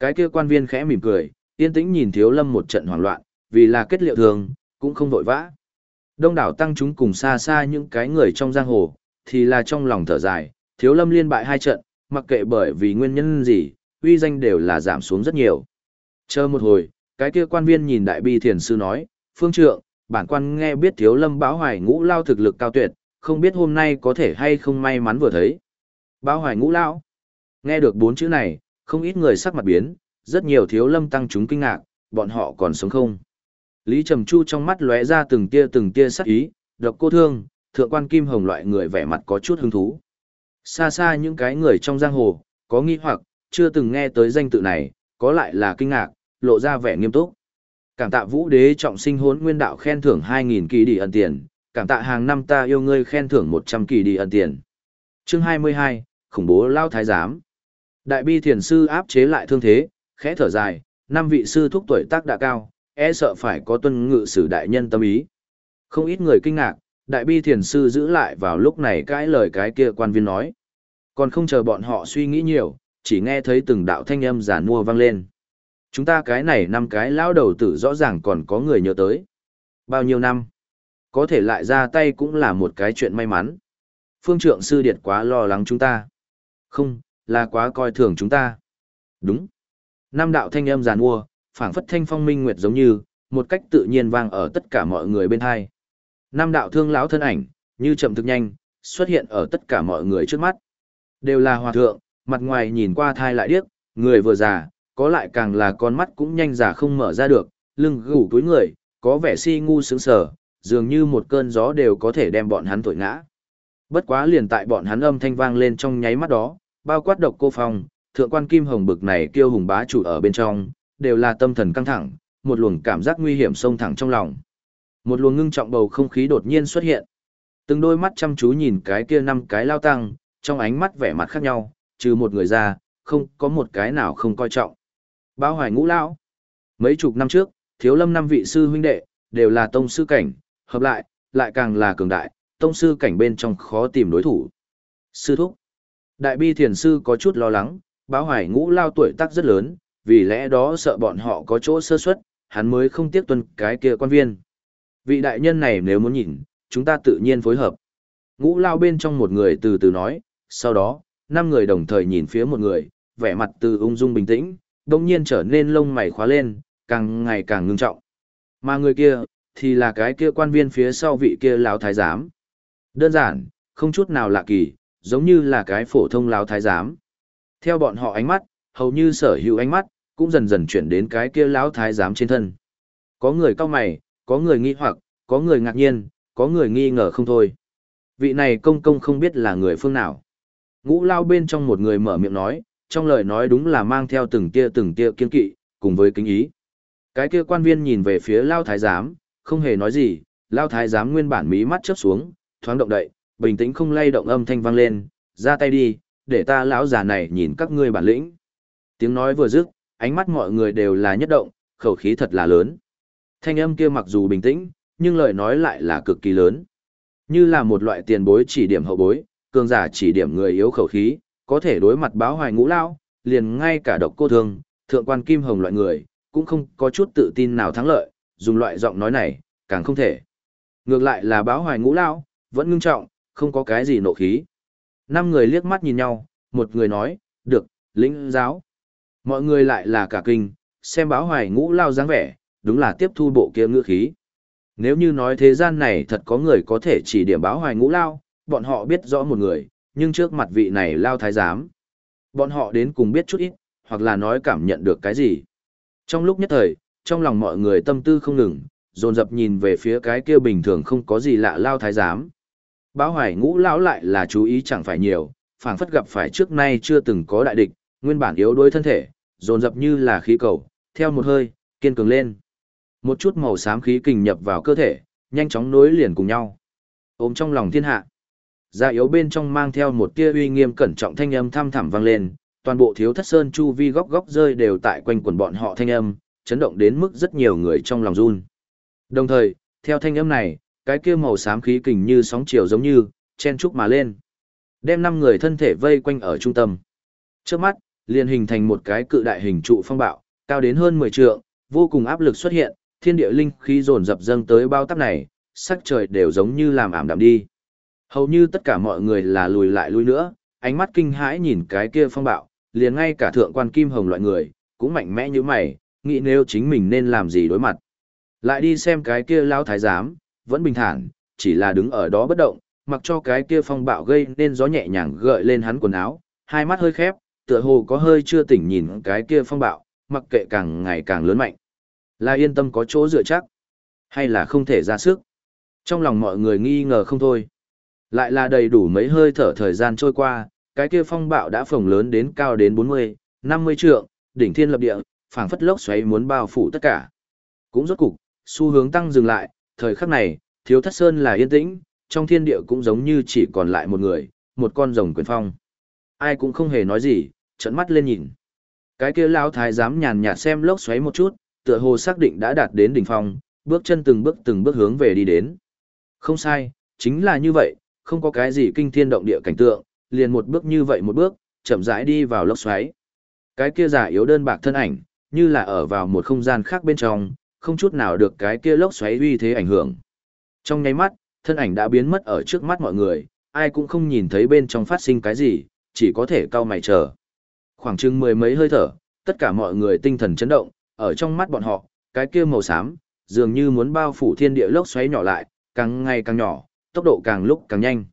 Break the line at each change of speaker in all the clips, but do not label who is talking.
Cái kia quan viên khẽ mỉm cười, yên tĩnh nhìn thiếu lâm một trận hoảng loạn, vì là kết liệu thường, cũng không vội vã. Đông đảo tăng chúng cùng xa xa những cái người trong giang hồ, thì là trong lòng thở dài, thiếu lâm liên bại hai trận, mặc kệ bởi vì nguyên nhân gì, uy danh đều là giảm xuống rất nhiều. Chờ một hồi, cái kia quan viên nhìn đại bi thiền sư nói, phương trượng, bản quan nghe biết thiếu lâm báo hoài ngũ lao thực lực cao tuyệt, không biết hôm nay có thể hay không may mắn vừa thấy. Báo hoài ngũ lao. Nghe được bốn chữ này, không ít người sắc mặt biến, rất nhiều thiếu lâm tăng chúng kinh ngạc, bọn họ còn sống không. Lý Trầm Chu trong mắt lóe ra từng tia từng tia sắc ý, độc cô thương, thượng quan kim hồng loại người vẻ mặt có chút hứng thú. Xa xa những cái người trong giang hồ, có nghi hoặc, chưa từng nghe tới danh tự này, có lại là kinh ngạc, lộ ra vẻ nghiêm túc. Cảm tạ vũ đế trọng sinh hốn nguyên đạo khen thưởng 2.000 kỳ đi ẩn tiền, cảm tạ hàng năm ta yêu ngươi khen thưởng 100 kỳ đi ẩn tiền. Chương 22, khủng bố lao thái giám. Đại bi thiền sư áp chế lại thương thế, khẽ thở dài, năm vị sư thúc tuổi tác đã cao, e sợ phải có tuân ngự sử đại nhân tâm ý. Không ít người kinh ngạc, đại bi thiền sư giữ lại vào lúc này cãi lời cái kia quan viên nói. Còn không chờ bọn họ suy nghĩ nhiều, chỉ nghe thấy từng đạo thanh âm giản mua vang lên. Chúng ta cái này năm cái lão đầu tử rõ ràng còn có người nhớ tới. Bao nhiêu năm? Có thể lại ra tay cũng là một cái chuyện may mắn. Phương trượng sư điệt quá lo lắng chúng ta. Không, là quá coi thường chúng ta. Đúng. Nam đạo thanh âm giàn mua, phảng phất thanh phong minh nguyệt giống như, một cách tự nhiên vang ở tất cả mọi người bên hai. Nam đạo thương lão thân ảnh, như chậm thực nhanh, xuất hiện ở tất cả mọi người trước mắt. Đều là hòa thượng, mặt ngoài nhìn qua thai lại điếc, người vừa già, có lại càng là con mắt cũng nhanh già không mở ra được, lưng gù túi người, có vẻ si ngu sướng sờ, dường như một cơn gió đều có thể đem bọn hắn thổi ngã. Bất quá liền tại bọn hắn âm thanh vang lên trong nháy mắt đó, bao quát độc cô phong, thượng quan kim hồng bực này kêu hùng bá chủ ở bên trong, đều là tâm thần căng thẳng, một luồng cảm giác nguy hiểm xông thẳng trong lòng. Một luồng ngưng trọng bầu không khí đột nhiên xuất hiện. Từng đôi mắt chăm chú nhìn cái kia năm cái lao tăng, trong ánh mắt vẻ mặt khác nhau, trừ một người ra, không có một cái nào không coi trọng. bao hoài ngũ lão. Mấy chục năm trước, thiếu lâm năm vị sư huynh đệ, đều là tông sư cảnh, hợp lại, lại càng là cường đại, tông sư cảnh bên trong khó tìm đối thủ. Sư thúc. Đại bi thiền sư có chút lo lắng, báo hoài ngũ lao tuổi tác rất lớn, vì lẽ đó sợ bọn họ có chỗ sơ suất, hắn mới không tiếc tuân cái kia quan viên. Vị đại nhân này nếu muốn nhìn, chúng ta tự nhiên phối hợp. Ngũ lao bên trong một người từ từ nói, sau đó, năm người đồng thời nhìn phía một người, vẻ mặt từ ung dung bình tĩnh, đồng nhiên trở nên lông mày khóa lên, càng ngày càng ngưng trọng. Mà người kia, thì là cái kia quan viên phía sau vị kia lão thái giám. Đơn giản, không chút nào lạ kỳ, giống như là cái phổ thông lão thái giám. Theo bọn họ ánh mắt, hầu như sở hữu ánh mắt, cũng dần dần chuyển đến cái kia lão thái giám trên thân. Có người cao mày, có người nghi hoặc, có người ngạc nhiên, có người nghi ngờ không thôi. Vị này công công không biết là người phương nào. Ngũ lao bên trong một người mở miệng nói, trong lời nói đúng là mang theo từng tia từng tia kiên kỵ, cùng với kính ý. Cái kia quan viên nhìn về phía lao thái giám, không hề nói gì, lao thái giám nguyên bản mí mắt chớp xuống, thoáng động đậy, bình tĩnh không lay động âm thanh vang lên, ra tay đi, để ta lão già này nhìn các ngươi bản lĩnh. Tiếng nói vừa dứt, ánh mắt mọi người đều là nhất động, khẩu khí thật là lớn. Thanh âm kia mặc dù bình tĩnh, nhưng lời nói lại là cực kỳ lớn. Như là một loại tiền bối chỉ điểm hậu bối, cường giả chỉ điểm người yếu khẩu khí, có thể đối mặt báo hoài ngũ lao, liền ngay cả độc cô thương, thượng quan kim hồng loại người, cũng không có chút tự tin nào thắng lợi, dùng loại giọng nói này, càng không thể. Ngược lại là báo hoài ngũ lao, vẫn ngưng trọng, không có cái gì nộ khí. Năm người liếc mắt nhìn nhau, một người nói, được, lĩnh giáo. Mọi người lại là cả kinh, xem báo hoài ngũ lao dáng vẻ, đúng là tiếp thu bộ kia ngữ khí. Nếu như nói thế gian này thật có người có thể chỉ điểm báo hoài ngũ lao, bọn họ biết rõ một người, nhưng trước mặt vị này lao thái giám. Bọn họ đến cùng biết chút ít, hoặc là nói cảm nhận được cái gì. Trong lúc nhất thời, trong lòng mọi người tâm tư không ngừng, dồn dập nhìn về phía cái kia bình thường không có gì lạ lao thái giám. Báo hoài ngũ lão lại là chú ý chẳng phải nhiều, phảng phất gặp phải trước nay chưa từng có đại địch, nguyên bản yếu đuối thân thể, dồn dập như là khí cầu, theo một hơi, kiên cường lên. Một chút màu xám khí kình nhập vào cơ thể, nhanh chóng nối liền cùng nhau. Ôm trong lòng thiên hạ. Da yếu bên trong mang theo một tia uy nghiêm cẩn trọng thanh âm thăm thẳm vang lên, toàn bộ thiếu thất sơn chu vi góc góc rơi đều tại quanh quần bọn họ thanh âm, chấn động đến mức rất nhiều người trong lòng run. Đồng thời, theo thanh âm này, cái kia màu xám khí kình như sóng chiều giống như, chen trúc mà lên. Đem năm người thân thể vây quanh ở trung tâm. Trước mắt, liền hình thành một cái cự đại hình trụ phong bạo, cao đến hơn 10 trượng, vô cùng áp lực xuất hiện, thiên địa linh khí dồn dập dâng tới bao tắp này, sắc trời đều giống như làm ảm đạm đi. Hầu như tất cả mọi người là lùi lại lùi nữa, ánh mắt kinh hãi nhìn cái kia phong bạo, liền ngay cả thượng quan kim hồng loại người, cũng mạnh mẽ như mày, nghĩ nếu chính mình nên làm gì đối mặt. Lại đi xem cái kia lao thái giám, vẫn bình thản, chỉ là đứng ở đó bất động, mặc cho cái kia phong bạo gây nên gió nhẹ nhàng gợi lên hắn quần áo, hai mắt hơi khép, tựa hồ có hơi chưa tỉnh nhìn cái kia phong bạo, mặc kệ càng ngày càng lớn mạnh. Là yên tâm có chỗ dựa chắc, hay là không thể ra sức. Trong lòng mọi người nghi ngờ không thôi. Lại là đầy đủ mấy hơi thở thời gian trôi qua, cái kia phong bạo đã phồng lớn đến cao đến 40, 50 trượng, đỉnh thiên lập địa, phảng phất lốc xoáy muốn bao phủ tất cả. Cũng rốt cục, xu hướng tăng dừng lại, thời khắc này, thiếu thất sơn là yên tĩnh, trong thiên địa cũng giống như chỉ còn lại một người, một con rồng quyền phong. Ai cũng không hề nói gì, trận mắt lên nhìn. Cái kia lão thái giám nhàn nhạt xem lốc xoáy một chút, tựa hồ xác định đã đạt đến đỉnh phong, bước chân từng bước từng bước hướng về đi đến. Không sai, chính là như vậy, không có cái gì kinh thiên động địa cảnh tượng, liền một bước như vậy một bước, chậm rãi đi vào lốc xoáy. Cái kia giả yếu đơn bạc thân ảnh, như là ở vào một không gian khác bên trong, không chút nào được cái kia lốc xoáy uy thế ảnh hưởng. Trong nháy mắt, thân ảnh đã biến mất ở trước mắt mọi người, ai cũng không nhìn thấy bên trong phát sinh cái gì, chỉ có thể cau mày chờ. Khoảng chừng mười mấy hơi thở, tất cả mọi người tinh thần chấn động, ở trong mắt bọn họ, cái kia màu xám, dường như muốn bao phủ thiên địa lốc xoáy nhỏ lại, càng ngày càng nhỏ, tốc độ càng lúc càng nhanh.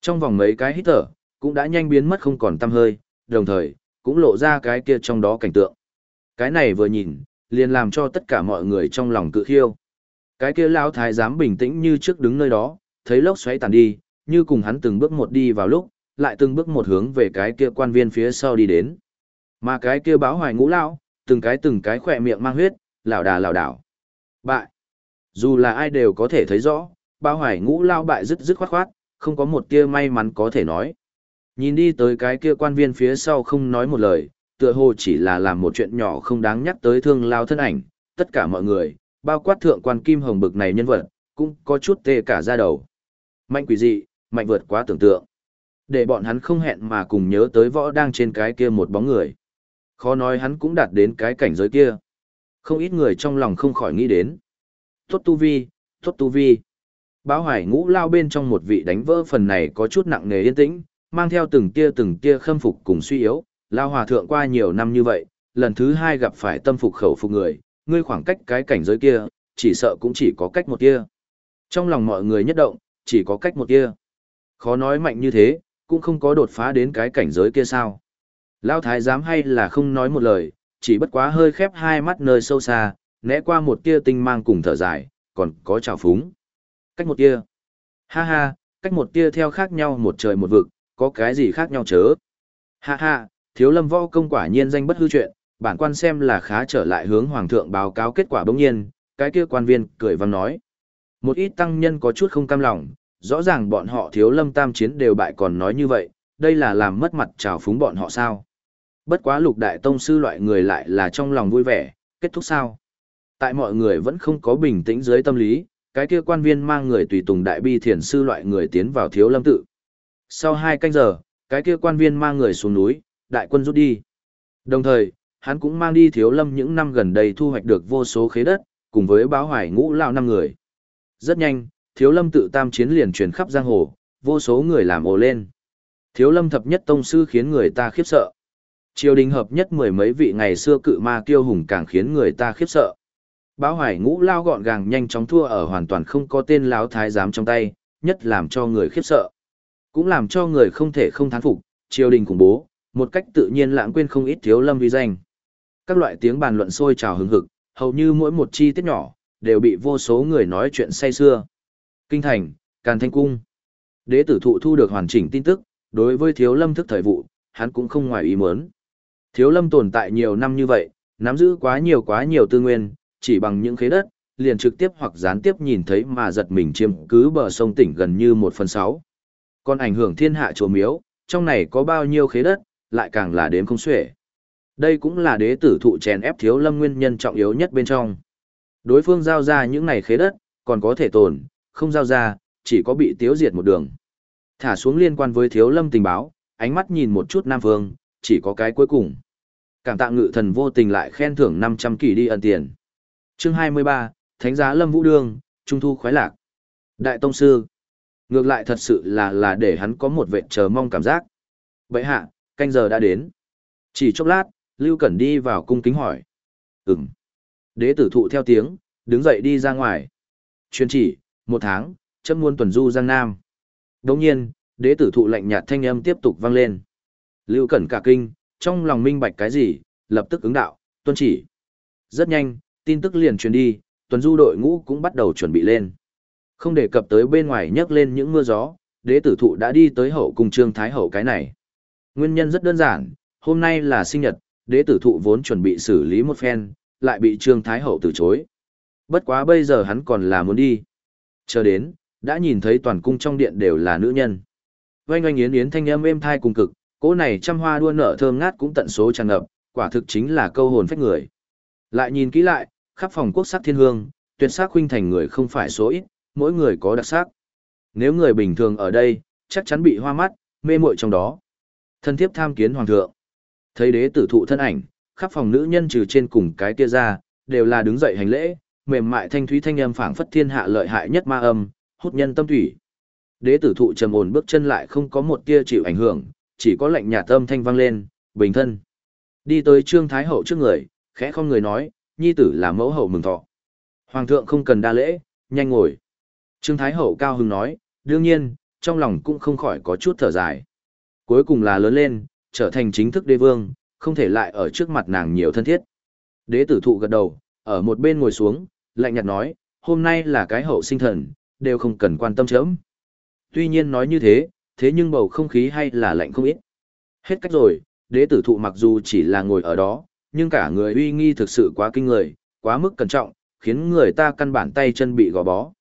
Trong vòng mấy cái hít thở, cũng đã nhanh biến mất không còn tăm hơi, đồng thời, cũng lộ ra cái kia trong đó cảnh tượng. Cái này vừa nhìn, liền làm cho tất cả mọi người trong lòng cự khiêu. Cái kia lão thái giám bình tĩnh như trước đứng nơi đó, thấy lốc xoáy tàn đi, như cùng hắn từng bước một đi vào lúc, lại từng bước một hướng về cái kia quan viên phía sau đi đến. Mà cái kia báo hoài ngũ lão, từng cái từng cái khỏe miệng mang huyết, lảo đà lảo đảo. Bại. Dù là ai đều có thể thấy rõ, báo hoài ngũ lao bại dứt dứt khoát khoát, không có một tia may mắn có thể nói. Nhìn đi tới cái kia quan viên phía sau không nói một lời, tựa hồ chỉ là làm một chuyện nhỏ không đáng nhắc tới thương lao thân ảnh, tất cả mọi người, bao quát thượng quan kim hồng bực này nhân vật, cũng có chút tê cả ra đầu. Mạnh quỷ dị, mạnh vượt quá tưởng tượng. Để bọn hắn không hẹn mà cùng nhớ tới võ đang trên cái kia một bóng người. Khó nói hắn cũng đạt đến cái cảnh giới kia. Không ít người trong lòng không khỏi nghĩ đến. Tốt tu vi, tốt tu vi. Báo hoài ngũ lao bên trong một vị đánh vỡ phần này có chút nặng nề yên tĩnh, mang theo từng tia từng tia khâm phục cùng suy yếu, lao hòa thượng qua nhiều năm như vậy, lần thứ hai gặp phải tâm phục khẩu phục người, ngươi khoảng cách cái cảnh giới kia, chỉ sợ cũng chỉ có cách một kia. Trong lòng mọi người nhất động, chỉ có cách một kia. Khó nói mạnh như thế, cũng không có đột phá đến cái cảnh giới kia sao. Lao thái giám hay là không nói một lời, chỉ bất quá hơi khép hai mắt nơi sâu xa, né qua một tia tinh mang cùng thở dài, còn có trào phúng. Cách một tia. Ha ha, cách một tia theo khác nhau một trời một vực, có cái gì khác nhau chớ. Ha ha, thiếu lâm võ công quả nhiên danh bất hư chuyện, bản quan xem là khá trở lại hướng hoàng thượng báo cáo kết quả bỗng nhiên, cái kia quan viên cười vang nói. Một ít tăng nhân có chút không cam lòng, rõ ràng bọn họ thiếu lâm tam chiến đều bại còn nói như vậy, đây là làm mất mặt trào phúng bọn họ sao. Bất quá lục đại tông sư loại người lại là trong lòng vui vẻ, kết thúc sao. Tại mọi người vẫn không có bình tĩnh dưới tâm lý, cái kia quan viên mang người tùy tùng đại bi thiền sư loại người tiến vào thiếu lâm tự. Sau hai canh giờ, cái kia quan viên mang người xuống núi, đại quân rút đi. Đồng thời, hắn cũng mang đi thiếu lâm những năm gần đây thu hoạch được vô số khế đất, cùng với báo hoài ngũ lao năm người. Rất nhanh, thiếu lâm tự tam chiến liền truyền khắp giang hồ, vô số người làm ồ lên. Thiếu lâm thập nhất tông sư khiến người ta khiếp sợ. Triều đình hợp nhất mười mấy vị ngày xưa cự ma kiêu hùng càng khiến người ta khiếp sợ. Báo hoài ngũ lao gọn gàng nhanh chóng thua ở hoàn toàn không có tên láo thái giám trong tay, nhất làm cho người khiếp sợ. Cũng làm cho người không thể không thán phục, triều đình khủng bố, một cách tự nhiên lãng quên không ít thiếu lâm vi danh. Các loại tiếng bàn luận sôi trào hứng hực, hầu như mỗi một chi tiết nhỏ, đều bị vô số người nói chuyện say xưa. Kinh thành, Càn Thanh Cung. Đế tử thụ thu được hoàn chỉnh tin tức, đối với thiếu lâm thức thời vụ, hắn cũng không ngoài ý muốn. Thiếu lâm tồn tại nhiều năm như vậy, nắm giữ quá nhiều quá nhiều tư nguyên, chỉ bằng những khế đất, liền trực tiếp hoặc gián tiếp nhìn thấy mà giật mình chiếm cứ bờ sông tỉnh gần như một phần sáu. Còn ảnh hưởng thiên hạ chùa miếu, trong này có bao nhiêu khế đất, lại càng là đếm không xuể. Đây cũng là đế tử thụ chèn ép thiếu lâm nguyên nhân trọng yếu nhất bên trong. Đối phương giao ra những này khế đất, còn có thể tồn, không giao ra, chỉ có bị tiếu diệt một đường. Thả xuống liên quan với thiếu lâm tình báo, ánh mắt nhìn một chút Nam Phương, chỉ có cái cuối cùng. Cảm tạ ngự thần vô tình lại khen thưởng 500 kỳ đi ẩn tiền. Chương 23, Thánh giá Lâm Vũ Đương, Trung thu khoái lạc. Đại Tông Sư. Ngược lại thật sự là là để hắn có một vệ chờ mong cảm giác. Vậy hạ, canh giờ đã đến. Chỉ chốc lát, Lưu Cẩn đi vào cung kính hỏi. Ừm. Đế tử thụ theo tiếng, đứng dậy đi ra ngoài. Chuyên chỉ, một tháng, chấm muôn tuần du Giang Nam. Đồng nhiên, đế tử thụ lạnh nhạt thanh âm tiếp tục vang lên. Lưu Cẩn cả kinh, trong lòng minh bạch cái gì, lập tức ứng đạo, tuân chỉ. Rất nhanh, tin tức liền truyền đi, tuần du đội ngũ cũng bắt đầu chuẩn bị lên. Không đề cập tới bên ngoài nhấc lên những mưa gió, đế tử thụ đã đi tới hậu cung trương thái hậu cái này. Nguyên nhân rất đơn giản, hôm nay là sinh nhật, đế tử thụ vốn chuẩn bị xử lý một phen, lại bị trương thái hậu từ chối. Bất quá bây giờ hắn còn là muốn đi. Chờ đến, đã nhìn thấy toàn cung trong điện đều là nữ nhân. Oanh oanh yến yến thanh âm êm thai cùng cực, cỗ này trăm hoa đua nở thơm ngát cũng tận số tràn ngập, quả thực chính là câu hồn phách người. Lại nhìn kỹ lại, khắp phòng quốc sắc thiên hương, tuyệt sắc huynh thành người không phải số ít, mỗi người có đặc sắc. Nếu người bình thường ở đây, chắc chắn bị hoa mắt, mê muội trong đó. Thân thiếp tham kiến hoàng thượng. Thấy đế tử thụ thân ảnh, khắp phòng nữ nhân trừ trên cùng cái kia ra, đều là đứng dậy hành lễ, mềm mại thanh thúy thanh âm phảng phất thiên hạ lợi hại nhất ma âm, hút nhân tâm thủy. Đế tử thụ trầm ổn bước chân lại không có một tia chịu ảnh hưởng, chỉ có lạnh nhạt âm thanh vang lên, bình thân. Đi tới Trương Thái Hậu trước người, khẽ không người nói, nhi tử là mẫu hậu mừng thọ. Hoàng thượng không cần đa lễ, nhanh ngồi. Trương Thái Hậu cao hứng nói, đương nhiên, trong lòng cũng không khỏi có chút thở dài. Cuối cùng là lớn lên, trở thành chính thức đế vương, không thể lại ở trước mặt nàng nhiều thân thiết. Đế tử thụ gật đầu, ở một bên ngồi xuống, lạnh nhạt nói, hôm nay là cái hậu sinh thần, đều không cần quan tâm chớm. Tuy nhiên nói như thế, thế nhưng bầu không khí hay là lạnh không ít. Hết cách rồi, đế tử thụ mặc dù chỉ là ngồi ở đó, nhưng cả người uy nghi thực sự quá kinh người, quá mức cẩn trọng, khiến người ta căn bản tay chân bị gò bó.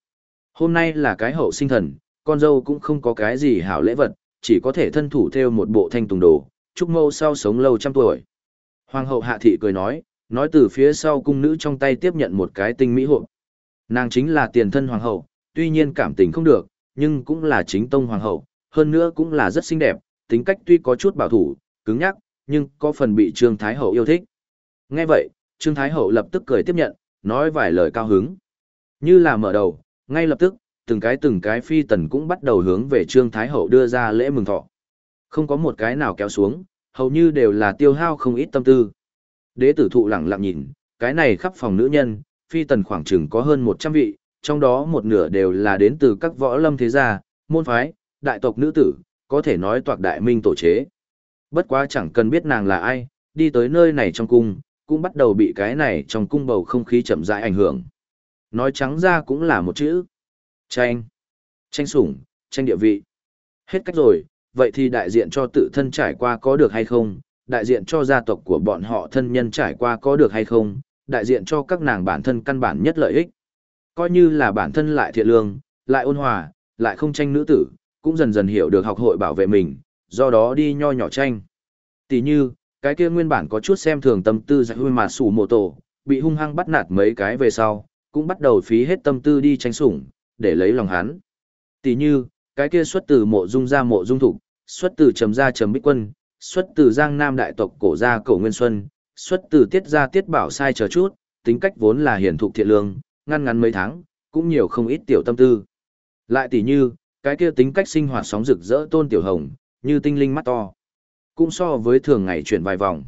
Hôm nay là cái hậu sinh thần, con dâu cũng không có cái gì hảo lễ vật, chỉ có thể thân thủ theo một bộ thanh tùng đồ, chúc mâu sau sống lâu trăm tuổi. Hoàng hậu hạ thị cười nói, nói từ phía sau cung nữ trong tay tiếp nhận một cái tinh mỹ hộp. Nàng chính là tiền thân hoàng hậu, tuy nhiên cảm tình không được, nhưng cũng là chính tông hoàng hậu, hơn nữa cũng là rất xinh đẹp, tính cách tuy có chút bảo thủ, cứng nhắc, nhưng có phần bị Trương Thái hậu yêu thích. Nghe vậy, Trương Thái hậu lập tức cười tiếp nhận, nói vài lời cao hứng. Như là mở đầu, ngay lập tức, từng cái từng cái phi tần cũng bắt đầu hướng về Trương Thái hậu đưa ra lễ mừng thọ. Không có một cái nào kéo xuống, hầu như đều là tiêu hao không ít tâm tư. Đế tử thụ lẳng lặng nhìn, cái này khắp phòng nữ nhân, phi tần khoảng chừng có hơn 100 vị, trong đó một nửa đều là đến từ các võ lâm thế gia, môn phái, đại tộc nữ tử, có thể nói toạc đại minh tổ chế. Bất quá chẳng cần biết nàng là ai, đi tới nơi này trong cung, cũng bắt đầu bị cái này trong cung bầu không khí chậm rãi ảnh hưởng. Nói trắng ra cũng là một chữ. Tranh. Tranh sủng, tranh địa vị. Hết cách rồi, vậy thì đại diện cho tự thân trải qua có được hay không, đại diện cho gia tộc của bọn họ thân nhân trải qua có được hay không, đại diện cho các nàng bản thân căn bản nhất lợi ích. Coi như là bản thân lại thiện lương, lại ôn hòa, lại không tranh nữ tử, cũng dần dần hiểu được học hội bảo vệ mình, do đó đi nho nhỏ tranh. Tỷ như, cái kia nguyên bản có chút xem thường tâm tư giải huy mà sủ mộ tổ, bị hung hăng bắt nạt mấy cái về sau, cũng bắt đầu phí hết tâm tư đi tranh sủng, để lấy lòng hắn. Tỷ như, cái kia xuất từ mộ dung ra mộ dung thục, xuất từ trầm gia trầm bích quân, xuất từ giang nam đại tộc cổ gia cổ nguyên xuân, xuất từ tiết gia tiết bảo sai chờ chút, tính cách vốn là hiển thục thiện lương, ngăn ngắn mấy tháng, cũng nhiều không ít tiểu tâm tư. Lại tỷ như, cái kia tính cách sinh hoạt sóng rực rỡ tôn tiểu hồng, như tinh linh mắt to. Cũng so với thường ngày chuyển vài vòng.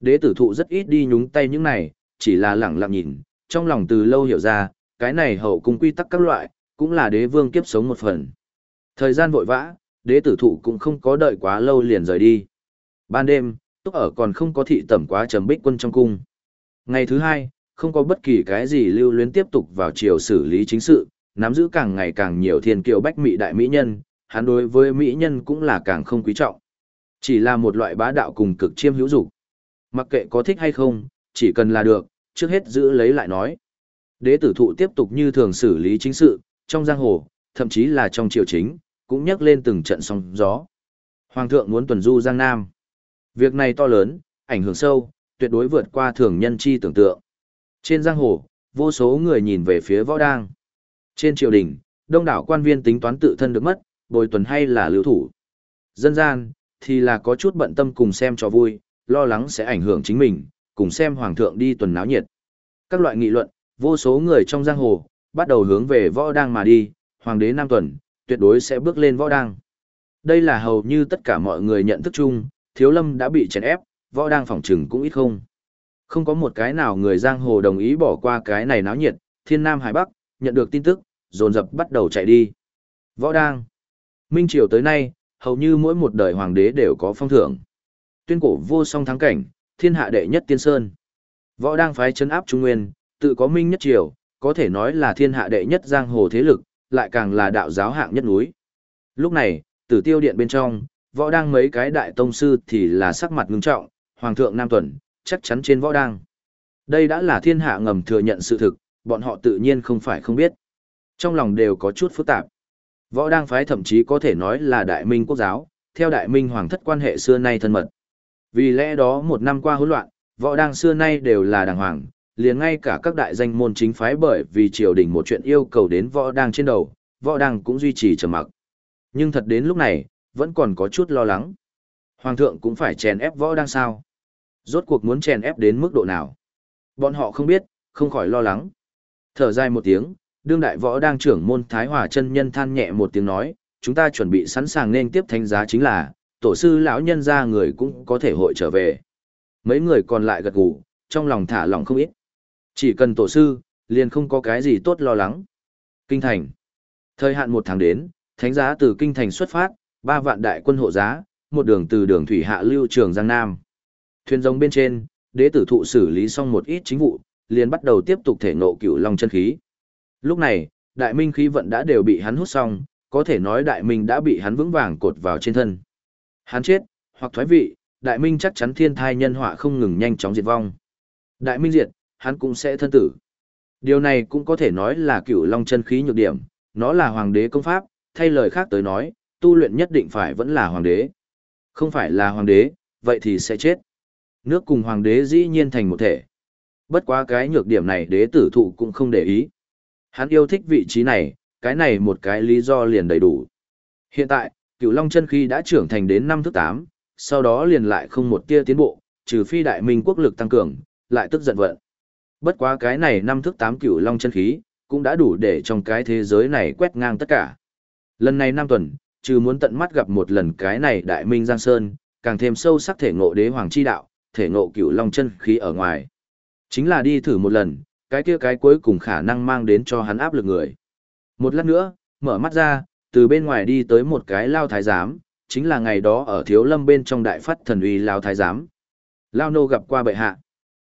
Đế tử thụ rất ít đi nhúng tay những này, chỉ là lẳng lặng nhìn, trong lòng từ lâu hiểu ra, cái này hậu cung quy tắc các loại, cũng là đế vương kiếp sống một phần. Thời gian vội vã, đế tử thụ cũng không có đợi quá lâu liền rời đi. Ban đêm, túc ở còn không có thị tẩm quá trầm bích quân trong cung. Ngày thứ hai, không có bất kỳ cái gì lưu luyến tiếp tục vào chiều xử lý chính sự, nắm giữ càng ngày càng nhiều thiên kiều bách mỹ đại mỹ nhân, hắn đối với mỹ nhân cũng là càng không quý trọng. Chỉ là một loại bá đạo cùng cực chiêm hữu dục. Mặc kệ có thích hay không, chỉ cần là được, trước hết giữ lấy lại nói. Đế tử thụ tiếp tục như thường xử lý chính sự, trong giang hồ, thậm chí là trong triều chính, cũng nhắc lên từng trận sóng gió. Hoàng thượng muốn tuần du Giang Nam. Việc này to lớn, ảnh hưởng sâu, tuyệt đối vượt qua thường nhân chi tưởng tượng. Trên giang hồ, vô số người nhìn về phía võ đang. Trên triều đình, đông đảo quan viên tính toán tự thân được mất, bồi tuần hay là lưu thủ. Dân gian, thì là có chút bận tâm cùng xem cho vui, lo lắng sẽ ảnh hưởng chính mình, cùng xem hoàng thượng đi tuần náo nhiệt. Các loại nghị luận, vô số người trong giang hồ, bắt đầu hướng về võ đang mà đi, hoàng đế Nam Tuần, tuyệt đối sẽ bước lên võ đang. Đây là hầu như tất cả mọi người nhận thức chung, thiếu lâm đã bị chèn ép, võ đang phỏng trừng cũng ít không. Không có một cái nào người giang hồ đồng ý bỏ qua cái này náo nhiệt, thiên nam hải bắc, nhận được tin tức, dồn dập bắt đầu chạy đi. Võ đang. Minh Triều tới nay, hầu như mỗi một đời hoàng đế đều có phong thưởng. Tuyên cổ vô song thắng cảnh, thiên hạ đệ nhất tiên sơn. Võ đang phái chấn áp Trung Nguyên, tự có Minh nhất triều, có thể nói là thiên hạ đệ nhất giang hồ thế lực, lại càng là đạo giáo hạng nhất núi. Lúc này, tử tiêu điện bên trong, võ đang mấy cái đại tông sư thì là sắc mặt ngưng trọng, hoàng thượng Nam Tuần, chắc chắn trên võ đang. Đây đã là thiên hạ ngầm thừa nhận sự thực, bọn họ tự nhiên không phải không biết. Trong lòng đều có chút phức tạp. Võ đang phái thậm chí có thể nói là đại minh quốc giáo, theo đại minh hoàng thất quan hệ xưa nay thân mật. Vì lẽ đó một năm qua hỗn loạn, võ đang xưa nay đều là đàng hoàng, liền ngay cả các đại danh môn chính phái bởi vì triều đình một chuyện yêu cầu đến võ đang trên đầu, võ đang cũng duy trì trầm mặc. Nhưng thật đến lúc này, vẫn còn có chút lo lắng. Hoàng thượng cũng phải chèn ép võ đang sao? Rốt cuộc muốn chèn ép đến mức độ nào? Bọn họ không biết, không khỏi lo lắng. Thở dài một tiếng, đương đại võ đang trưởng môn Thái Hòa chân nhân than nhẹ một tiếng nói, chúng ta chuẩn bị sẵn sàng nên tiếp thánh giá chính là, tổ sư lão nhân ra người cũng có thể hội trở về. Mấy người còn lại gật gù, trong lòng thả lòng không ít. Chỉ cần tổ sư, liền không có cái gì tốt lo lắng. Kinh thành. Thời hạn một tháng đến, thánh giá từ kinh thành xuất phát, ba vạn đại quân hộ giá, một đường từ đường thủy hạ lưu trường Giang Nam. Thuyền rồng bên trên, đế tử thụ xử lý xong một ít chính vụ, liền bắt đầu tiếp tục thể nộ cửu long chân khí. Lúc này, đại minh khí vận đã đều bị hắn hút xong, có thể nói đại minh đã bị hắn vững vàng cột vào trên thân. Hắn chết, hoặc thoái vị, đại minh chắc chắn thiên thai nhân họa không ngừng nhanh chóng diệt vong. Đại minh diệt, hắn cũng sẽ thân tử. Điều này cũng có thể nói là cửu long chân khí nhược điểm, nó là hoàng đế công pháp, thay lời khác tới nói, tu luyện nhất định phải vẫn là hoàng đế. Không phải là hoàng đế, vậy thì sẽ chết. Nước cùng hoàng đế dĩ nhiên thành một thể. Bất quá cái nhược điểm này đế tử thụ cũng không để ý. Hắn yêu thích vị trí này, cái này một cái lý do liền đầy đủ. Hiện tại, cửu long chân khí đã trưởng thành đến năm thứ 8, sau đó liền lại không một tia tiến bộ, trừ phi đại minh quốc lực tăng cường, lại tức giận vận. Bất quá cái này năm thức tám cửu long chân khí, cũng đã đủ để trong cái thế giới này quét ngang tất cả. Lần này năm tuần, trừ muốn tận mắt gặp một lần cái này đại minh giang sơn, càng thêm sâu sắc thể ngộ đế hoàng chi đạo, thể ngộ cửu long chân khí ở ngoài. Chính là đi thử một lần, cái kia cái cuối cùng khả năng mang đến cho hắn áp lực người. Một lát nữa, mở mắt ra, từ bên ngoài đi tới một cái lao thái giám, chính là ngày đó ở thiếu lâm bên trong đại phát thần uy lao thái giám. Lao nô gặp qua bệ hạ.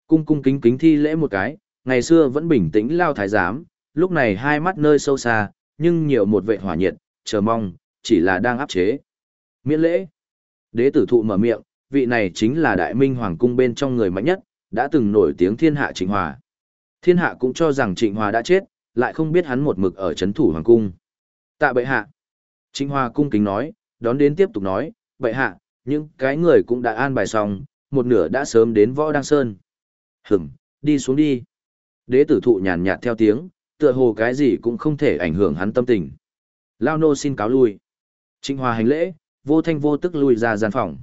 Cung cung kính kính thi lễ một cái, ngày xưa vẫn bình tĩnh lao thái giám, lúc này hai mắt nơi sâu xa, nhưng nhiều một vệ hỏa nhiệt, chờ mong, chỉ là đang áp chế. Miễn lễ. Đế tử thụ mở miệng, vị này chính là đại minh hoàng cung bên trong người mạnh nhất, đã từng nổi tiếng thiên hạ trịnh hòa. Thiên hạ cũng cho rằng trịnh hòa đã chết, lại không biết hắn một mực ở chấn thủ hoàng cung. Tạ bệ hạ. Trịnh hòa cung kính nói, đón đến tiếp tục nói, bệ hạ, những cái người cũng đã an bài xong, một nửa đã sớm đến võ đăng sơn. Hửm, đi xuống đi. Đế tử thụ nhàn nhạt theo tiếng, tựa hồ cái gì cũng không thể ảnh hưởng hắn tâm tình. Lao nô xin cáo lui. Trịnh hòa hành lễ, vô thanh vô tức lui ra gian phòng.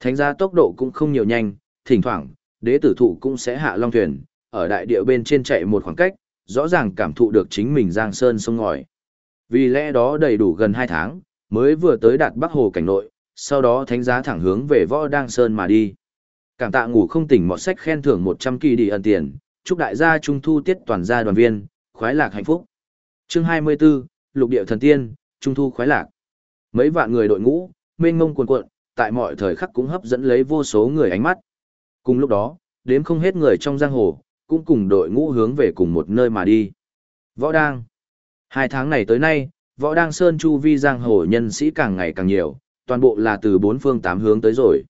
Thánh gia tốc độ cũng không nhiều nhanh, thỉnh thoảng, đế tử thụ cũng sẽ hạ long thuyền, ở đại địa bên trên chạy một khoảng cách, rõ ràng cảm thụ được chính mình giang sơn sông ngòi. Vì lẽ đó đầy đủ gần 2 tháng, mới vừa tới đạt Bắc Hồ cảnh nội, sau đó thánh giá thẳng hướng về võ đăng sơn mà đi. Cảm tạ ngủ không tỉnh mọt sách khen thưởng 100 kỳ đi ẩn tiền, chúc đại gia trung thu tiết toàn gia đoàn viên, khoái lạc hạnh phúc. Chương 24, Lục địa thần tiên, trung thu khoái lạc. Mấy vạn người đội ngũ, mênh mông cuồn cuộn, tại mọi thời khắc cũng hấp dẫn lấy vô số người ánh mắt. Cùng lúc đó, đếm không hết người trong giang hồ, cũng cùng đội ngũ hướng về cùng một nơi mà đi. Võ Đang. Hai tháng này tới nay, Võ Đang Sơn Chu Vi giang hồ nhân sĩ càng ngày càng nhiều, toàn bộ là từ bốn phương tám hướng tới rồi.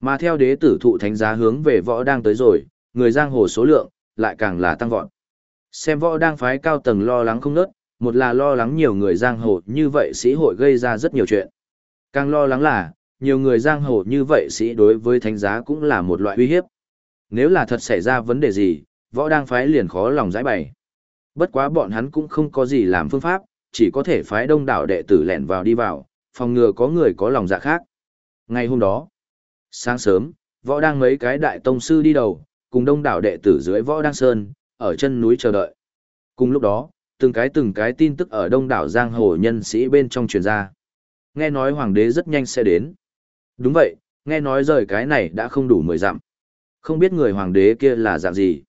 Mà theo đế tử thụ thánh giá hướng về võ đang tới rồi, người giang hồ số lượng, lại càng là tăng vọt. Xem võ đang phái cao tầng lo lắng không nớt, một là lo lắng nhiều người giang hồ như vậy sĩ hội gây ra rất nhiều chuyện. Càng lo lắng là, nhiều người giang hồ như vậy sĩ đối với thánh giá cũng là một loại uy hiếp. Nếu là thật xảy ra vấn đề gì, võ đang phái liền khó lòng giải bày. Bất quá bọn hắn cũng không có gì làm phương pháp, chỉ có thể phái đông đảo đệ tử lẻn vào đi vào, phòng ngừa có người có lòng dạ khác. Ngày hôm đó, Sáng sớm, võ đang mấy cái đại tông sư đi đầu, cùng đông đảo đệ tử dưới võ đang sơn, ở chân núi chờ đợi. Cùng lúc đó, từng cái từng cái tin tức ở đông đảo giang hồ nhân sĩ bên trong truyền ra. Nghe nói hoàng đế rất nhanh sẽ đến. Đúng vậy, nghe nói rời cái này đã không đủ mười dặm. Không biết người hoàng đế kia là dạng gì.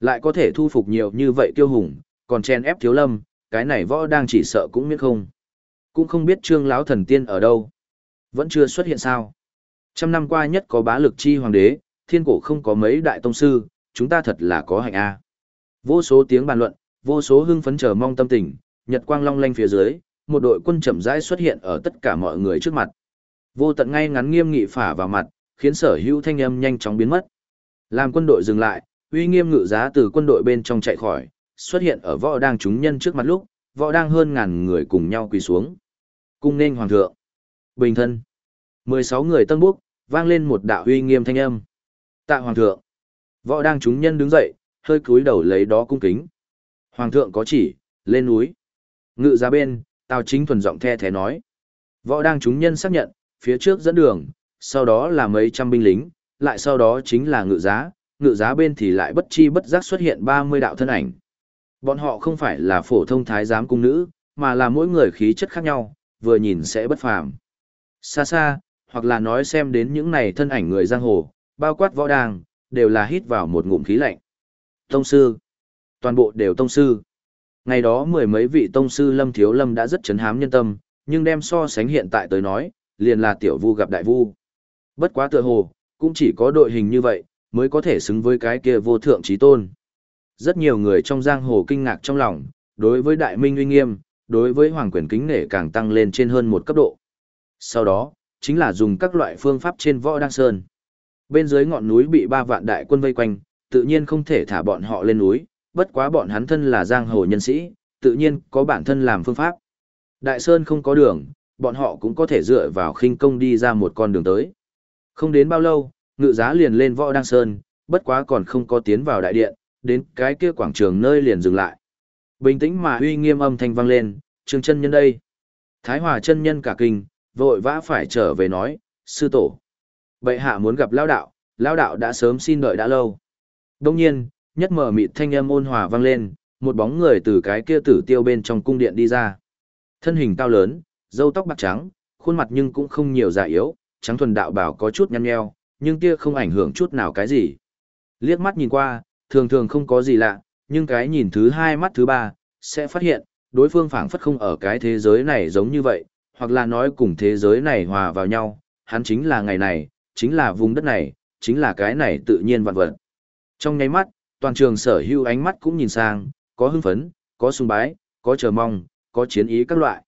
Lại có thể thu phục nhiều như vậy kiêu hùng, còn chen ép thiếu lâm, cái này võ đang chỉ sợ cũng miễn không. Cũng không biết trương lão thần tiên ở đâu. Vẫn chưa xuất hiện sao. Trăm năm qua nhất có bá lực chi hoàng đế, thiên cổ không có mấy đại tông sư, chúng ta thật là có hạnh A. Vô số tiếng bàn luận, vô số hưng phấn chờ mong tâm tình, nhật quang long lanh phía dưới, một đội quân chậm rãi xuất hiện ở tất cả mọi người trước mặt. Vô tận ngay ngắn nghiêm nghị phả vào mặt, khiến sở hữu thanh âm nhanh chóng biến mất. Làm quân đội dừng lại, uy nghiêm ngự giá từ quân đội bên trong chạy khỏi, xuất hiện ở võ đang chúng nhân trước mặt lúc, võ đang hơn ngàn người cùng nhau quỳ xuống. Cung nên hoàng thượng. Bình thân. 16 người tân bước vang lên một đạo uy nghiêm thanh âm. Tạ hoàng thượng. Võ đang chúng nhân đứng dậy, hơi cúi đầu lấy đó cung kính. Hoàng thượng có chỉ, lên núi. Ngự ra bên, Tào Chính thuần giọng the thế nói. Võ đang chúng nhân xác nhận, phía trước dẫn đường, sau đó là mấy trăm binh lính, lại sau đó chính là ngự giá, ngự giá bên thì lại bất chi bất giác xuất hiện 30 đạo thân ảnh. Bọn họ không phải là phổ thông thái giám cung nữ, mà là mỗi người khí chất khác nhau, vừa nhìn sẽ bất phàm. Xa xa, hoặc là nói xem đến những này thân ảnh người giang hồ, bao quát võ đàng, đều là hít vào một ngụm khí lạnh. Tông sư. Toàn bộ đều tông sư. Ngày đó mười mấy vị tông sư Lâm Thiếu Lâm đã rất chấn hám nhân tâm, nhưng đem so sánh hiện tại tới nói, liền là tiểu vu gặp đại vu. Bất quá tựa hồ, cũng chỉ có đội hình như vậy, mới có thể xứng với cái kia vô thượng trí tôn. Rất nhiều người trong giang hồ kinh ngạc trong lòng, đối với đại minh uy nghiêm, đối với hoàng quyền kính nể càng tăng lên trên hơn một cấp độ. Sau đó, chính là dùng các loại phương pháp trên võ đăng sơn. Bên dưới ngọn núi bị ba vạn đại quân vây quanh, tự nhiên không thể thả bọn họ lên núi, bất quá bọn hắn thân là giang hồ nhân sĩ, tự nhiên có bản thân làm phương pháp. Đại sơn không có đường, bọn họ cũng có thể dựa vào khinh công đi ra một con đường tới. Không đến bao lâu, ngự giá liền lên võ đăng sơn, bất quá còn không có tiến vào đại điện, đến cái kia quảng trường nơi liền dừng lại. Bình tĩnh mà uy nghiêm âm thanh vang lên, trường chân nhân đây. Thái hòa chân nhân cả kinh, vội vã phải trở về nói, sư tổ. Bệ hạ muốn gặp lao đạo, lao đạo đã sớm xin đợi đã lâu. Đông nhiên, nhất mở mịt thanh âm ôn hòa vang lên, một bóng người từ cái kia tử tiêu bên trong cung điện đi ra. Thân hình cao lớn, râu tóc bạc trắng, khuôn mặt nhưng cũng không nhiều già yếu, trắng thuần đạo bảo có chút nhăn nheo, nhưng kia không ảnh hưởng chút nào cái gì. Liếc mắt nhìn qua, thường thường không có gì lạ, nhưng cái nhìn thứ hai mắt thứ ba, sẽ phát hiện, đối phương phảng phất không ở cái thế giới này giống như vậy, hoặc là nói cùng thế giới này hòa vào nhau, hắn chính là ngày này, chính là vùng đất này, chính là cái này tự nhiên vạn vật. Trong nháy mắt, toàn trường sở hữu ánh mắt cũng nhìn sang, có hưng phấn, có sùng bái, có chờ mong, có chiến ý các loại.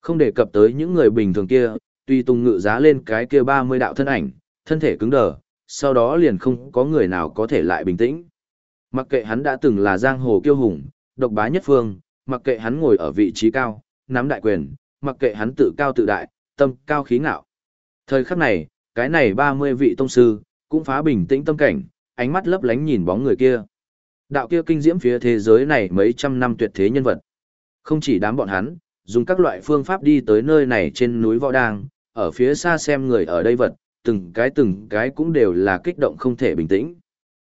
Không đề cập tới những người bình thường kia, tuy tung ngự giá lên cái kia 30 đạo thân ảnh, thân thể cứng đờ, sau đó liền không có người nào có thể lại bình tĩnh. Mặc kệ hắn đã từng là giang hồ kiêu hùng, độc bá nhất phương, mặc kệ hắn ngồi ở vị trí cao, nắm đại quyền, mặc kệ hắn tự cao tự đại, tâm cao khí ngạo. Thời khắc này, cái này 30 vị tông sư, cũng phá bình tĩnh tâm cảnh, ánh mắt lấp lánh nhìn bóng người kia. Đạo kia kinh diễm phía thế giới này mấy trăm năm tuyệt thế nhân vật. Không chỉ đám bọn hắn, dùng các loại phương pháp đi tới nơi này trên núi Võ Đang, ở phía xa xem người ở đây vật, từng cái từng cái cũng đều là kích động không thể bình tĩnh.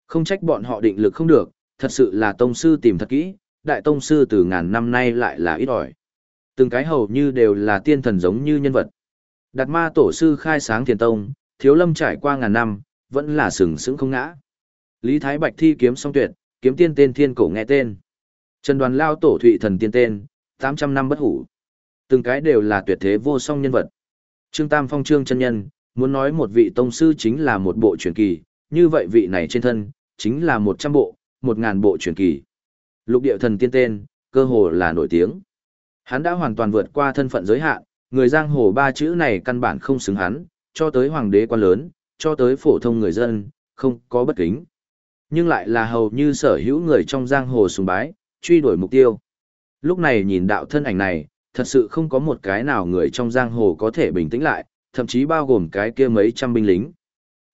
Không trách bọn họ định lực không được, thật sự là tông sư tìm thật kỹ, đại tông sư từ ngàn năm nay lại là ít ỏi. Từng cái hầu như đều là tiên thần giống như nhân vật. Đạt ma tổ sư khai sáng thiền tông, thiếu lâm trải qua ngàn năm, vẫn là sừng sững không ngã. Lý Thái Bạch thi kiếm song tuyệt, kiếm tiên tên thiên cổ nghe tên. Trần đoàn lao tổ thụy thần tiên tên, 800 năm bất hủ. Từng cái đều là tuyệt thế vô song nhân vật. Trương Tam Phong Trương chân nhân, muốn nói một vị tông sư chính là một bộ truyền kỳ, như vậy vị này trên thân, chính là 100 bộ, 1000 bộ truyền kỳ. Lục địa thần tiên tên, cơ hồ là nổi tiếng. Hắn đã hoàn toàn vượt qua thân phận giới hạn, người giang hồ ba chữ này căn bản không xứng hắn, cho tới hoàng đế quan lớn, cho tới phổ thông người dân, không có bất kính. Nhưng lại là hầu như sở hữu người trong giang hồ sùng bái, truy đuổi mục tiêu. Lúc này nhìn đạo thân ảnh này, thật sự không có một cái nào người trong giang hồ có thể bình tĩnh lại, thậm chí bao gồm cái kia mấy trăm binh lính.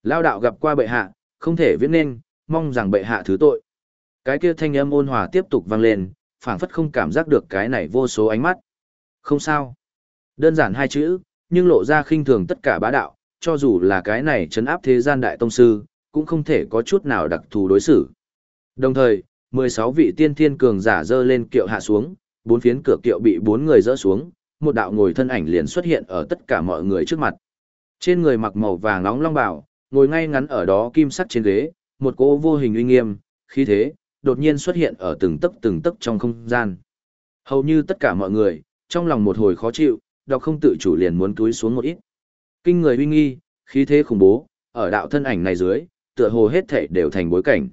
Lao đạo gặp qua bệ hạ, không thể viết nên, mong rằng bệ hạ thứ tội. Cái kia thanh âm ôn hòa tiếp tục vang lên, phảng phất không cảm giác được cái này vô số ánh mắt. Không sao. Đơn giản hai chữ, nhưng lộ ra khinh thường tất cả bá đạo, cho dù là cái này chấn áp thế gian đại tông sư, cũng không thể có chút nào đặc thù đối xử. Đồng thời, 16 vị tiên thiên cường giả dơ lên kiệu hạ xuống, bốn phiến cửa kiệu bị bốn người dỡ xuống, một đạo ngồi thân ảnh liền xuất hiện ở tất cả mọi người trước mặt. Trên người mặc màu vàng nóng long bào, ngồi ngay ngắn ở đó kim sắt trên ghế, một cỗ vô hình uy nghiêm, khí thế, đột nhiên xuất hiện ở từng tấc từng tấc trong không gian. Hầu như tất cả mọi người, trong lòng một hồi khó chịu, đọc không tự chủ liền muốn túi xuống một ít. Kinh người uy nghi, khí thế khủng bố, ở đạo thân ảnh này dưới, tựa hồ hết thể đều thành bối cảnh.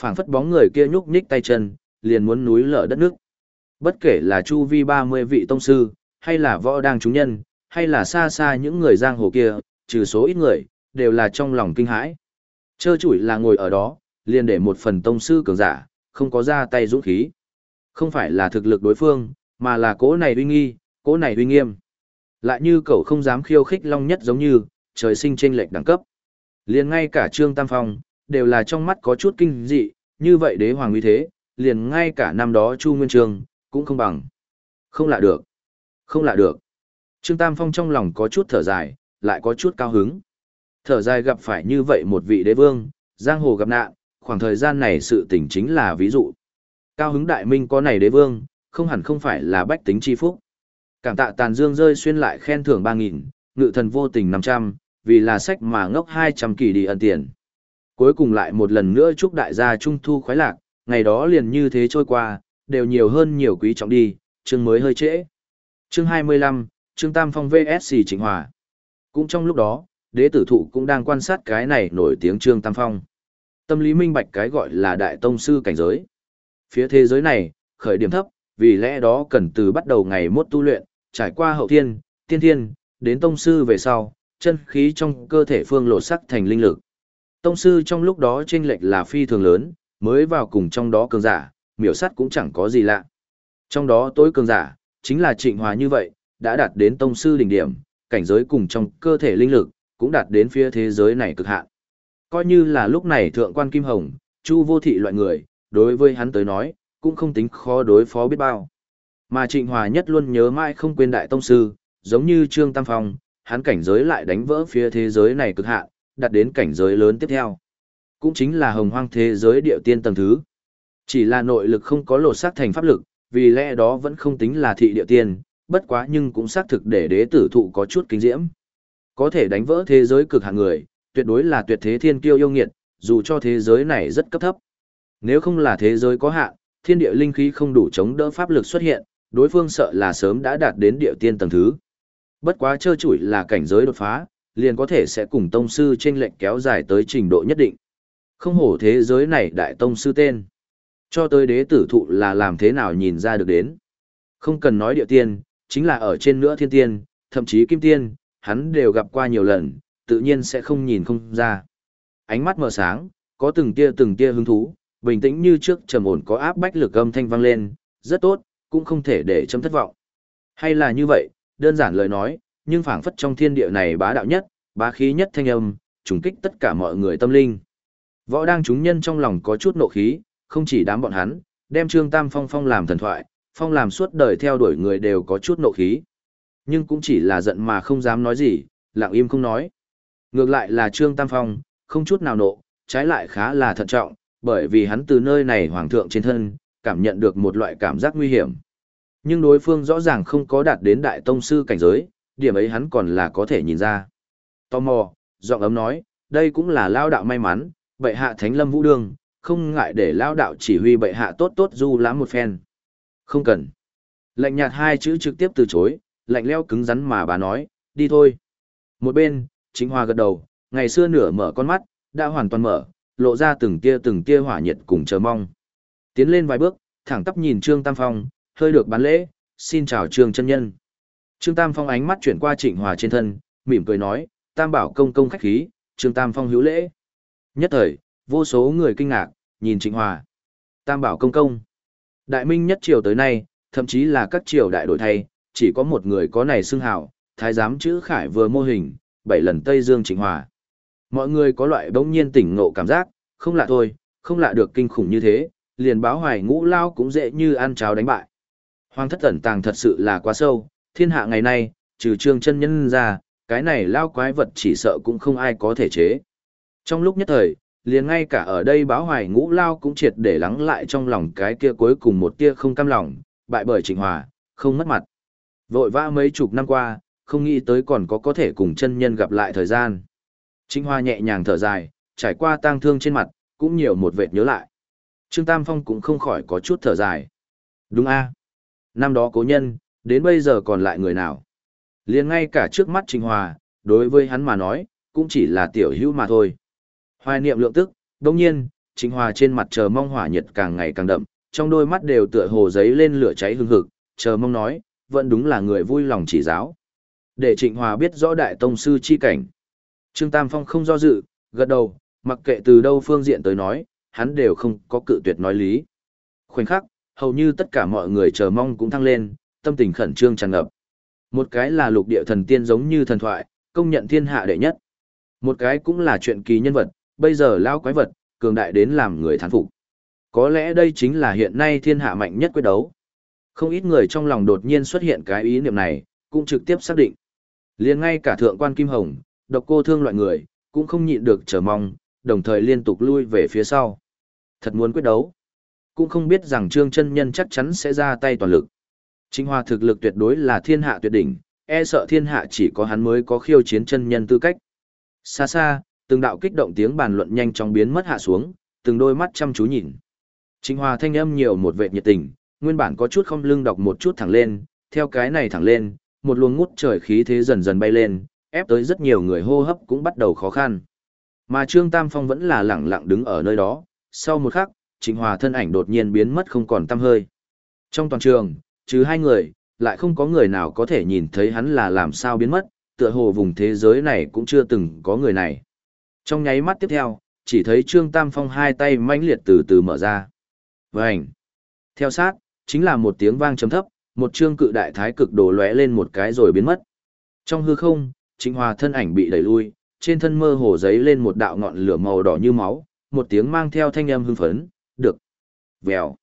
phảng phất bóng người kia nhúc nhích tay chân, liền muốn núi lở đất nước. Bất kể là chu vi 30 vị tông sư, hay là võ đang chúng nhân, hay là xa xa những người giang hồ kia, trừ số ít người, đều là trong lòng kinh hãi. Chơ chủi là ngồi ở đó, liền để một phần tông sư cường giả, không có ra tay dũng khí. Không phải là thực lực đối phương, mà là cố này uy nghi, cố này uy nghiêm. Lại như cậu không dám khiêu khích long nhất giống như, trời sinh trên lệch đẳng cấp. Liền ngay cả Trương Tam Phong, đều là trong mắt có chút kinh dị, như vậy đế hoàng uy thế, liền ngay cả năm đó Chu Nguyên Trường, cũng không bằng. Không lạ được. Không lạ được. Trương Tam Phong trong lòng có chút thở dài, lại có chút cao hứng. Thở dài gặp phải như vậy một vị đế vương, giang hồ gặp nạn, khoảng thời gian này sự tình chính là ví dụ. Cao hứng đại minh có này đế vương, không hẳn không phải là bách tính chi phúc. Cảm tạ tàn dương rơi xuyên lại khen thưởng 3.000, ngự thần vô tình 500, vì là sách mà ngốc 200 kỳ đi ân tiền. Cuối cùng lại một lần nữa chúc đại gia trung thu khoái lạc, ngày đó liền như thế trôi qua, đều nhiều hơn nhiều quý trọng đi, chương mới hơi trễ. Chương 25, chương Tam Phong VSC Trịnh Hòa. Cũng trong lúc đó, đế tử thụ cũng đang quan sát cái này nổi tiếng trương Tam Phong. Tâm lý minh bạch cái gọi là đại tông sư cảnh giới. Phía thế giới này, khởi điểm thấp, vì lẽ đó cần từ bắt đầu ngày mốt tu luyện, trải qua hậu thiên, tiên thiên, đến tông sư về sau, chân khí trong cơ thể phương lộ sắc thành linh lực. Tông sư trong lúc đó chênh lệch là phi thường lớn, mới vào cùng trong đó cường giả, miểu sắt cũng chẳng có gì lạ. Trong đó tối cường giả, chính là trịnh hòa như vậy, đã đạt đến tông sư đỉnh điểm, cảnh giới cùng trong cơ thể linh lực, cũng đạt đến phía thế giới này cực hạn. Coi như là lúc này thượng quan Kim Hồng, chu vô thị loại người, đối với hắn tới nói, cũng không tính khó đối phó biết bao. Mà Trịnh Hòa nhất luôn nhớ mãi không quên đại tông sư, giống như Trương Tam Phong, hắn cảnh giới lại đánh vỡ phía thế giới này cực hạn, đạt đến cảnh giới lớn tiếp theo. Cũng chính là hồng hoang thế giới địa tiên tầng thứ. Chỉ là nội lực không có lột xác thành pháp lực, vì lẽ đó vẫn không tính là thị địa tiên, bất quá nhưng cũng xác thực để đế tử thụ có chút kinh diễm. Có thể đánh vỡ thế giới cực hạn người, tuyệt đối là tuyệt thế thiên kiêu yêu nghiệt, dù cho thế giới này rất cấp thấp. Nếu không là thế giới có hạn, thiên địa linh khí không đủ chống đỡ pháp lực xuất hiện, đối phương sợ là sớm đã đạt đến địa tiên tầng thứ. Bất quá trơ chủi là cảnh giới đột phá, liền có thể sẽ cùng tông sư chênh lệnh kéo dài tới trình độ nhất định. Không hổ thế giới này đại tông sư tên. Cho tới đế tử thụ là làm thế nào nhìn ra được đến. Không cần nói địa tiên, chính là ở trên nữa thiên tiên, thậm chí kim tiên, hắn đều gặp qua nhiều lần, tự nhiên sẽ không nhìn không ra. Ánh mắt mở sáng, có từng tia từng tia hứng thú, bình tĩnh như trước trầm ổn có áp bách lực âm thanh vang lên, rất tốt, cũng không thể để chấm thất vọng. Hay là như vậy, đơn giản lời nói, nhưng phảng phất trong thiên địa này bá đạo nhất, bá khí nhất thanh âm, trùng kích tất cả mọi người tâm linh. Võ đang chúng nhân trong lòng có chút nộ khí, không chỉ đám bọn hắn, đem Trương Tam Phong phong làm thần thoại, phong làm suốt đời theo đuổi người đều có chút nộ khí. Nhưng cũng chỉ là giận mà không dám nói gì, lặng im không nói. Ngược lại là Trương Tam Phong, không chút nào nộ, trái lại khá là thận trọng, bởi vì hắn từ nơi này hoàng thượng trên thân, cảm nhận được một loại cảm giác nguy hiểm. Nhưng đối phương rõ ràng không có đạt đến đại tông sư cảnh giới, điểm ấy hắn còn là có thể nhìn ra. Tò mò, giọng ấm nói, đây cũng là lao đạo may mắn, bệ hạ thánh lâm vũ đương, không ngại để lao đạo chỉ huy bệ hạ tốt tốt du lãm một phen. Không cần. Lạnh nhạt hai chữ trực tiếp từ chối, lạnh leo cứng rắn mà bà nói, đi thôi. Một bên, chính hoa gật đầu, ngày xưa nửa mở con mắt, đã hoàn toàn mở, lộ ra từng tia từng tia hỏa nhiệt cùng chờ mong. Tiến lên vài bước, thẳng tắp nhìn Trương Tam Phong, hơi được bán lễ, xin chào Trương chân nhân. Trương Tam Phong ánh mắt chuyển qua Trịnh Hòa trên thân, mỉm cười nói, Tam bảo công công khách khí, Trương Tam Phong hữu lễ. Nhất thời, vô số người kinh ngạc, nhìn Trịnh Hòa. Tam bảo công công. Đại minh nhất triều tới nay, thậm chí là các triều đại đổi thay, chỉ có một người có này xưng hào, thái giám chữ khải vừa mô hình, bảy lần Tây Dương Trịnh Hòa. Mọi người có loại bỗng nhiên tỉnh ngộ cảm giác, không lạ thôi, không lạ được kinh khủng như thế, liền báo hoài ngũ lao cũng dễ như ăn cháo đánh bại. Hoàng thất ẩn tàng thật sự là quá sâu, thiên hạ ngày nay, trừ trương chân nhân ra, cái này lao quái vật chỉ sợ cũng không ai có thể chế. Trong lúc nhất thời, liền ngay cả ở đây báo hoài ngũ lao cũng triệt để lắng lại trong lòng cái kia cuối cùng một tia không cam lòng, bại bởi Trịnh Hòa, không mất mặt. Vội vã mấy chục năm qua, không nghĩ tới còn có có thể cùng chân nhân gặp lại thời gian. Trịnh Hoa nhẹ nhàng thở dài, trải qua tang thương trên mặt, cũng nhiều một vệt nhớ lại. Trương Tam Phong cũng không khỏi có chút thở dài. Đúng a Năm đó cố nhân, đến bây giờ còn lại người nào? liền ngay cả trước mắt Trịnh Hòa, đối với hắn mà nói, cũng chỉ là tiểu hữu mà thôi. Hoài niệm lượng tức, đồng nhiên, Trịnh Hòa trên mặt chờ mong hỏa nhiệt càng ngày càng đậm, trong đôi mắt đều tựa hồ giấy lên lửa cháy hương hực, chờ mong nói, vẫn đúng là người vui lòng chỉ giáo. Để Trịnh Hòa biết rõ đại tông sư chi cảnh. Trương Tam Phong không do dự, gật đầu, mặc kệ từ đâu phương diện tới nói, hắn đều không có cự tuyệt nói lý. Khoảnh khắc, hầu như tất cả mọi người chờ mong cũng thăng lên, tâm tình khẩn trương tràn ngập. Một cái là lục địa thần tiên giống như thần thoại, công nhận thiên hạ đệ nhất. Một cái cũng là chuyện kỳ nhân vật, bây giờ lao quái vật, cường đại đến làm người thán phục. Có lẽ đây chính là hiện nay thiên hạ mạnh nhất quyết đấu. Không ít người trong lòng đột nhiên xuất hiện cái ý niệm này, cũng trực tiếp xác định liền ngay cả thượng quan Kim Hồng, độc cô thương loại người, cũng không nhịn được chờ mong, đồng thời liên tục lui về phía sau. Thật muốn quyết đấu. Cũng không biết rằng Trương chân Nhân chắc chắn sẽ ra tay toàn lực. chính Hoa thực lực tuyệt đối là thiên hạ tuyệt đỉnh, e sợ thiên hạ chỉ có hắn mới có khiêu chiến chân nhân tư cách. Xa xa, từng đạo kích động tiếng bàn luận nhanh chóng biến mất hạ xuống, từng đôi mắt chăm chú nhìn. chính Hoa thanh âm nhiều một vệ nhiệt tình, nguyên bản có chút không lưng đọc một chút thẳng lên, theo cái này thẳng lên, một luồng ngút trời khí thế dần dần bay lên, ép tới rất nhiều người hô hấp cũng bắt đầu khó khăn. Mà Trương Tam Phong vẫn là lẳng lặng đứng ở nơi đó, sau một khắc, Trịnh Hòa thân ảnh đột nhiên biến mất không còn tăm hơi. Trong toàn trường, trừ hai người, lại không có người nào có thể nhìn thấy hắn là làm sao biến mất, tựa hồ vùng thế giới này cũng chưa từng có người này. Trong nháy mắt tiếp theo, chỉ thấy Trương Tam Phong hai tay mãnh liệt từ từ mở ra. Vành! Theo sát, chính là một tiếng vang chấm thấp, một trương cự đại thái cực đổ lóe lên một cái rồi biến mất. Trong hư không, Trịnh Hòa thân ảnh bị đẩy lui, trên thân mơ hồ giấy lên một đạo ngọn lửa màu đỏ như máu, một tiếng mang theo thanh âm hưng phấn, được. Vèo.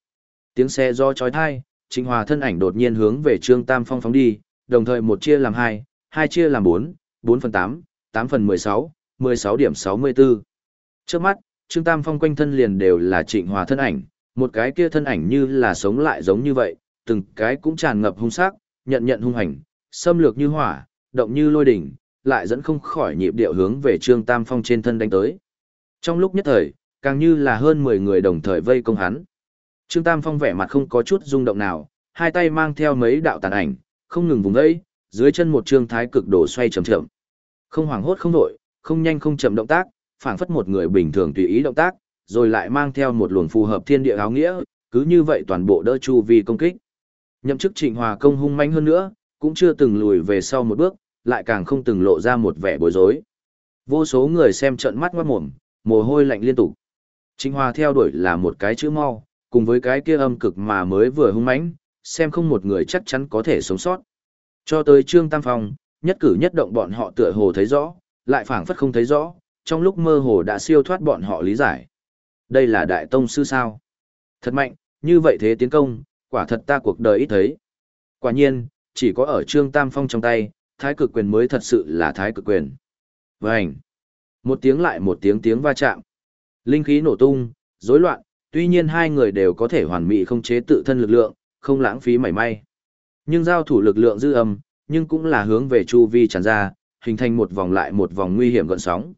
Tiếng xe do chói tai, Trịnh Hòa thân ảnh đột nhiên hướng về Trương Tam Phong phóng đi, đồng thời một chia làm hai, hai chia làm bốn, bốn phần tám, tám phần mười sáu, mười sáu điểm sáu mươi 64. Trước mắt, Trương Tam Phong quanh thân liền đều là Trịnh Hòa thân ảnh, một cái kia thân ảnh như là sống lại giống như vậy, từng cái cũng tràn ngập hung sắc, nhận nhận hung hành, xâm lược như hỏa, động như lôi đỉnh, lại dẫn không khỏi nhịp điệu hướng về Trương Tam Phong trên thân đánh tới. Trong lúc nhất thời, càng như là hơn 10 người đồng thời vây công hắn. Trương Tam Phong vẻ mặt không có chút rung động nào, hai tay mang theo mấy đạo tàn ảnh, không ngừng vùng vẫy, dưới chân một trương thái cực đổ xoay chậm chậm. Không hoảng hốt không nổi, không nhanh không chậm động tác, phảng phất một người bình thường tùy ý động tác, rồi lại mang theo một luồng phù hợp thiên địa áo nghĩa, cứ như vậy toàn bộ đỡ chu vi công kích. Nhậm chức Trịnh Hòa công hung manh hơn nữa, cũng chưa từng lùi về sau một bước, lại càng không từng lộ ra một vẻ bối rối. Vô số người xem trận mắt ngoát mồm, mồ hôi lạnh liên tục. Trịnh Hòa theo đuổi là một cái chữ mau, cùng với cái kia âm cực mà mới vừa hung mãnh, xem không một người chắc chắn có thể sống sót. Cho tới Trương Tam Phong, nhất cử nhất động bọn họ tựa hồ thấy rõ, lại phảng phất không thấy rõ, trong lúc mơ hồ đã siêu thoát bọn họ lý giải. Đây là đại tông sư sao? Thật mạnh, như vậy thế tiến công, quả thật ta cuộc đời ít thấy. Quả nhiên, chỉ có ở Trương Tam Phong trong tay, thái cực quyền mới thật sự là thái cực quyền. Vành! Một tiếng lại một tiếng tiếng va chạm. Linh khí nổ tung, rối loạn, tuy nhiên hai người đều có thể hoàn mỹ không chế tự thân lực lượng, không lãng phí mảy may. Nhưng giao thủ lực lượng dư âm, nhưng cũng là hướng về chu vi tràn ra, hình thành một vòng lại một vòng nguy hiểm gợn sóng.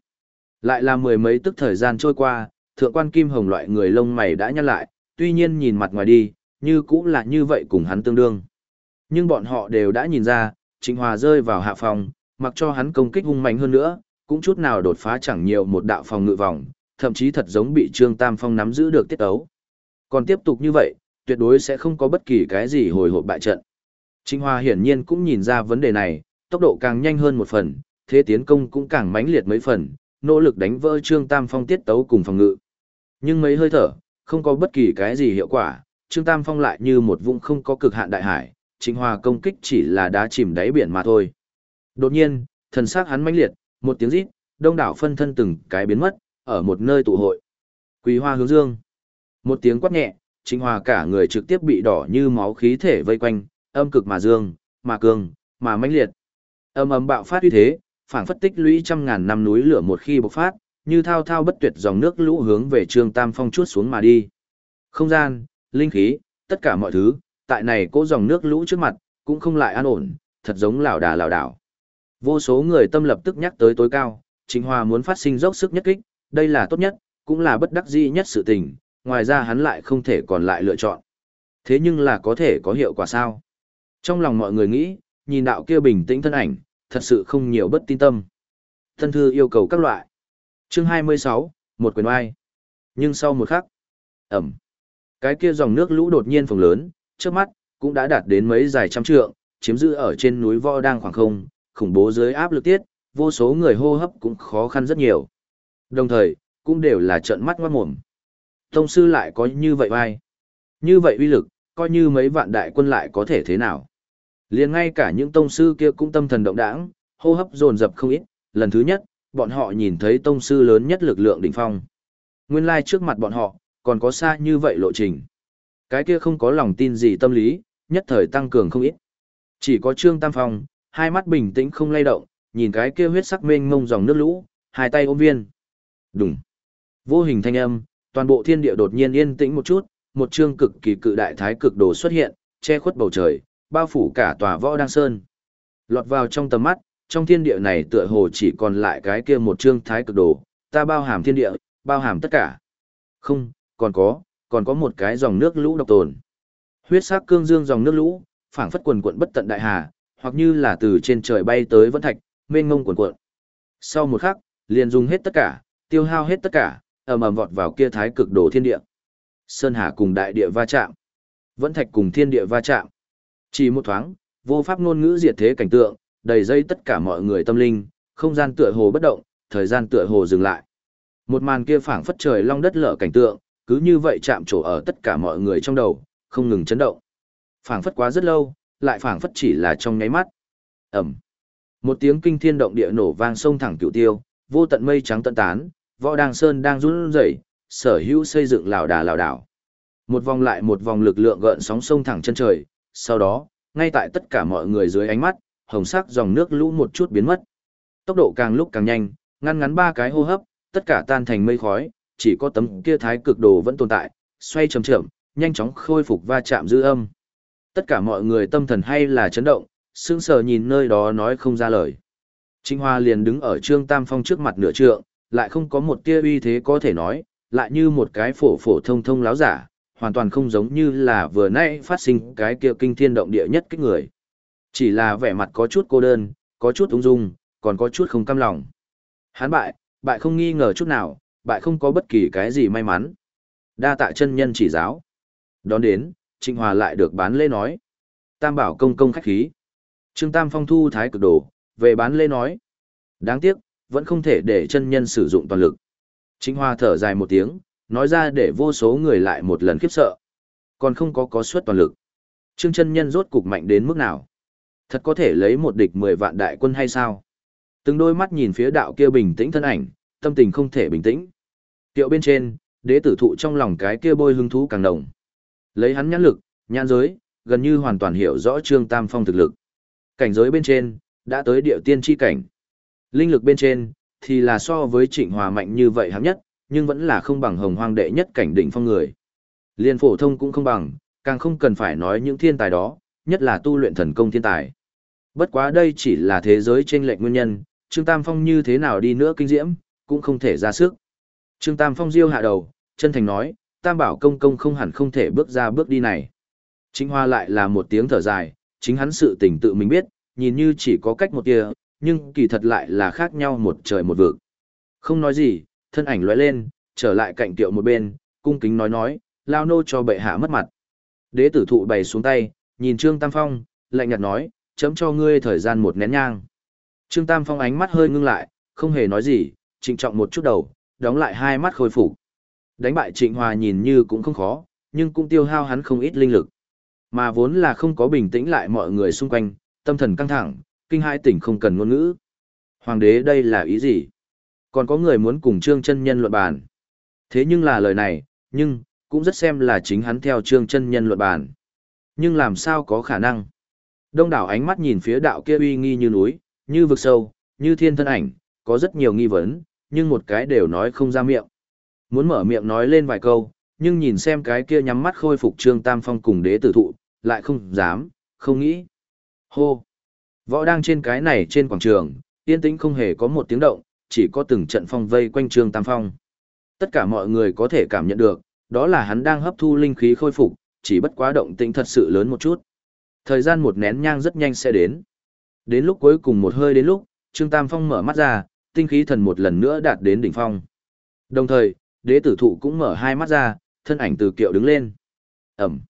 Lại là mười mấy tức thời gian trôi qua, thượng quan kim hồng loại người lông mày đã nhăn lại, tuy nhiên nhìn mặt ngoài đi, như cũng là như vậy cùng hắn tương đương. Nhưng bọn họ đều đã nhìn ra, Trịnh Hòa rơi vào hạ phòng, mặc cho hắn công kích hung mạnh hơn nữa, cũng chút nào đột phá chẳng nhiều một đạo phòng ngự vòng, thậm chí thật giống bị Trương Tam Phong nắm giữ được tiết ấu. Còn tiếp tục như vậy, tuyệt đối sẽ không có bất kỳ cái gì hồi hộp bại trận. Trịnh Hòa hiển nhiên cũng nhìn ra vấn đề này, tốc độ càng nhanh hơn một phần, thế tiến công cũng càng mãnh liệt mấy phần, nỗ lực đánh vỡ Trương Tam Phong tiết tấu cùng phòng ngự. Nhưng mấy hơi thở, không có bất kỳ cái gì hiệu quả, Trương Tam Phong lại như một vũng không có cực hạn đại hải, Trịnh Hòa công kích chỉ là đá chìm đáy biển mà thôi. Đột nhiên, thần sắc hắn mãnh liệt, một tiếng rít, đông đảo phân thân từng cái biến mất, ở một nơi tụ hội. Quý Hoa hướng dương. Một tiếng quát nhẹ, Trịnh Hòa cả người trực tiếp bị đỏ như máu khí thể vây quanh, âm cực mà dương, mà cường, mà mãnh liệt. Âm ầm bạo phát uy thế, phảng phất tích lũy trăm ngàn năm núi lửa một khi bộc phát, như thao thao bất tuyệt dòng nước lũ hướng về Trương Tam Phong chuốt xuống mà đi. Không gian, linh khí, tất cả mọi thứ, tại này cố dòng nước lũ trước mặt, cũng không lại an ổn, thật giống lảo đà lảo đảo. Vô số người tâm lập tức nhắc tới tối cao, Trịnh Hoa muốn phát sinh dốc sức nhất kích, đây là tốt nhất, cũng là bất đắc dĩ nhất sự tình, ngoài ra hắn lại không thể còn lại lựa chọn. Thế nhưng là có thể có hiệu quả sao? Trong lòng mọi người nghĩ, nhìn đạo kia bình tĩnh thân ảnh, thật sự không nhiều bất tin tâm. Thân thư yêu cầu các loại. Chương 26, một quyền oai. Nhưng sau một khắc, ẩm. Cái kia dòng nước lũ đột nhiên phồng lớn, trước mắt, cũng đã đạt đến mấy dài trăm trượng, chiếm giữ ở trên núi võ đang khoảng không, khủng bố dưới áp lực tiết, vô số người hô hấp cũng khó khăn rất nhiều. Đồng thời, cũng đều là trợn mắt ngoát mồm. Tông sư lại có như vậy vai. Như vậy uy lực, coi như mấy vạn đại quân lại có thể thế nào. liền ngay cả những tông sư kia cũng tâm thần động đãng, hô hấp dồn dập không ít, lần thứ nhất, bọn họ nhìn thấy tông sư lớn nhất lực lượng đỉnh phong. Nguyên lai like trước mặt bọn họ, còn có xa như vậy lộ trình. Cái kia không có lòng tin gì tâm lý, nhất thời tăng cường không ít. Chỉ có Trương Tam Phong, hai mắt bình tĩnh không lay động, nhìn cái kia huyết sắc mênh mông dòng nước lũ, hai tay ôm viên. Đùng. Vô hình thanh âm, toàn bộ thiên địa đột nhiên yên tĩnh một chút, một chương cực kỳ cự đại thái cực đồ xuất hiện, che khuất bầu trời, bao phủ cả tòa võ đăng sơn. Lọt vào trong tầm mắt, trong thiên địa này tựa hồ chỉ còn lại cái kia một chương thái cực đồ, ta bao hàm thiên địa, bao hàm tất cả. Không, còn có, còn có một cái dòng nước lũ độc tồn. Huyết sắc cương dương dòng nước lũ, phảng phất quần quận bất tận đại hà, hoặc như là từ trên trời bay tới vẫn thạch, mênh mông quần cuộn. Sau một khắc, liền dùng hết tất cả, tiêu hao hết tất cả, ầm ầm vọt vào kia thái cực đồ thiên địa. Sơn hà cùng đại địa va chạm, vẫn thạch cùng thiên địa va chạm. Chỉ một thoáng, vô pháp ngôn ngữ diệt thế cảnh tượng, đầy dây tất cả mọi người tâm linh, không gian tựa hồ bất động, thời gian tựa hồ dừng lại. Một màn kia phảng phất trời long đất lở cảnh tượng, cứ như vậy chạm trổ ở tất cả mọi người trong đầu, không ngừng chấn động. Phảng phất quá rất lâu, lại phảng phất chỉ là trong nháy mắt. Ầm. Một tiếng kinh thiên động địa nổ vang sông thẳng cửu tiêu, vô tận mây trắng tận tán, võ đàng sơn đang run rẩy, sở hữu xây dựng lảo đà lảo đảo. Một vòng lại một vòng lực lượng gợn sóng sông thẳng chân trời, sau đó, ngay tại tất cả mọi người dưới ánh mắt, hồng sắc dòng nước lũ một chút biến mất. Tốc độ càng lúc càng nhanh, ngăn ngắn ba cái hô hấp, tất cả tan thành mây khói, chỉ có tấm kia thái cực đồ vẫn tồn tại, xoay chậm chậm, nhanh chóng khôi phục va chạm dư âm. Tất cả mọi người tâm thần hay là chấn động, sững sờ nhìn nơi đó nói không ra lời. Trinh Hoa liền đứng ở Trương Tam Phong trước mặt nửa trượng, lại không có một tia uy thế có thể nói, lại như một cái phổ phổ thông thông láo giả, hoàn toàn không giống như là vừa nãy phát sinh cái kia kinh thiên động địa nhất kích người. Chỉ là vẻ mặt có chút cô đơn, có chút ung dung, còn có chút không cam lòng. Hán bại, bại không nghi ngờ chút nào, bại không có bất kỳ cái gì may mắn. Đa tạ chân nhân chỉ giáo. Đón đến, Trịnh Hòa lại được bán lễ nói. Tam bảo công công khách khí. Trương Tam Phong thu thái cực đồ, về bán lễ nói. Đáng tiếc, vẫn không thể để chân nhân sử dụng toàn lực. Trịnh Hòa thở dài một tiếng, nói ra để vô số người lại một lần khiếp sợ. Còn không có có suất toàn lực. Trương chân nhân rốt cục mạnh đến mức nào? Thật có thể lấy một địch mười vạn đại quân hay sao? Từng đôi mắt nhìn phía đạo kia bình tĩnh thân ảnh, tâm tình không thể bình tĩnh. Tiệu bên trên, đế tử thụ trong lòng cái kia bôi hứng thú càng nồng. Lấy hắn nhãn lực, nhãn giới, gần như hoàn toàn hiểu rõ Trương Tam Phong thực lực. Cảnh giới bên trên, đã tới điệu tiên chi cảnh. Linh lực bên trên, thì là so với trịnh hòa mạnh như vậy hám nhất, nhưng vẫn là không bằng hồng hoang đệ nhất cảnh đỉnh phong người. Liên phổ thông cũng không bằng, càng không cần phải nói những thiên tài đó, nhất là tu luyện thần công thiên tài. Bất quá đây chỉ là thế giới trên lệnh nguyên nhân, Trương Tam Phong như thế nào đi nữa kinh diễm, cũng không thể ra sức. Trương Tam Phong diêu hạ đầu, chân thành nói, Tam Bảo công công không hẳn không thể bước ra bước đi này. Chính Hoa lại là một tiếng thở dài, chính hắn sự tình tự mình biết, nhìn như chỉ có cách một tia, nhưng kỳ thật lại là khác nhau một trời một vực. Không nói gì, thân ảnh lóe lên, trở lại cạnh tiệu một bên, cung kính nói nói, lao nô cho bệ hạ mất mặt. Đế tử thụ bày xuống tay, nhìn Trương Tam Phong, lạnh nhạt nói, chấm cho ngươi thời gian một nén nhang. Trương Tam Phong ánh mắt hơi ngưng lại, không hề nói gì, trịnh trọng một chút đầu, đóng lại hai mắt khôi phục. Đánh bại Trịnh Hòa nhìn như cũng không khó, nhưng cũng tiêu hao hắn không ít linh lực. Mà vốn là không có bình tĩnh lại mọi người xung quanh, tâm thần căng thẳng, kinh hai tỉnh không cần ngôn ngữ. Hoàng đế đây là ý gì? Còn có người muốn cùng Trương chân nhân luận bàn. Thế nhưng là lời này, nhưng, cũng rất xem là chính hắn theo Trương chân nhân luận bàn. Nhưng làm sao có khả năng? Đông đảo ánh mắt nhìn phía đạo kia uy nghi như núi, như vực sâu, như thiên thân ảnh, có rất nhiều nghi vấn, nhưng một cái đều nói không ra miệng. Muốn mở miệng nói lên vài câu, nhưng nhìn xem cái kia nhắm mắt khôi phục Trương Tam Phong cùng đế tử thụ, lại không dám, không nghĩ. Hô! Võ đang trên cái này trên quảng trường, yên tĩnh không hề có một tiếng động, chỉ có từng trận phong vây quanh Trương Tam Phong. Tất cả mọi người có thể cảm nhận được, đó là hắn đang hấp thu linh khí khôi phục, chỉ bất quá động tĩnh thật sự lớn một chút. Thời gian một nén nhang rất nhanh sẽ đến. Đến lúc cuối cùng một hơi đến lúc, Trương Tam Phong mở mắt ra, tinh khí thần một lần nữa đạt đến đỉnh phong. Đồng thời, đế tử thụ cũng mở hai mắt ra, thân ảnh từ kiệu đứng lên. Ẩm.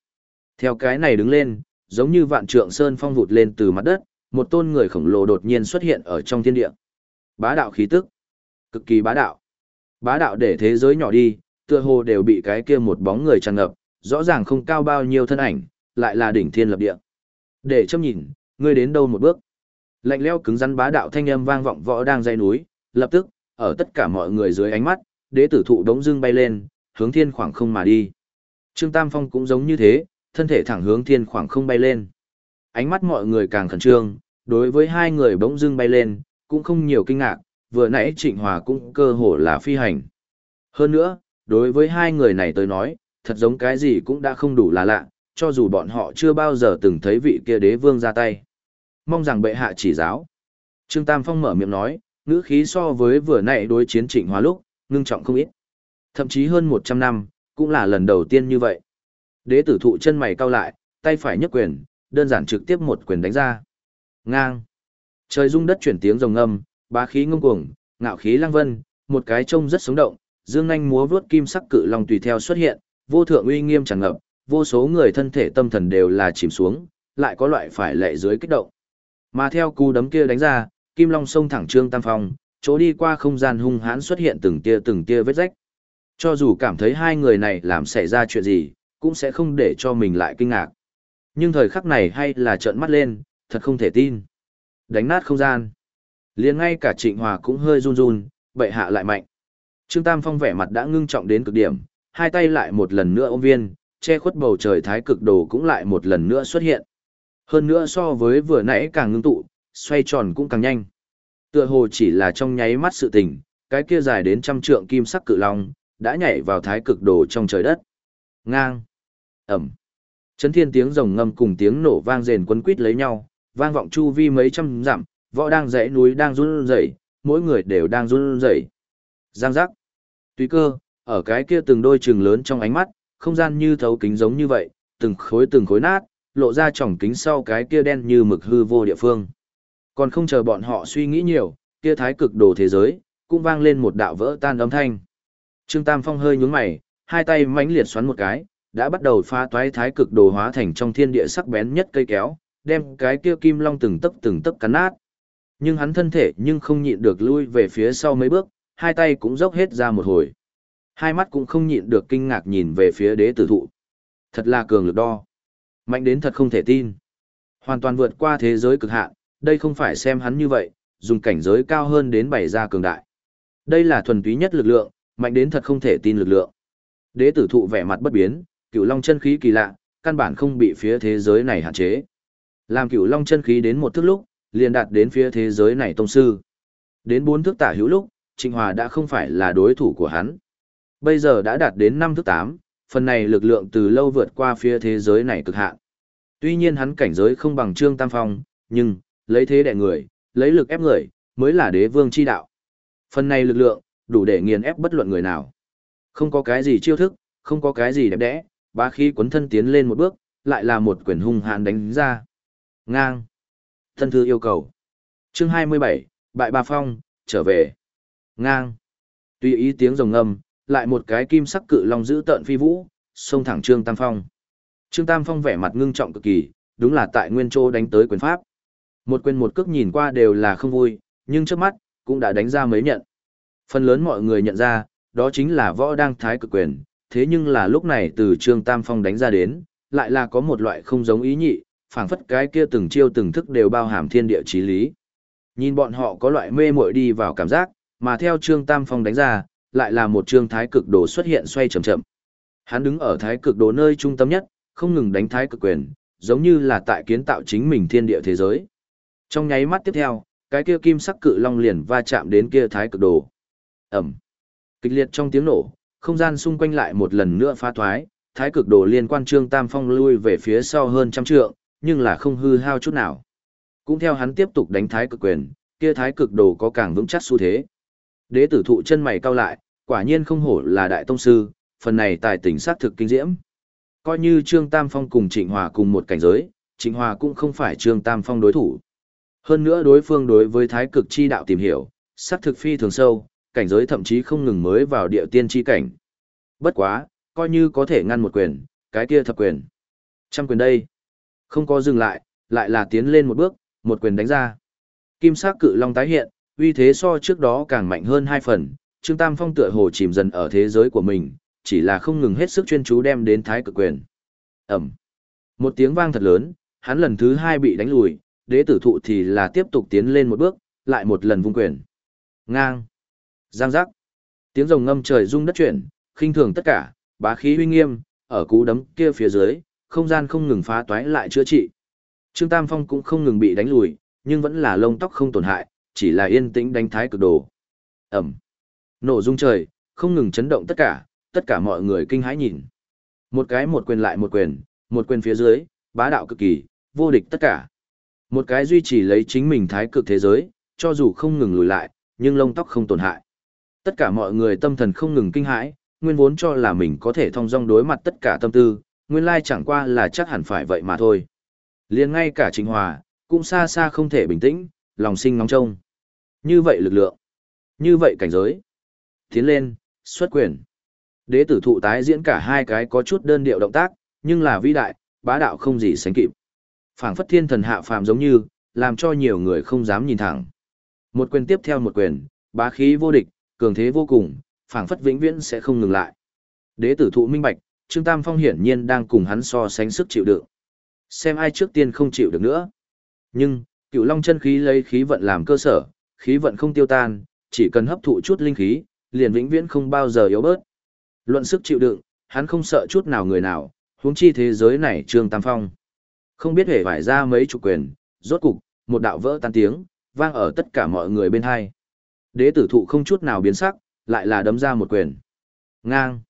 Theo cái này đứng lên, giống như vạn trượng sơn phong vụt lên từ mặt đất, một tôn người khổng lồ đột nhiên xuất hiện ở trong thiên địa. Bá đạo khí tức. Cực kỳ bá đạo. Bá đạo để thế giới nhỏ đi, tựa hồ đều bị cái kia một bóng người tràn ngập, rõ ràng không cao bao nhiêu thân ảnh, lại là đỉnh thiên lập địa. Để châm nhìn, ngươi đến đâu một bước. Lạnh leo cứng rắn bá đạo thanh âm vang vọng võ đang dây núi, lập tức, ở tất cả mọi người dưới ánh mắt, đế tử thụ đống dưng bay lên, hướng thiên khoảng không mà đi. Trương Tam Phong cũng giống như thế, thân thể thẳng hướng thiên khoảng không bay lên. Ánh mắt mọi người càng khẩn trương, đối với hai người bỗng dưng bay lên, cũng không nhiều kinh ngạc, vừa nãy Trịnh Hòa cũng cơ hồ là phi hành. Hơn nữa, đối với hai người này tới nói, thật giống cái gì cũng đã không đủ là lạ, cho dù bọn họ chưa bao giờ từng thấy vị kia đế vương ra tay. Mong rằng bệ hạ chỉ giáo. Trương Tam Phong mở miệng nói, ngữ khí so với vừa nãy đối chiến Trịnh hóa lúc, ngưng trọng không ít. Thậm chí hơn 100 năm, cũng là lần đầu tiên như vậy. Đế tử thụ chân mày cau lại, tay phải nhấc quyền, đơn giản trực tiếp một quyền đánh ra. Ngang. Trời rung đất chuyển tiếng rồng ngâm, bá khí ngông cuồng, ngạo khí lang vân, một cái trông rất sống động, dương anh múa vướt kim sắc cự long tùy theo xuất hiện, vô thượng uy nghiêm tràn ngập, vô số người thân thể tâm thần đều là chìm xuống, lại có loại phải lệ dưới kích động. Mà theo cú đấm kia đánh ra, kim long sông thẳng trương tam phong, chỗ đi qua không gian hung hãn xuất hiện từng tia từng tia vết rách. Cho dù cảm thấy hai người này làm xảy ra chuyện gì, cũng sẽ không để cho mình lại kinh ngạc. Nhưng thời khắc này hay là trợn mắt lên, thật không thể tin. Đánh nát không gian. liền ngay cả Trịnh Hòa cũng hơi run run, bệ hạ lại mạnh. Trương Tam Phong vẻ mặt đã ngưng trọng đến cực điểm, hai tay lại một lần nữa ôm viên, che khuất bầu trời thái cực đồ cũng lại một lần nữa xuất hiện. Hơn nữa so với vừa nãy càng ngưng tụ, xoay tròn cũng càng nhanh. Tựa hồ chỉ là trong nháy mắt sự tình, cái kia dài đến trăm trượng kim sắc cự long, đã nhảy vào thái cực đồ trong trời đất. Ngang. Ẩm. Chấn thiên tiếng rồng ngâm cùng tiếng nổ vang rền quấn quít lấy nhau, vang vọng chu vi mấy trăm dặm, võ đang dãy núi đang run rẩy, mỗi người đều đang run rẩy. Giang giác. Tùy cơ, ở cái kia từng đôi trường lớn trong ánh mắt, không gian như thấu kính giống như vậy, từng khối từng khối nát, lộ ra tròng kính sau cái kia đen như mực hư vô địa phương. Còn không chờ bọn họ suy nghĩ nhiều, kia thái cực đồ thế giới, cũng vang lên một đạo vỡ tan âm thanh. Trương Tam Phong hơi nhướng mày, hai tay mãnh liệt xoắn một cái, đã bắt đầu pha toái thái cực đồ hóa thành trong thiên địa sắc bén nhất cây kéo, đem cái kia kim long từng tấc từng tấc cắn nát. Nhưng hắn thân thể nhưng không nhịn được lui về phía sau mấy bước, hai tay cũng dốc hết ra một hồi. Hai mắt cũng không nhịn được kinh ngạc nhìn về phía đế tử thụ. Thật là cường lực đo. Mạnh đến thật không thể tin. Hoàn toàn vượt qua thế giới cực hạn, đây không phải xem hắn như vậy, dùng cảnh giới cao hơn đến bảy gia cường đại. Đây là thuần túy nhất lực lượng, mạnh đến thật không thể tin lực lượng. Đế tử thụ vẻ mặt bất biến, cửu long chân khí kỳ lạ, căn bản không bị phía thế giới này hạn chế. Làm cửu long chân khí đến một thước lúc, liền đạt đến phía thế giới này tông sư. Đến bốn thước tả hữu lúc, Trịnh Hòa đã không phải là đối thủ của hắn. Bây giờ đã đạt đến năm thước tám, phần này lực lượng từ lâu vượt qua phía thế giới này cực hạn. Tuy nhiên hắn cảnh giới không bằng Trương Tam Phong, nhưng, lấy thế đẻ người, lấy lực ép người, mới là đế vương chi đạo. Phần này lực lượng, đủ để nghiền ép bất luận người nào. Không có cái gì chiêu thức, không có cái gì đẹp đẽ, bá khí cuốn thân tiến lên một bước, lại là một quyền hung hãn đánh ra. Ngang. Thân thư yêu cầu. Chương 27, Bại Ba Phong, trở về. Ngang. Tuy ý tiếng rồng ngâm, lại một cái kim sắc cự long giữ tợn phi vũ, xông thẳng Trương Tam Phong. Trương Tam Phong vẻ mặt ngưng trọng cực kỳ, đúng là tại nguyên châu đánh tới quyền pháp. Một quyền một cước nhìn qua đều là không vui, nhưng trước mắt, cũng đã đánh ra mấy nhận. Phần lớn mọi người nhận ra, đó chính là võ đang thái cực quyền, thế nhưng là lúc này từ Trương Tam Phong đánh ra đến, lại là có một loại không giống ý nhị, phảng phất cái kia từng chiêu từng thức đều bao hàm thiên địa chí lý. Nhìn bọn họ có loại mê muội đi vào cảm giác, mà theo Trương Tam Phong đánh ra, lại là một trương thái cực đồ xuất hiện xoay chậm chậm. Hắn đứng ở thái cực đồ nơi trung tâm nhất, không ngừng đánh thái cực quyền, giống như là tại kiến tạo chính mình thiên địa thế giới. Trong nháy mắt tiếp theo, cái kia kim sắc cự long liền va chạm đến kia thái cực đồ. Ẩm. Kịch liệt trong tiếng nổ, không gian xung quanh lại một lần nữa phá thoái, thái cực đồ liên quan Trương Tam Phong lui về phía sau hơn trăm trượng, nhưng là không hư hao chút nào. Cũng theo hắn tiếp tục đánh thái cực quyền, kia thái cực đồ có càng vững chắc xu thế. Đế tử thụ chân mày cau lại, quả nhiên không hổ là đại tông sư, phần này tài tình sát thực kinh diễm. Coi như Trương Tam Phong cùng Trịnh Hòa cùng một cảnh giới, Trịnh Hòa cũng không phải Trương Tam Phong đối thủ. Hơn nữa đối phương đối với thái cực chi đạo tìm hiểu, sát thực phi thường sâu, cảnh giới thậm chí không ngừng mới vào địa tiên chi cảnh. Bất quá, coi như có thể ngăn một quyền, cái kia thập quyền. Trăm quyền đây. Không có dừng lại, lại là tiến lên một bước, một quyền đánh ra. Kim sắc cự long tái hiện, uy thế so trước đó càng mạnh hơn hai phần, Trương Tam Phong tựa hồ chìm dần ở thế giới của mình, chỉ là không ngừng hết sức chuyên chú đem đến thái cực quyền. Ẩm. Một tiếng vang thật lớn, hắn lần thứ hai bị đánh lùi, đế tử thụ thì là tiếp tục tiến lên một bước, lại một lần vung quyền. Ngang. Giang giác. Tiếng rồng ngâm trời rung đất chuyển, khinh thường tất cả, bá khí uy nghiêm, ở cú đấm kia phía dưới, không gian không ngừng phá toái lại chữa trị. Trương Tam Phong cũng không ngừng bị đánh lùi, nhưng vẫn là lông tóc không tổn hại, chỉ là yên tĩnh đánh thái cực đồ. Ẩm. Nổ rung trời, không ngừng chấn động tất cả, tất cả mọi người kinh hãi nhìn. Một cái một quyền lại một quyền, một quyền phía dưới, bá đạo cực kỳ, vô địch tất cả. Một cái duy trì lấy chính mình thái cực thế giới, cho dù không ngừng lùi lại, nhưng lông tóc không tổn hại. Tất cả mọi người tâm thần không ngừng kinh hãi, nguyên vốn cho là mình có thể thông dong đối mặt tất cả tâm tư, nguyên lai chẳng qua là chắc hẳn phải vậy mà thôi. liền ngay cả Trình Hòa, cũng xa xa không thể bình tĩnh, lòng sinh ngóng trông. Như vậy lực lượng, như vậy cảnh giới. Tiến lên, xuất quyền. Đế tử thụ tái diễn cả hai cái có chút đơn điệu động tác, nhưng là vĩ đại, bá đạo không gì sánh kịp. Phảng phất thiên thần hạ phàm giống như, làm cho nhiều người không dám nhìn thẳng. Một quyền tiếp theo một quyền, bá khí vô địch, cường thế vô cùng, phảng phất vĩnh viễn sẽ không ngừng lại. Đế tử thụ minh bạch, Trương Tam Phong hiển nhiên đang cùng hắn so sánh sức chịu đựng. Xem ai trước tiên không chịu được nữa. Nhưng, cựu long chân khí lấy khí vận làm cơ sở, khí vận không tiêu tan, chỉ cần hấp thụ chút linh khí, liền vĩnh viễn không bao giờ yếu bớt. Luận sức chịu đựng, hắn không sợ chút nào người nào, huống chi thế giới này Trương Tam Phong. Không biết hề vải ra mấy chục quyền, rốt cục, một đạo vỡ tan tiếng, vang ở tất cả mọi người bên hai. Đế tử thụ không chút nào biến sắc, lại là đấm ra một quyền. Ngang.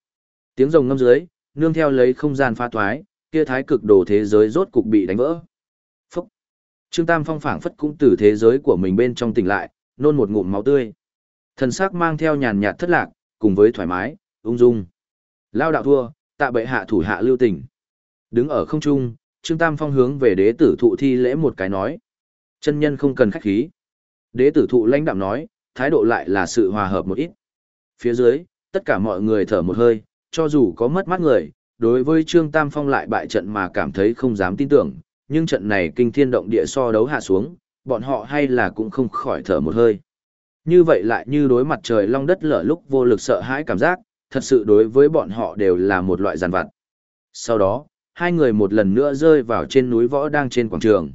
Tiếng rồng ngâm dưới, nương theo lấy không gian pha thoái, kia thái cực đồ thế giới rốt cục bị đánh vỡ. Phúc. Trương Tam Phong phảng phất cũng từ thế giới của mình bên trong tỉnh lại, nôn một ngụm máu tươi. Thần sắc mang theo nhàn nhạt thất lạc, cùng với thoải mái, ung dung. Lao đạo thua, tạ bệ hạ thủ hạ lưu tình. Đứng ở không trung, Trương Tam Phong hướng về đế tử thụ thi lễ một cái nói. Chân nhân không cần khách khí. Đế tử thụ lãnh đạm nói, thái độ lại là sự hòa hợp một ít. Phía dưới, tất cả mọi người thở một hơi, cho dù có mất mắt người, đối với Trương Tam Phong lại bại trận mà cảm thấy không dám tin tưởng, nhưng trận này kinh thiên động địa so đấu hạ xuống, bọn họ hay là cũng không khỏi thở một hơi. Như vậy lại như đối mặt trời long đất lở lúc vô lực sợ hãi cảm giác, thật sự đối với bọn họ đều là một loại giàn vặt. Sau đó, hai người một lần nữa rơi vào trên núi võ đang trên quảng trường.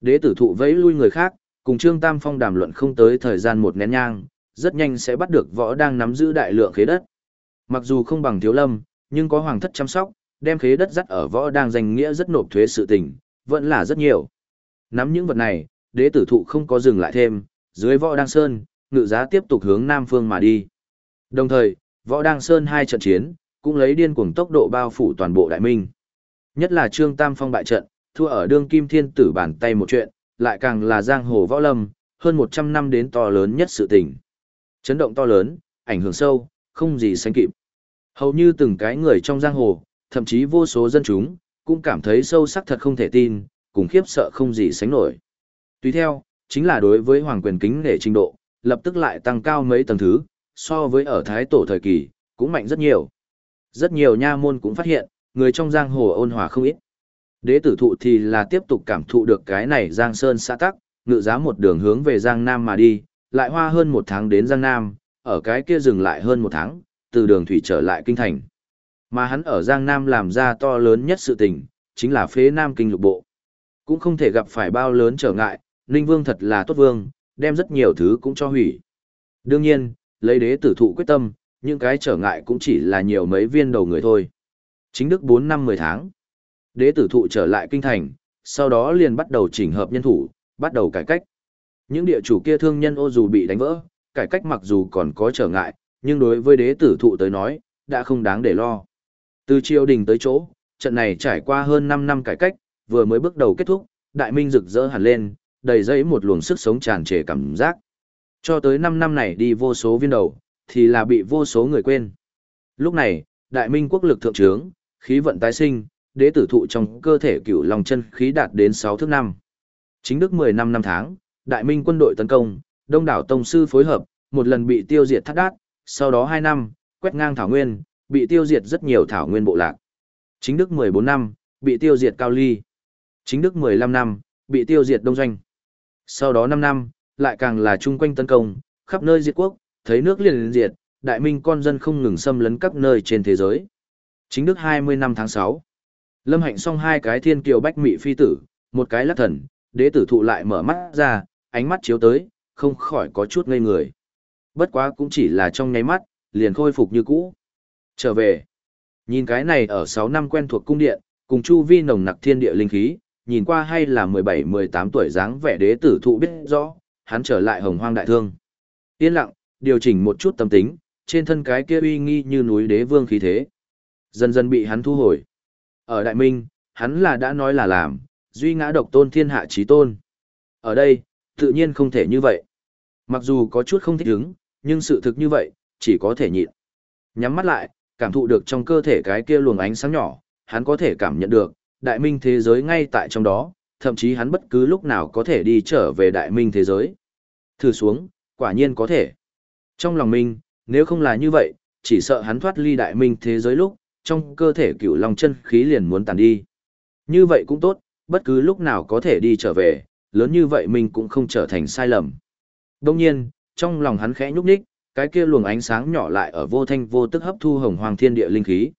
Đế tử thụ vẫy lui người khác, cùng Trương Tam Phong đàm luận không tới thời gian một nén nhang, rất nhanh sẽ bắt được võ đang nắm giữ đại lượng khế đất. Mặc dù không bằng thiếu lâm, nhưng có hoàng thất chăm sóc, đem khế đất dắt ở võ đang danh nghĩa rất nộp thuế sự tình, vẫn là rất nhiều. Nắm những vật này, đế tử thụ không có dừng lại thêm, dưới võ đang sơn, ngự giá tiếp tục hướng nam phương mà đi. Đồng thời, võ đang sơn hai trận chiến, cũng lấy điên cuồng tốc độ bao phủ toàn bộ đại minh. Nhất là Trương Tam Phong bại trận, thua ở đương kim thiên tử bản tay một chuyện, lại càng là giang hồ võ lâm, hơn 100 năm đến to lớn nhất sự tình. Chấn động to lớn, ảnh hưởng sâu, không gì sánh kịp. Hầu như từng cái người trong giang hồ, thậm chí vô số dân chúng, cũng cảm thấy sâu sắc thật không thể tin, cùng khiếp sợ không gì sánh nổi. Tùy theo, chính là đối với hoàng quyền kính nể trình độ, lập tức lại tăng cao mấy tầng thứ, so với ở thái tổ thời kỳ, cũng mạnh rất nhiều. Rất nhiều nha môn cũng phát hiện, người trong giang hồ ôn hòa không ít. Đế tử thụ thì là tiếp tục cảm thụ được cái này giang sơn xã tắc, ngự giá một đường hướng về giang nam mà đi, lại hoa hơn một tháng đến giang nam, ở cái kia dừng lại hơn một tháng, từ đường thủy trở lại kinh thành. Mà hắn ở giang nam làm ra to lớn nhất sự tình, chính là phế nam kinh lục bộ. Cũng không thể gặp phải bao lớn trở ngại, Ninh Vương thật là tốt vương, đem rất nhiều thứ cũng cho hủy. Đương nhiên, lấy đế tử thụ quyết tâm, những cái trở ngại cũng chỉ là nhiều mấy viên đầu người thôi. Chính đức 4 năm 10 tháng. Đế tử thụ trở lại kinh thành, sau đó liền bắt đầu chỉnh hợp nhân thủ, bắt đầu cải cách. Những địa chủ kia thương nhân ô dù bị đánh vỡ, cải cách mặc dù còn có trở ngại, nhưng đối với đế tử thụ tới nói, đã không đáng để lo. Từ triều đình tới chỗ, trận này trải qua hơn 5 năm cải cách, vừa mới bước đầu kết thúc, đại minh rực rỡ hẳn lên, đầy dẫy một luồng sức sống tràn trề cảm giác. Cho tới 5 năm này đi vô số viên đầu, thì là bị vô số người quên. Lúc này, đại minh quốc lực thượng trướng, khí vận tái sinh, đế tử thụ trong cơ thể cửu long chân khí đạt đến 6 thước năm. Chính đức 10 năm năm tháng, đại minh quân đội tấn công, đông đảo tông sư phối hợp, một lần bị tiêu diệt thắt đát, sau đó 2 năm, quét ngang thảo nguyên, bị tiêu diệt rất nhiều thảo nguyên bộ lạc. Chính đức 14 năm, bị tiêu diệt cao ly. Chính đức 15 năm, bị tiêu diệt đông doanh. Sau đó 5 năm, lại càng là chung quanh tấn công, khắp nơi diệt quốc, thấy nước liền liền diệt, đại minh con dân không ngừng xâm lấn các nơi trên thế giới. Chính đức 20 năm tháng 6. Lâm hạnh xong hai cái thiên kiều bách mị phi tử, một cái lắc thần, đế tử thụ lại mở mắt ra, ánh mắt chiếu tới, không khỏi có chút ngây người. Bất quá cũng chỉ là trong nháy mắt, liền khôi phục như cũ. Trở về. Nhìn cái này ở 6 năm quen thuộc cung điện, cùng chu vi nồng nặc thiên địa linh khí, nhìn qua hay là 17-18 tuổi dáng vẻ đế tử thụ biết rõ, hắn trở lại hồng hoang đại thương. Yên lặng, điều chỉnh một chút tâm tính, trên thân cái kia uy nghi như núi đế vương khí thế. Dần dần bị hắn thu hồi. Ở Đại Minh, hắn là đã nói là làm, duy ngã độc tôn thiên hạ trí tôn. Ở đây, tự nhiên không thể như vậy. Mặc dù có chút không thích ứng, nhưng sự thực như vậy, chỉ có thể nhịn. Nhắm mắt lại, cảm thụ được trong cơ thể cái kia luồng ánh sáng nhỏ, hắn có thể cảm nhận được, đại minh thế giới ngay tại trong đó, thậm chí hắn bất cứ lúc nào có thể đi trở về đại minh thế giới. Thử xuống, quả nhiên có thể. Trong lòng mình nếu không là như vậy, chỉ sợ hắn thoát ly đại minh thế giới lúc, trong cơ thể cựu long chân khí liền muốn tàn đi. Như vậy cũng tốt, bất cứ lúc nào có thể đi trở về, lớn như vậy mình cũng không trở thành sai lầm. Đông nhiên, trong lòng hắn khẽ nhúc nhích, cái kia luồng ánh sáng nhỏ lại ở vô thanh vô tức hấp thu hồng hoàng thiên địa linh khí.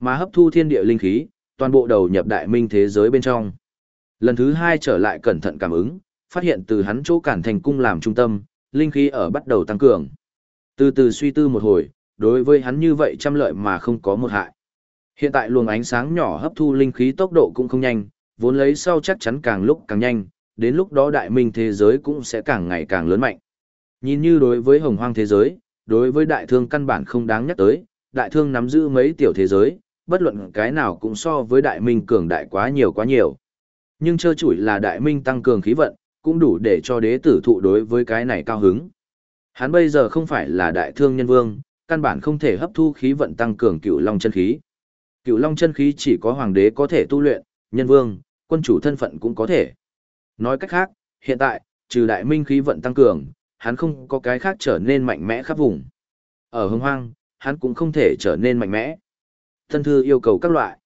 Mà hấp thu thiên địa linh khí, toàn bộ đầu nhập đại minh thế giới bên trong. Lần thứ hai trở lại cẩn thận cảm ứng, phát hiện từ hắn chỗ cản thành cung làm trung tâm, linh khí ở bắt đầu tăng cường. Từ từ suy tư một hồi, đối với hắn như vậy trăm lợi mà không có một hại. Hiện tại luồng ánh sáng nhỏ hấp thu linh khí tốc độ cũng không nhanh, vốn lấy sau chắc chắn càng lúc càng nhanh, đến lúc đó đại minh thế giới cũng sẽ càng ngày càng lớn mạnh. Nhìn như đối với hồng hoang thế giới, đối với đại thương căn bản không đáng nhắc tới, đại thương nắm giữ mấy tiểu thế giới, bất luận cái nào cũng so với đại minh cường đại quá nhiều quá nhiều. Nhưng chơ chủi là đại minh tăng cường khí vận, cũng đủ để cho đế tử thụ đối với cái này cao hứng. Hắn bây giờ không phải là đại thương nhân vương, căn bản không thể hấp thu khí vận tăng cường cựu long chân khí. Cựu long chân khí chỉ có hoàng đế có thể tu luyện, nhân vương, quân chủ thân phận cũng có thể. Nói cách khác, hiện tại, trừ đại minh khí vận tăng cường, hắn không có cái khác trở nên mạnh mẽ khắp vùng. Ở hưng hoang, hắn cũng không thể trở nên mạnh mẽ. Thân thư yêu cầu các loại.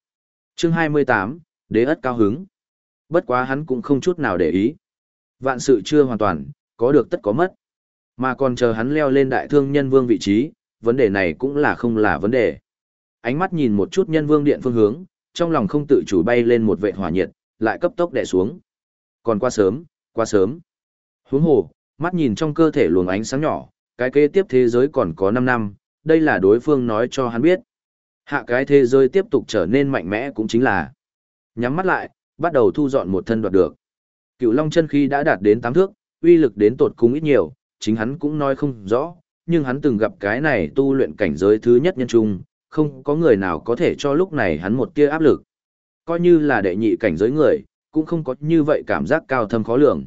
Chương 28, Đế ất cao hứng. Bất quá hắn cũng không chút nào để ý. Vạn sự chưa hoàn toàn, có được tất có mất. Mà còn chờ hắn leo lên đại thương nhân vương vị trí, vấn đề này cũng là không là vấn đề. Ánh mắt nhìn một chút nhân vương điện phương hướng, trong lòng không tự chủ bay lên một vệ hỏa nhiệt, lại cấp tốc đè xuống. Còn quá sớm, quá sớm. Huống hồ, mắt nhìn trong cơ thể luồng ánh sáng nhỏ, cái kế tiếp thế giới còn có 5 năm, đây là đối phương nói cho hắn biết. Hạ cái thế giới tiếp tục trở nên mạnh mẽ cũng chính là nhắm mắt lại, bắt đầu thu dọn một thân đoạt được. Cựu Long chân khí đã đạt đến 8 thước, uy lực đến tột cùng ít nhiều, chính hắn cũng nói không rõ, nhưng hắn từng gặp cái này tu luyện cảnh giới thứ nhất nhân trung, không có người nào có thể cho lúc này hắn một tia áp lực. Coi như là đệ nhị cảnh giới người, cũng không có như vậy cảm giác cao thâm khó lường.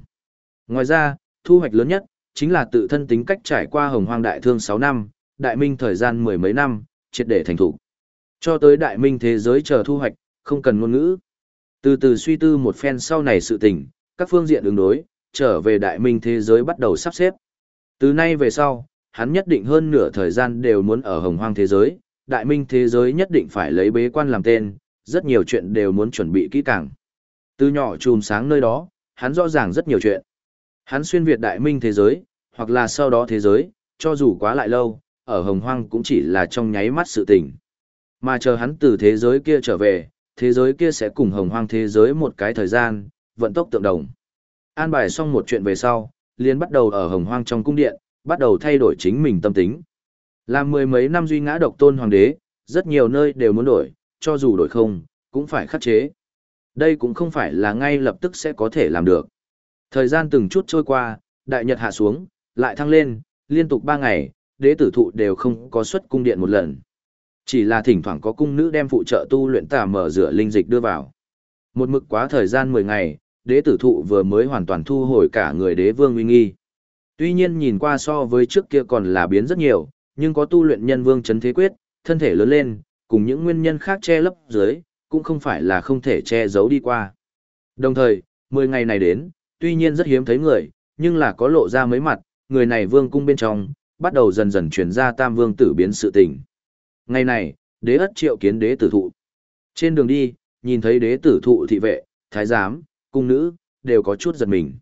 Ngoài ra, thu hoạch lớn nhất, chính là tự thân tính cách trải qua hồng hoang đại thương 6 năm, đại minh thời gian mười mấy năm, triệt để thành thủ. Cho tới đại minh thế giới chờ thu hoạch, không cần ngôn ngữ. Từ từ suy tư một phen sau này sự tình, các phương diện ứng đối, trở về đại minh thế giới bắt đầu sắp xếp. Từ nay về sau, hắn nhất định hơn nửa thời gian đều muốn ở hồng hoang thế giới, đại minh thế giới nhất định phải lấy bế quan làm tên, rất nhiều chuyện đều muốn chuẩn bị kỹ càng. Từ nhỏ chùm sáng nơi đó, hắn rõ ràng rất nhiều chuyện. Hắn xuyên Việt đại minh thế giới, hoặc là sau đó thế giới, cho dù quá lại lâu, ở hồng hoang cũng chỉ là trong nháy mắt sự tình. Mà chờ hắn từ thế giới kia trở về, thế giới kia sẽ cùng hồng hoang thế giới một cái thời gian, vận tốc tượng đồng. An bài xong một chuyện về sau, liền bắt đầu ở hồng hoang trong cung điện, bắt đầu thay đổi chính mình tâm tính. Làm mười mấy năm duy ngã độc tôn hoàng đế, rất nhiều nơi đều muốn đổi, cho dù đổi không, cũng phải khắc chế. Đây cũng không phải là ngay lập tức sẽ có thể làm được. Thời gian từng chút trôi qua, đại nhật hạ xuống, lại thăng lên, liên tục 3 ngày, đế tử thụ đều không có xuất cung điện một lần. Chỉ là thỉnh thoảng có cung nữ đem phụ trợ tu luyện tà mở rửa linh dịch đưa vào. Một mực quá thời gian 10 ngày, đế tử thụ vừa mới hoàn toàn thu hồi cả người đế vương uy nghi. Tuy nhiên nhìn qua so với trước kia còn là biến rất nhiều, nhưng có tu luyện nhân vương chấn thế quyết, thân thể lớn lên, cùng những nguyên nhân khác che lấp dưới, cũng không phải là không thể che giấu đi qua. Đồng thời, 10 ngày này đến, tuy nhiên rất hiếm thấy người, nhưng là có lộ ra mấy mặt, người này vương cung bên trong, bắt đầu dần dần chuyển ra tam vương tử biến sự tình. Ngày này, đế ất triệu kiến đế tử thụ. Trên đường đi, nhìn thấy đế tử thụ thị vệ, thái giám, cung nữ, đều có chút giật mình.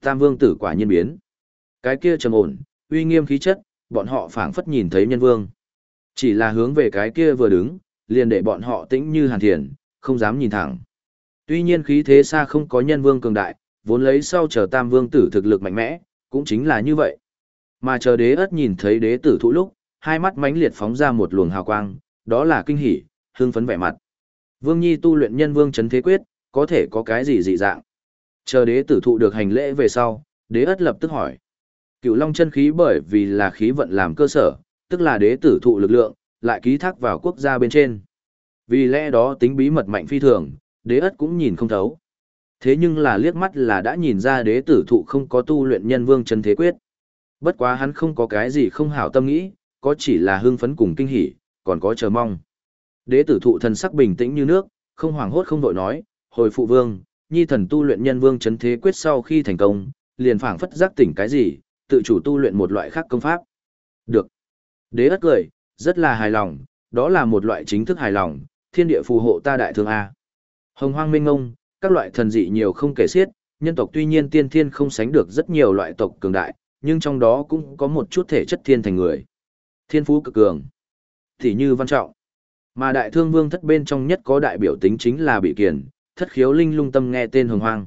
Tam vương tử quả nhiên biến. Cái kia trầm ổn, uy nghiêm khí chất, bọn họ phảng phất nhìn thấy nhân vương. Chỉ là hướng về cái kia vừa đứng, liền để bọn họ tĩnh như hàn thiền, không dám nhìn thẳng. Tuy nhiên khí thế xa không có nhân vương cường đại, vốn lấy sau chờ tam vương tử thực lực mạnh mẽ, cũng chính là như vậy. Mà chờ đế ất nhìn thấy đế tử thụ lúc, hai mắt mãnh liệt phóng ra một luồng hào quang, đó là kinh hỉ, hương phấn vẻ mặt. Vương Nhi tu luyện nhân vương chấn thế quyết, có thể có cái gì dị dạng. Chờ đế tử thụ được hành lễ về sau, đế ất lập tức hỏi. Cựu long chân khí bởi vì là khí vận làm cơ sở, tức là đế tử thụ lực lượng, lại ký thác vào quốc gia bên trên. Vì lẽ đó tính bí mật mạnh phi thường, đế ất cũng nhìn không thấu. Thế nhưng là liếc mắt là đã nhìn ra đế tử thụ không có tu luyện nhân vương chân thế quyết. Bất quá hắn không có cái gì không hảo tâm nghĩ, có chỉ là hưng phấn cùng kinh hỉ, còn có chờ mong. Đế tử thụ thần sắc bình tĩnh như nước, không hoảng hốt không vội nói, hồi phụ vương, nhi thần tu luyện nhân vương chấn thế quyết sau khi thành công, liền phảng phất giác tỉnh cái gì, tự chủ tu luyện một loại khác công pháp. Được. Đế ất cười, rất là hài lòng, đó là một loại chính thức hài lòng, thiên địa phù hộ ta đại thương A. Hồng hoang minh ngông, các loại thần dị nhiều không kể xiết, nhân tộc tuy nhiên tiên thiên không sánh được rất nhiều loại tộc cường đại, nhưng trong đó cũng có một chút thể chất thiên thành người. Thiên phú cực cường. Thì như văn trọng. Mà đại thương vương thất bên trong nhất có đại biểu tính chính là bị kiền, thất khiếu linh lung tâm nghe tên hồng hoang.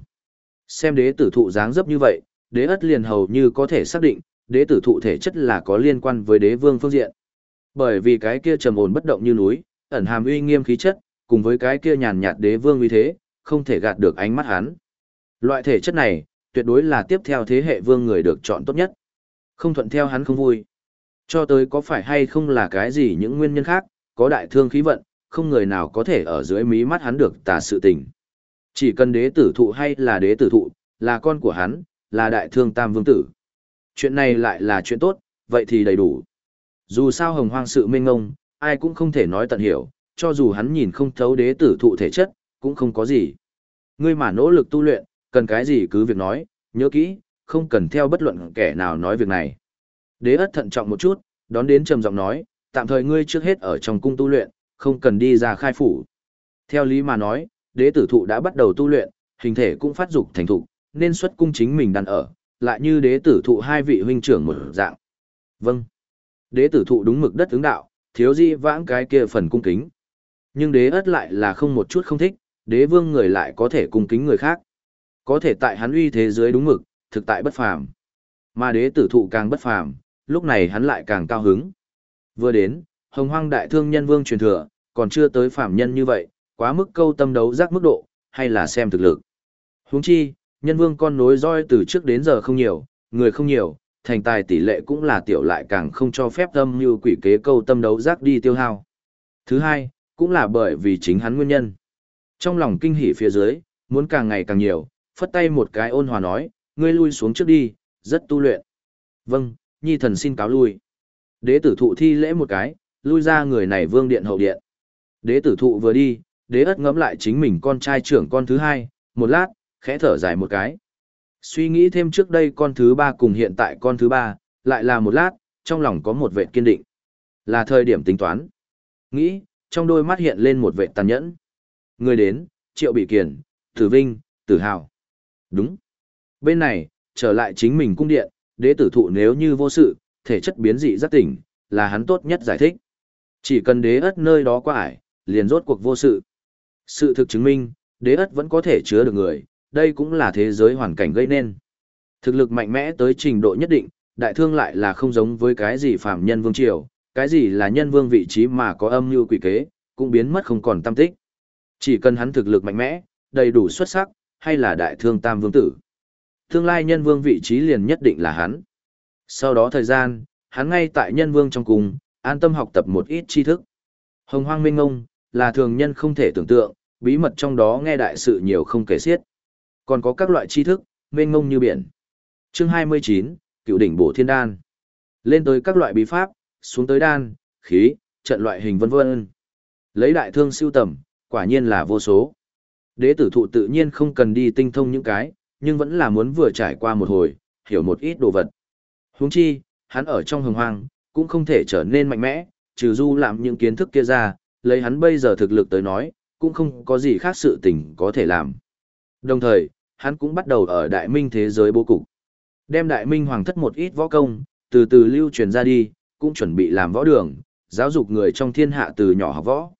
Xem đế tử thụ dáng dấp như vậy, đế ất liền hầu như có thể xác định, đế tử thụ thể chất là có liên quan với đế vương phương diện. Bởi vì cái kia trầm ổn bất động như núi, ẩn hàm uy nghiêm khí chất, cùng với cái kia nhàn nhạt đế vương uy thế, không thể gạt được ánh mắt hắn. Loại thể chất này, tuyệt đối là tiếp theo thế hệ vương người được chọn tốt nhất. Không thuận theo hắn không vui. Cho tới có phải hay không là cái gì những nguyên nhân khác, có đại thương khí vận, không người nào có thể ở dưới mí mắt hắn được tà sự tình. Chỉ cần đế tử thụ hay là đế tử thụ, là con của hắn, là đại thương tam vương tử. Chuyện này lại là chuyện tốt, vậy thì đầy đủ. Dù sao hồng hoang sự mênh ngông, ai cũng không thể nói tận hiểu, cho dù hắn nhìn không thấu đế tử thụ thể chất, cũng không có gì. Ngươi mà nỗ lực tu luyện, cần cái gì cứ việc nói, nhớ kỹ, không cần theo bất luận kẻ nào nói việc này. Đế ất thận trọng một chút, đón đến trầm giọng nói, tạm thời ngươi trước hết ở trong cung tu luyện, không cần đi ra khai phủ. Theo lý mà nói, đế tử thụ đã bắt đầu tu luyện, hình thể cũng phát dục thành thục, nên xuất cung chính mình đàn ở, lại như đế tử thụ hai vị huynh trưởng một dạng. Vâng. Đế tử thụ đúng mực đất ứng đạo, thiếu di vãng cái kia phần cung kính. Nhưng đế ất lại là không một chút không thích, đế vương người lại có thể cung kính người khác. Có thể tại hắn uy thế giới đúng mực, thực tại bất phàm. Mà đế tử thụ càng bất phàm, lúc này hắn lại càng cao hứng. Vừa đến, hồng hoang đại thương nhân vương truyền thừa, còn chưa tới phàm nhân như vậy, quá mức câu tâm đấu giác mức độ, hay là xem thực lực. Huống chi, nhân vương con nối roi từ trước đến giờ không nhiều, người không nhiều, thành tài tỷ lệ cũng là tiểu lại càng không cho phép tâm như quỷ kế câu tâm đấu giác đi tiêu hao. Thứ hai, cũng là bởi vì chính hắn nguyên nhân. Trong lòng kinh hỉ phía dưới, muốn càng ngày càng nhiều, phất tay một cái ôn hòa nói, ngươi lui xuống trước đi, rất tu luyện. Vâng, nhi thần xin cáo lui. Đế tử thụ thi lễ một cái, lui ra người này vương điện hậu điện. Đế tử thụ vừa đi, đế ất ngẫm lại chính mình con trai trưởng con thứ hai, một lát, khẽ thở dài một cái. Suy nghĩ thêm trước đây con thứ ba cùng hiện tại con thứ ba, lại là một lát, trong lòng có một vệ kiên định. Là thời điểm tính toán. Nghĩ, trong đôi mắt hiện lên một vệ tàn nhẫn. Người đến, Triệu Bị Kiền, Tử Vinh, Tử Hào. Đúng. Bên này, trở lại chính mình cung điện, đế tử thụ nếu như vô sự, thể chất biến dị rất tỉnh, là hắn tốt nhất giải thích. Chỉ cần đế ất nơi đó qua ải, liền rốt cuộc vô sự. Sự thực chứng minh, đế ất vẫn có thể chứa được người, đây cũng là thế giới hoàn cảnh gây nên. Thực lực mạnh mẽ tới trình độ nhất định, đại thương lại là không giống với cái gì phạm nhân vương triều, cái gì là nhân vương vị trí mà có âm mưu quỷ kế, cũng biến mất không còn tâm tích. Chỉ cần hắn thực lực mạnh mẽ, đầy đủ xuất sắc, hay là đại thương tam vương tử. Tương lai nhân vương vị trí liền nhất định là hắn. Sau đó thời gian, hắn ngay tại nhân vương trong cùng, an tâm học tập một ít tri thức. Hồng hoang minh ngông, là thường nhân không thể tưởng tượng, bí mật trong đó nghe đại sự nhiều không kể xiết. Còn có các loại tri thức, mênh mông như biển. Chương 29, Cựu đỉnh bổ thiên đan. Lên tới các loại bí pháp, xuống tới đan, khí, trận loại hình vân vân. Lấy đại thương siêu tầm, quả nhiên là vô số. Đế tử thụ tự nhiên không cần đi tinh thông những cái, nhưng vẫn là muốn vừa trải qua một hồi, hiểu một ít đồ vật. Huống chi, hắn ở trong hồng hoang, cũng không thể trở nên mạnh mẽ, trừ du làm những kiến thức kia ra, lấy hắn bây giờ thực lực tới nói, cũng không có gì khác sự tình có thể làm. Đồng thời, hắn cũng bắt đầu ở đại minh thế giới bố cục. Đem đại minh hoàng thất một ít võ công, từ từ lưu truyền ra đi, cũng chuẩn bị làm võ đường, giáo dục người trong thiên hạ từ nhỏ học võ.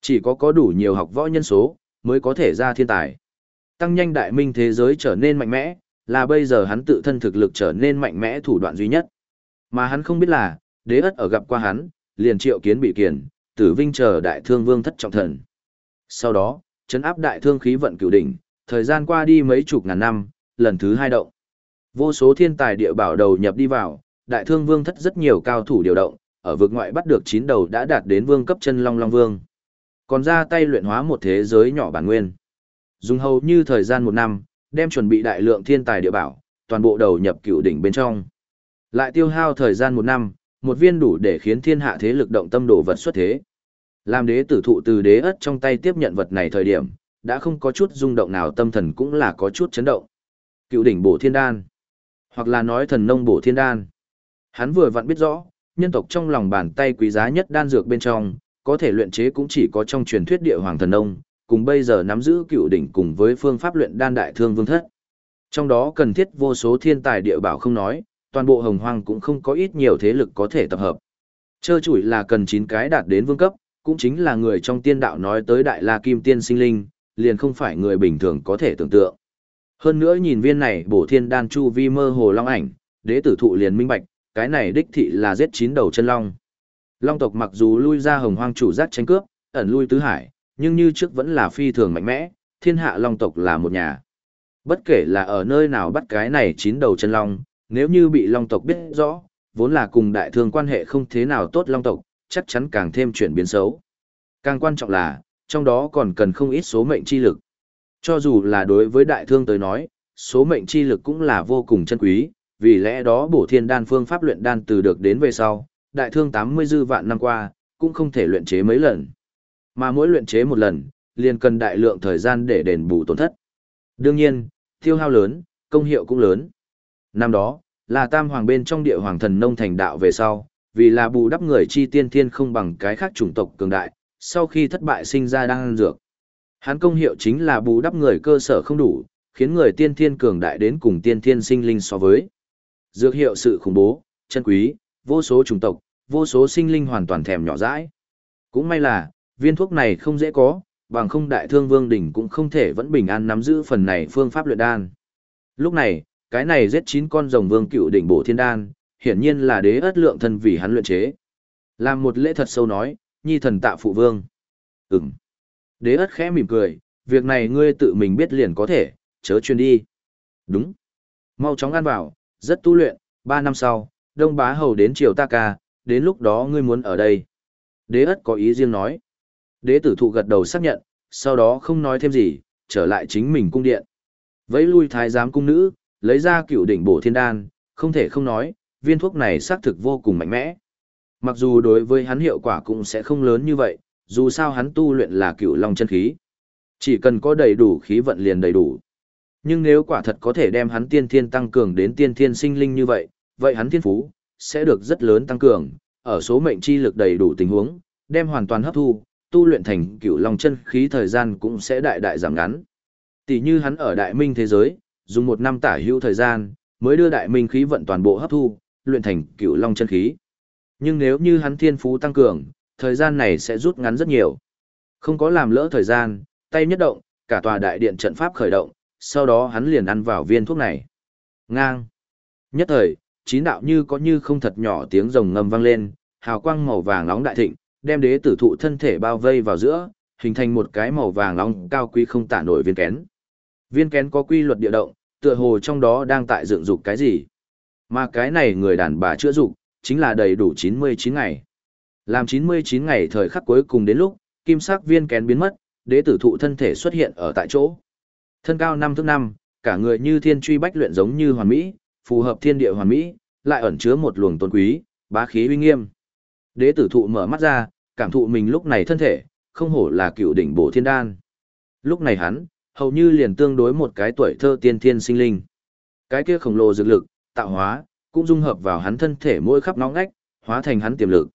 Chỉ có có đủ nhiều học võ nhân số, mới có thể ra thiên tài. Tăng nhanh đại minh thế giới trở nên mạnh mẽ, là bây giờ hắn tự thân thực lực trở nên mạnh mẽ thủ đoạn duy nhất. Mà hắn không biết là, đế ất ở gặp qua hắn, liền triệu kiến bị kiền, tử vinh chờ đại thương vương thất trọng thần. Sau đó, chấn áp đại thương khí vận cửu đỉnh, thời gian qua đi mấy chục ngàn năm, lần thứ hai động. Vô số thiên tài địa bảo đầu nhập đi vào, đại thương vương thất rất nhiều cao thủ điều động, ở vực ngoại bắt được chín đầu đã đạt đến vương cấp chân long long vương. Còn ra tay luyện hóa một thế giới nhỏ bản nguyên. Dùng hầu như thời gian một năm, đem chuẩn bị đại lượng thiên tài địa bảo, toàn bộ đầu nhập cựu đỉnh bên trong. Lại tiêu hao thời gian một năm, một viên đủ để khiến thiên hạ thế lực động tâm đồ vật xuất thế. Làm đế tử thụ từ đế ất trong tay tiếp nhận vật này thời điểm, đã không có chút rung động nào tâm thần cũng là có chút chấn động. Cựu đỉnh bổ thiên đan, hoặc là nói thần nông bổ thiên đan. Hắn vừa vặn biết rõ, nhân tộc trong lòng bàn tay quý giá nhất đan dược bên trong, có thể luyện chế cũng chỉ có trong truyền thuyết địa hoàng thần nông, cùng bây giờ nắm giữ cựu đỉnh cùng với phương pháp luyện đan đại thương vương thất. Trong đó cần thiết vô số thiên tài địa bảo không nói, toàn bộ hồng hoang cũng không có ít nhiều thế lực có thể tập hợp. Chơ chủi là cần 9 cái đạt đến vương cấp, cũng chính là người trong tiên đạo nói tới đại la kim tiên sinh linh, liền không phải người bình thường có thể tưởng tượng. Hơn nữa nhìn viên này bổ thiên đan chu vi mơ hồ long ảnh, đế tử thụ liền minh bạch, cái này đích thị là giết chín đầu chân long. Long tộc mặc dù lui ra hồng hoang chủ giác tranh cướp, ẩn lui tứ hải, nhưng như trước vẫn là phi thường mạnh mẽ, thiên hạ long tộc là một nhà. Bất kể là ở nơi nào bắt cái này chín đầu chân long, nếu như bị long tộc biết rõ, vốn là cùng đại thương quan hệ không thế nào tốt long tộc, chắc chắn càng thêm chuyển biến xấu. Càng quan trọng là, trong đó còn cần không ít số mệnh chi lực. Cho dù là đối với đại thương tới nói, số mệnh chi lực cũng là vô cùng chân quý, vì lẽ đó bổ thiên đan phương pháp luyện đan từ được đến về sau, đại thương 80 dư vạn năm qua, cũng không thể luyện chế mấy lần. Mà mỗi luyện chế một lần, liền cần đại lượng thời gian để đền bù tổn thất. Đương nhiên, tiêu hao lớn, công hiệu cũng lớn. Năm đó, là tam hoàng bên trong địa hoàng thần nông thành đạo về sau, vì là bù đắp người chi tiên thiên không bằng cái khác chủng tộc cường đại, sau khi thất bại sinh ra đang ăn dược. Hắn công hiệu chính là bù đắp người cơ sở không đủ, khiến người tiên thiên cường đại đến cùng tiên thiên sinh linh so với. Dược hiệu sự khủng bố, chân quý, vô số chủng tộc, vô số sinh linh hoàn toàn thèm nhỏ dãi. Cũng may là, viên thuốc này không dễ có, bằng không đại thương vương đỉnh cũng không thể vẫn bình an nắm giữ phần này phương pháp luyện đan. Lúc này, cái này giết chín con rồng vương cựu đỉnh bổ thiên đan, hiển nhiên là đế ất lượng thân vì hắn luyện chế. Làm một lễ thật sâu nói, nhi thần tạ phụ vương. Ừm. Đế ất khẽ mỉm cười, việc này ngươi tự mình biết liền có thể, chớ chuyên đi. Đúng. Mau chóng ăn vào, rất tu luyện, ba năm sau, đông bá hầu đến triều ta ca, đến lúc đó ngươi muốn ở đây. Đế ất có ý riêng nói. Đế tử thụ gật đầu xác nhận, sau đó không nói thêm gì, trở lại chính mình cung điện. Vẫy lui thái giám cung nữ, lấy ra cựu đỉnh bổ thiên đan, không thể không nói, viên thuốc này xác thực vô cùng mạnh mẽ. Mặc dù đối với hắn hiệu quả cũng sẽ không lớn như vậy, dù sao hắn tu luyện là cựu long chân khí. Chỉ cần có đầy đủ khí vận liền đầy đủ. Nhưng nếu quả thật có thể đem hắn tiên thiên tăng cường đến tiên thiên sinh linh như vậy, vậy hắn thiên phú sẽ được rất lớn tăng cường, ở số mệnh chi lực đầy đủ tình huống, đem hoàn toàn hấp thu, tu luyện thành cựu long chân khí thời gian cũng sẽ đại đại giảm ngắn. Tỷ như hắn ở đại minh thế giới, dùng một năm tả hữu thời gian, mới đưa đại minh khí vận toàn bộ hấp thu, luyện thành cựu long chân khí. Nhưng nếu như hắn thiên phú tăng cường, thời gian này sẽ rút ngắn rất nhiều. Không có làm lỡ thời gian, tay nhất động, cả tòa đại điện trận pháp khởi động, sau đó hắn liền ăn vào viên thuốc này. Ngang. Nhất thời, chín đạo như có như không thật nhỏ tiếng rồng ngâm vang lên, hào quang màu vàng nóng đại thịnh, đem đế tử thụ thân thể bao vây vào giữa, hình thành một cái màu vàng nóng cao quý không tả nổi viên kén. Viên kén có quy luật địa động, tựa hồ trong đó đang tại dựng dục cái gì. Mà cái này người đàn bà chữa dục, chính là đầy đủ 99 ngày. Làm 99 ngày thời khắc cuối cùng đến lúc, kim sắc viên kén biến mất, đế tử thụ thân thể xuất hiện ở tại chỗ. Thân cao năm thước năm, cả người như thiên truy bách luyện giống như hoàn mỹ, phù hợp thiên địa hoàn mỹ, lại ẩn chứa một luồng tôn quý, bá khí uy nghiêm. Đế tử thụ mở mắt ra, cảm thụ mình lúc này thân thể, không hổ là cựu đỉnh bổ thiên đan. Lúc này hắn, hầu như liền tương đối một cái tuổi thơ tiên thiên sinh linh. Cái kia khổng lồ dược lực, tạo hóa, cũng dung hợp vào hắn thân thể mỗi khắp nóng ngách, hóa thành hắn tiềm lực.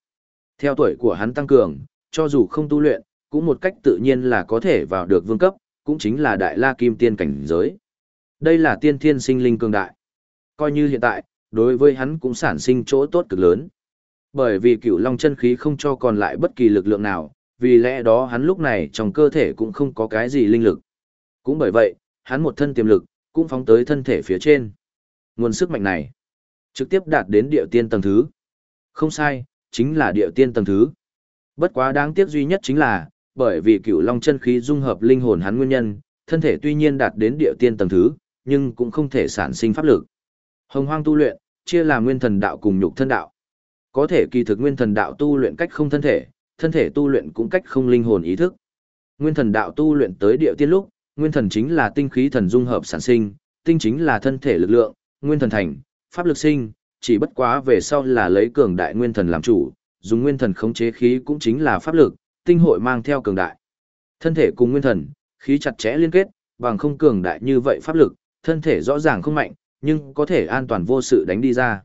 Theo tuổi của hắn tăng cường, cho dù không tu luyện, cũng một cách tự nhiên là có thể vào được vương cấp, cũng chính là đại la kim tiên cảnh giới. Đây là tiên thiên sinh linh cường đại. Coi như hiện tại, đối với hắn cũng sản sinh chỗ tốt cực lớn. Bởi vì cửu long chân khí không cho còn lại bất kỳ lực lượng nào, vì lẽ đó hắn lúc này trong cơ thể cũng không có cái gì linh lực. Cũng bởi vậy, hắn một thân tiềm lực, cũng phóng tới thân thể phía trên. Nguồn sức mạnh này, trực tiếp đạt đến địa tiên tầng thứ. Không sai, chính là địa tiên tầng thứ. Bất quá đáng tiếc duy nhất chính là, bởi vì cửu long chân khí dung hợp linh hồn hắn nguyên nhân, thân thể tuy nhiên đạt đến địa tiên tầng thứ, nhưng cũng không thể sản sinh pháp lực. Hồng hoang tu luyện, chia làm nguyên thần đạo cùng nhục thân đạo. Có thể kỳ thực nguyên thần đạo tu luyện cách không thân thể, thân thể tu luyện cũng cách không linh hồn ý thức. Nguyên thần đạo tu luyện tới địa tiên lúc, nguyên thần chính là tinh khí thần dung hợp sản sinh, tinh chính là thân thể lực lượng, nguyên thần thành, pháp lực sinh, chỉ bất quá về sau là lấy cường đại nguyên thần làm chủ, dùng nguyên thần khống chế khí cũng chính là pháp lực, tinh hội mang theo cường đại. Thân thể cùng nguyên thần, khí chặt chẽ liên kết, bằng không cường đại như vậy pháp lực, thân thể rõ ràng không mạnh, nhưng có thể an toàn vô sự đánh đi ra.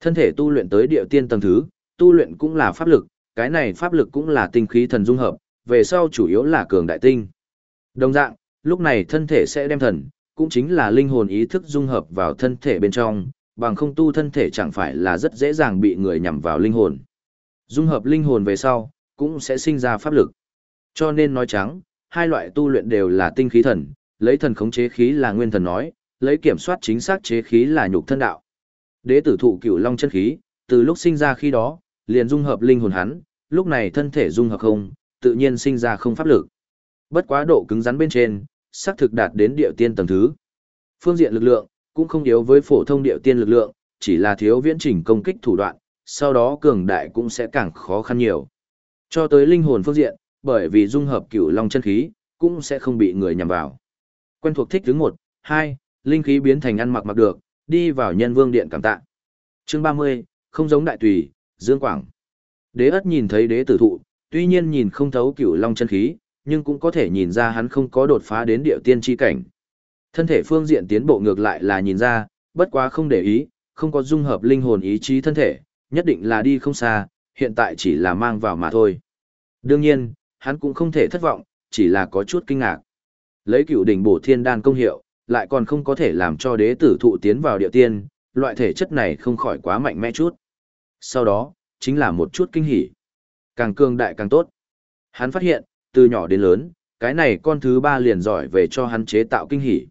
Thân thể tu luyện tới địa tiên tầng thứ, tu luyện cũng là pháp lực, cái này pháp lực cũng là tinh khí thần dung hợp, về sau chủ yếu là cường đại tinh. Đồng dạng, lúc này thân thể sẽ đem thần, cũng chính là linh hồn ý thức dung hợp vào thân thể bên trong, bằng không tu thân thể chẳng phải là rất dễ dàng bị người nhằm vào linh hồn. Dung hợp linh hồn về sau, cũng sẽ sinh ra pháp lực. Cho nên nói trắng, hai loại tu luyện đều là tinh khí thần, lấy thần khống chế khí là nguyên thần nói, lấy kiểm soát chính xác chế khí là nhục thân đạo. Đế tử thụ cửu long chân khí, từ lúc sinh ra khi đó, liền dung hợp linh hồn hắn, lúc này thân thể dung hợp không, tự nhiên sinh ra không pháp lực. Bất quá độ cứng rắn bên trên, xác thực đạt đến địa tiên tầng thứ. Phương diện lực lượng, cũng không yếu với phổ thông địa tiên lực lượng, chỉ là thiếu viễn trình công kích thủ đoạn, sau đó cường đại cũng sẽ càng khó khăn nhiều. Cho tới linh hồn phương diện, bởi vì dung hợp cửu long chân khí, cũng sẽ không bị người nhằm vào. Quen thuộc thích thứ một, hai, linh khí biến thành ăn mặc mặc được, đi vào nhân vương điện cảm tạ. Chương 30, không giống đại tùy, Dương Quảng. Đế ất nhìn thấy đế tử thụ, tuy nhiên nhìn không thấu cửu long chân khí, nhưng cũng có thể nhìn ra hắn không có đột phá đến địa tiên chi cảnh. Thân thể phương diện tiến bộ ngược lại là nhìn ra, bất quá không để ý, không có dung hợp linh hồn ý chí thân thể, nhất định là đi không xa, hiện tại chỉ là mang vào mà thôi. Đương nhiên, hắn cũng không thể thất vọng, chỉ là có chút kinh ngạc. Lấy cựu đỉnh bổ thiên đan công hiệu, lại còn không có thể làm cho đế tử thụ tiến vào địa tiên, loại thể chất này không khỏi quá mạnh mẽ chút. Sau đó, chính là một chút kinh hỉ. Càng cường đại càng tốt. Hắn phát hiện, từ nhỏ đến lớn, cái này con thứ ba liền giỏi về cho hắn chế tạo kinh hỉ.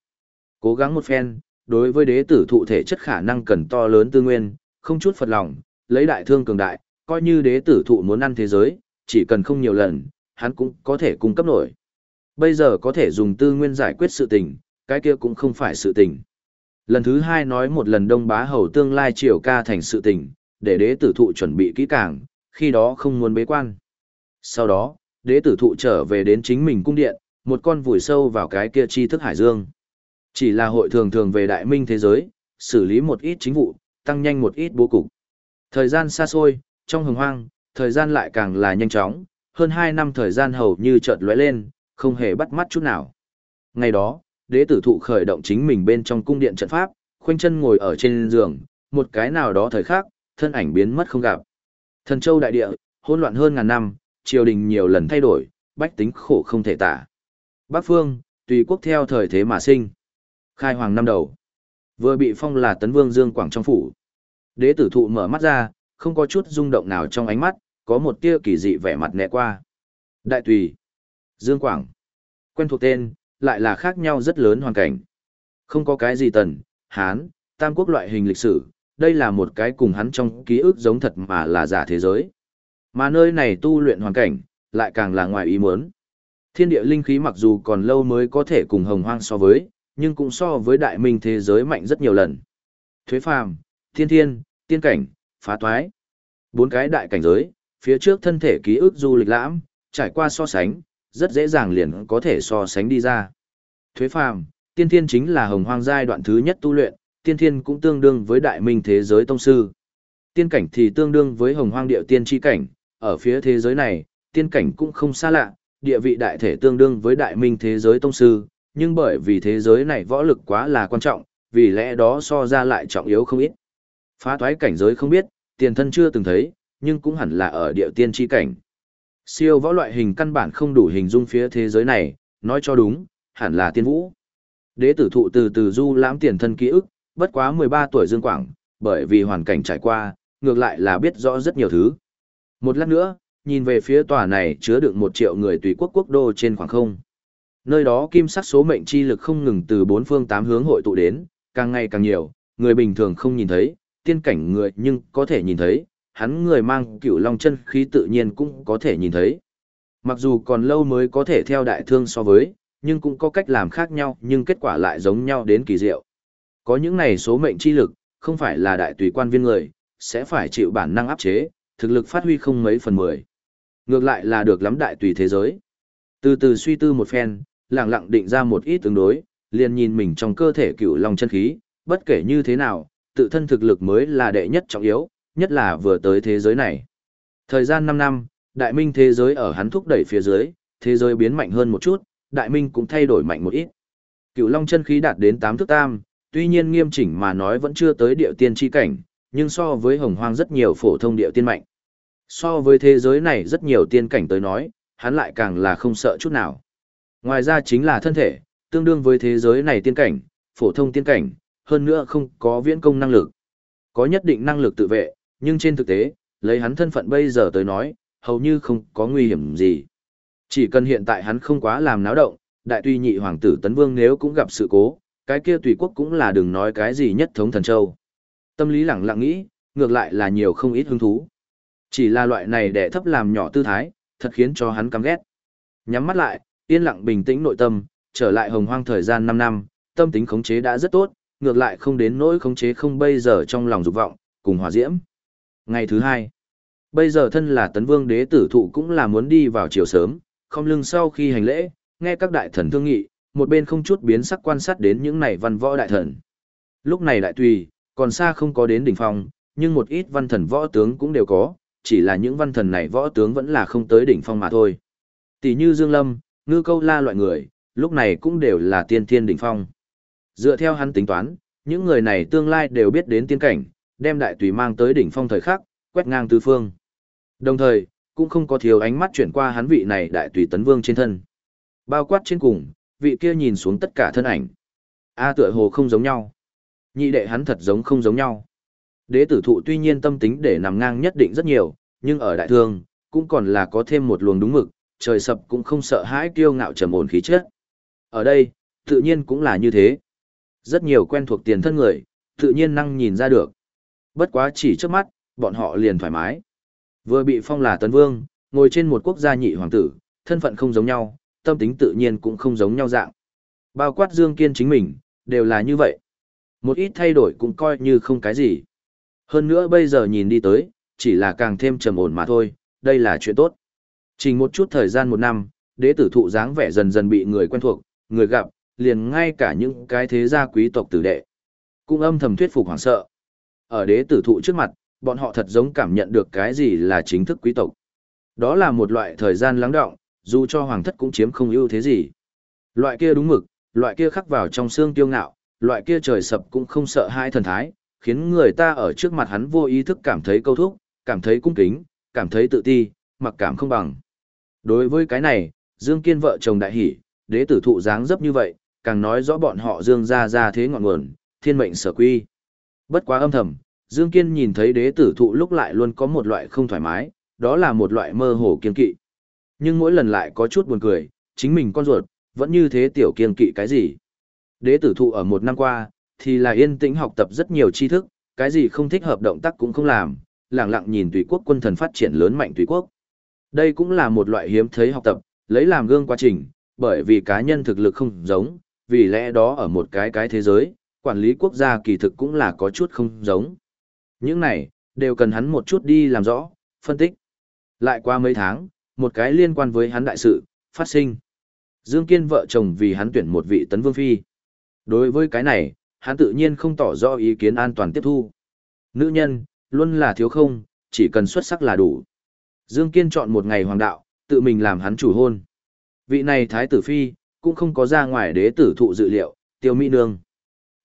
Cố gắng một phen, đối với đế tử thụ thể chất khả năng cần to lớn tư nguyên, không chút phật lòng, lấy đại thương cường đại, coi như đế tử thụ muốn ăn thế giới, chỉ cần không nhiều lần, hắn cũng có thể cung cấp nổi. Bây giờ có thể dùng tư nguyên giải quyết sự tình, cái kia cũng không phải sự tình. Lần thứ hai nói một lần đông bá hầu tương lai triều ca thành sự tình, để đế tử thụ chuẩn bị kỹ càng, khi đó không muốn bế quan. Sau đó, đế tử thụ trở về đến chính mình cung điện, một con vùi sâu vào cái kia chi thức hải dương. Chỉ là hội thường thường về đại minh thế giới, xử lý một ít chính vụ, tăng nhanh một ít bố cục. Thời gian xa xôi, trong hồng hoang, thời gian lại càng là nhanh chóng, hơn 2 năm thời gian hầu như chợt lóe lên, không hề bắt mắt chút nào. Ngày đó, đế tử thụ khởi động chính mình bên trong cung điện trận pháp, khoanh chân ngồi ở trên giường, một cái nào đó thời khắc, thân ảnh biến mất không gặp. Thần châu đại địa, hỗn loạn hơn ngàn năm, triều đình nhiều lần thay đổi, bách tính khổ không thể tả. Bắc phương, tùy quốc theo thời thế mà sinh. Khai hoàng năm đầu, vừa bị phong là tấn vương Dương Quảng trong phủ. Đế tử thụ mở mắt ra, không có chút rung động nào trong ánh mắt, có một tia kỳ dị vẻ mặt nẹ qua. Đại tùy, Dương Quảng, quen thuộc tên, lại là khác nhau rất lớn hoàn cảnh. Không có cái gì tần, hán, tam quốc loại hình lịch sử, đây là một cái cùng hắn trong ký ức giống thật mà là giả thế giới. Mà nơi này tu luyện hoàn cảnh, lại càng là ngoài ý muốn. Thiên địa linh khí mặc dù còn lâu mới có thể cùng hồng hoang so với, nhưng cũng so với đại minh thế giới mạnh rất nhiều lần. Thuế phàm, thiên thiên, tiên cảnh, phá toái. Bốn cái đại cảnh giới, phía trước thân thể ký ức du lịch lãm, trải qua so sánh, rất dễ dàng liền có thể so sánh đi ra. Thuế phàm, tiên thiên chính là hồng hoang giai đoạn thứ nhất tu luyện, tiên thiên cũng tương đương với đại minh thế giới tông sư. Tiên cảnh thì tương đương với hồng hoang điệu tiên tri cảnh, ở phía thế giới này, tiên cảnh cũng không xa lạ, địa vị đại thể tương đương với đại minh thế giới tông sư, nhưng bởi vì thế giới này võ lực quá là quan trọng, vì lẽ đó so ra lại trọng yếu không ít. Phá thoái cảnh giới không biết, tiền thân chưa từng thấy, nhưng cũng hẳn là ở địa tiên tri cảnh. Siêu võ loại hình căn bản không đủ hình dung phía thế giới này, nói cho đúng, hẳn là tiên vũ. Đế tử thụ từ từ du lãm tiền thân ký ức, bất quá 13 tuổi dương quảng, bởi vì hoàn cảnh trải qua, ngược lại là biết rõ rất nhiều thứ. Một lát nữa, nhìn về phía tòa này chứa đựng một triệu người tùy quốc quốc đô trên khoảng không. Nơi đó kim sắc số mệnh chi lực không ngừng từ bốn phương tám hướng hội tụ đến, càng ngày càng nhiều, người bình thường không nhìn thấy, tiên cảnh người nhưng có thể nhìn thấy, hắn người mang cửu long chân khí tự nhiên cũng có thể nhìn thấy. Mặc dù còn lâu mới có thể theo đại thương so với, nhưng cũng có cách làm khác nhau nhưng kết quả lại giống nhau đến kỳ diệu. Có những này số mệnh chi lực, không phải là đại tùy quan viên người, sẽ phải chịu bản năng áp chế, thực lực phát huy không mấy phần mười. Ngược lại là được lắm đại tùy thế giới. Từ từ suy tư một phen, lặng lặng định ra một ít tương đối, liền nhìn mình trong cơ thể cựu long chân khí, bất kể như thế nào, tự thân thực lực mới là đệ nhất trọng yếu, nhất là vừa tới thế giới này. Thời gian 5 năm, đại minh thế giới ở hắn thúc đẩy phía dưới, thế giới biến mạnh hơn một chút, đại minh cũng thay đổi mạnh một ít. Cựu long chân khí đạt đến 8 thước tam, tuy nhiên nghiêm chỉnh mà nói vẫn chưa tới địa tiên chi cảnh, nhưng so với hồng hoang rất nhiều phổ thông địa tiên mạnh. So với thế giới này rất nhiều tiên cảnh tới nói, hắn lại càng là không sợ chút nào. Ngoài ra chính là thân thể, tương đương với thế giới này tiên cảnh, phổ thông tiên cảnh, hơn nữa không có viễn công năng lực. Có nhất định năng lực tự vệ, nhưng trên thực tế, lấy hắn thân phận bây giờ tới nói, hầu như không có nguy hiểm gì. Chỉ cần hiện tại hắn không quá làm náo động, đại tuy nhị hoàng tử Tấn Vương nếu cũng gặp sự cố, cái kia tùy quốc cũng là đừng nói cái gì nhất thống thần châu. Tâm lý lẳng lặng nghĩ, ngược lại là nhiều không ít hứng thú. Chỉ là loại này để thấp làm nhỏ tư thái, thật khiến cho hắn căm ghét. Nhắm mắt lại, yên lặng bình tĩnh nội tâm, trở lại hồng hoang thời gian 5 năm, tâm tính khống chế đã rất tốt, ngược lại không đến nỗi khống chế không bây giờ trong lòng dục vọng, cùng hòa diễm. Ngày thứ hai, bây giờ thân là tấn vương đế tử thụ cũng là muốn đi vào chiều sớm, không lưng sau khi hành lễ, nghe các đại thần thương nghị, một bên không chút biến sắc quan sát đến những này văn võ đại thần. Lúc này đại tùy, còn xa không có đến đỉnh phong, nhưng một ít văn thần võ tướng cũng đều có, chỉ là những văn thần này võ tướng vẫn là không tới đỉnh phong mà thôi. Tỷ như Dương Lâm, ngư câu la loại người, lúc này cũng đều là tiên thiên đỉnh phong. Dựa theo hắn tính toán, những người này tương lai đều biết đến tiên cảnh, đem đại tùy mang tới đỉnh phong thời khắc, quét ngang tứ phương. Đồng thời, cũng không có thiếu ánh mắt chuyển qua hắn vị này đại tùy tấn vương trên thân. Bao quát trên cùng, vị kia nhìn xuống tất cả thân ảnh. A à, tựa hồ không giống nhau. Nhị đệ hắn thật giống không giống nhau. Đế tử thụ tuy nhiên tâm tính để nằm ngang nhất định rất nhiều, nhưng ở đại thương, cũng còn là có thêm một luồng đúng mực, trời sập cũng không sợ hãi kiêu ngạo trầm ổn khí chất. Ở đây, tự nhiên cũng là như thế. Rất nhiều quen thuộc tiền thân người, tự nhiên năng nhìn ra được. Bất quá chỉ trước mắt, bọn họ liền thoải mái. Vừa bị phong là tấn vương, ngồi trên một quốc gia nhị hoàng tử, thân phận không giống nhau, tâm tính tự nhiên cũng không giống nhau dạng. Bao quát Dương Kiên chính mình, đều là như vậy. Một ít thay đổi cũng coi như không cái gì. Hơn nữa bây giờ nhìn đi tới, chỉ là càng thêm trầm ổn mà thôi, đây là chuyện tốt. Chỉ một chút thời gian một năm, đế tử thụ dáng vẻ dần dần bị người quen thuộc, người gặp, liền ngay cả những cái thế gia quý tộc tử đệ. Cũng âm thầm thuyết phục hoảng sợ. Ở đế tử thụ trước mặt, bọn họ thật giống cảm nhận được cái gì là chính thức quý tộc. Đó là một loại thời gian lắng động, dù cho hoàng thất cũng chiếm không ưu thế gì. Loại kia đúng mực, loại kia khắc vào trong xương tiêu ngạo, loại kia trời sập cũng không sợ hai thần thái, khiến người ta ở trước mặt hắn vô ý thức cảm thấy câu thúc, cảm thấy cung kính, cảm thấy tự ti, mặc cảm không bằng. Đối với cái này, Dương Kiên vợ chồng đại hỉ đế tử thụ dáng dấp như vậy, càng nói rõ bọn họ Dương ra ra thế ngọn nguồn, thiên mệnh sở quy. Bất quá âm thầm, Dương Kiên nhìn thấy đế tử thụ lúc lại luôn có một loại không thoải mái, đó là một loại mơ hồ kiên kỵ. Nhưng mỗi lần lại có chút buồn cười, chính mình con ruột, vẫn như thế tiểu kiên kỵ cái gì. Đế tử thụ ở một năm qua, thì là yên tĩnh học tập rất nhiều tri thức, cái gì không thích hợp động tác cũng không làm, lặng lặng nhìn tùy quốc quân thần phát triển lớn mạnh tùy quốc. Đây cũng là một loại hiếm thấy học tập, lấy làm gương quá trình, bởi vì cá nhân thực lực không giống, vì lẽ đó ở một cái cái thế giới, quản lý quốc gia kỳ thực cũng là có chút không giống. Những này, đều cần hắn một chút đi làm rõ, phân tích. Lại qua mấy tháng, một cái liên quan với hắn đại sự, phát sinh. Dương Kiên vợ chồng vì hắn tuyển một vị tấn vương phi. Đối với cái này, hắn tự nhiên không tỏ rõ ý kiến an toàn tiếp thu. Nữ nhân, luôn là thiếu không, chỉ cần xuất sắc là đủ. Dương Kiên chọn một ngày hoàng đạo, tự mình làm hắn chủ hôn. Vị này thái tử phi, cũng không có ra ngoài đế tử thụ dự liệu, tiêu mỹ nương.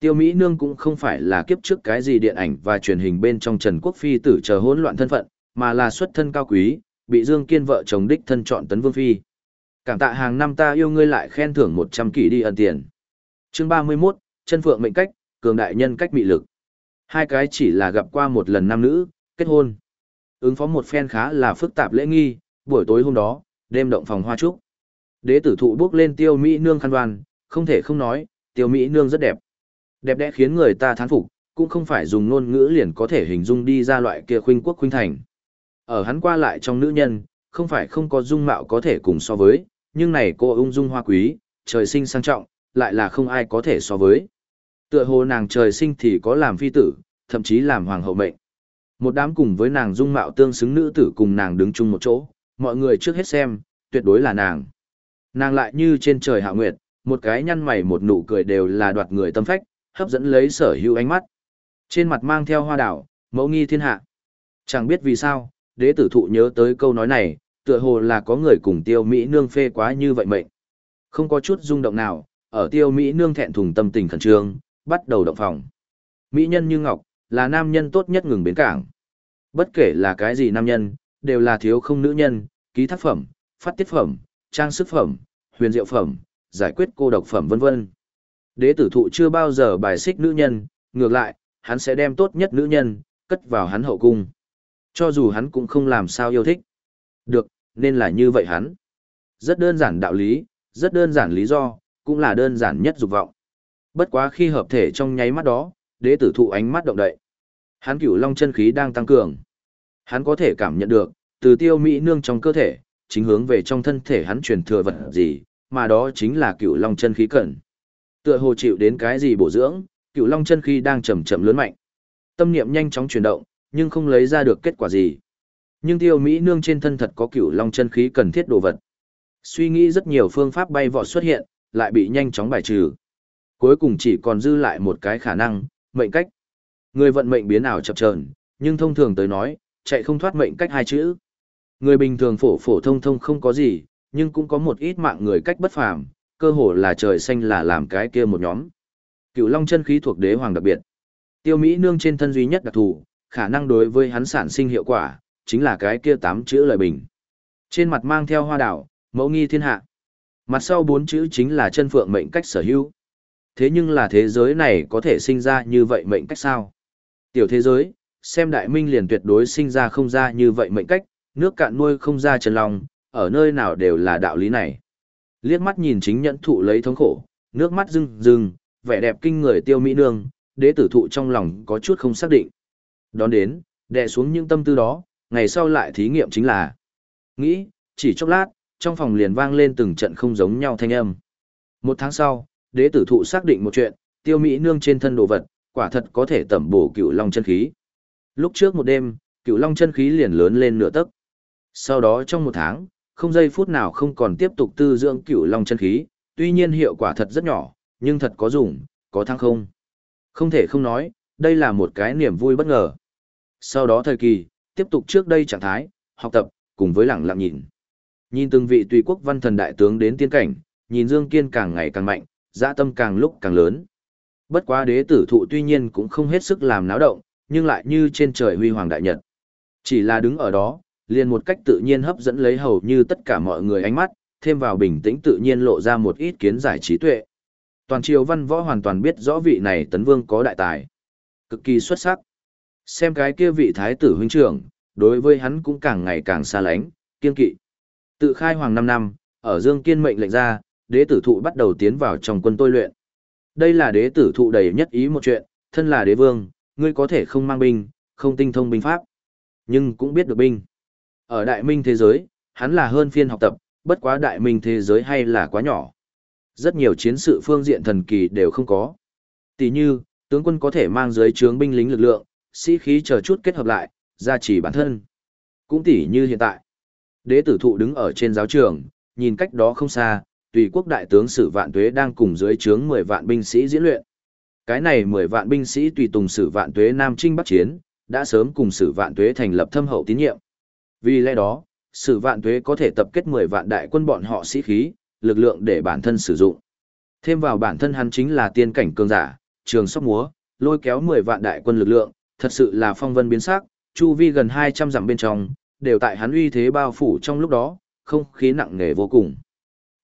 Tiêu Mỹ Nương cũng không phải là kiếp trước cái gì điện ảnh và truyền hình bên trong Trần Quốc Phi tử chờ hỗn loạn thân phận, mà là xuất thân cao quý, bị Dương Kiên vợ chồng đích thân chọn tấn vương phi. Cảm tạ hàng năm ta yêu ngươi lại khen thưởng 100 kỷ đi ân tiền. Chương 31, chân phượng mệnh cách, cường đại nhân cách mị lực. Hai cái chỉ là gặp qua một lần nam nữ, kết hôn. Ứng phó một phen khá là phức tạp lễ nghi, buổi tối hôm đó, đêm động phòng hoa trúc. Đế tử thụ bước lên tiêu Mỹ nương khăn đoan, không thể không nói, tiêu Mỹ nương rất đẹp. Đẹp đẽ khiến người ta thán phục, cũng không phải dùng ngôn ngữ liền có thể hình dung đi ra loại kia khuynh quốc khuynh thành. Ở hắn qua lại trong nữ nhân, không phải không có dung mạo có thể cùng so với, nhưng này cô ung dung hoa quý, trời sinh sang trọng, lại là không ai có thể so với. Tựa hồ nàng trời sinh thì có làm phi tử, thậm chí làm hoàng hậu mệnh. Một đám cùng với nàng dung mạo tương xứng nữ tử cùng nàng đứng chung một chỗ, mọi người trước hết xem, tuyệt đối là nàng. Nàng lại như trên trời hạ nguyệt, một cái nhăn mày một nụ cười đều là đoạt người tâm phách, hấp dẫn lấy sở hữu ánh mắt. Trên mặt mang theo hoa đảo, mẫu nghi thiên hạ. Chẳng biết vì sao, đế tử thụ nhớ tới câu nói này, tựa hồ là có người cùng tiêu Mỹ nương phê quá như vậy mệnh. Không có chút rung động nào, ở tiêu Mỹ nương thẹn thùng tâm tình khẩn trương, bắt đầu động phòng. Mỹ nhân như ngọc, là nam nhân tốt nhất ngừng bến cảng. Bất kể là cái gì nam nhân, đều là thiếu không nữ nhân, ký thác phẩm, phát tiết phẩm, trang sức phẩm, huyền diệu phẩm, giải quyết cô độc phẩm vân vân. Đế tử thụ chưa bao giờ bài xích nữ nhân, ngược lại, hắn sẽ đem tốt nhất nữ nhân, cất vào hắn hậu cung. Cho dù hắn cũng không làm sao yêu thích. Được, nên là như vậy hắn. Rất đơn giản đạo lý, rất đơn giản lý do, cũng là đơn giản nhất dục vọng. Bất quá khi hợp thể trong nháy mắt đó, đế tử thụ ánh mắt động đậy. Hắn cửu long chân khí đang tăng cường. Hắn có thể cảm nhận được, từ tiêu mỹ nương trong cơ thể, chính hướng về trong thân thể hắn truyền thừa vật gì, mà đó chính là cửu long chân khí cẩn. Tựa hồ chịu đến cái gì bổ dưỡng, cửu long chân khí đang chậm chậm lớn mạnh. Tâm niệm nhanh chóng chuyển động, nhưng không lấy ra được kết quả gì. Nhưng tiêu Mỹ nương trên thân thật có cửu long chân khí cần thiết đồ vật. Suy nghĩ rất nhiều phương pháp bay vọt xuất hiện, lại bị nhanh chóng bài trừ. Cuối cùng chỉ còn dư lại một cái khả năng, mệnh cách. Người vận mệnh biến ảo chập chờn, nhưng thông thường tới nói, chạy không thoát mệnh cách hai chữ. Người bình thường phổ phổ thông thông không có gì, nhưng cũng có một ít mạng người cách bất phàm, cơ hồ là trời xanh là làm cái kia một nhóm. Cựu Long chân khí thuộc đế hoàng đặc biệt. Tiêu Mỹ nương trên thân duy nhất đặc thù, khả năng đối với hắn sản sinh hiệu quả, chính là cái kia tám chữ lời bình. Trên mặt mang theo hoa đảo, mẫu nghi thiên hạ. Mặt sau bốn chữ chính là chân phượng mệnh cách sở hữu. Thế nhưng là thế giới này có thể sinh ra như vậy mệnh cách sao? Tiểu thế giới, xem đại minh liền tuyệt đối sinh ra không ra như vậy mệnh cách, nước cạn nuôi không ra trần lòng, ở nơi nào đều là đạo lý này. Liếc mắt nhìn chính nhẫn thụ lấy thống khổ, nước mắt rưng rưng, vẻ đẹp kinh người tiêu mỹ nương, đế tử thụ trong lòng có chút không xác định. Đón đến, đè xuống những tâm tư đó, ngày sau lại thí nghiệm chính là. Nghĩ, chỉ chốc lát, trong phòng liền vang lên từng trận không giống nhau thanh âm. Một tháng sau, đế tử thụ xác định một chuyện, tiêu mỹ nương trên thân đồ vật, quả thật có thể tẩm bổ cựu long chân khí. Lúc trước một đêm, cựu long chân khí liền lớn lên nửa tấc. Sau đó trong một tháng, không giây phút nào không còn tiếp tục tư dưỡng cựu long chân khí, tuy nhiên hiệu quả thật rất nhỏ, nhưng thật có dùng, có thăng không. Không thể không nói, đây là một cái niềm vui bất ngờ. Sau đó thời kỳ, tiếp tục trước đây trạng thái, học tập, cùng với lặng lặng nhìn. Nhìn từng vị tùy quốc văn thần đại tướng đến tiên cảnh, nhìn Dương Kiên càng ngày càng mạnh, dạ tâm càng lúc càng lớn. Bất quá đế tử thụ tuy nhiên cũng không hết sức làm náo động, nhưng lại như trên trời huy hoàng đại nhật. Chỉ là đứng ở đó, liền một cách tự nhiên hấp dẫn lấy hầu như tất cả mọi người ánh mắt, thêm vào bình tĩnh tự nhiên lộ ra một ít kiến giải trí tuệ. Toàn triều văn võ hoàn toàn biết rõ vị này tấn vương có đại tài. Cực kỳ xuất sắc. Xem cái kia vị thái tử huynh trưởng, đối với hắn cũng càng ngày càng xa lánh, kiên kỵ. Tự khai hoàng 5 năm, ở Dương Kiên mệnh lệnh ra, đế tử thụ bắt đầu tiến vào trong quân tôi luyện. Đây là đế tử thụ đầy nhất ý một chuyện, thân là đế vương, ngươi có thể không mang binh, không tinh thông binh pháp, nhưng cũng biết được binh. Ở đại minh thế giới, hắn là hơn phiên học tập, bất quá đại minh thế giới hay là quá nhỏ. Rất nhiều chiến sự phương diện thần kỳ đều không có. Tỷ như, tướng quân có thể mang dưới trướng binh lính lực lượng, sĩ khí chờ chút kết hợp lại, gia trì bản thân. Cũng tỷ như hiện tại. Đế tử thụ đứng ở trên giáo trường, nhìn cách đó không xa, tùy quốc đại tướng Sử Vạn Tuế đang cùng dưới trướng 10 vạn binh sĩ diễn luyện. Cái này 10 vạn binh sĩ tùy tùng Sử Vạn Tuế Nam Trinh Bắc Chiến, đã sớm cùng Sử Vạn Tuế thành lập thâm hậu tín nhiệm. Vì lẽ đó, Sử Vạn Tuế có thể tập kết 10 vạn đại quân bọn họ sĩ khí, lực lượng để bản thân sử dụng. Thêm vào bản thân hắn chính là tiên cảnh cường giả, trường sóc múa, lôi kéo 10 vạn đại quân lực lượng, thật sự là phong vân biến sắc, chu vi gần 200 dặm bên trong, đều tại hắn uy thế bao phủ trong lúc đó, không khí nặng nề vô cùng.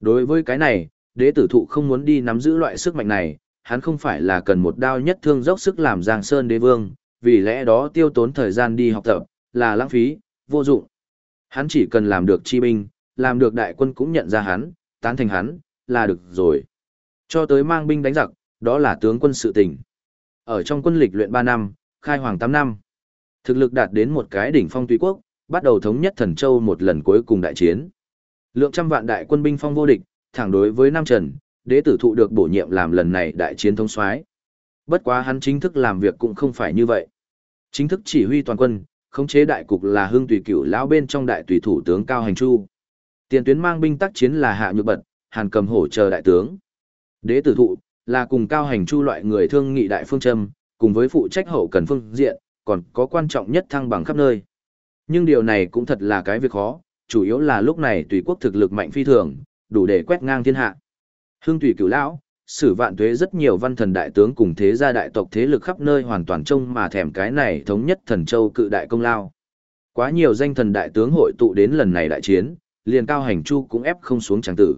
Đối với cái này, đế tử thụ không muốn đi nắm giữ loại sức mạnh này, hắn không phải là cần một đao nhất thương dốc sức làm giang sơn đế vương, vì lẽ đó tiêu tốn thời gian đi học tập, là lãng phí, vô dụng. Hắn chỉ cần làm được chi binh, làm được đại quân cũng nhận ra hắn, tán thành hắn, là được rồi. Cho tới mang binh đánh giặc, đó là tướng quân sự tình. Ở trong quân lịch luyện 3 năm, khai hoàng 8 năm. Thực lực đạt đến một cái đỉnh phong tùy quốc, bắt đầu thống nhất thần châu một lần cuối cùng đại chiến. Lượng trăm vạn đại quân binh phong vô địch, thẳng đối với Nam Trần, đế tử thụ được bổ nhiệm làm lần này đại chiến thống soái. Bất quá hắn chính thức làm việc cũng không phải như vậy. Chính thức chỉ huy toàn quân, khống chế đại cục là hương tùy cửu lão bên trong đại tùy thủ tướng Cao Hành Chu. Tiền tuyến mang binh tác chiến là Hạ Nhược Bật, Hàn Cầm Hổ chờ đại tướng. Đế tử thụ là cùng Cao Hành Chu loại người thương nghị đại phương châm, cùng với phụ trách hậu cần phương diện, còn có quan trọng nhất thăng bằng khắp nơi. Nhưng điều này cũng thật là cái việc khó, chủ yếu là lúc này tùy quốc thực lực mạnh phi thường, đủ để quét ngang thiên hạ. Hưng tùy cửu lão, sử vạn tuế rất nhiều văn thần đại tướng cùng thế gia đại tộc thế lực khắp nơi hoàn toàn trông mà thèm cái này thống nhất thần châu cự đại công lao. Quá nhiều danh thần đại tướng hội tụ đến lần này đại chiến, liền cao hành chu cũng ép không xuống chẳng tử.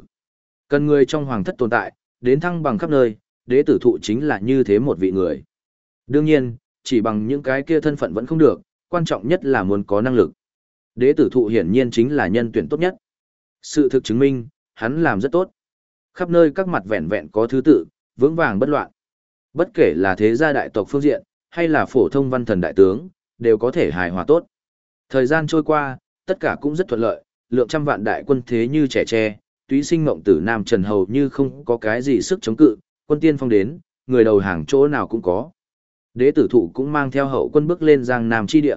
Cần người trong hoàng thất tồn tại, đến thăng bằng khắp nơi, đế tử thụ chính là như thế một vị người. Đương nhiên, chỉ bằng những cái kia thân phận vẫn không được, quan trọng nhất là muốn có năng lực. Đế tử thụ hiển nhiên chính là nhân tuyển tốt nhất. Sự thực chứng minh, hắn làm rất tốt. Khắp nơi các mặt vẹn vẹn có thứ tự, vững vàng bất loạn. Bất kể là thế gia đại tộc phương diện, hay là phổ thông văn thần đại tướng, đều có thể hài hòa tốt. Thời gian trôi qua, tất cả cũng rất thuận lợi, lượng trăm vạn đại quân thế như trẻ tre, túy sinh mộng tử Nam Trần hầu như không có cái gì sức chống cự, quân tiên phong đến, người đầu hàng chỗ nào cũng có. Đế tử thụ cũng mang theo hậu quân bước lên giang Nam chi địa.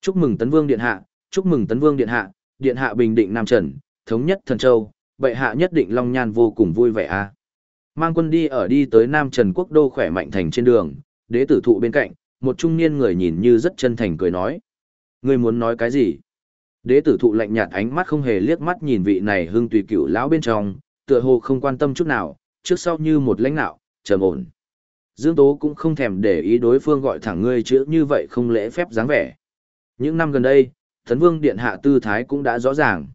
Chúc mừng Tấn Vương Điện Hạ, chúc mừng Tấn Vương Điện Hạ, Điện Hạ bình định Nam Trần, thống nhất thần châu, bệ hạ nhất định Long Nhan vô cùng vui vẻ a. Mang quân đi ở đi tới Nam Trần quốc đô khỏe mạnh thành trên đường, đế tử thụ bên cạnh, một trung niên người nhìn như rất chân thành cười nói. Ngươi muốn nói cái gì? Đế tử thụ lạnh nhạt ánh mắt không hề liếc mắt nhìn vị này hưng tùy cửu lão bên trong, tựa hồ không quan tâm chút nào, trước sau như một lãnh nạo, trầm ổn. Dương Tố cũng không thèm để ý đối phương gọi thẳng ngươi chữ như vậy không lễ phép dáng vẻ. Những năm gần đây, Thần Vương Điện Hạ tư thái cũng đã rõ ràng.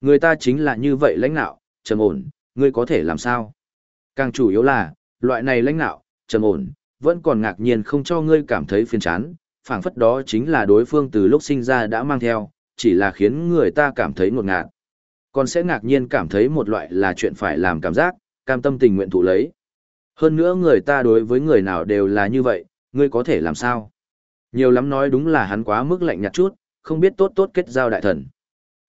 Người ta chính là như vậy lãnh nạo, trầm ổn, ngươi có thể làm sao? Càng chủ yếu là, loại này lãnh nạo, trầm ổn, vẫn còn ngạc nhiên không cho ngươi cảm thấy phiền chán, phảng phất đó chính là đối phương từ lúc sinh ra đã mang theo, chỉ là khiến người ta cảm thấy ngột ngạt. Còn sẽ ngạc nhiên cảm thấy một loại là chuyện phải làm cảm giác, cam tâm tình nguyện thụ lấy. Hơn nữa người ta đối với người nào đều là như vậy, ngươi có thể làm sao? Nhiều lắm nói đúng là hắn quá mức lạnh nhạt chút, không biết tốt tốt kết giao đại thần.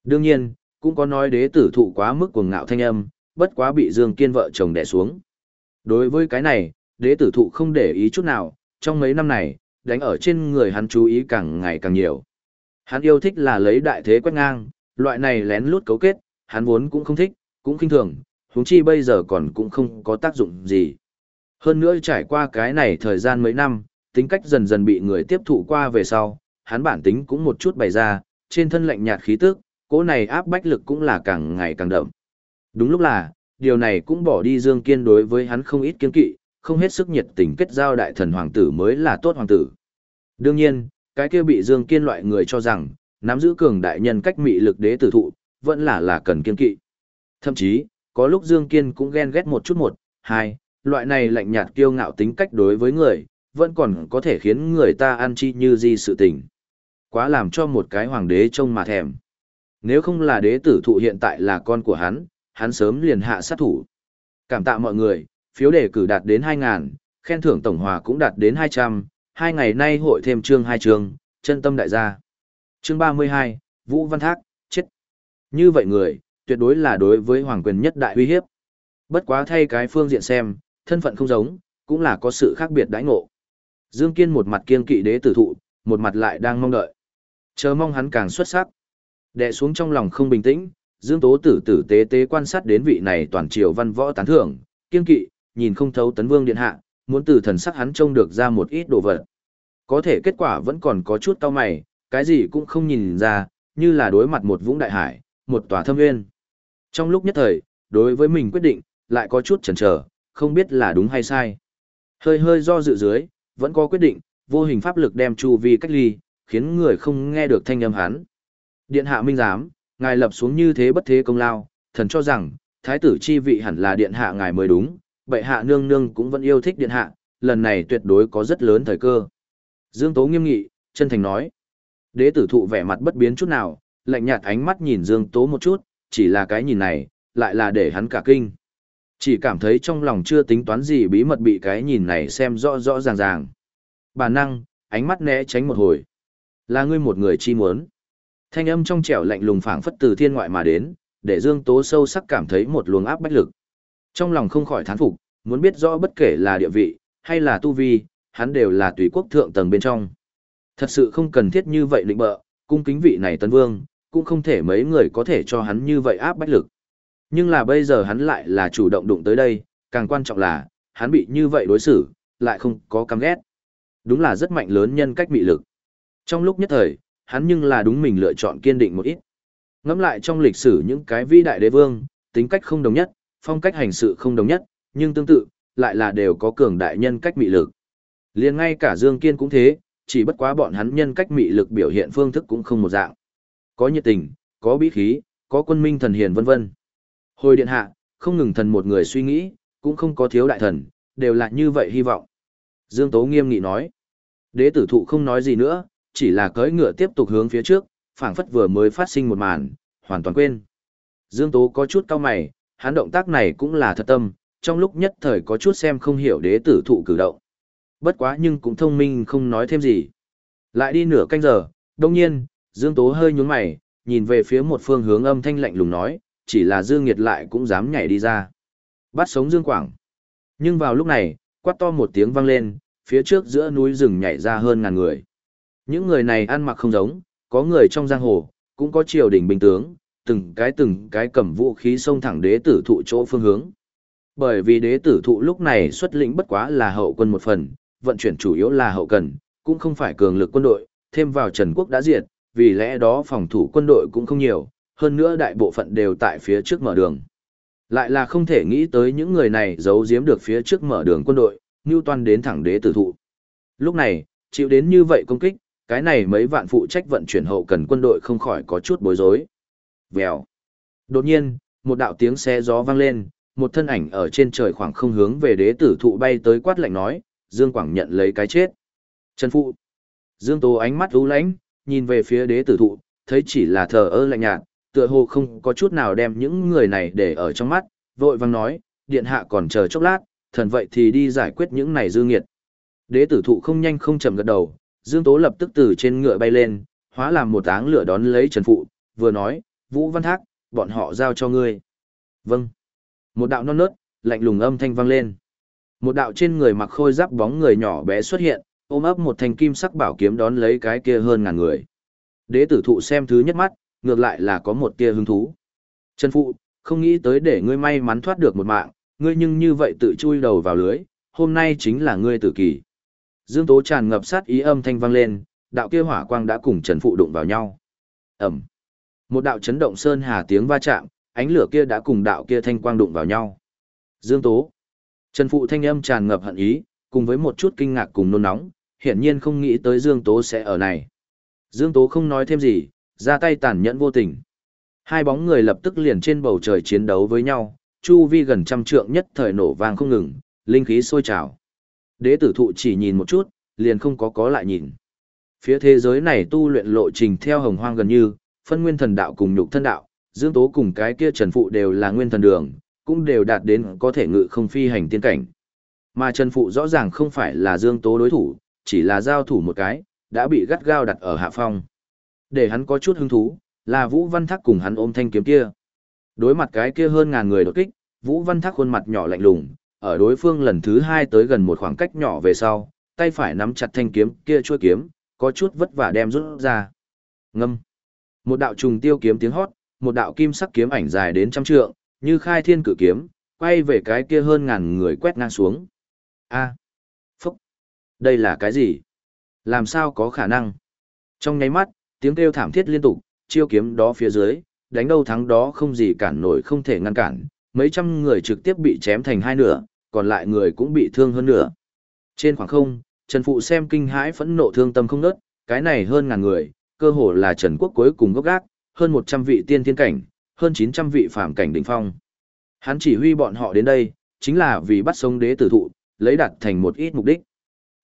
Đương nhiên, cũng có nói đế tử thụ quá mức cuồng ngạo thanh âm, bất quá bị Dương Kiên vợ chồng đè xuống. Đối với cái này, đế tử thụ không để ý chút nào, trong mấy năm này, đánh ở trên người hắn chú ý càng ngày càng nhiều. Hắn yêu thích là lấy đại thế quét ngang, loại này lén lút cấu kết, hắn vốn cũng không thích, cũng khinh thường, huống chi bây giờ còn cũng không có tác dụng gì. Hơn nữa trải qua cái này thời gian mấy năm, tính cách dần dần bị người tiếp thụ qua về sau, hắn bản tính cũng một chút bày ra, trên thân lạnh nhạt khí tức, cỗ này áp bách lực cũng là càng ngày càng đậm. Đúng lúc là, điều này cũng bỏ đi Dương Kiên đối với hắn không ít kiên kỵ, không hết sức nhiệt tình kết giao đại thần hoàng tử mới là tốt hoàng tử. Đương nhiên, cái kia bị Dương Kiên loại người cho rằng, nắm giữ cường đại nhân cách mị lực đế tử thụ, vẫn là là cần kiên kỵ. Thậm chí, có lúc Dương Kiên cũng ghen ghét một chút một, hai, loại này lạnh nhạt kiêu ngạo tính cách đối với người, vẫn còn có thể khiến người ta ăn chi như di sự tình. Quá làm cho một cái hoàng đế trông mà thèm. Nếu không là đế tử thụ hiện tại là con của hắn, hắn sớm liền hạ sát thủ. Cảm tạ mọi người, phiếu đề cử đạt đến 2.000, khen thưởng tổng hòa cũng đạt đến 200, hai ngày nay hội thêm chương hai chương, chân tâm đại gia. Chương 32, Vũ Văn Thác, chết. Như vậy người, tuyệt đối là đối với hoàng quyền nhất đại uy hiếp. Bất quá thay cái phương diện xem, thân phận không giống, cũng là có sự khác biệt đãi ngộ. Dương Kiên một mặt kiên kỵ đế tử thụ, một mặt lại đang mong đợi. Chờ mong hắn càng xuất sắc. Đệ xuống trong lòng không bình tĩnh, Dương Tố tử tử tế tế quan sát đến vị này toàn triều văn võ tán thưởng, kiên kỵ, nhìn không thấu tấn vương điện hạ, muốn từ thần sắc hắn trông được ra một ít đồ vật. Có thể kết quả vẫn còn có chút tao mày, cái gì cũng không nhìn ra, như là đối mặt một vũng đại hải, một tòa thâm nguyên. Trong lúc nhất thời, đối với mình quyết định, lại có chút chần chờ, không biết là đúng hay sai. Hơi hơi do dự dưới, vẫn có quyết định, vô hình pháp lực đem chu vi cách ly, khiến người không nghe được thanh âm hắn. Điện hạ minh giám, ngài lập xuống như thế bất thế công lao, thần cho rằng, thái tử chi vị hẳn là điện hạ ngài mới đúng, bệ hạ nương nương cũng vẫn yêu thích điện hạ, lần này tuyệt đối có rất lớn thời cơ. Dương Tố nghiêm nghị, chân thành nói. Đế tử thụ vẻ mặt bất biến chút nào, lạnh nhạt ánh mắt nhìn Dương Tố một chút, chỉ là cái nhìn này, lại là để hắn cả kinh. Chỉ cảm thấy trong lòng chưa tính toán gì bí mật bị cái nhìn này xem rõ rõ ràng ràng. bà năng, ánh mắt né tránh một hồi. Là ngươi một người chi muốn. Thanh âm trong trẻo lạnh lùng phảng phất từ thiên ngoại mà đến, để Dương Tố sâu sắc cảm thấy một luồng áp bách lực. Trong lòng không khỏi thán phục, muốn biết rõ bất kể là địa vị, hay là tu vi, hắn đều là tùy quốc thượng tầng bên trong. Thật sự không cần thiết như vậy định bợ, cung kính vị này tân vương, cũng không thể mấy người có thể cho hắn như vậy áp bách lực. Nhưng là bây giờ hắn lại là chủ động đụng tới đây, càng quan trọng là, hắn bị như vậy đối xử, lại không có căm ghét. Đúng là rất mạnh lớn nhân cách mị lực. Trong lúc nhất thời, hắn nhưng là đúng mình lựa chọn kiên định một ít. Ngẫm lại trong lịch sử những cái vĩ đại đế vương, tính cách không đồng nhất, phong cách hành sự không đồng nhất, nhưng tương tự, lại là đều có cường đại nhân cách mị lực. Liền ngay cả Dương Kiên cũng thế, chỉ bất quá bọn hắn nhân cách mị lực biểu hiện phương thức cũng không một dạng. Có nhiệt tình, có bí khí, có quân minh thần hiền vân vân. Hồi điện hạ, không ngừng thần một người suy nghĩ, cũng không có thiếu đại thần, đều là như vậy hy vọng. Dương Tố nghiêm nghị nói. Đế tử thụ không nói gì nữa, chỉ là cưỡi ngựa tiếp tục hướng phía trước, phảng phất vừa mới phát sinh một màn, hoàn toàn quên. Dương Tố có chút cao mày, hắn động tác này cũng là thật tâm, trong lúc nhất thời có chút xem không hiểu đế tử thụ cử động. Bất quá nhưng cũng thông minh không nói thêm gì. Lại đi nửa canh giờ, đồng nhiên, Dương Tố hơi nhún mày, nhìn về phía một phương hướng âm thanh lạnh lùng nói, chỉ là Dương Nghiệt lại cũng dám nhảy đi ra. Bắt sống Dương Quảng. Nhưng vào lúc này, quát to một tiếng vang lên, phía trước giữa núi rừng nhảy ra hơn ngàn người. Những người này ăn mặc không giống, có người trong giang hồ, cũng có triều đình binh tướng, từng cái từng cái cầm vũ khí xông thẳng đế tử thụ chỗ phương hướng. Bởi vì đế tử thụ lúc này xuất lĩnh bất quá là hậu quân một phần, vận chuyển chủ yếu là hậu cần, cũng không phải cường lực quân đội, thêm vào Trần Quốc đã diệt, vì lẽ đó phòng thủ quân đội cũng không nhiều, hơn nữa đại bộ phận đều tại phía trước mở đường. Lại là không thể nghĩ tới những người này giấu giếm được phía trước mở đường quân đội, như toàn đến thẳng đế tử thụ. Lúc này, chịu đến như vậy công kích, cái này mấy vạn phụ trách vận chuyển hậu cần quân đội không khỏi có chút bối rối. Vèo. Đột nhiên, một đạo tiếng xe gió vang lên, một thân ảnh ở trên trời khoảng không hướng về đế tử thụ bay tới quát lạnh nói, Dương Quảng nhận lấy cái chết. Trần Phụ. Dương Tố ánh mắt u lãnh, nhìn về phía đế tử thụ, thấy chỉ là thờ ơ lạnh nhạt, tựa hồ không có chút nào đem những người này để ở trong mắt, vội vang nói, điện hạ còn chờ chốc lát, thần vậy thì đi giải quyết những này dư nghiệt. Đế tử thụ không nhanh không chậm gật đầu, Dương Tố lập tức từ trên ngựa bay lên, hóa làm một áng lửa đón lấy Trần Phụ, vừa nói, Vũ Văn Thác, bọn họ giao cho ngươi. Vâng. Một đạo non nớt, lạnh lùng âm thanh vang lên. Một đạo trên người mặc khôi giáp bóng người nhỏ bé xuất hiện, ôm ấp một thanh kim sắc bảo kiếm đón lấy cái kia hơn ngàn người. Đế tử thụ xem thứ nhất mắt, ngược lại là có một tia hứng thú. Trần Phụ, không nghĩ tới để ngươi may mắn thoát được một mạng, ngươi nhưng như vậy tự chui đầu vào lưới, hôm nay chính là ngươi tử kỳ. Dương Tố tràn ngập sát ý âm thanh vang lên, đạo kia hỏa quang đã cùng Trần Phụ đụng vào nhau. Ẩm. Một đạo chấn động sơn hà tiếng va chạm, ánh lửa kia đã cùng đạo kia thanh quang đụng vào nhau. Dương Tố. Trần Phụ thanh âm tràn ngập hận ý, cùng với một chút kinh ngạc cùng nôn nóng, hiển nhiên không nghĩ tới Dương Tố sẽ ở này. Dương Tố không nói thêm gì, ra tay tàn nhẫn vô tình. Hai bóng người lập tức liền trên bầu trời chiến đấu với nhau, chu vi gần trăm trượng nhất thời nổ vang không ngừng, linh khí sôi trào. Đế tử thụ chỉ nhìn một chút, liền không có có lại nhìn. Phía thế giới này tu luyện lộ trình theo hồng hoang gần như, phân nguyên thần đạo cùng nhục thân đạo, dương tố cùng cái kia trần phụ đều là nguyên thần đường, cũng đều đạt đến có thể ngự không phi hành tiên cảnh. Mà trần phụ rõ ràng không phải là dương tố đối thủ, chỉ là giao thủ một cái, đã bị gắt gao đặt ở hạ phong. Để hắn có chút hứng thú, là Vũ Văn Thác cùng hắn ôm thanh kiếm kia. Đối mặt cái kia hơn ngàn người đột kích, Vũ Văn Thác khuôn mặt nhỏ lạnh lùng, ở đối phương lần thứ hai tới gần một khoảng cách nhỏ về sau, tay phải nắm chặt thanh kiếm kia chuôi kiếm, có chút vất vả đem rút ra. Ngâm. Một đạo trùng tiêu kiếm tiếng hót, một đạo kim sắc kiếm ảnh dài đến trăm trượng, như khai thiên cử kiếm, quay về cái kia hơn ngàn người quét ngang xuống. A. Phúc. Đây là cái gì? Làm sao có khả năng? Trong nháy mắt, tiếng kêu thảm thiết liên tục, chiêu kiếm đó phía dưới, đánh đâu thắng đó không gì cản nổi không thể ngăn cản, mấy trăm người trực tiếp bị chém thành hai nửa, còn lại người cũng bị thương hơn nửa. Trên khoảng không, Trần Phụ xem kinh hãi phẫn nộ thương tâm không nớt, cái này hơn ngàn người, cơ hồ là Trần Quốc cuối cùng gốc gác, hơn 100 vị tiên thiên cảnh, hơn 900 vị phạm cảnh đỉnh phong. Hắn chỉ huy bọn họ đến đây, chính là vì bắt sống đế tử thụ, lấy đặt thành một ít mục đích.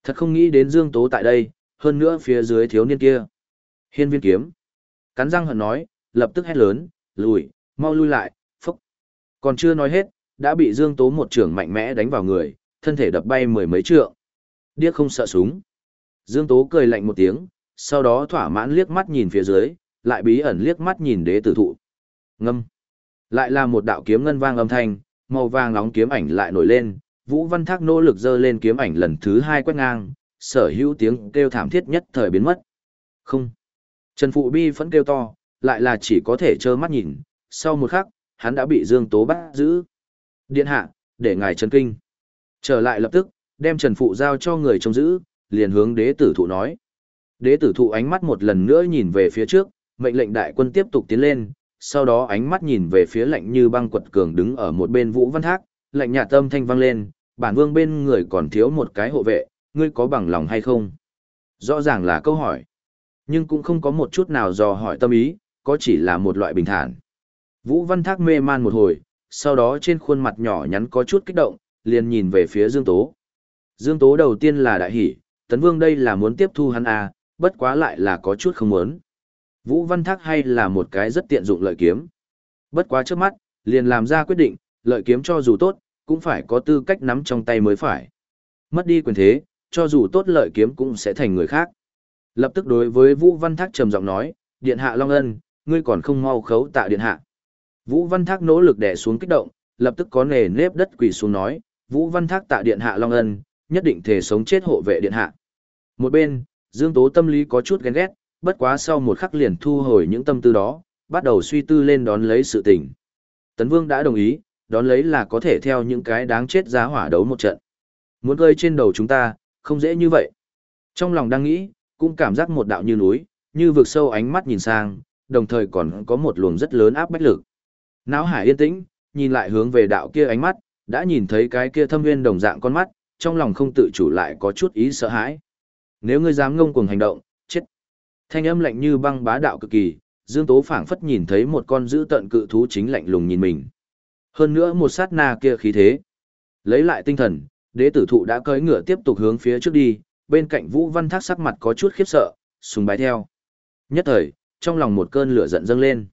Thật không nghĩ đến Dương Tố tại đây, hơn nữa phía dưới thiếu niên kia. Hiên viên kiếm. Cắn răng hận nói, lập tức hét lớn, lùi, mau lui lại, phốc. Còn chưa nói hết, đã bị Dương Tố một trường mạnh mẽ đánh vào người, thân thể đập bay mười mấy trượng. Điếc không sợ súng. Dương Tố cười lạnh một tiếng, sau đó thỏa mãn liếc mắt nhìn phía dưới, lại bí ẩn liếc mắt nhìn đế tử thụ. Ngâm. Lại là một đạo kiếm ngân vang âm thanh, màu vàng nóng kiếm ảnh lại nổi lên, Vũ Văn Thác nỗ lực giơ lên kiếm ảnh lần thứ hai quét ngang, sở hữu tiếng kêu thảm thiết nhất thời biến mất. Không. Trần Phụ Bi vẫn kêu to, lại là chỉ có thể trơ mắt nhìn, sau một khắc, hắn đã bị Dương Tố bắt giữ. Điện hạ, để ngài trấn kinh. Trở lại lập tức, đem Trần Phụ giao cho người trông giữ, liền hướng đế tử thụ nói. Đế tử thụ ánh mắt một lần nữa nhìn về phía trước, mệnh lệnh đại quân tiếp tục tiến lên, sau đó ánh mắt nhìn về phía lạnh như băng quật cường đứng ở một bên Vũ Văn Thác, lạnh nhà tâm thanh vang lên, bản vương bên người còn thiếu một cái hộ vệ, ngươi có bằng lòng hay không? Rõ ràng là câu hỏi, nhưng cũng không có một chút nào dò hỏi tâm ý, có chỉ là một loại bình thản. Vũ Văn Thác mê man một hồi, sau đó trên khuôn mặt nhỏ nhắn có chút kích động, liền nhìn về phía Dương Tố. Dương Tố đầu tiên là đại hỉ Tấn Vương đây là muốn tiếp thu hắn à, bất quá lại là có chút không muốn. Vũ Văn Thác hay là một cái rất tiện dụng lợi kiếm. Bất quá trước mắt, liền làm ra quyết định, lợi kiếm cho dù tốt, cũng phải có tư cách nắm trong tay mới phải. Mất đi quyền thế, cho dù tốt lợi kiếm cũng sẽ thành người khác. Lập tức đối với Vũ Văn Thác trầm giọng nói, Điện hạ Long Ân, ngươi còn không mau khấu tạ Điện hạ. Vũ Văn Thác nỗ lực đè xuống kích động, lập tức có nề nếp đất quỳ xuống nói, Vũ Văn Thác tạ Điện hạ Long Ân, nhất định thể sống chết hộ vệ Điện hạ. Một bên, Dương Tố tâm lý có chút ghen ghét, bất quá sau một khắc liền thu hồi những tâm tư đó, bắt đầu suy tư lên đón lấy sự tình. Tấn Vương đã đồng ý, đón lấy là có thể theo những cái đáng chết giá hỏa đấu một trận. Muốn rơi trên đầu chúng ta, không dễ như vậy. Trong lòng đang nghĩ, cũng cảm giác một đạo như núi, như vực sâu ánh mắt nhìn sang, đồng thời còn có một luồng rất lớn áp bách lực. Náo hải yên tĩnh, nhìn lại hướng về đạo kia ánh mắt, đã nhìn thấy cái kia thâm nguyên đồng dạng con mắt, trong lòng không tự chủ lại có chút ý sợ hãi. Nếu ngươi dám ngông cuồng hành động, chết. Thanh âm lạnh như băng bá đạo cực kỳ, Dương Tố phảng phất nhìn thấy một con dữ tận cự thú chính lạnh lùng nhìn mình. Hơn nữa một sát na kia khí thế. Lấy lại tinh thần, đế tử thụ đã cưỡi ngựa tiếp tục hướng phía trước đi, bên cạnh Vũ Văn Thác sắc mặt có chút khiếp sợ, sùng bái theo. Nhất thời, trong lòng một cơn lửa giận dâng lên.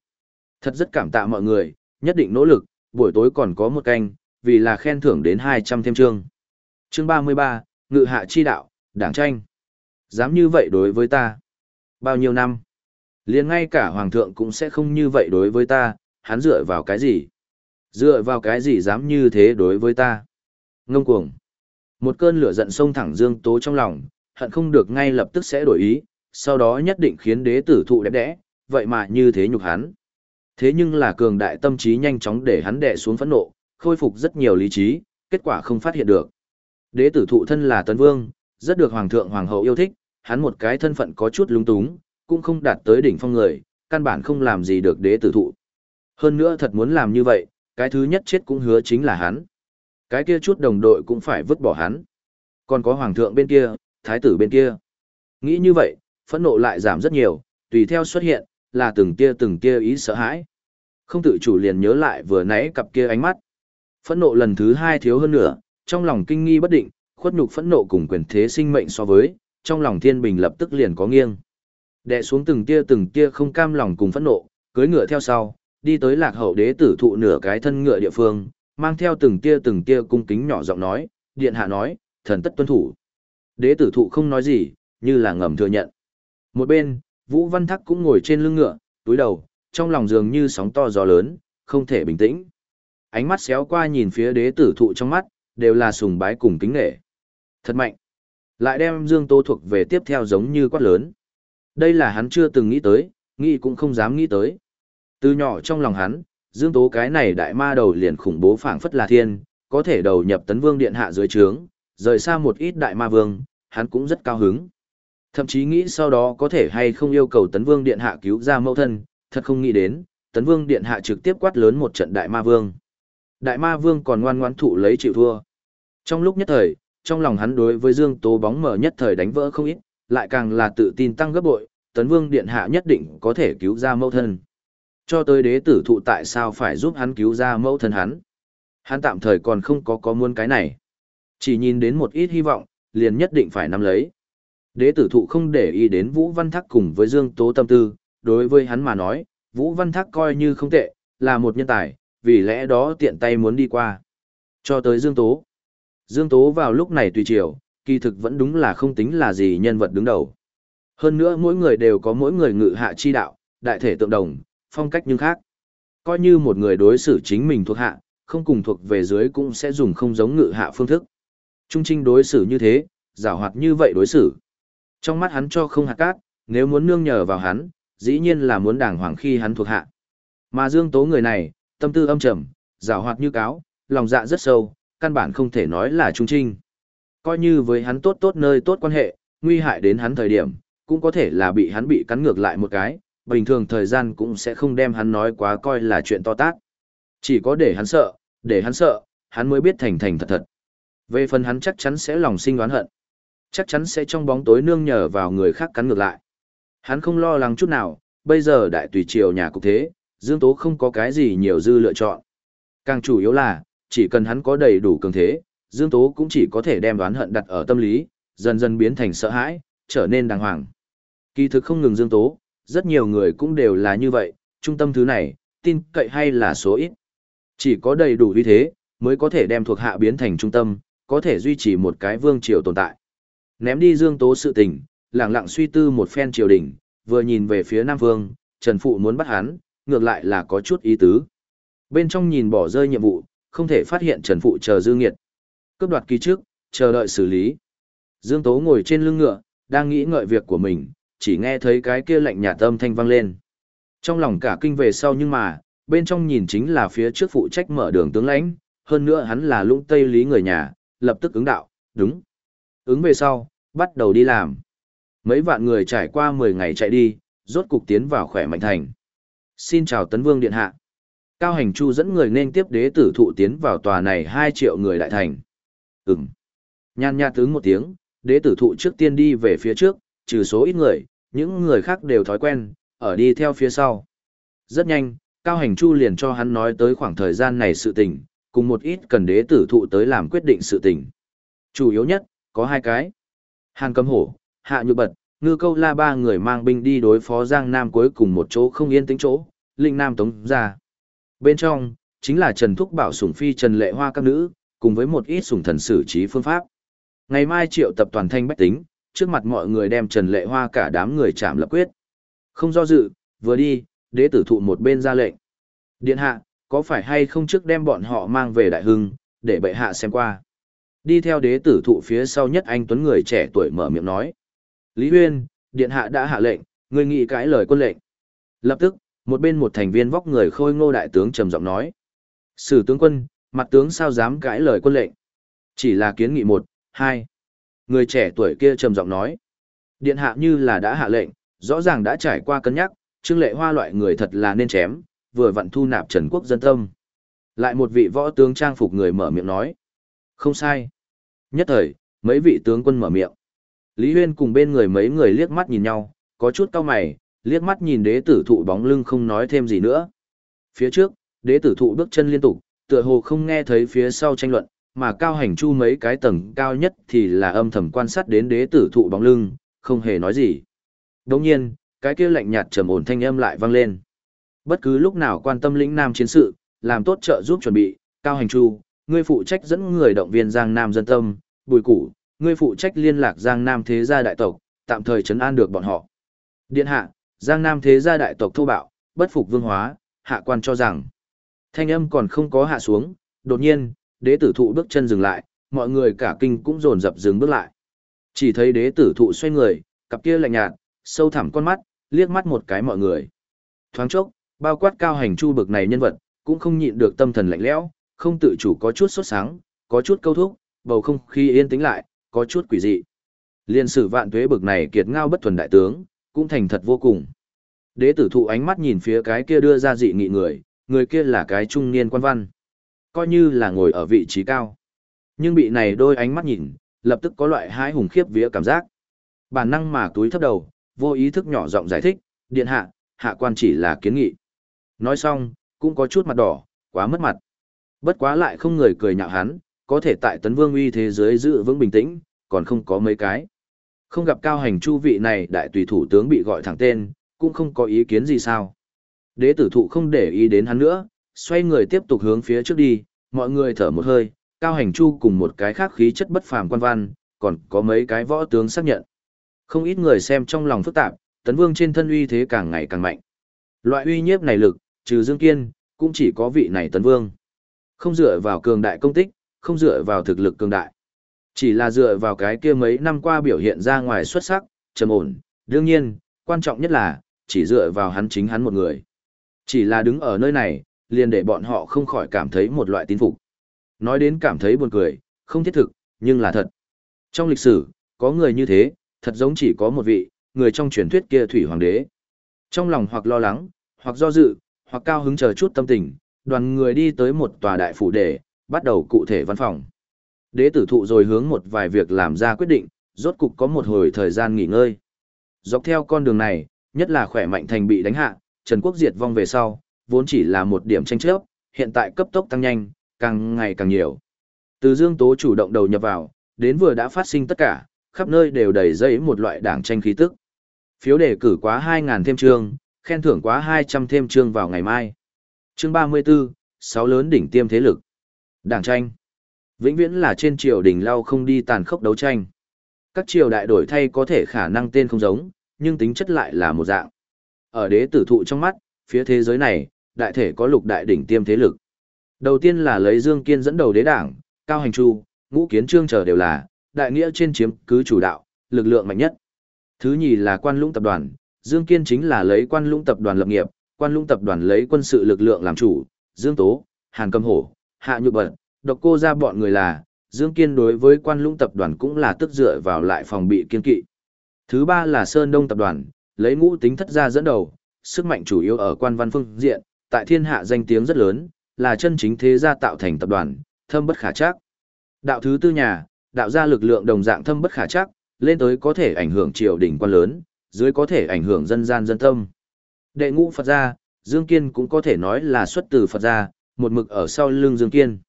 Thật rất cảm tạ mọi người, nhất định nỗ lực, buổi tối còn có một canh, vì là khen thưởng đến 200 thêm chương. Chương 33, Ngự hạ chi đạo, đảng tranh. Dám như vậy đối với ta. Bao nhiêu năm? liền ngay cả hoàng thượng cũng sẽ không như vậy đối với ta, hắn dựa vào cái gì? Dựa vào cái gì dám như thế đối với ta? Ngông cuồng. Một cơn lửa giận sông thẳng Dương Tố trong lòng, hận không được ngay lập tức sẽ đổi ý, sau đó nhất định khiến đế tử thụ đẹp đẽ, vậy mà như thế nhục hắn. Thế nhưng là cường đại tâm trí nhanh chóng để hắn đè xuống phẫn nộ, khôi phục rất nhiều lý trí, kết quả không phát hiện được. Đế tử thụ thân là tấn vương, rất được hoàng thượng hoàng hậu yêu thích, hắn một cái thân phận có chút lung túng, cũng không đạt tới đỉnh phong người, căn bản không làm gì được đế tử thụ. Hơn nữa thật muốn làm như vậy, cái thứ nhất chết cũng hứa chính là hắn. Cái kia chút đồng đội cũng phải vứt bỏ hắn. Còn có hoàng thượng bên kia, thái tử bên kia. Nghĩ như vậy, phẫn nộ lại giảm rất nhiều, tùy theo xuất hiện, là từng tia từng tia ý sợ hãi. Không tự chủ liền nhớ lại vừa nãy cặp kia ánh mắt. Phẫn nộ lần thứ hai thiếu hơn nữa, trong lòng kinh nghi bất định, khuất nhục phẫn nộ cùng quyền thế sinh mệnh so với, trong lòng thiên bình lập tức liền có nghiêng. Đè xuống từng tia từng tia không cam lòng cùng phẫn nộ, cưới ngựa theo sau, đi tới lạc hậu đế tử thụ nửa cái thân ngựa địa phương, mang theo từng tia từng tia cung kính nhỏ giọng nói, điện hạ nói, thần tất tuân thủ. Đế tử thụ không nói gì, như là ngầm thừa nhận. Một bên, Vũ Văn Thắc cũng ngồi trên lưng ngựa, túi đầu, trong lòng dường như sóng to gió lớn, không thể bình tĩnh. ánh mắt xéo qua nhìn phía đế tử thụ trong mắt, đều là sùng bái cùng kính nghệ. Thật mạnh. Lại đem Dương Tô thuộc về tiếp theo giống như quát lớn. Đây là hắn chưa từng nghĩ tới, nghĩ cũng không dám nghĩ tới. Từ nhỏ trong lòng hắn, Dương Tố cái này đại ma đầu liền khủng bố phảng phất là thiên, có thể đầu nhập tấn vương điện hạ dưới trướng, rời xa một ít đại ma vương, hắn cũng rất cao hứng. Thậm chí nghĩ sau đó có thể hay không yêu cầu tấn vương điện hạ cứu ra mẫu thân, thật không nghĩ đến, tấn vương điện hạ trực tiếp quát lớn một trận đại ma vương. Đại ma vương còn ngoan ngoãn thụ lấy chịu thua. Trong lúc nhất thời, trong lòng hắn đối với Dương Tố bóng mở nhất thời đánh vỡ không ít, lại càng là tự tin tăng gấp bội, tấn vương điện hạ nhất định có thể cứu ra mẫu thân. Cho tới đế tử thụ tại sao phải giúp hắn cứu ra mẫu thân hắn. Hắn tạm thời còn không có có muốn cái này. Chỉ nhìn đến một ít hy vọng, liền nhất định phải nắm lấy. Đế tử thụ không để ý đến Vũ Văn Thác cùng với Dương Tố tâm tư, đối với hắn mà nói, Vũ Văn Thác coi như không tệ, là một nhân tài, vì lẽ đó tiện tay muốn đi qua. Cho tới Dương Tố. Dương Tố vào lúc này tùy chiều, kỳ thực vẫn đúng là không tính là gì nhân vật đứng đầu. Hơn nữa mỗi người đều có mỗi người ngự hạ chi đạo, đại thể tượng đồng, phong cách nhưng khác. Coi như một người đối xử chính mình thuộc hạ, không cùng thuộc về dưới cũng sẽ dùng không giống ngự hạ phương thức. Trung trinh đối xử như thế, giảo hoạt như vậy đối xử. Trong mắt hắn cho không hạt cát, nếu muốn nương nhờ vào hắn, dĩ nhiên là muốn đàng hoàng khi hắn thuộc hạ. Mà Dương Tố người này, tâm tư âm trầm, rào hoạt như cáo, lòng dạ rất sâu, căn bản không thể nói là trung trinh. Coi như với hắn tốt tốt nơi tốt quan hệ, nguy hại đến hắn thời điểm, cũng có thể là bị hắn bị cắn ngược lại một cái, bình thường thời gian cũng sẽ không đem hắn nói quá coi là chuyện to tát. Chỉ có để hắn sợ, để hắn sợ, hắn mới biết thành thành thật thật. Về phần hắn chắc chắn sẽ lòng sinh oán hận. Chắc chắn sẽ trong bóng tối nương nhờ vào người khác cắn ngược lại. Hắn không lo lắng chút nào, bây giờ đại tùy triều nhà cục thế, Dương Tố không có cái gì nhiều dư lựa chọn. Càng chủ yếu là, chỉ cần hắn có đầy đủ cường thế, Dương Tố cũng chỉ có thể đem đoán hận đặt ở tâm lý, dần dần biến thành sợ hãi, trở nên đàng hoàng. Kỳ thực không ngừng Dương Tố, rất nhiều người cũng đều là như vậy, trung tâm thứ này, tin cậy hay là số ít. Chỉ có đầy đủ uy thế, mới có thể đem thuộc hạ biến thành trung tâm, có thể duy trì một cái vương triều tồn tại. Ném đi Dương Tố sự tình, lặng lặng suy tư một phen triều đình, vừa nhìn về phía Nam Vương, Trần Phụ muốn bắt hắn, ngược lại là có chút ý tứ. Bên trong nhìn bỏ rơi nhiệm vụ, không thể phát hiện Trần Phụ chờ dư nghiệt. Cướp đoạt ký trước, chờ đợi xử lý. Dương Tố ngồi trên lưng ngựa, đang nghĩ ngợi việc của mình, chỉ nghe thấy cái kia lạnh nhà tâm thanh vang lên. Trong lòng cả kinh về sau nhưng mà, bên trong nhìn chính là phía trước phụ trách mở đường tướng lãnh, hơn nữa hắn là lũng tây lý người nhà, lập tức ứng đạo, đúng. Ứng về sau, bắt đầu đi làm. Mấy vạn người trải qua 10 ngày chạy đi, rốt cục tiến vào khỏe mạnh thành. Xin chào Tấn Vương Điện Hạ. Cao Hành Chu dẫn người nên tiếp đế tử thụ tiến vào tòa này 2 triệu người đại thành. Ừm. Nhan nhạt tướng một tiếng, đế tử thụ trước tiên đi về phía trước, trừ số ít người, những người khác đều thói quen, ở đi theo phía sau. Rất nhanh, Cao Hành Chu liền cho hắn nói tới khoảng thời gian này sự tình, cùng một ít cần đế tử thụ tới làm quyết định sự tình. Chủ yếu nhất, có hai cái. Hàn Cấm Hổ, Hạ Nhược Bật, Ngư Câu La ba người mang binh đi đối phó Giang Nam cuối cùng một chỗ không yên tĩnh chỗ, Linh Nam Tống ra. Bên trong, chính là Trần Thúc Bảo sủng phi Trần Lệ Hoa các nữ, cùng với một ít sủng thần xử trí phương pháp. Ngày mai triệu tập toàn thanh bách tính, trước mặt mọi người đem Trần Lệ Hoa cả đám người chạm lập quyết. Không do dự, vừa đi, đế tử thụ một bên ra lệnh. Điện hạ, có phải hay không trước đem bọn họ mang về đại hưng, để bệ hạ xem qua. Đi theo đế tử thụ phía sau nhất anh tuấn người trẻ tuổi mở miệng nói. Lý Huyên, điện hạ đã hạ lệnh, người nghị cãi lời quân lệnh. Lập tức, một bên một thành viên vóc người khôi ngô đại tướng trầm giọng nói. Sử tướng quân, mặt tướng sao dám cãi lời quân lệnh. Chỉ là kiến nghị một, hai. Người trẻ tuổi kia trầm giọng nói. Điện hạ như là đã hạ lệnh, rõ ràng đã trải qua cân nhắc, trương lệ hoa loại người thật là nên chém, vừa vặn thu nạp Trần Quốc dân tâm. Lại một vị võ tướng trang phục người mở miệng nói. Không sai. Nhất thời, mấy vị tướng quân mở miệng. Lý Huyên cùng bên người mấy người liếc mắt nhìn nhau, có chút cau mày, liếc mắt nhìn đế tử thụ bóng lưng không nói thêm gì nữa. Phía trước, đế tử thụ bước chân liên tục, tựa hồ không nghe thấy phía sau tranh luận, mà cao hành chu mấy cái tầng cao nhất thì là âm thầm quan sát đến đế tử thụ bóng lưng, không hề nói gì. Đồng nhiên, cái kia lạnh nhạt trầm ổn thanh âm lại vang lên. Bất cứ lúc nào quan tâm lĩnh nam chiến sự, làm tốt trợ giúp chuẩn bị, cao hành chu, ngươi phụ trách dẫn người động viên Giang Nam dân tâm, bùi củ, ngươi phụ trách liên lạc Giang Nam thế gia đại tộc, tạm thời trấn an được bọn họ. Điện hạ, Giang Nam thế gia đại tộc thô bạo, bất phục vương hóa, hạ quan cho rằng Thanh âm còn không có hạ xuống, đột nhiên, đế tử thụ bước chân dừng lại, mọi người cả kinh cũng dồn dập dừng bước lại. Chỉ thấy đế tử thụ xoay người, cặp kia lạnh nhạt, sâu thẳm con mắt, liếc mắt một cái mọi người. Thoáng chốc, bao quát cao hành chu bực này nhân vật, cũng không nhịn được tâm thần lạnh lẽo, không tự chủ có chút sốt sáng, có chút câu thúc, bầu không khí yên tĩnh lại, có chút quỷ dị. Liên sử vạn tuế bực này kiệt ngao bất thuần đại tướng, cũng thành thật vô cùng. Đế tử thụ ánh mắt nhìn phía cái kia đưa ra dị nghị người, người kia là cái trung niên quan văn. Coi như là ngồi ở vị trí cao. Nhưng bị này đôi ánh mắt nhìn, lập tức có loại hái hùng khiếp vía cảm giác. Bản năng mà túi thấp đầu, vô ý thức nhỏ giọng giải thích, điện hạ, hạ quan chỉ là kiến nghị. Nói xong, cũng có chút mặt đỏ, quá mất mặt. Bất quá lại không người cười nhạo hắn, có thể tại tấn vương uy thế giới giữ vững bình tĩnh, còn không có mấy cái. Không gặp cao hành chu vị này đại tùy thủ tướng bị gọi thẳng tên, cũng không có ý kiến gì sao. Đế tử thụ không để ý đến hắn nữa, xoay người tiếp tục hướng phía trước đi, mọi người thở một hơi, cao hành chu cùng một cái khác khí chất bất phàm quan văn, còn có mấy cái võ tướng xác nhận. Không ít người xem trong lòng phức tạp, tấn vương trên thân uy thế càng ngày càng mạnh. Loại uy nhiếp này lực, trừ Dương Kiên, cũng chỉ có vị này tấn vương. Không dựa vào cường đại công tích, không dựa vào thực lực cường đại. Chỉ là dựa vào cái kia mấy năm qua biểu hiện ra ngoài xuất sắc, trầm ổn, đương nhiên, quan trọng nhất là, chỉ dựa vào hắn chính hắn một người. Chỉ là đứng ở nơi này, liền để bọn họ không khỏi cảm thấy một loại tín phục. Nói đến cảm thấy buồn cười, không thiết thực, nhưng là thật. Trong lịch sử, có người như thế, thật giống chỉ có một vị, người trong truyền thuyết kia thủy hoàng đế. Trong lòng hoặc lo lắng, hoặc do dự, hoặc cao hứng chờ chút tâm tình, đoàn người đi tới một tòa đại phủ để, bắt đầu cụ thể văn phòng. Đế tử thụ rồi hướng một vài việc làm ra quyết định, rốt cục có một hồi thời gian nghỉ ngơi. Dọc theo con đường này, nhất là khỏe mạnh thành bị đánh hạ, Trần Quốc diệt vong về sau, vốn chỉ là một điểm tranh chấp, hiện tại cấp tốc tăng nhanh, càng ngày càng nhiều. Từ Dương Tố chủ động đầu nhập vào, đến vừa đã phát sinh tất cả, khắp nơi đều đầy dây một loại đảng tranh khí tức. Phiếu đề cử quá 2.000 thêm chương, khen thưởng quá 200 thêm chương vào ngày mai. Chương 34, sáu lớn đỉnh tiêm thế lực. Đảng tranh. Vĩnh viễn là trên triều đình lao không đi tàn khốc đấu tranh. Các triều đại đổi thay có thể khả năng tên không giống, nhưng tính chất lại là một dạng. Ở đế tử thụ trong mắt, phía thế giới này, đại thể có lục đại đỉnh tiêm thế lực. Đầu tiên là lấy Dương Kiên dẫn đầu đế đảng, Cao Hành Chu, Ngũ Kiến Trương chờ đều là, đại nghĩa trên chiếm cứ chủ đạo, lực lượng mạnh nhất. Thứ nhì là quan lũng tập đoàn, Dương Kiên chính là lấy quan lũng tập đoàn lập nghiệp, quan lũng tập đoàn lấy quân sự lực lượng làm chủ, Dương Tố, Hàn Cầm Hổ, Hạ Nhục Bật, độc cô ra bọn người là, Dương Kiên đối với quan lũng tập đoàn cũng là tức dựa vào lại phòng bị kiên kỵ. Thứ ba là Sơn Đông tập đoàn, lấy ngũ tính thất gia dẫn đầu, sức mạnh chủ yếu ở quan văn phương diện, tại thiên hạ danh tiếng rất lớn, là chân chính thế gia tạo thành tập đoàn, thâm bất khả chắc. Đạo thứ tư nhà, đạo gia lực lượng đồng dạng thâm bất khả chắc, lên tới có thể ảnh hưởng triều đình quan lớn, dưới có thể ảnh hưởng dân gian dân tâm. Đệ ngũ Phật gia, Dương Kiên cũng có thể nói là xuất từ Phật gia, một mực ở sau lưng Dương Kiên.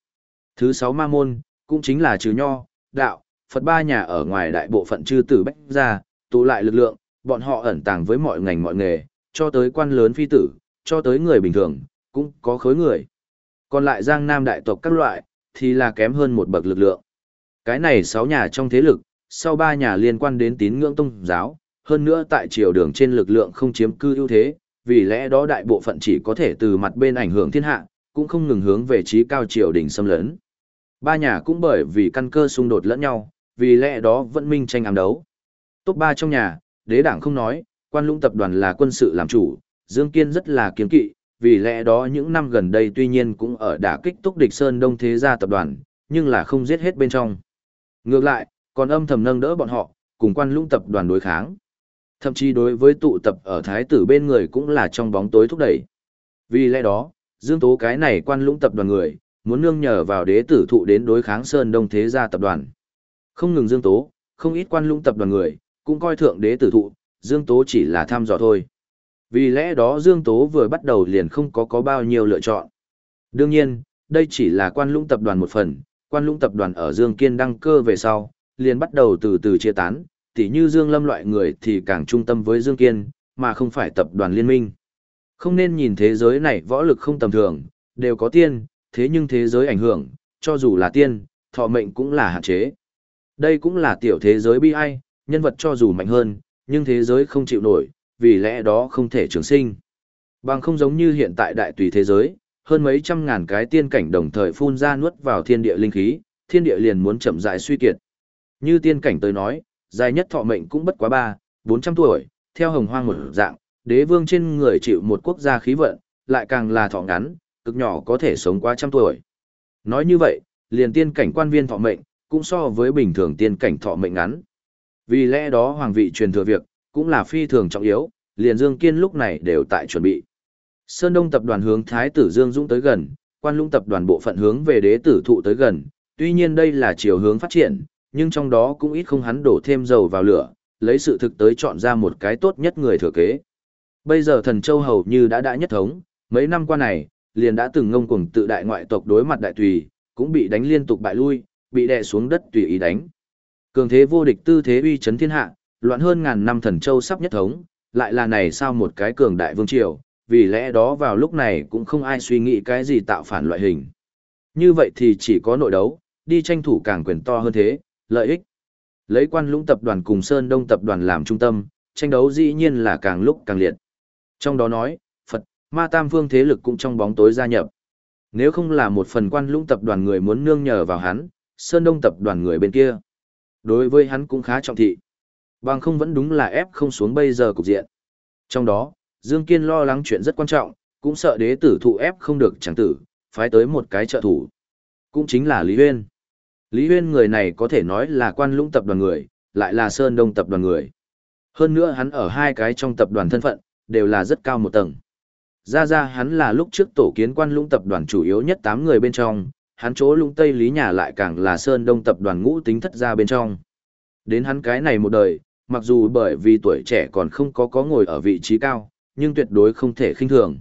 Thứ sáu ma môn, cũng chính là trừ nho, đạo, Phật ba nhà ở ngoài đại bộ phận chư tử bách gia, tụ lại lực lượng, bọn họ ẩn tàng với mọi ngành mọi nghề, cho tới quan lớn phi tử, cho tới người bình thường, cũng có khối người. Còn lại giang nam đại tộc các loại, thì là kém hơn một bậc lực lượng. Cái này sáu nhà trong thế lực, sau ba nhà liên quan đến tín ngưỡng tông giáo, hơn nữa tại triều đường trên lực lượng không chiếm cư ưu thế, vì lẽ đó đại bộ phận chỉ có thể từ mặt bên ảnh hưởng thiên hạ, cũng không ngừng hướng về trí cao triều đình xâm lấn. Ba nhà cũng bởi vì căn cơ xung đột lẫn nhau, vì lẽ đó vẫn minh tranh ám đấu. Top 3 trong nhà, đế đảng không nói, quan lũng tập đoàn là quân sự làm chủ, Dương Kiên rất là kiên kỵ, vì lẽ đó những năm gần đây tuy nhiên cũng ở đả kích túc địch Sơn Đông Thế Gia tập đoàn, nhưng là không giết hết bên trong. Ngược lại, còn âm thầm nâng đỡ bọn họ, cùng quan lũng tập đoàn đối kháng. Thậm chí đối với tụ tập ở thái tử bên người cũng là trong bóng tối thúc đẩy. Vì lẽ đó, Dương Tố cái này quan lũng tập đoàn người, muốn nương nhờ vào đế tử thụ đến đối kháng Sơn Đông Thế Gia tập đoàn. Không ngừng Dương Tố, không ít quan lũng tập đoàn người, cũng coi thượng đế tử thụ, Dương Tố chỉ là tham dò thôi. Vì lẽ đó Dương Tố vừa bắt đầu liền không có có bao nhiêu lựa chọn. Đương nhiên, đây chỉ là quan lũng tập đoàn một phần, quan lũng tập đoàn ở Dương Kiên đăng cơ về sau, liền bắt đầu từ từ chia tán, tỉ như Dương Lâm loại người thì càng trung tâm với Dương Kiên, mà không phải tập đoàn liên minh. Không nên nhìn thế giới này võ lực không tầm thường, đều có tiên, thế nhưng thế giới ảnh hưởng, cho dù là tiên, thọ mệnh cũng là hạn chế. Đây cũng là tiểu thế giới bi ai, nhân vật cho dù mạnh hơn, nhưng thế giới không chịu nổi, vì lẽ đó không thể trường sinh. Bằng không giống như hiện tại đại tùy thế giới, hơn mấy trăm ngàn cái tiên cảnh đồng thời phun ra nuốt vào thiên địa linh khí, thiên địa liền muốn chậm rãi suy kiệt. Như tiên cảnh tới nói, dài nhất thọ mệnh cũng bất quá ba, bốn trăm tuổi, theo hồng hoang một dạng, đế vương trên người chịu một quốc gia khí vận, lại càng là thọ ngắn, cực nhỏ có thể sống qua trăm tuổi. Nói như vậy, liền tiên cảnh quan viên thọ mệnh, cũng so với bình thường tiên cảnh thọ mệnh ngắn. Vì lẽ đó hoàng vị truyền thừa việc, cũng là phi thường trọng yếu, liền Dương Kiên lúc này đều tại chuẩn bị. Sơn Đông tập đoàn hướng Thái tử Dương Dũng tới gần, quan lũng tập đoàn bộ phận hướng về đế tử thụ tới gần, tuy nhiên đây là chiều hướng phát triển, nhưng trong đó cũng ít không hắn đổ thêm dầu vào lửa, lấy sự thực tới chọn ra một cái tốt nhất người thừa kế. Bây giờ thần châu hầu như đã đã nhất thống, mấy năm qua này, liền đã từng ngông cuồng tự đại ngoại tộc đối mặt đại tùy, cũng bị đánh liên tục bại lui, bị đè xuống đất tùy ý đánh. Cường thế vô địch tư thế uy chấn thiên hạ, loạn hơn ngàn năm thần châu sắp nhất thống, lại là này sao một cái cường đại vương triều, vì lẽ đó vào lúc này cũng không ai suy nghĩ cái gì tạo phản loại hình. Như vậy thì chỉ có nội đấu, đi tranh thủ càng quyền to hơn thế, lợi ích. Lấy quan lũng tập đoàn cùng Sơn Đông tập đoàn làm trung tâm, tranh đấu dĩ nhiên là càng lúc càng liệt. Trong đó nói, Phật, ma tam phương thế lực cũng trong bóng tối gia nhập. Nếu không là một phần quan lũng tập đoàn người muốn nương nhờ vào hắn, Sơn Đông tập đoàn người bên kia. Đối với hắn cũng khá trọng thị. Bằng không vẫn đúng là ép không xuống bây giờ cục diện. Trong đó, Dương Kiên lo lắng chuyện rất quan trọng, cũng sợ đế tử thụ ép không được chẳng tử, phái tới một cái trợ thủ. Cũng chính là Lý Huyên. Lý Huyên người này có thể nói là quan lũng tập đoàn người, lại là Sơn Đông tập đoàn người. Hơn nữa hắn ở hai cái trong tập đoàn thân phận, đều là rất cao một tầng. Ra ra hắn là lúc trước tổ kiến quan lũng tập đoàn chủ yếu nhất 8 người bên trong, hắn chỗ lũng Tây Lý nhà lại càng là Sơn Đông tập đoàn ngũ tính thất ra bên trong. Đến hắn cái này một đời, mặc dù bởi vì tuổi trẻ còn không có có ngồi ở vị trí cao, nhưng tuyệt đối không thể khinh thường.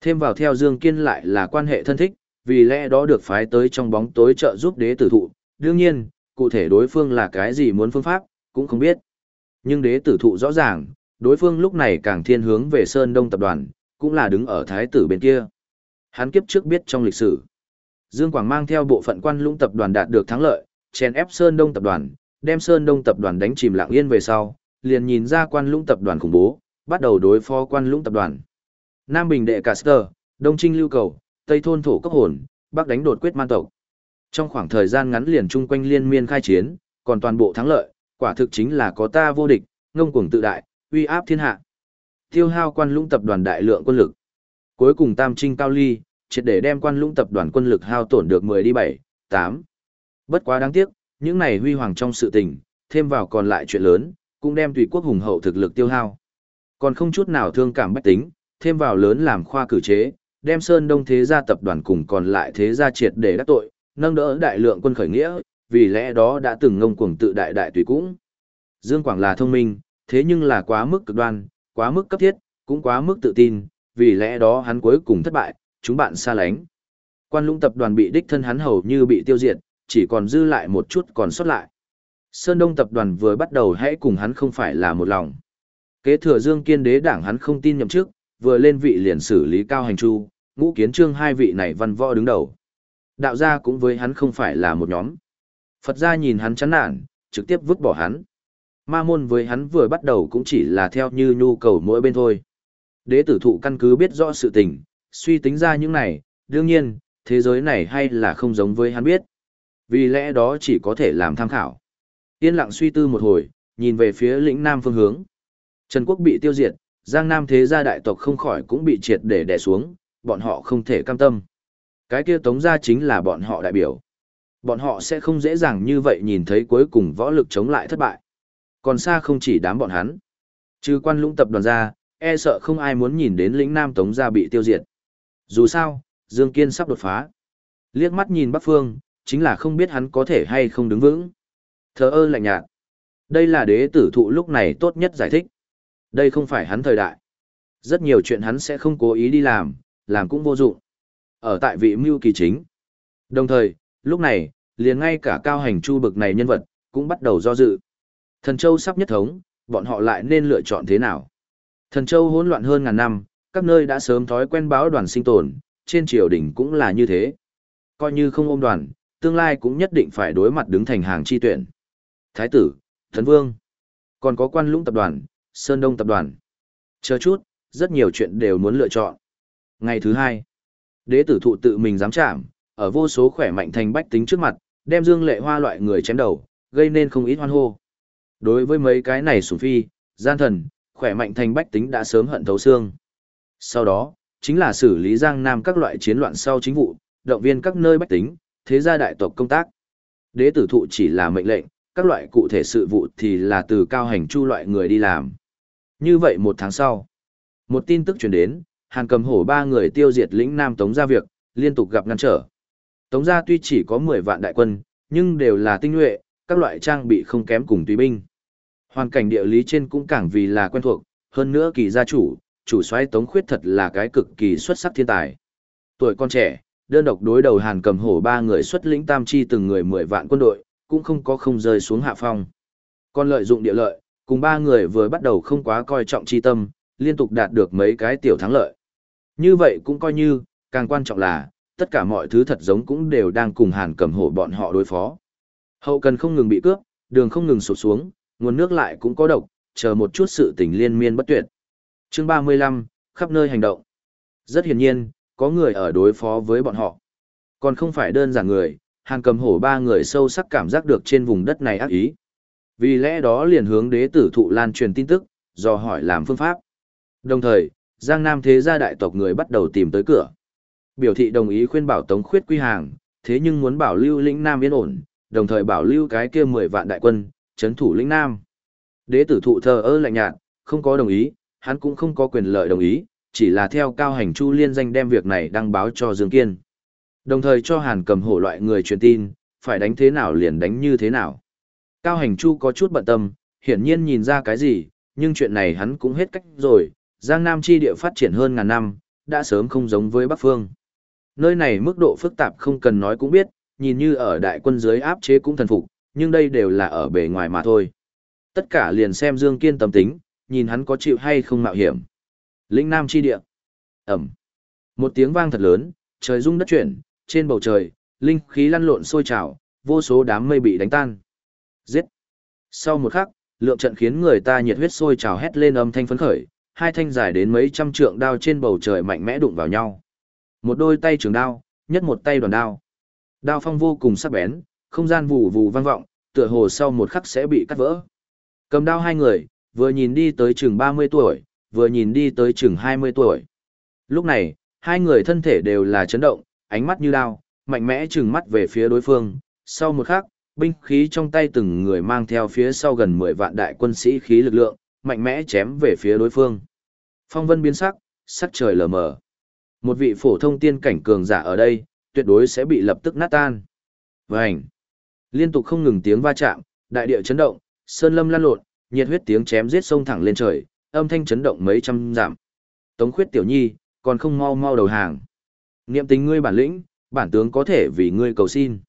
Thêm vào theo Dương Kiên lại là quan hệ thân thích, vì lẽ đó được phái tới trong bóng tối trợ giúp đế tử thụ. Đương nhiên, cụ thể đối phương là cái gì muốn phương pháp, cũng không biết. Nhưng đế tử thụ rõ ràng, đối phương lúc này càng thiên hướng về Sơn Đông tập đoàn, cũng là đứng ở thái tử bên kia. Hắn kiếp trước biết trong lịch sử. Dương Quảng mang theo bộ phận quan lũng tập đoàn đạt được thắng lợi, chèn ép Sơn Đông tập đoàn, đem Sơn Đông tập đoàn đánh chìm lặng yên về sau, liền nhìn ra quan lũng tập đoàn khủng bố, bắt đầu đối phó quan lũng tập đoàn. Nam Bình đệ Caster, Đông Trinh lưu cầu, Tây thôn thổ cấp hồn, Bắc đánh đột quyết man tộc. Trong khoảng thời gian ngắn liền chung quanh liên miên khai chiến, còn toàn bộ thắng lợi, quả thực chính là có ta vô địch, ngông cuồng tự đại, uy áp thiên hạ. Tiêu hao quan lũng tập đoàn đại lượng quân lực. Cuối cùng Tam Trinh Cao Ly, triệt để đem quan lũng tập đoàn quân lực hao tổn được 10 đi 7, 8. Bất quá đáng tiếc, những này huy hoàng trong sự tình, thêm vào còn lại chuyện lớn, cũng đem tùy quốc hùng hậu thực lực tiêu hao. Còn không chút nào thương cảm bách tính, thêm vào lớn làm khoa cử chế, đem Sơn Đông thế gia tập đoàn cùng còn lại thế gia triệt để đắc tội, nâng đỡ đại lượng quân khởi nghĩa, vì lẽ đó đã từng ngông cuồng tự đại đại tùy cũng. Dương Quảng là thông minh, thế nhưng là quá mức cực đoan, quá mức cấp thiết, cũng quá mức tự tin, vì lẽ đó hắn cuối cùng thất bại, chúng bạn xa lánh. Quan lũng tập đoàn bị đích thân hắn hầu như bị tiêu diệt, chỉ còn dư lại một chút còn sót lại. Sơn Đông tập đoàn vừa bắt đầu hãy cùng hắn không phải là một lòng. Kế thừa Dương Kiên đế đảng hắn không tin nhậm chức, vừa lên vị liền xử lý cao hành chu, ngũ kiến trương hai vị này văn võ đứng đầu. Đạo gia cũng với hắn không phải là một nhóm. Phật gia nhìn hắn chán nản, trực tiếp vứt bỏ hắn. Ma môn với hắn vừa bắt đầu cũng chỉ là theo như nhu cầu mỗi bên thôi. Đế tử thụ căn cứ biết rõ sự tình, suy tính ra những này, đương nhiên, thế giới này hay là không giống với hắn biết. Vì lẽ đó chỉ có thể làm tham khảo. Yên lặng suy tư một hồi, nhìn về phía lĩnh nam phương hướng. Trần quốc bị tiêu diệt, Giang Nam thế gia đại tộc không khỏi cũng bị triệt để đè xuống, bọn họ không thể cam tâm. Cái kia tống gia chính là bọn họ đại biểu. Bọn họ sẽ không dễ dàng như vậy nhìn thấy cuối cùng võ lực chống lại thất bại. Còn xa không chỉ đám bọn hắn. Trừ quan lũng tập đoàn ra, e sợ không ai muốn nhìn đến lĩnh Nam Tống gia bị tiêu diệt. Dù sao, Dương Kiên sắp đột phá. Liếc mắt nhìn Bắc Phương, chính là không biết hắn có thể hay không đứng vững. Thờ ơ lạnh nhạt. Đây là đế tử thụ lúc này tốt nhất giải thích. Đây không phải hắn thời đại. Rất nhiều chuyện hắn sẽ không cố ý đi làm, làm cũng vô dụng. Ở tại vị mưu kỳ chính. Đồng thời, lúc này, liền ngay cả cao hành chu bực này nhân vật, cũng bắt đầu do dự. Thần Châu sắp nhất thống, bọn họ lại nên lựa chọn thế nào? Thần Châu hỗn loạn hơn ngàn năm, các nơi đã sớm thói quen báo đoàn sinh tồn, trên triều đình cũng là như thế. Coi như không ôm đoàn, tương lai cũng nhất định phải đối mặt đứng thành hàng chi tuyển. Thái tử, Thần Vương, còn có quan lũng tập đoàn, Sơn Đông tập đoàn. Chờ chút, rất nhiều chuyện đều muốn lựa chọn. Ngày thứ hai, Đế tử thụ tự mình dám chạm, ở vô số khỏe mạnh thành bách tính trước mặt, đem Dương Lệ Hoa loại người chém đầu, gây nên không ít hoan hô. Đối với mấy cái này sủng phi, gian thần, khỏe mạnh thành bách tính đã sớm hận thấu xương. Sau đó, chính là xử lý Giang Nam các loại chiến loạn sau chính vụ, động viên các nơi bách tính, thế gia đại tộc công tác. Đế tử thụ chỉ là mệnh lệnh, các loại cụ thể sự vụ thì là từ cao hành chu loại người đi làm. Như vậy một tháng sau, một tin tức truyền đến, Hàn cầm hổ ba người tiêu diệt lĩnh Nam Tống gia việc, liên tục gặp ngăn trở. Tống gia tuy chỉ có 10 vạn đại quân, nhưng đều là tinh nhuệ, các loại trang bị không kém cùng tùy binh. Hoàn cảnh địa lý trên cũng càng vì là quen thuộc, hơn nữa kỳ gia chủ, chủ soái Tống Khuyết thật là cái cực kỳ xuất sắc thiên tài. Tuổi con trẻ, đơn độc đối đầu Hàn Cầm Hổ ba người xuất lĩnh tam chi từng người 10 vạn quân đội, cũng không có không rơi xuống hạ phong. Còn lợi dụng địa lợi, cùng ba người vừa bắt đầu không quá coi trọng chi tâm, liên tục đạt được mấy cái tiểu thắng lợi. Như vậy cũng coi như, càng quan trọng là, tất cả mọi thứ thật giống cũng đều đang cùng Hàn Cầm Hổ bọn họ đối phó. Hậu cần không ngừng bị cướp, đường không ngừng sụp xuống, nguồn nước lại cũng có độc, chờ một chút sự tình liên miên bất tuyệt. Chương 35, khắp nơi hành động. Rất hiển nhiên, có người ở đối phó với bọn họ. Còn không phải đơn giản người, hàng cầm hổ ba người sâu sắc cảm giác được trên vùng đất này ác ý. Vì lẽ đó liền hướng đế tử thụ lan truyền tin tức, do hỏi làm phương pháp. Đồng thời, Giang Nam thế gia đại tộc người bắt đầu tìm tới cửa. Biểu thị đồng ý khuyên bảo Tống Khuyết quy hàng, thế nhưng muốn bảo lưu lĩnh Nam yên ổn, đồng thời bảo lưu cái kia 10 vạn đại quân, chấn thủ lĩnh Nam. Đế tử thụ thờ ơ lạnh nhạt, không có đồng ý, hắn cũng không có quyền lợi đồng ý, chỉ là theo cao hành chu liên danh đem việc này đăng báo cho Dương Kiên. Đồng thời cho Hàn cầm hổ loại người truyền tin, phải đánh thế nào liền đánh như thế nào. Cao hành chu có chút bận tâm, hiển nhiên nhìn ra cái gì, nhưng chuyện này hắn cũng hết cách rồi, Giang Nam chi địa phát triển hơn ngàn năm, đã sớm không giống với Bắc Phương. Nơi này mức độ phức tạp không cần nói cũng biết, nhìn như ở đại quân dưới áp chế cũng thần phục, nhưng đây đều là ở bề ngoài mà thôi. Tất cả liền xem Dương Kiên tâm tính, nhìn hắn có chịu hay không mạo hiểm. Linh Nam chi địa. Ẩm. Một tiếng vang thật lớn, trời rung đất chuyển, trên bầu trời, linh khí lăn lộn sôi trào, vô số đám mây bị đánh tan. Giết. Sau một khắc, lượng trận khiến người ta nhiệt huyết sôi trào hét lên âm thanh phấn khởi, hai thanh dài đến mấy trăm trượng đao trên bầu trời mạnh mẽ đụng vào nhau. Một đôi tay trường đao, nhất một tay đoàn đao. Đao phong vô cùng sắc bén, không gian vù vù vang vọng, tựa hồ sau một khắc sẽ bị cắt vỡ. Cầm đao hai người, vừa nhìn đi tới chừng 30 tuổi, vừa nhìn đi tới chừng 20 tuổi. Lúc này, hai người thân thể đều là chấn động, ánh mắt như đao, mạnh mẽ chừng mắt về phía đối phương. Sau một khắc, binh khí trong tay từng người mang theo phía sau gần 10 vạn đại quân sĩ khí lực lượng, mạnh mẽ chém về phía đối phương. Phong vân biến sắc, sắc trời lờ mờ. Một vị phổ thông tiên cảnh cường giả ở đây, tuyệt đối sẽ bị lập tức nát tan. Vành. Liên tục không ngừng tiếng va chạm, đại địa chấn động, sơn lâm lan lộn, nhiệt huyết tiếng chém giết sông thẳng lên trời, âm thanh chấn động mấy trăm giảm. Tống khuyết tiểu nhi, còn không mau mau đầu hàng. Niệm tình ngươi bản lĩnh, bản tướng có thể vì ngươi cầu xin.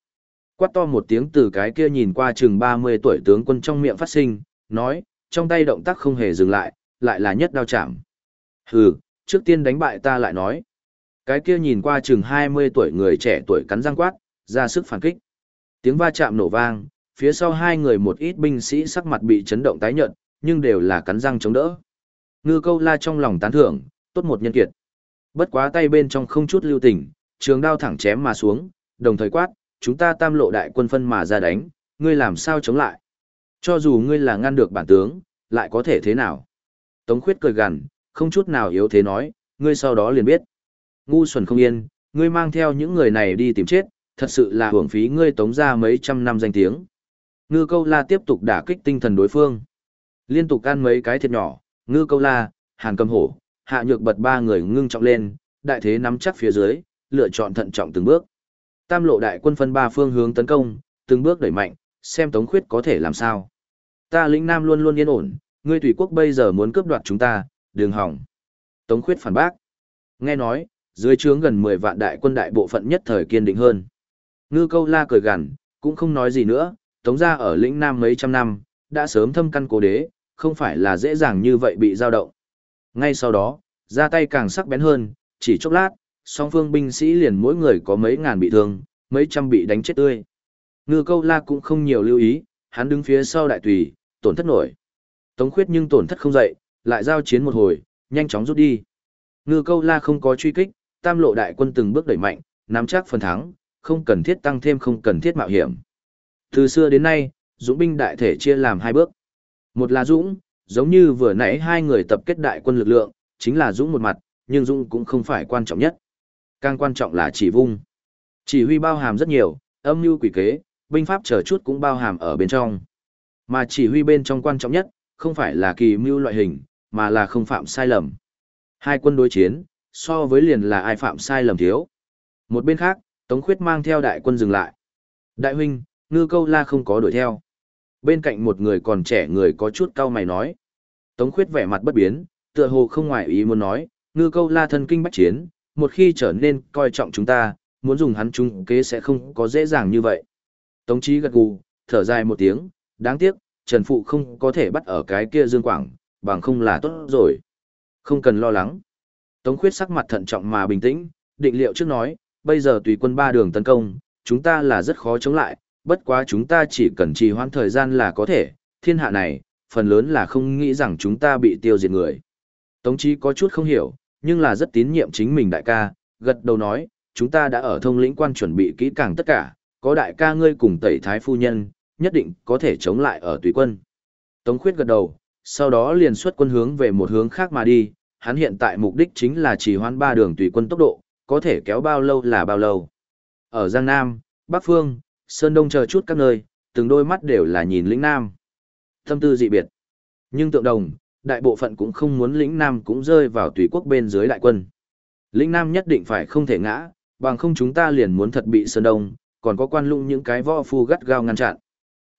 Quát to một tiếng từ cái kia nhìn qua chừng 30 tuổi tướng quân trong miệng phát sinh, nói, trong tay động tác không hề dừng lại, lại là nhất đao chạm. Hừ, trước tiên đánh bại ta lại nói. Cái kia nhìn qua chừng 20 tuổi người trẻ tuổi cắn răng quát, ra sức phản kích. Tiếng va chạm nổ vang, phía sau hai người một ít binh sĩ sắc mặt bị chấn động tái nhợt, nhưng đều là cắn răng chống đỡ. Ngư câu la trong lòng tán thưởng, tốt một nhân kiệt. Bất quá tay bên trong không chút lưu tình, trường đao thẳng chém mà xuống, đồng thời quát, chúng ta tam lộ đại quân phân mà ra đánh, ngươi làm sao chống lại. Cho dù ngươi là ngăn được bản tướng, lại có thể thế nào. Tống khuyết cười gằn, không chút nào yếu thế nói, ngươi sau đó liền biết. Ngu xuẩn không yên, ngươi mang theo những người này đi tìm chết, thật sự là hưởng phí ngươi tống ra mấy trăm năm danh tiếng. Ngư câu la tiếp tục đả kích tinh thần đối phương. Liên tục ăn mấy cái thiệt nhỏ, ngư câu la, hàn cầm hổ, hạ nhược bật ba người ngưng trọng lên, đại thế nắm chắc phía dưới, lựa chọn thận trọng từng bước. Tam lộ đại quân phân ba phương hướng tấn công, từng bước đẩy mạnh, xem Tống Khuyết có thể làm sao. Ta lĩnh Nam luôn luôn yên ổn, ngươi tùy quốc bây giờ muốn cướp đoạt chúng ta, đường hỏng. Tống Khuyết phản bác. Nghe nói, dưới trướng gần 10 vạn đại quân đại bộ phận nhất thời kiên định hơn. Ngư câu la cười gằn, cũng không nói gì nữa, Tống gia ở lĩnh Nam mấy trăm năm, đã sớm thâm căn cố đế, không phải là dễ dàng như vậy bị giao động. Ngay sau đó, ra tay càng sắc bén hơn, chỉ chốc lát, song phương binh sĩ liền mỗi người có mấy ngàn bị thương, mấy trăm bị đánh chết tươi. Ngư câu la cũng không nhiều lưu ý, hắn đứng phía sau đại tùy, tổn thất nổi. Tống khuyết nhưng tổn thất không dậy, lại giao chiến một hồi, nhanh chóng rút đi. Ngư câu la không có truy kích, tam lộ đại quân từng bước đẩy mạnh, nắm chắc phần thắng, không cần thiết tăng thêm không cần thiết mạo hiểm. Từ xưa đến nay, dũng binh đại thể chia làm hai bước. Một là dũng, giống như vừa nãy hai người tập kết đại quân lực lượng, chính là dũng một mặt, nhưng dũng cũng không phải quan trọng nhất. Càng quan trọng là chỉ vung. Chỉ huy bao hàm rất nhiều, âm mưu quỷ kế, binh pháp chờ chút cũng bao hàm ở bên trong. Mà chỉ huy bên trong quan trọng nhất, không phải là kỳ mưu loại hình, mà là không phạm sai lầm. Hai quân đối chiến, so với liền là ai phạm sai lầm thiếu. Một bên khác, Tống Khuyết mang theo đại quân dừng lại. Đại huynh, ngư câu la không có đuổi theo. Bên cạnh một người còn trẻ người có chút cau mày nói. Tống Khuyết vẻ mặt bất biến, tựa hồ không ngoài ý muốn nói, ngư câu la thân kinh bách chiến, một khi trở nên coi trọng chúng ta, muốn dùng hắn trung kế sẽ không có dễ dàng như vậy. Tống Chí gật gù, thở dài một tiếng, đáng tiếc, Trần Phụ không có thể bắt ở cái kia Dương Quảng, bằng không là tốt rồi. Không cần lo lắng. Tống Khuyết sắc mặt thận trọng mà bình tĩnh, định liệu trước nói, bây giờ tùy quân ba đường tấn công, chúng ta là rất khó chống lại, bất quá chúng ta chỉ cần trì hoãn thời gian là có thể, thiên hạ này, phần lớn là không nghĩ rằng chúng ta bị tiêu diệt người. Tống Chí có chút không hiểu, nhưng là rất tín nhiệm chính mình đại ca, gật đầu nói, chúng ta đã ở thông lĩnh quan chuẩn bị kỹ càng tất cả, có đại ca ngươi cùng tẩy thái phu nhân, nhất định có thể chống lại ở tùy quân. Tống khuyết gật đầu, sau đó liền xuất quân hướng về một hướng khác mà đi, hắn hiện tại mục đích chính là chỉ hoãn ba đường tùy quân tốc độ, có thể kéo bao lâu là bao lâu. Ở Giang Nam, Bắc Phương, Sơn Đông chờ chút các nơi, từng đôi mắt đều là nhìn lĩnh Nam. Tâm tư dị biệt. Nhưng tượng đồng, đại bộ phận cũng không muốn lĩnh Nam cũng rơi vào tùy quốc bên dưới đại quân. Lĩnh Nam nhất định phải không thể ngã, bằng không chúng ta liền muốn thật bị Sơn Đông, còn có quan lũng những cái võ phu gắt gao ngăn chặn.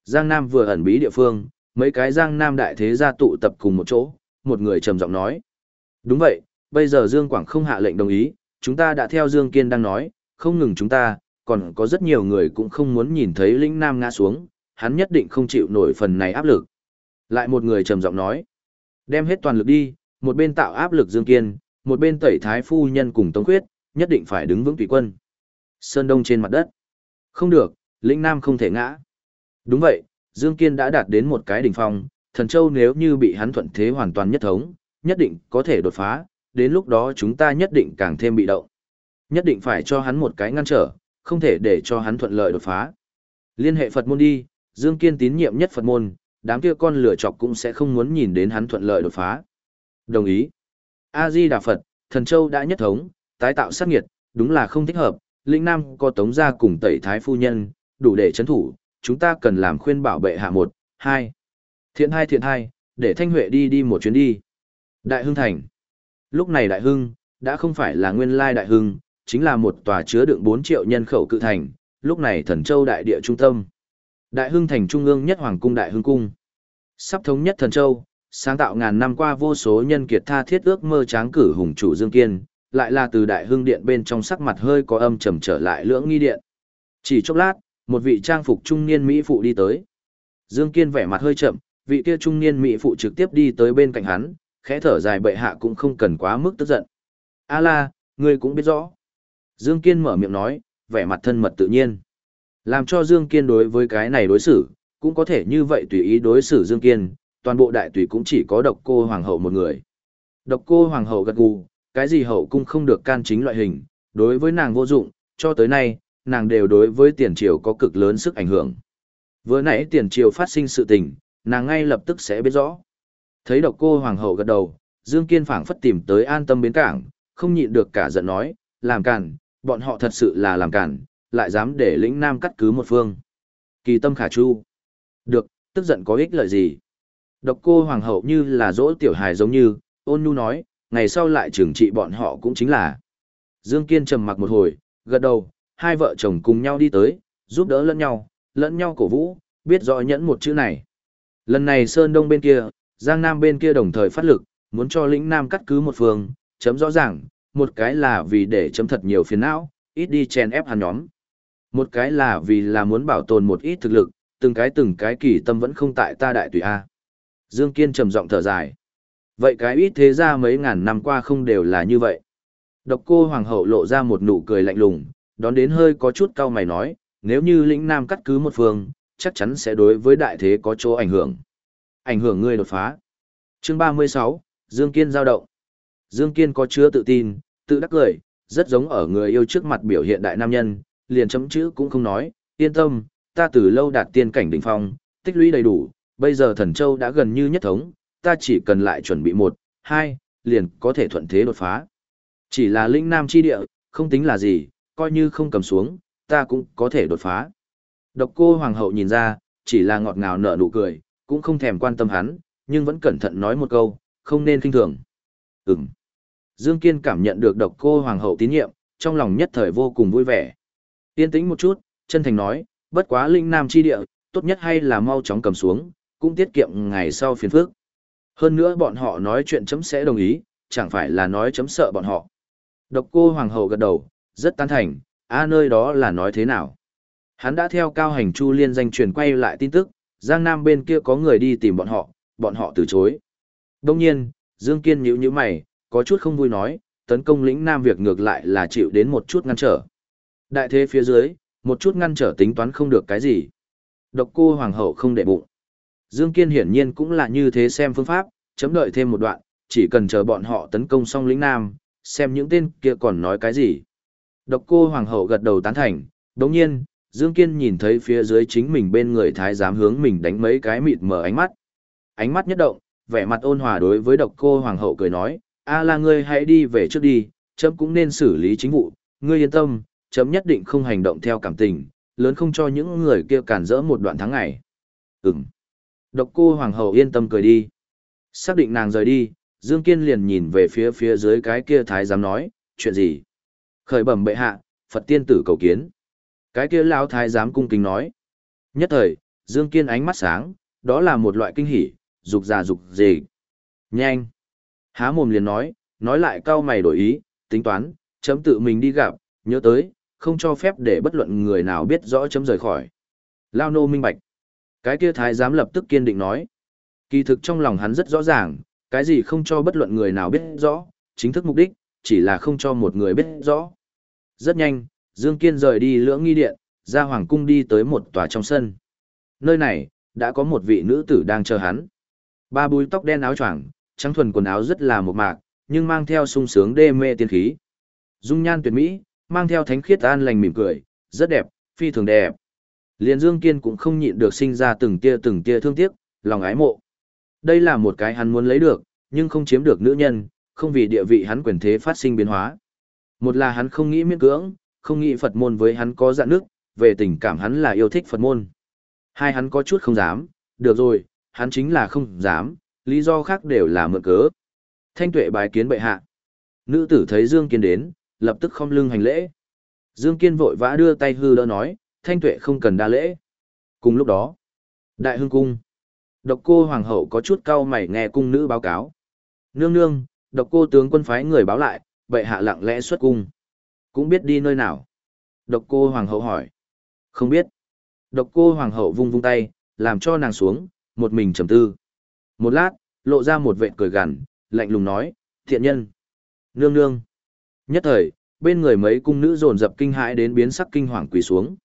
Giang Nam vừa ẩn bí địa phương, mấy cái Giang Nam đại thế gia tụ tập cùng một chỗ, một người trầm giọng nói. Đúng vậy, bây giờ Dương Quảng không hạ lệnh đồng ý, chúng ta đã theo Dương Kiên đang nói, không ngừng chúng ta, còn có rất nhiều người cũng không muốn nhìn thấy lĩnh Nam ngã xuống, hắn nhất định không chịu nổi phần này áp lực. Lại một người trầm giọng nói, đem hết toàn lực đi, một bên tạo áp lực Dương Kiên, một bên tẩy thái phu nhân cùng Tống Khuyết, nhất định phải đứng vững tùy quân. Sơn Đông trên mặt đất. Không được, lĩnh Nam không thể ngã. Đúng vậy, Dương Kiên đã đạt đến một cái đỉnh phong, thần châu nếu như bị hắn thuận thế hoàn toàn nhất thống, nhất định có thể đột phá, đến lúc đó chúng ta nhất định càng thêm bị động. Nhất định phải cho hắn một cái ngăn trở, không thể để cho hắn thuận lợi đột phá. Liên hệ Phật môn đi, Dương Kiên tín nhiệm nhất Phật môn, đám kia con lửa chọc cũng sẽ không muốn nhìn đến hắn thuận lợi đột phá. Đồng ý. A-di Đà Phật, thần châu đã nhất thống, tái tạo sát nghiệt, đúng là không thích hợp, lĩnh nam có tống gia cùng tẩy thái phu nhân, đủ để chấn thủ, chúng ta cần làm khuyên bảo bệ hạ một, hai. Thiện hai thiện hai, để Thanh Huệ đi đi một chuyến đi. Đại Hưng Thành. Lúc này Đại Hưng, đã không phải là nguyên lai Đại Hưng, chính là một tòa chứa đựng 4 triệu nhân khẩu cự thành, lúc này thần châu đại địa trung tâm. Đại Hưng Thành trung ương nhất Hoàng cung Đại Hưng Cung. Sắp thống nhất thần châu, sáng tạo ngàn năm qua vô số nhân kiệt tha thiết ước mơ tráng cử hùng chủ Dương Kiên, lại là từ Đại Hưng Điện bên trong sắc mặt hơi có âm trầm trở lại lưỡng nghi điện. Chỉ chốc lát, một vị trang phục trung niên Mỹ phụ đi tới. Dương Kiên vẻ mặt hơi chậm, vị kia trung niên Mỹ phụ trực tiếp đi tới bên cạnh hắn, khẽ thở dài bệ hạ cũng không cần quá mức tức giận. A la, ngươi cũng biết rõ. Dương Kiên mở miệng nói, vẻ mặt thân mật tự nhiên. Làm cho Dương Kiên đối với cái này đối xử, cũng có thể như vậy tùy ý đối xử Dương Kiên, toàn bộ đại tùy cũng chỉ có độc cô hoàng hậu một người. Độc cô hoàng hậu gật gù, cái gì hậu cung không được can chính loại hình, đối với nàng vô dụng, cho tới nay, nàng đều đối với tiền triều có cực lớn sức ảnh hưởng. Vừa nãy tiền triều phát sinh sự tình, nàng ngay lập tức sẽ biết rõ. Thấy độc cô hoàng hậu gật đầu, Dương Kiên phảng phất tìm tới an tâm bến cảng, không nhịn được cả giận nói, làm cản, bọn họ thật sự là làm cản, lại dám để lĩnh nam cắt cứ một phương. Kỳ tâm khả chu. Được, tức giận có ích lợi gì? Độc cô hoàng hậu như là dỗ tiểu hài giống như, ôn nhu nói, ngày sau lại trừng trị bọn họ cũng chính là. Dương Kiên trầm mặc một hồi, gật đầu, hai vợ chồng cùng nhau đi tới, giúp đỡ lẫn nhau, lẫn nhau cổ vũ, biết rõ nhẫn một chữ này. Lần này Sơn Đông bên kia, Giang Nam bên kia đồng thời phát lực, muốn cho lĩnh Nam cắt cứ một phương, chấm rõ ràng, một cái là vì để chấm thật nhiều phiền não, ít đi chèn ép hàn nhóm. Một cái là vì là muốn bảo tồn một ít thực lực, từng cái từng cái kỳ tâm vẫn không tại ta đại tùy A. Dương Kiên trầm giọng thở dài. Vậy cái ít thế ra mấy ngàn năm qua không đều là như vậy. Độc cô hoàng hậu lộ ra một nụ cười lạnh lùng, đón đến hơi có chút cau mày nói, nếu như lĩnh nam cắt cứ một phương, chắc chắn sẽ đối với đại thế có chỗ ảnh hưởng. Ảnh hưởng ngươi đột phá. Chương 36, Dương Kiên giao động. Dương Kiên có chứa tự tin, tự đắc cười, rất giống ở người yêu trước mặt biểu hiện đại nam nhân, liền chấm chữ cũng không nói, yên tâm, ta từ lâu đạt tiên cảnh đỉnh phong, tích lũy đầy đủ, bây giờ thần châu đã gần như nhất thống, ta chỉ cần lại chuẩn bị một, hai, liền có thể thuận thế đột phá. Chỉ là linh nam chi địa, không tính là gì, coi như không cầm xuống, ta cũng có thể đột phá. Độc cô hoàng hậu nhìn ra, chỉ là ngọt ngào nở nụ cười, cũng không thèm quan tâm hắn, nhưng vẫn cẩn thận nói một câu, không nên kinh thường. Ừm. Dương Kiên cảm nhận được độc cô hoàng hậu tín nhiệm, trong lòng nhất thời vô cùng vui vẻ. Yên tĩnh một chút, chân thành nói, bất quá linh nam chi địa, tốt nhất hay là mau chóng cầm xuống, cũng tiết kiệm ngày sau phiền phức. Hơn nữa bọn họ nói chuyện chấm sẽ đồng ý, chẳng phải là nói chấm sợ bọn họ. Độc cô hoàng hậu gật đầu, rất tán thành, a nơi đó là nói thế nào. Hắn đã theo cao hành chu liên danh truyền quay lại tin tức, Giang Nam bên kia có người đi tìm bọn họ, bọn họ từ chối. Đông nhiên, Dương Kiên nhíu nhíu mày, có chút không vui nói, tấn công lĩnh Nam việc ngược lại là chịu đến một chút ngăn trở. Đại thế phía dưới, một chút ngăn trở tính toán không được cái gì. Độc cô hoàng hậu không để bụng. Dương Kiên hiển nhiên cũng là như thế xem phương pháp, chấm đợi thêm một đoạn, chỉ cần chờ bọn họ tấn công xong lĩnh Nam, xem những tên kia còn nói cái gì. Độc cô hoàng hậu gật đầu tán thành, đồng nhiên, Dương Kiên nhìn thấy phía dưới chính mình bên người thái giám hướng mình đánh mấy cái mịt mở ánh mắt. Ánh mắt nhất động, vẻ mặt ôn hòa đối với độc cô hoàng hậu cười nói, a là ngươi hãy đi về trước đi, chấm cũng nên xử lý chính vụ, ngươi yên tâm, chấm nhất định không hành động theo cảm tình, lớn không cho những người kia cản rỡ một đoạn tháng ngày. Ừm. Độc cô hoàng hậu yên tâm cười đi. Xác định nàng rời đi, Dương Kiên liền nhìn về phía phía dưới cái kia thái giám nói, chuyện gì? Khởi bẩm bệ hạ, Phật tiên tử cầu kiến. Cái kia lão thái giám cung kính nói. Nhất thời, Dương Kiên ánh mắt sáng, đó là một loại kinh hỉ, dục già dục gì. Nhanh. Há mồm liền nói, nói lại cao mày đổi ý, tính toán, chấm tự mình đi gặp, nhớ tới, không cho phép để bất luận người nào biết rõ chấm rời khỏi. Lao nô minh bạch. Cái kia thái giám lập tức kiên định nói. Kỳ thực trong lòng hắn rất rõ ràng, cái gì không cho bất luận người nào biết rõ, chính thức mục đích, chỉ là không cho một người biết rõ. Rất nhanh, Dương Kiên rời đi lưỡng nghi điện, ra hoàng cung đi tới một tòa trong sân. Nơi này, đã có một vị nữ tử đang chờ hắn. Ba búi tóc đen áo choàng, trắng thuần quần áo rất là một mạc, nhưng mang theo sung sướng đê mê tiên khí. Dung nhan tuyệt mỹ, mang theo thánh khiết an lành mỉm cười, rất đẹp, phi thường đẹp. Liên Dương Kiên cũng không nhịn được sinh ra từng tia từng tia thương tiếc, lòng ái mộ. Đây là một cái hắn muốn lấy được, nhưng không chiếm được nữ nhân, không vì địa vị hắn quyền thế phát sinh biến hóa. Một là hắn không nghĩ miễn cưỡng, không nghĩ Phật môn với hắn có dạng nước, về tình cảm hắn là yêu thích Phật môn. Hai hắn có chút không dám, được rồi, hắn chính là không dám, lý do khác đều là mượn cớ. Thanh tuệ bái kiến bệ hạ. Nữ tử thấy Dương Kiên đến, lập tức không lưng hành lễ. Dương Kiên vội vã đưa tay hư đỡ nói, thanh tuệ không cần đa lễ. Cùng lúc đó, đại hương cung. Độc cô hoàng hậu có chút cau mày nghe cung nữ báo cáo. Nương nương, độc cô tướng quân phái người báo lại, bệ hạ lặng lẽ xuất cung. Cũng biết đi nơi nào. Độc cô hoàng hậu hỏi. Không biết. Độc cô hoàng hậu vung vung tay, làm cho nàng xuống, một mình trầm tư. Một lát, lộ ra một vệ cười gằn, lạnh lùng nói, thiện nhân. Nương nương. Nhất thời, bên người mấy cung nữ dồn dập kinh hãi đến biến sắc kinh hoàng quỳ xuống.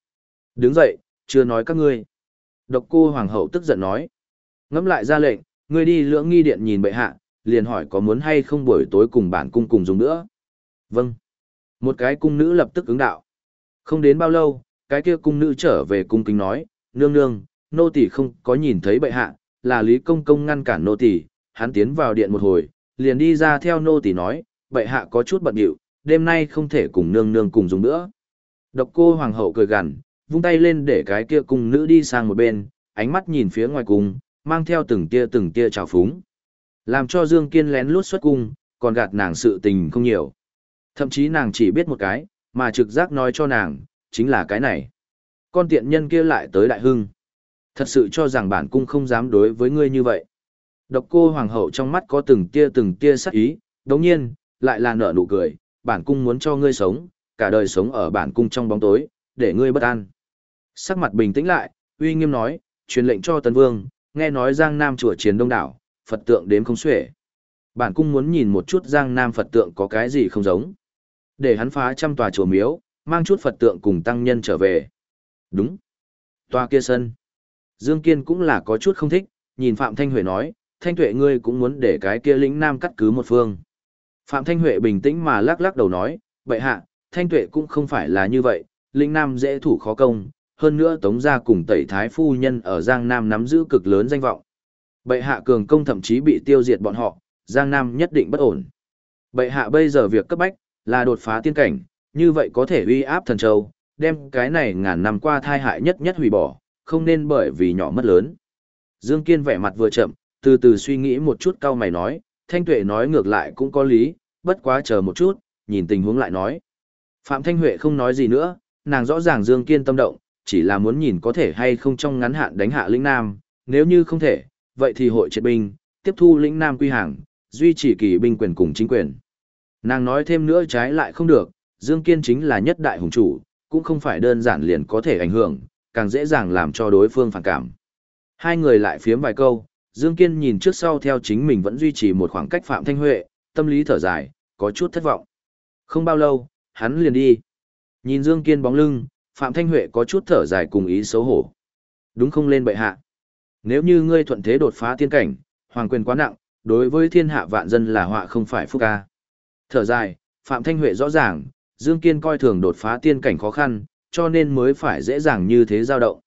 Đứng dậy, chưa nói các ngươi. Độc cô hoàng hậu tức giận nói. Ngẫm lại ra lệnh, ngươi đi lưỡng nghi điện nhìn bệ hạ, liền hỏi có muốn hay không buổi tối cùng bản cung cùng dùng nữa. Vâng. Một cái cung nữ lập tức ứng đạo. Không đến bao lâu, cái kia cung nữ trở về cung kính nói, nương nương, nô tỳ không có nhìn thấy bệ hạ, là Lý Công Công ngăn cản nô tỳ, hắn tiến vào điện một hồi, liền đi ra theo nô tỳ nói, bệ hạ có chút bận rộn, đêm nay không thể cùng nương nương cùng dùng nữa. Độc cô hoàng hậu cười gằn, vung tay lên để cái kia cung nữ đi sang một bên, ánh mắt nhìn phía ngoài cung, mang theo từng tia từng tia trào phúng. Làm cho Dương Kiên lén lút xuất cung, còn gạt nàng sự tình không nhiều. Thậm chí nàng chỉ biết một cái, mà trực giác nói cho nàng, chính là cái này. Con tiện nhân kia lại tới đại hưng. Thật sự cho rằng bản cung không dám đối với ngươi như vậy. Độc cô hoàng hậu trong mắt có từng tia từng tia sắc ý, đồng nhiên, lại là nở nụ cười, bản cung muốn cho ngươi sống, cả đời sống ở bản cung trong bóng tối, để ngươi bất an. Sắc mặt bình tĩnh lại, uy nghiêm nói, truyền lệnh cho Tân vương, nghe nói Giang Nam chùa chiến đông đảo, Phật tượng đếm không xuể. Bản cung muốn nhìn một chút Giang Nam Phật tượng có cái gì không giống. Để hắn phá trăm tòa chùa miếu, mang chút Phật tượng cùng tăng nhân trở về. Đúng. Tòa kia sân. Dương Kiên cũng là có chút không thích, nhìn Phạm Thanh Huệ nói, Thanh Tuệ ngươi cũng muốn để cái kia lĩnh Nam cắt cứ một phương. Phạm Thanh Huệ bình tĩnh mà lắc lắc đầu nói, bệ hạ, thanh tuệ cũng không phải là như vậy, lĩnh nam dễ thủ khó công, hơn nữa tống gia cùng tẩy thái phu nhân ở Giang Nam nắm giữ cực lớn danh vọng. Bệ hạ cường công thậm chí bị tiêu diệt bọn họ, Giang Nam nhất định bất ổn. Bệ hạ bây giờ việc cấp bách là đột phá tiên cảnh, như vậy có thể uy áp thần châu, đem cái này ngàn năm qua thai hại nhất nhất hủy bỏ, không nên bởi vì nhỏ mất lớn. Dương Kiên vẻ mặt vừa chậm, từ từ suy nghĩ một chút cao mày nói, Thanh Tuệ nói ngược lại cũng có lý, bất quá chờ một chút, nhìn tình huống lại nói. Phạm Thanh Huệ không nói gì nữa, nàng rõ ràng Dương Kiên tâm động, chỉ là muốn nhìn có thể hay không trong ngắn hạn đánh hạ lĩnh Nam, nếu như không thể, vậy thì hội triệt binh, tiếp thu lĩnh Nam quy hàng, duy trì kỳ binh quyền cùng chính quyền. Nàng nói thêm nữa trái lại không được, Dương Kiên chính là nhất đại hùng chủ, cũng không phải đơn giản liền có thể ảnh hưởng, càng dễ dàng làm cho đối phương phản cảm. Hai người lại phiếm vài câu, Dương Kiên nhìn trước sau theo chính mình vẫn duy trì một khoảng cách Phạm Thanh Huệ, tâm lý thở dài, có chút thất vọng. Không bao lâu, hắn liền đi. Nhìn Dương Kiên bóng lưng, Phạm Thanh Huệ có chút thở dài cùng ý xấu hổ. Đúng không lên bệ hạ. Nếu như ngươi thuận thế đột phá tiên cảnh, hoàng quyền quá nặng, đối với thiên hạ vạn dân là họa không phải phúc ca. Thở dài, Phạm Thanh Huệ rõ ràng, Dương Kiên coi thường đột phá tiên cảnh khó khăn, cho nên mới phải dễ dàng như thế dao động.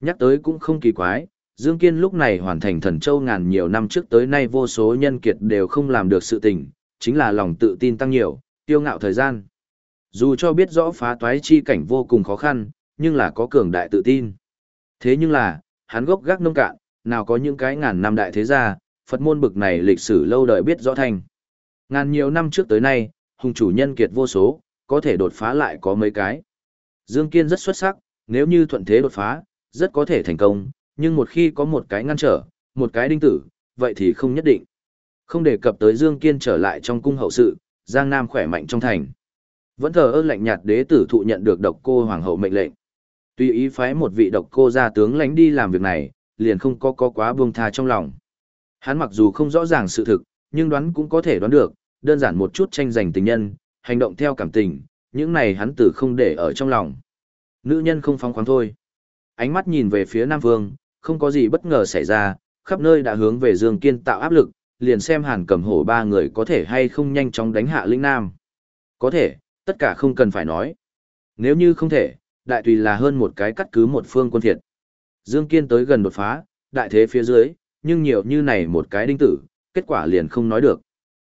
Nhắc tới cũng không kỳ quái, Dương Kiên lúc này hoàn thành thần châu ngàn nhiều năm trước tới nay vô số nhân kiệt đều không làm được sự tình, chính là lòng tự tin tăng nhiều, tiêu ngạo thời gian. Dù cho biết rõ phá toái chi cảnh vô cùng khó khăn, nhưng là có cường đại tự tin. Thế nhưng là, hắn gốc gác nông cạn, nào có những cái ngàn năm đại thế gia, Phật môn bực này lịch sử lâu đời biết rõ thành. Ngàn nhiều năm trước tới nay, hùng chủ nhân kiệt vô số, có thể đột phá lại có mấy cái. Dương Kiên rất xuất sắc, nếu như thuận thế đột phá, rất có thể thành công, nhưng một khi có một cái ngăn trở, một cái đinh tử, vậy thì không nhất định. Không đề cập tới Dương Kiên trở lại trong cung hậu sự, Giang Nam khỏe mạnh trong thành. Vẫn thờ ơ lạnh nhạt đế tử thụ nhận được độc cô hoàng hậu mệnh lệnh. Tuy ý phái một vị độc cô gia tướng lánh đi làm việc này, liền không có có quá buông tha trong lòng. Hắn mặc dù không rõ ràng sự thực, nhưng đoán cũng có thể đoán được, đơn giản một chút tranh giành tình nhân, hành động theo cảm tình, những này hắn tử không để ở trong lòng. Nữ nhân không phóng khoáng thôi. Ánh mắt nhìn về phía Nam Vương, không có gì bất ngờ xảy ra, khắp nơi đã hướng về Dương Kiên tạo áp lực, liền xem hàn cầm hổ ba người có thể hay không nhanh chóng đánh hạ Linh Nam. Có thể, tất cả không cần phải nói. Nếu như không thể, đại tùy là hơn một cái cắt cứ một phương quân thiệt. Dương Kiên tới gần đột phá, đại thế phía dưới, nhưng nhiều như này một cái đinh tử, kết quả liền không nói được.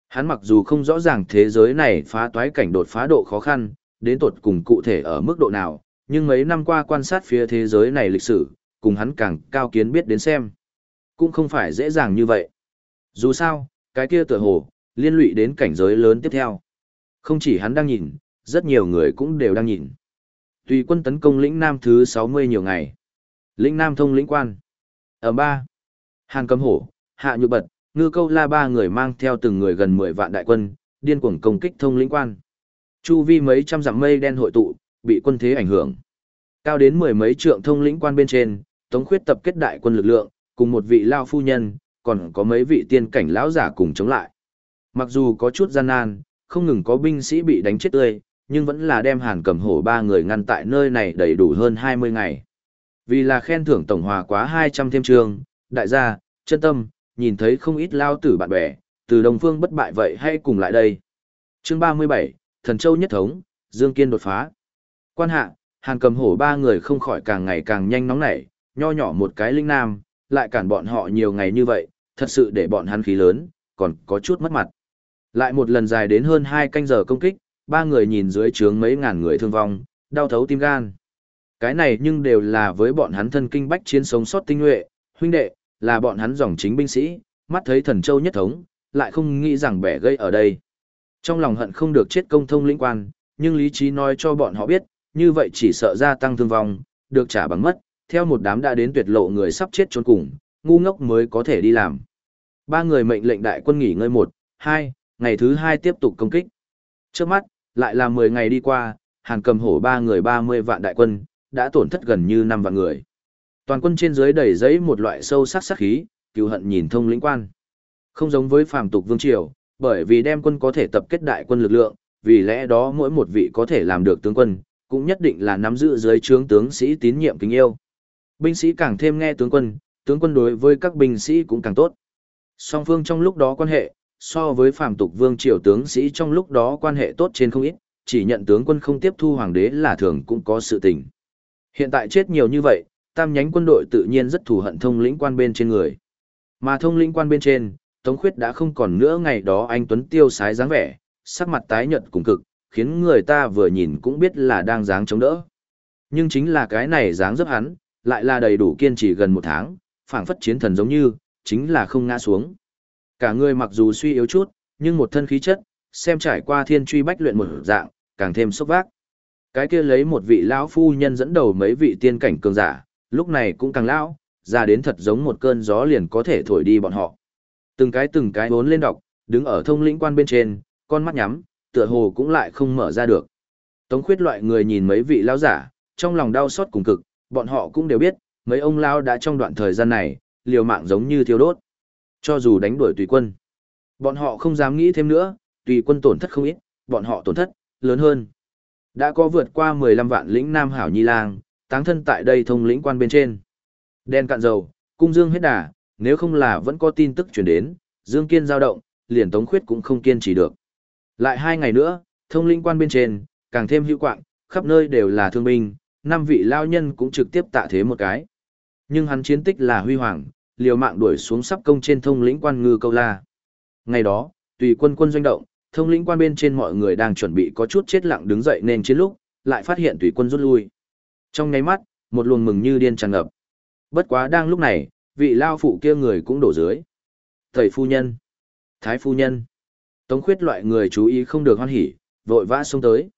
Hắn mặc dù không rõ ràng thế giới này phá toái cảnh đột phá độ khó khăn, đến tột cùng cụ thể ở mức độ nào, nhưng mấy năm qua quan sát phía thế giới này lịch sử, cùng hắn càng cao kiến biết đến xem. Cũng không phải dễ dàng như vậy. Dù sao, cái kia tựa hồ, liên lụy đến cảnh giới lớn tiếp theo. Không chỉ hắn đang nhìn, rất nhiều người cũng đều đang nhìn. Tùy quân tấn công lĩnh Nam thứ 60 nhiều ngày. Lĩnh Nam thông lĩnh quan. Ở ba, hàng cầm hổ, hạ nhục bật, ngư câu la ba người mang theo từng người gần 10 vạn đại quân, điên cuồng công kích thông lĩnh quan. Chu vi mấy trăm dặm mây đen hội tụ, bị quân thế ảnh hưởng. Cao đến mười mấy trượng thông lĩnh quan bên trên, Tống Khuyết tập kết đại quân lực lượng, cùng một vị lao phu nhân, còn có mấy vị tiên cảnh lão giả cùng chống lại. Mặc dù có chút gian nan, không ngừng có binh sĩ bị đánh chết tươi, nhưng vẫn là đem Hàn cầm Hổ ba người ngăn tại nơi này đầy đủ hơn 20 ngày. Vì là khen thưởng tổng hòa quá 200 thêm trường, đại gia, chân tâm, nhìn thấy không ít lao tử bạn bè, từ đồng phương bất bại vậy hay cùng lại đây. Chương 37, Thần Châu nhất thống, Dương Kiên đột phá. Quan hạ, hàng Cầm Hổ ba người không khỏi càng ngày càng nhanh nóng nảy, nho nhỏ một cái linh nam, lại cản bọn họ nhiều ngày như vậy, thật sự để bọn hắn khí lớn, còn có chút mất mặt. Lại một lần dài đến hơn hai canh giờ công kích, ba người nhìn dưới trướng mấy ngàn người thương vong, đau thấu tim gan. Cái này nhưng đều là với bọn hắn thân kinh bách chiến sống sót tinh nhuệ, huynh đệ, là bọn hắn dòng chính binh sĩ, mắt thấy thần châu nhất thống, lại không nghĩ rằng bẻ gây ở đây. Trong lòng hận không được chết công thông lĩnh quan, nhưng lý trí nói cho bọn họ biết, như vậy chỉ sợ gia tăng thương vong, được trả bằng mất, theo một đám đã đến tuyệt lộ người sắp chết trốn cùng, ngu ngốc mới có thể đi làm. Ba người mệnh lệnh đại quân nghỉ ngơi một, hai, ngày thứ hai tiếp tục công kích. Trước mắt, lại là 10 ngày đi qua, hàn cầm hổ ba người 30 vạn đại quân, đã tổn thất gần như 5 vạn người. Toàn quân trên dưới đầy giấy một loại sâu sắc sắc khí, cứu hận nhìn thông lĩnh quan. Không giống với phàm tục vương triều, bởi vì đem quân có thể tập kết đại quân lực lượng, vì lẽ đó mỗi một vị có thể làm được tướng quân, cũng nhất định là nắm giữ dưới trướng tướng sĩ tín nhiệm kính yêu. Binh sĩ càng thêm nghe tướng quân, tướng quân đối với các binh sĩ cũng càng tốt. Song phương trong lúc đó quan hệ, so với phàm tục vương triều tướng sĩ trong lúc đó quan hệ tốt trên không ít, chỉ nhận tướng quân không tiếp thu hoàng đế là thường cũng có sự tình. Hiện tại chết nhiều như vậy, tam nhánh quân đội tự nhiên rất thù hận thông lĩnh quan bên trên người. Mà thông lĩnh quan bên trên, Tống Khuyết đã không còn nữa ngày đó anh Tuấn tiêu sái dáng vẻ, sắc mặt tái nhợt cùng cực, khiến người ta vừa nhìn cũng biết là đang dáng chống đỡ. Nhưng chính là cái này dáng giúp hắn, lại là đầy đủ kiên trì gần một tháng, phảng phất chiến thần giống như, chính là không ngã xuống. Cả người mặc dù suy yếu chút, nhưng một thân khí chất, xem trải qua thiên truy bách luyện một dạng, càng thêm sốc vác. Cái kia lấy một vị lão phu nhân dẫn đầu mấy vị tiên cảnh cường giả, lúc này cũng càng lão, ra đến thật giống một cơn gió liền có thể thổi đi bọn họ. Từng cái từng cái vốn lên đọc, đứng ở thông lĩnh quan bên trên, con mắt nhắm, tựa hồ cũng lại không mở ra được. Tống khuyết loại người nhìn mấy vị lão giả, trong lòng đau xót cùng cực, bọn họ cũng đều biết, mấy ông lão đã trong đoạn thời gian này, liều mạng giống như thiêu đốt. Cho dù đánh đuổi tùy quân, bọn họ không dám nghĩ thêm nữa, tùy quân tổn thất không ít, bọn họ tổn thất, lớn hơn. Đã có vượt qua 15 vạn lĩnh Nam Hảo Nhi Lang, táng thân tại đây thông lĩnh quan bên trên. Đen cạn dầu, cung dương hết đà, nếu không là vẫn có tin tức chuyển đến, dương kiên giao động, liền tống khuyết cũng không kiên trì được. Lại hai ngày nữa, thông lĩnh quan bên trên, càng thêm hữu quạng, khắp nơi đều là thương binh, năm vị lao nhân cũng trực tiếp tạ thế một cái. Nhưng hắn chiến tích là huy hoàng, liều mạng đuổi xuống sắp công trên thông lĩnh quan ngư câu la. Ngày đó, tùy quân quân doanh động, thông lĩnh quan bên trên mọi người đang chuẩn bị có chút chết lặng đứng dậy nên chiến lúc, lại phát hiện tùy quân rút lui. Trong nháy mắt, một luồng mừng như điên tràn ngập. Bất quá đang lúc này, vị lao phụ kia người cũng đổ dưới. Thầy phu nhân, thái phu nhân, tống khuyết loại người chú ý không được hoan hỉ, vội vã xông tới.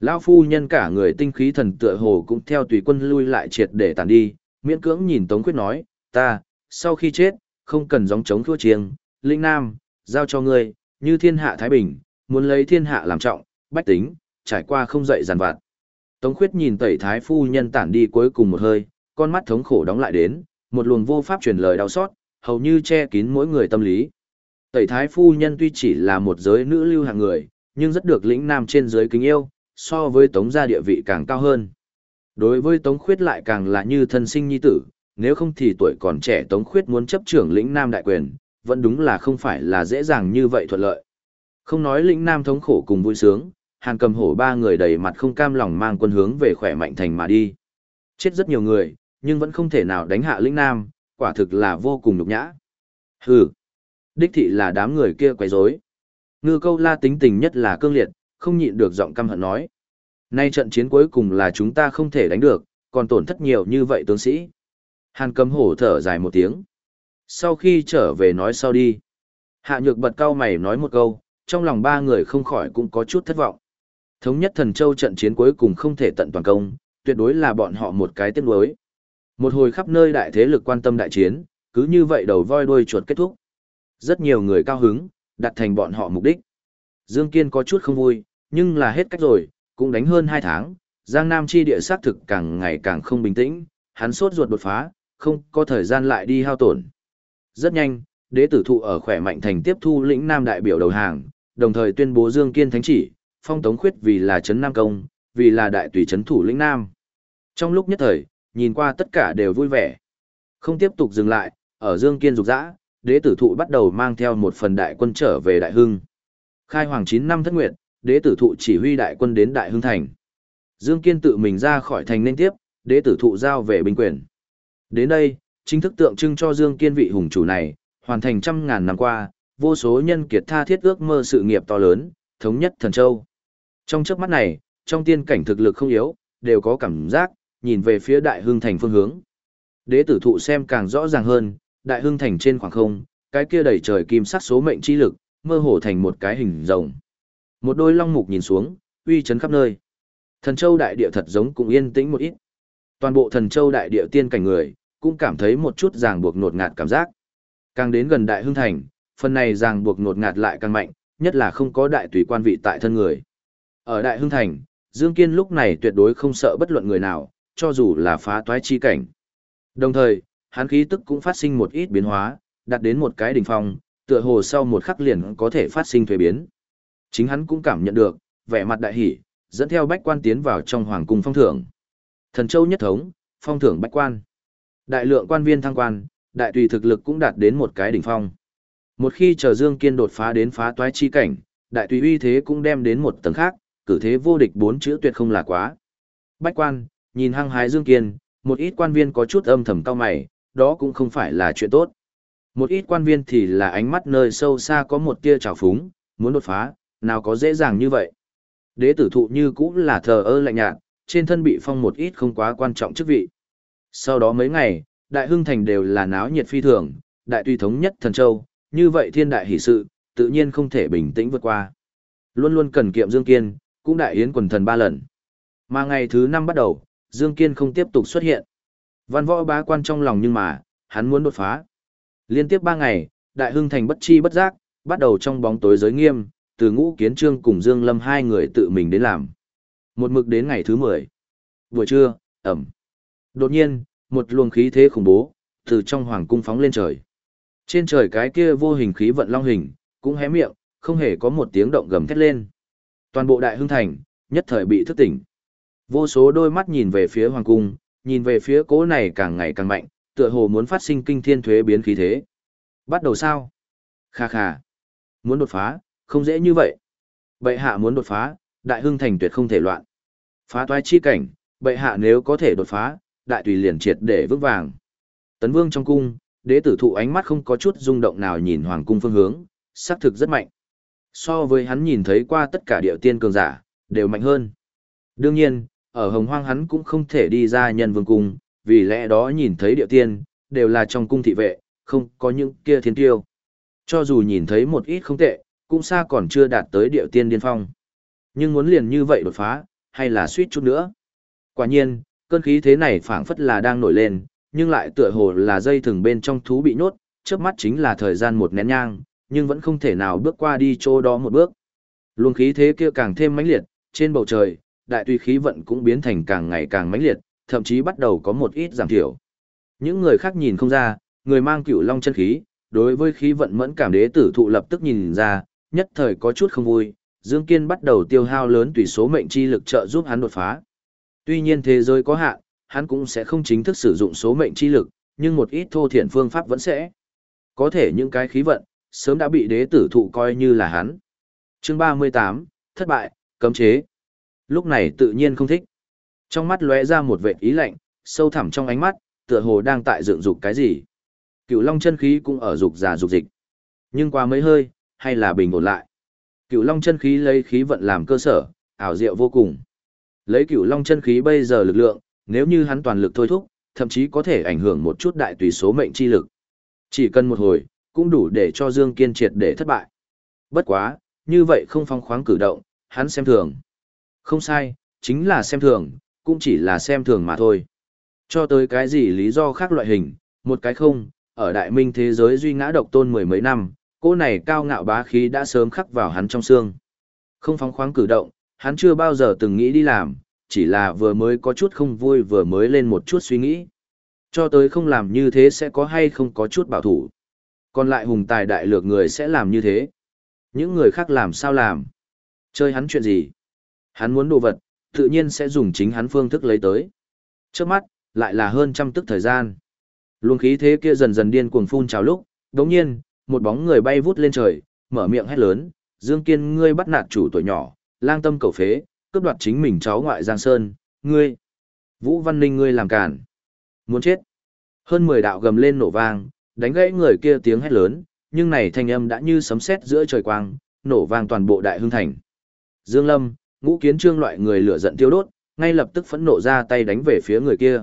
Lao phu nhân cả người tinh khí thần tựa hồ cũng theo tùy quân lui lại triệt để tàn đi, miễn cưỡng nhìn tống khuyết nói, ta, sau khi chết, không cần gióng chống thua chiêng, linh nam, giao cho ngươi, như thiên hạ Thái Bình, muốn lấy thiên hạ làm trọng, bách tính, trải qua không dậy giàn vặt. Tống khuyết nhìn tẩy thái phu nhân tản đi cuối cùng một hơi, con mắt thống khổ đóng lại đến, một luồng vô pháp truyền lời đau xót, hầu như che kín mỗi người tâm lý. Tẩy thái phu nhân tuy chỉ là một giới nữ lưu hạng người, nhưng rất được lĩnh nam trên giới kính yêu, so với tống gia địa vị càng cao hơn. Đối với tống khuyết lại càng là như thân sinh nhi tử, nếu không thì tuổi còn trẻ tống khuyết muốn chấp trưởng lĩnh nam đại quyền, vẫn đúng là không phải là dễ dàng như vậy thuận lợi. Không nói lĩnh nam thống khổ cùng vui sướng, hàn cầm hổ ba người đầy mặt không cam lòng mang quân hướng về khỏe mạnh thành mà đi. Chết rất nhiều người, nhưng vẫn không thể nào đánh hạ lĩnh nam, quả thực là vô cùng nhục nhã. Hừ, đích thị là đám người kia quấy rối. Ngư câu la tính tình nhất là cương liệt, không nhịn được giọng căm hận nói. Nay trận chiến cuối cùng là chúng ta không thể đánh được, còn tổn thất nhiều như vậy tướng sĩ. Hàn cầm hổ thở dài một tiếng. Sau khi trở về nói sau đi. Hạ nhược bật cao mày nói một câu, trong lòng ba người không khỏi cũng có chút thất vọng. Thống nhất thần châu trận chiến cuối cùng không thể tận toàn công, tuyệt đối là bọn họ một cái tiếc nuối. Một hồi khắp nơi đại thế lực quan tâm đại chiến, cứ như vậy đầu voi đuôi chuột kết thúc. Rất nhiều người cao hứng, đặt thành bọn họ mục đích. Dương Kiên có chút không vui, nhưng là hết cách rồi, cũng đánh hơn 2 tháng, Giang Nam chi địa sát thực càng ngày càng không bình tĩnh, hắn sốt ruột đột phá, không có thời gian lại đi hao tổn. Rất nhanh, đế tử thụ ở khỏe mạnh thành tiếp thu lĩnh Nam đại biểu đầu hàng, đồng thời tuyên bố Dương Kiên thánh chỉ, phong tống khuyết vì là trấn Nam Công, vì là đại tùy trấn thủ lĩnh Nam. Trong lúc nhất thời, nhìn qua tất cả đều vui vẻ. Không tiếp tục dừng lại, ở Dương Kiên dục dã, đế tử thụ bắt đầu mang theo một phần đại quân trở về Đại Hưng. Khai hoàng chín năm thất nguyệt, đế tử thụ chỉ huy đại quân đến Đại Hưng Thành. Dương Kiên tự mình ra khỏi thành nên tiếp, đế tử thụ giao về binh quyền. Đến đây, chính thức tượng trưng cho Dương Kiên vị hùng chủ này, hoàn thành trăm ngàn năm qua, vô số nhân kiệt tha thiết ước mơ sự nghiệp to lớn, thống nhất thần châu. Trong chớp mắt này, trong tiên cảnh thực lực không yếu, đều có cảm giác, nhìn về phía đại hưng thành phương hướng. Đế tử thụ xem càng rõ ràng hơn, đại hưng thành trên khoảng không, cái kia đầy trời kim sắc số mệnh chi lực, mơ hồ thành một cái hình rồng. Một đôi long mục nhìn xuống, uy chấn khắp nơi. Thần châu đại địa thật giống cũng yên tĩnh một ít. Toàn bộ thần châu đại địa tiên cảnh người, cũng cảm thấy một chút ràng buộc nột ngạt cảm giác. Càng đến gần đại hưng thành, phần này ràng buộc nột ngạt lại càng mạnh, nhất là không có đại tùy quan vị tại thân người. Ở đại hưng thành, Dương Kiên lúc này tuyệt đối không sợ bất luận người nào, cho dù là phá toái chi cảnh. Đồng thời, hắn khí tức cũng phát sinh một ít biến hóa, đạt đến một cái đỉnh phong, tựa hồ sau một khắc liền có thể phát sinh thuế biến. Chính hắn cũng cảm nhận được, vẻ mặt đại hỉ, dẫn theo bách quan tiến vào trong hoàng cung phong thưởng. Thần châu nhất thống, phong thưởng bách quan. Đại lượng quan viên thăng quan, đại tùy thực lực cũng đạt đến một cái đỉnh phong. Một khi chờ Dương Kiên đột phá đến phá toái chi cảnh, đại tùy uy thế cũng đem đến một tầng khác, cử thế vô địch bốn chữ tuyệt không là quá. Bách quan, nhìn hăng hái Dương Kiên, một ít quan viên có chút âm thầm cao mày, đó cũng không phải là chuyện tốt. Một ít quan viên thì là ánh mắt nơi sâu xa có một tia trào phúng, muốn đột phá, nào có dễ dàng như vậy. Đế tử thụ như cũng là thờ ơ lạnh nhạt, trên thân bị phong một ít không quá quan trọng chức vị. Sau đó mấy ngày, đại hưng thành đều là náo nhiệt phi thường, đại tùy thống nhất thần châu, như vậy thiên đại hỷ sự, tự nhiên không thể bình tĩnh vượt qua. Luôn luôn cần kiệm Dương Kiên, cũng đại yến quần thần ba lần. Mà ngày thứ năm bắt đầu, Dương Kiên không tiếp tục xuất hiện. Văn võ bá quan trong lòng nhưng mà, hắn muốn đột phá. Liên tiếp ba ngày, đại hưng thành bất chi bất giác, bắt đầu trong bóng tối giới nghiêm, từ ngũ kiến trương cùng Dương Lâm hai người tự mình đến làm. Một mực đến ngày thứ 10. Buổi trưa, ẩm. Đột nhiên, một luồng khí thế khủng bố, từ trong hoàng cung phóng lên trời. Trên trời cái kia vô hình khí vận long hình, cũng hé miệng, không hề có một tiếng động gầm thét lên. Toàn bộ đại hưng thành, nhất thời bị thức tỉnh. Vô số đôi mắt nhìn về phía hoàng cung, nhìn về phía cố này càng ngày càng mạnh, tựa hồ muốn phát sinh kinh thiên thuế biến khí thế. Bắt đầu sao? Kha kha. Muốn đột phá, không dễ như vậy. Bệ hạ muốn đột phá, đại hưng thành tuyệt không thể loạn. Phá toái chi cảnh, bệ hạ nếu có thể đột phá, đại tùy liền triệt để vững vàng. Tấn vương trong cung, đế tử thụ ánh mắt không có chút rung động nào nhìn hoàng cung phương hướng, xác thực rất mạnh. So với hắn nhìn thấy qua tất cả địa tiên cường giả, đều mạnh hơn. Đương nhiên, ở hồng hoang hắn cũng không thể đi ra nhân vương cung, vì lẽ đó nhìn thấy địa tiên, đều là trong cung thị vệ, không có những kia thiên tiêu. Cho dù nhìn thấy một ít không tệ, cũng xa còn chưa đạt tới địa tiên điên phong. Nhưng muốn liền như vậy đột phá, hay là suýt chút nữa. Quả nhiên, cơn khí thế này phảng phất là đang nổi lên, nhưng lại tựa hồ là dây thừng bên trong thú bị nhốt, chớp mắt chính là thời gian một nén nhang, nhưng vẫn không thể nào bước qua đi chỗ đó một bước. Luồng khí thế kia càng thêm mãnh liệt, trên bầu trời, đại tùy khí vận cũng biến thành càng ngày càng mãnh liệt, thậm chí bắt đầu có một ít giảm thiểu. Những người khác nhìn không ra, người mang cửu long chân khí, đối với khí vận mẫn cảm đế tử thụ lập tức nhìn ra, nhất thời có chút không vui, Dương Kiên bắt đầu tiêu hao lớn tùy số mệnh chi lực trợ giúp hắn đột phá. Tuy nhiên thế giới có hạn, hắn cũng sẽ không chính thức sử dụng số mệnh chi lực, nhưng một ít thô thiện phương pháp vẫn sẽ. Có thể những cái khí vận, sớm đã bị đế tử thụ coi như là hắn. Chương 38, thất bại, cấm chế. Lúc này tự nhiên không thích. Trong mắt lóe ra một vẻ ý lạnh, sâu thẳm trong ánh mắt, tựa hồ đang tại dựng dục cái gì. Cựu Long chân khí cũng ở dục giả dục dịch. Nhưng qua mấy hơi, hay là bình ổn lại. Cựu Long chân khí lấy khí vận làm cơ sở, ảo diệu vô cùng. Lấy Cựu Long chân khí bây giờ lực lượng, nếu như hắn toàn lực thôi thúc, thậm chí có thể ảnh hưởng một chút đại tùy số mệnh chi lực. Chỉ cần một hồi, cũng đủ để cho Dương Kiên triệt để thất bại. Bất quá, như vậy không phong khoáng cử động, hắn xem thường. Không sai, chính là xem thường, cũng chỉ là xem thường mà thôi. Cho tới cái gì lý do khác loại hình, một cái không, ở đại minh thế giới duy ngã độc tôn mười mấy năm, cô này cao ngạo bá khí đã sớm khắc vào hắn trong xương. Không phóng khoáng cử động, hắn chưa bao giờ từng nghĩ đi làm, chỉ là vừa mới có chút không vui vừa mới lên một chút suy nghĩ. Cho tới không làm như thế sẽ có hay không có chút bảo thủ. Còn lại hùng tài đại lược người sẽ làm như thế. Những người khác làm sao làm? Chơi hắn chuyện gì? Hắn muốn đồ vật, tự nhiên sẽ dùng chính hắn phương thức lấy tới. Trước mắt, lại là hơn trăm tức thời gian. Luồng khí thế kia dần dần điên cuồng phun trào lúc, đống nhiên, một bóng người bay vút lên trời, mở miệng hét lớn, Dương Kiên ngươi bắt nạt chủ tuổi nhỏ, lang tâm cầu phế, cướp đoạt chính mình cháu ngoại Giang Sơn, ngươi. Vũ Văn Ninh ngươi làm cản. Muốn chết. Hơn 10 đạo gầm lên nổ vang, đánh gãy người kia tiếng hét lớn, nhưng này thanh âm đã như sấm sét giữa trời quang, nổ vang toàn bộ đại hương thành. Dương Lâm, ngũ kiến trương loại người lửa giận tiêu đốt, ngay lập tức phẫn nộ ra tay đánh về phía người kia.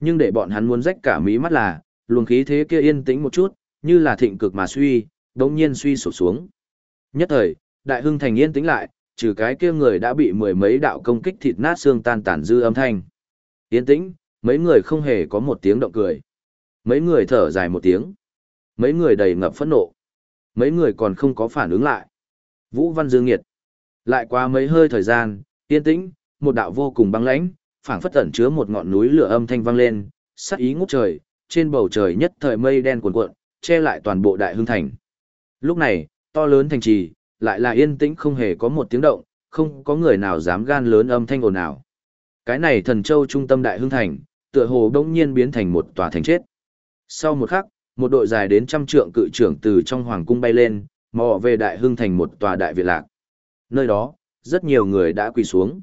Nhưng để bọn hắn muốn rách cả mí mắt là, luồng khí thế kia yên tĩnh một chút, như là thịnh cực mà suy, đống nhiên suy sụp xuống. Nhất thời, đại hưng thành yên tĩnh lại, trừ cái kia người đã bị mười mấy đạo công kích thịt nát xương tan tản dư âm thanh. Yên tĩnh, mấy người không hề có một tiếng động cười. Mấy người thở dài một tiếng. Mấy người đầy ngập phẫn nộ. Mấy người còn không có phản ứng lại. Vũ Văn Dương Nghiệt. Lại qua mấy hơi thời gian, yên tĩnh, một đạo vô cùng băng lãnh, phảng phất tẩn chứa một ngọn núi lửa âm thanh vang lên, sắc ý ngút trời, trên bầu trời nhất thời mây đen cuồn cuộn, che lại toàn bộ đại hương thành. Lúc này, to lớn thành trì, lại là yên tĩnh không hề có một tiếng động, không có người nào dám gan lớn âm thanh ồn ào, Cái này thần châu trung tâm đại hương thành, tựa hồ đông nhiên biến thành một tòa thành chết. Sau một khắc, một đội dài đến trăm trượng cự trưởng từ trong hoàng cung bay lên, mò về đại hưng thành một tòa đại viện lạc. Nơi đó, rất nhiều người đã quỳ xuống.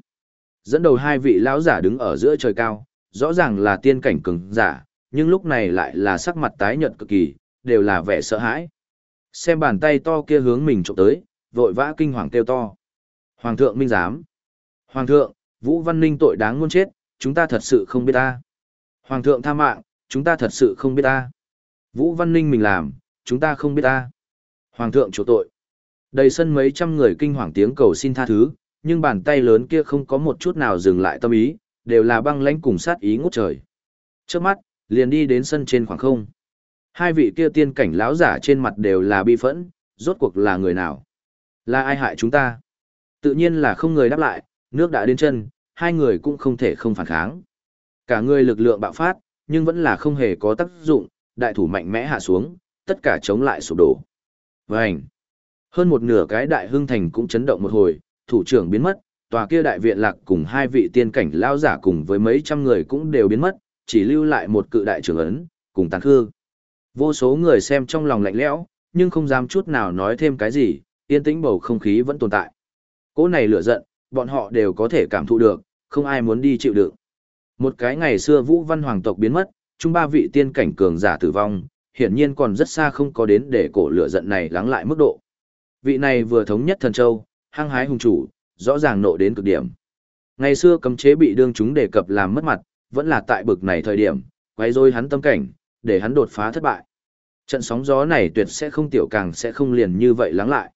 Dẫn đầu hai vị lão giả đứng ở giữa trời cao, rõ ràng là tiên cảnh cường giả, nhưng lúc này lại là sắc mặt tái nhợt cực kỳ, đều là vẻ sợ hãi. Xem bàn tay to kia hướng mình trộm tới, vội vã kinh hoàng kêu to. Hoàng thượng minh giám. Hoàng thượng, Vũ Văn Ninh tội đáng muôn chết, chúng ta thật sự không biết ta. Hoàng thượng tha mạng, chúng ta thật sự không biết ta. Vũ Văn Ninh mình làm, chúng ta không biết ta. Hoàng thượng chủ tội. Đầy sân mấy trăm người kinh hoàng tiếng cầu xin tha thứ, nhưng bàn tay lớn kia không có một chút nào dừng lại tâm ý, đều là băng lãnh cùng sát ý ngút trời. Trước mắt, liền đi đến sân trên khoảng không. Hai vị kia tiên cảnh lão giả trên mặt đều là bi phẫn, rốt cuộc là người nào? Là ai hại chúng ta? Tự nhiên là không người đáp lại, nước đã đến chân, hai người cũng không thể không phản kháng. Cả người lực lượng bạo phát, nhưng vẫn là không hề có tác dụng, đại thủ mạnh mẽ hạ xuống, tất cả chống lại sụp đổ. Vành! Hơn một nửa cái đại hưng thành cũng chấn động một hồi, thủ trưởng biến mất, tòa kia đại viện lạc cùng hai vị tiên cảnh lao giả cùng với mấy trăm người cũng đều biến mất, chỉ lưu lại một cự đại trưởng ấn, cùng tàn khư. Vô số người xem trong lòng lạnh lẽo, nhưng không dám chút nào nói thêm cái gì, yên tĩnh bầu không khí vẫn tồn tại. Cỗ này lửa giận, bọn họ đều có thể cảm thụ được, không ai muốn đi chịu đựng. Một cái ngày xưa Vũ Văn Hoàng tộc biến mất, chung ba vị tiên cảnh cường giả tử vong, hiển nhiên còn rất xa không có đến để cổ lửa giận này lắng lại mức độ. Vị này vừa thống nhất thần châu, hăng hái hùng chủ, rõ ràng nộ đến cực điểm. Ngày xưa cấm chế bị đương chúng đề cập làm mất mặt, vẫn là tại bực này thời điểm, quay rối hắn tâm cảnh, để hắn đột phá thất bại. Trận sóng gió này tuyệt sẽ không tiểu càng sẽ không liền như vậy lắng lại.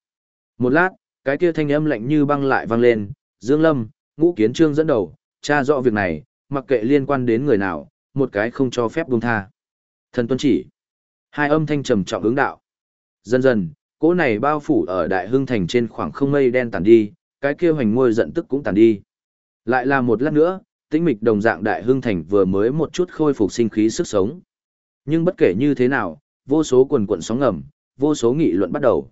Một lát, cái kia thanh âm lạnh như băng lại vang lên, Dương Lâm, ngũ kiến trương dẫn đầu, tra rõ việc này, mặc kệ liên quan đến người nào, một cái không cho phép buông tha. Thần tuân chỉ. Hai âm thanh trầm trọng hướng đạo. Dần dần, cỗ này bao phủ ở đại hưng thành trên khoảng không mây đen tàn đi, cái kia hoành ngôi giận tức cũng tàn đi. Lại là một lát nữa, tĩnh mịch đồng dạng đại hưng thành vừa mới một chút khôi phục sinh khí sức sống. Nhưng bất kể như thế nào, vô số quần quận sóng ngầm, vô số nghị luận bắt đầu.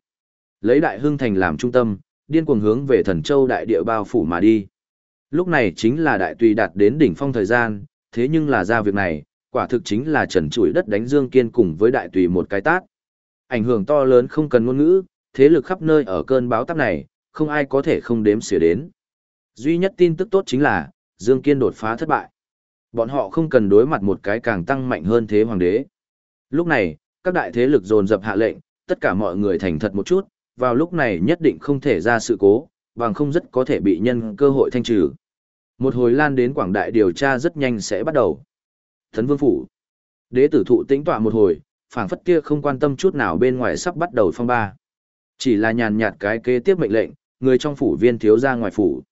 Lấy đại hưng thành làm trung tâm, điên cuồng hướng về thần châu đại địa bao phủ mà đi. Lúc này chính là đại tùy đạt đến đỉnh phong thời gian, thế nhưng là ra việc này, quả thực chính là trần chuỗi đất đánh dương kiên cùng với đại tùy một cái tát. Ảnh hưởng to lớn không cần ngôn ngữ, thế lực khắp nơi ở cơn báo táp này, không ai có thể không đếm xỉa đến. Duy nhất tin tức tốt chính là, Dương Kiên đột phá thất bại. Bọn họ không cần đối mặt một cái càng tăng mạnh hơn thế hoàng đế. Lúc này, các đại thế lực dồn dập hạ lệnh, tất cả mọi người thành thật một chút, vào lúc này nhất định không thể ra sự cố, bằng không rất có thể bị nhân cơ hội thanh trừ. Một hồi lan đến quảng đại điều tra rất nhanh sẽ bắt đầu. Thấn vương phủ. Đế tử thụ tĩnh tọa một hồi, phảng phất kia không quan tâm chút nào bên ngoài sắp bắt đầu phong ba. Chỉ là nhàn nhạt cái kế tiếp mệnh lệnh, người trong phủ viên thiếu ra ngoài phủ.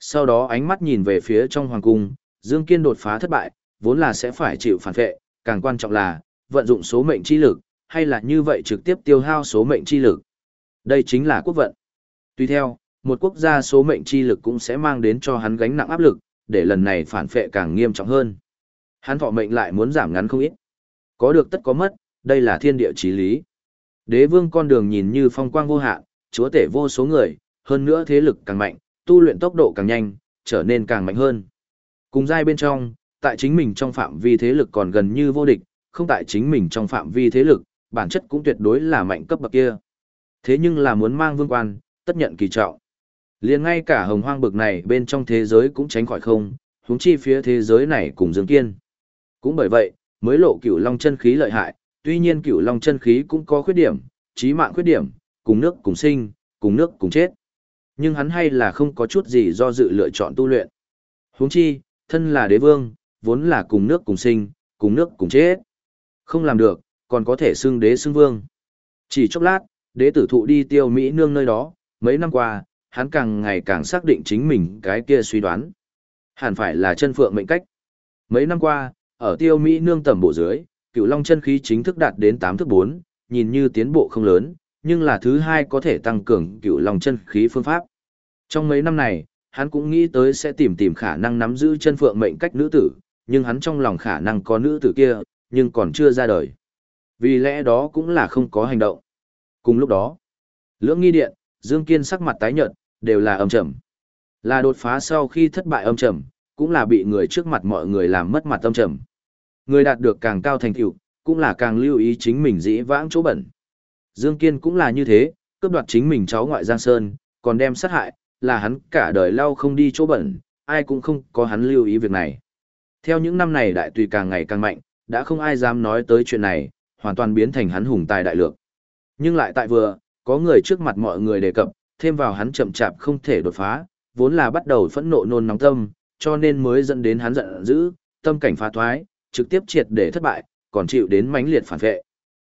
Sau đó ánh mắt nhìn về phía trong hoàng cung, Dương Kiên đột phá thất bại, vốn là sẽ phải chịu phản vệ, càng quan trọng là, vận dụng số mệnh chi lực, hay là như vậy trực tiếp tiêu hao số mệnh chi lực. Đây chính là quốc vận. Tuy theo, một quốc gia số mệnh chi lực cũng sẽ mang đến cho hắn gánh nặng áp lực, để lần này phản phệ càng nghiêm trọng hơn. Hắn thọ mệnh lại muốn giảm ngắn không ít. Có được tất có mất, đây là thiên địa chí lý. Đế vương con đường nhìn như phong quang vô hạn, chúa tể vô số người, hơn nữa thế lực càng mạnh, tu luyện tốc độ càng nhanh, trở nên càng mạnh hơn. Cùng giai bên trong, tại chính mình trong phạm vi thế lực còn gần như vô địch, không tại chính mình trong phạm vi thế lực, bản chất cũng tuyệt đối là mạnh cấp bậc kia. Thế nhưng là muốn mang vương quan, tất nhận kỳ trọng liền ngay cả hồng hoang bực này bên trong thế giới cũng tránh khỏi không, huống chi phía thế giới này cùng Dương Kiên. Cũng bởi vậy, mới lộ cửu long chân khí lợi hại, tuy nhiên cửu long chân khí cũng có khuyết điểm, chí mạng khuyết điểm, cùng nước cùng sinh, cùng nước cùng chết. Nhưng hắn hay là không có chút gì do dự lựa chọn tu luyện. Huống chi, thân là đế vương, vốn là cùng nước cùng sinh, cùng nước cùng chết. Không làm được, còn có thể xưng đế xưng vương. Chỉ chốc lát, đế tử thụ đi tiêu Mỹ nương nơi đó, mấy năm qua, hắn càng ngày càng xác định chính mình cái kia suy đoán. Hẳn phải là chân phượng mệnh cách. Mấy năm qua, ở tiêu Mỹ nương tầm bộ dưới, cựu long chân khí chính thức đạt đến 8 thước 4, nhìn như tiến bộ không lớn, nhưng là thứ hai có thể tăng cường cựu long chân khí phương pháp. Trong mấy năm này, hắn cũng nghĩ tới sẽ tìm tìm khả năng nắm giữ chân phượng mệnh cách nữ tử, nhưng hắn trong lòng khả năng có nữ tử kia, nhưng còn chưa ra đời. Vì lẽ đó cũng là không có hành động. Cùng lúc đó, lưỡng nghi điện, Dương Kiên sắc mặt tái nhợt, đều là âm trầm. Là đột phá sau khi thất bại âm trầm, cũng là bị người trước mặt mọi người làm mất mặt âm trầm. Người đạt được càng cao thành tựu, cũng là càng lưu ý chính mình dĩ vãng chỗ bẩn. Dương Kiên cũng là như thế, cướp đoạt chính mình cháu ngoại Giang Sơn, còn đem sát hại, là hắn cả đời lau không đi chỗ bẩn, ai cũng không có hắn lưu ý việc này. Theo những năm này đại tùy càng ngày càng mạnh, đã không ai dám nói tới chuyện này, hoàn toàn biến thành hắn hùng tài đại lược. Nhưng lại tại vừa, có người trước mặt mọi người đề cập, thêm vào hắn chậm chạp không thể đột phá, vốn là bắt đầu phẫn nộ nôn nóng tâm, cho nên mới dẫn đến hắn giận dữ, tâm cảnh phá thoái, trực tiếp triệt để thất bại, còn chịu đến mãnh liệt phản vệ.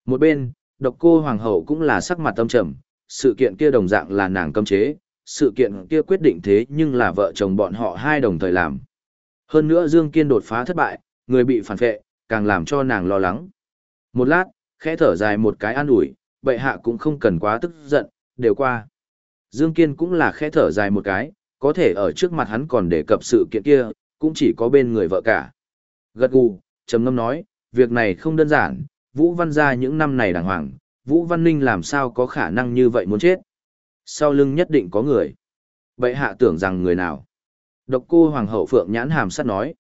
Một bên, độc cô hoàng hậu cũng là sắc mặt tâm trầm, sự kiện kia đồng dạng là nàng cấm chế, sự kiện kia quyết định thế nhưng là vợ chồng bọn họ hai đồng thời làm. Hơn nữa Dương Kiên đột phá thất bại, người bị phản vệ, càng làm cho nàng lo lắng. Một lát, khẽ thở dài một cái an ủi, bệ hạ cũng không cần quá tức giận, đều qua. Dương Kiên cũng là khẽ thở dài một cái, có thể ở trước mặt hắn còn đề cập sự kiện kia, cũng chỉ có bên người vợ cả. Gật gù, trầm ngâm nói, việc này không đơn giản, Vũ Văn gia những năm này đàng hoàng, Vũ Văn Ninh làm sao có khả năng như vậy muốn chết. Sau lưng nhất định có người. Bệ hạ tưởng rằng người nào. Độc cô Hoàng hậu Phượng nhãn hàm sắt nói.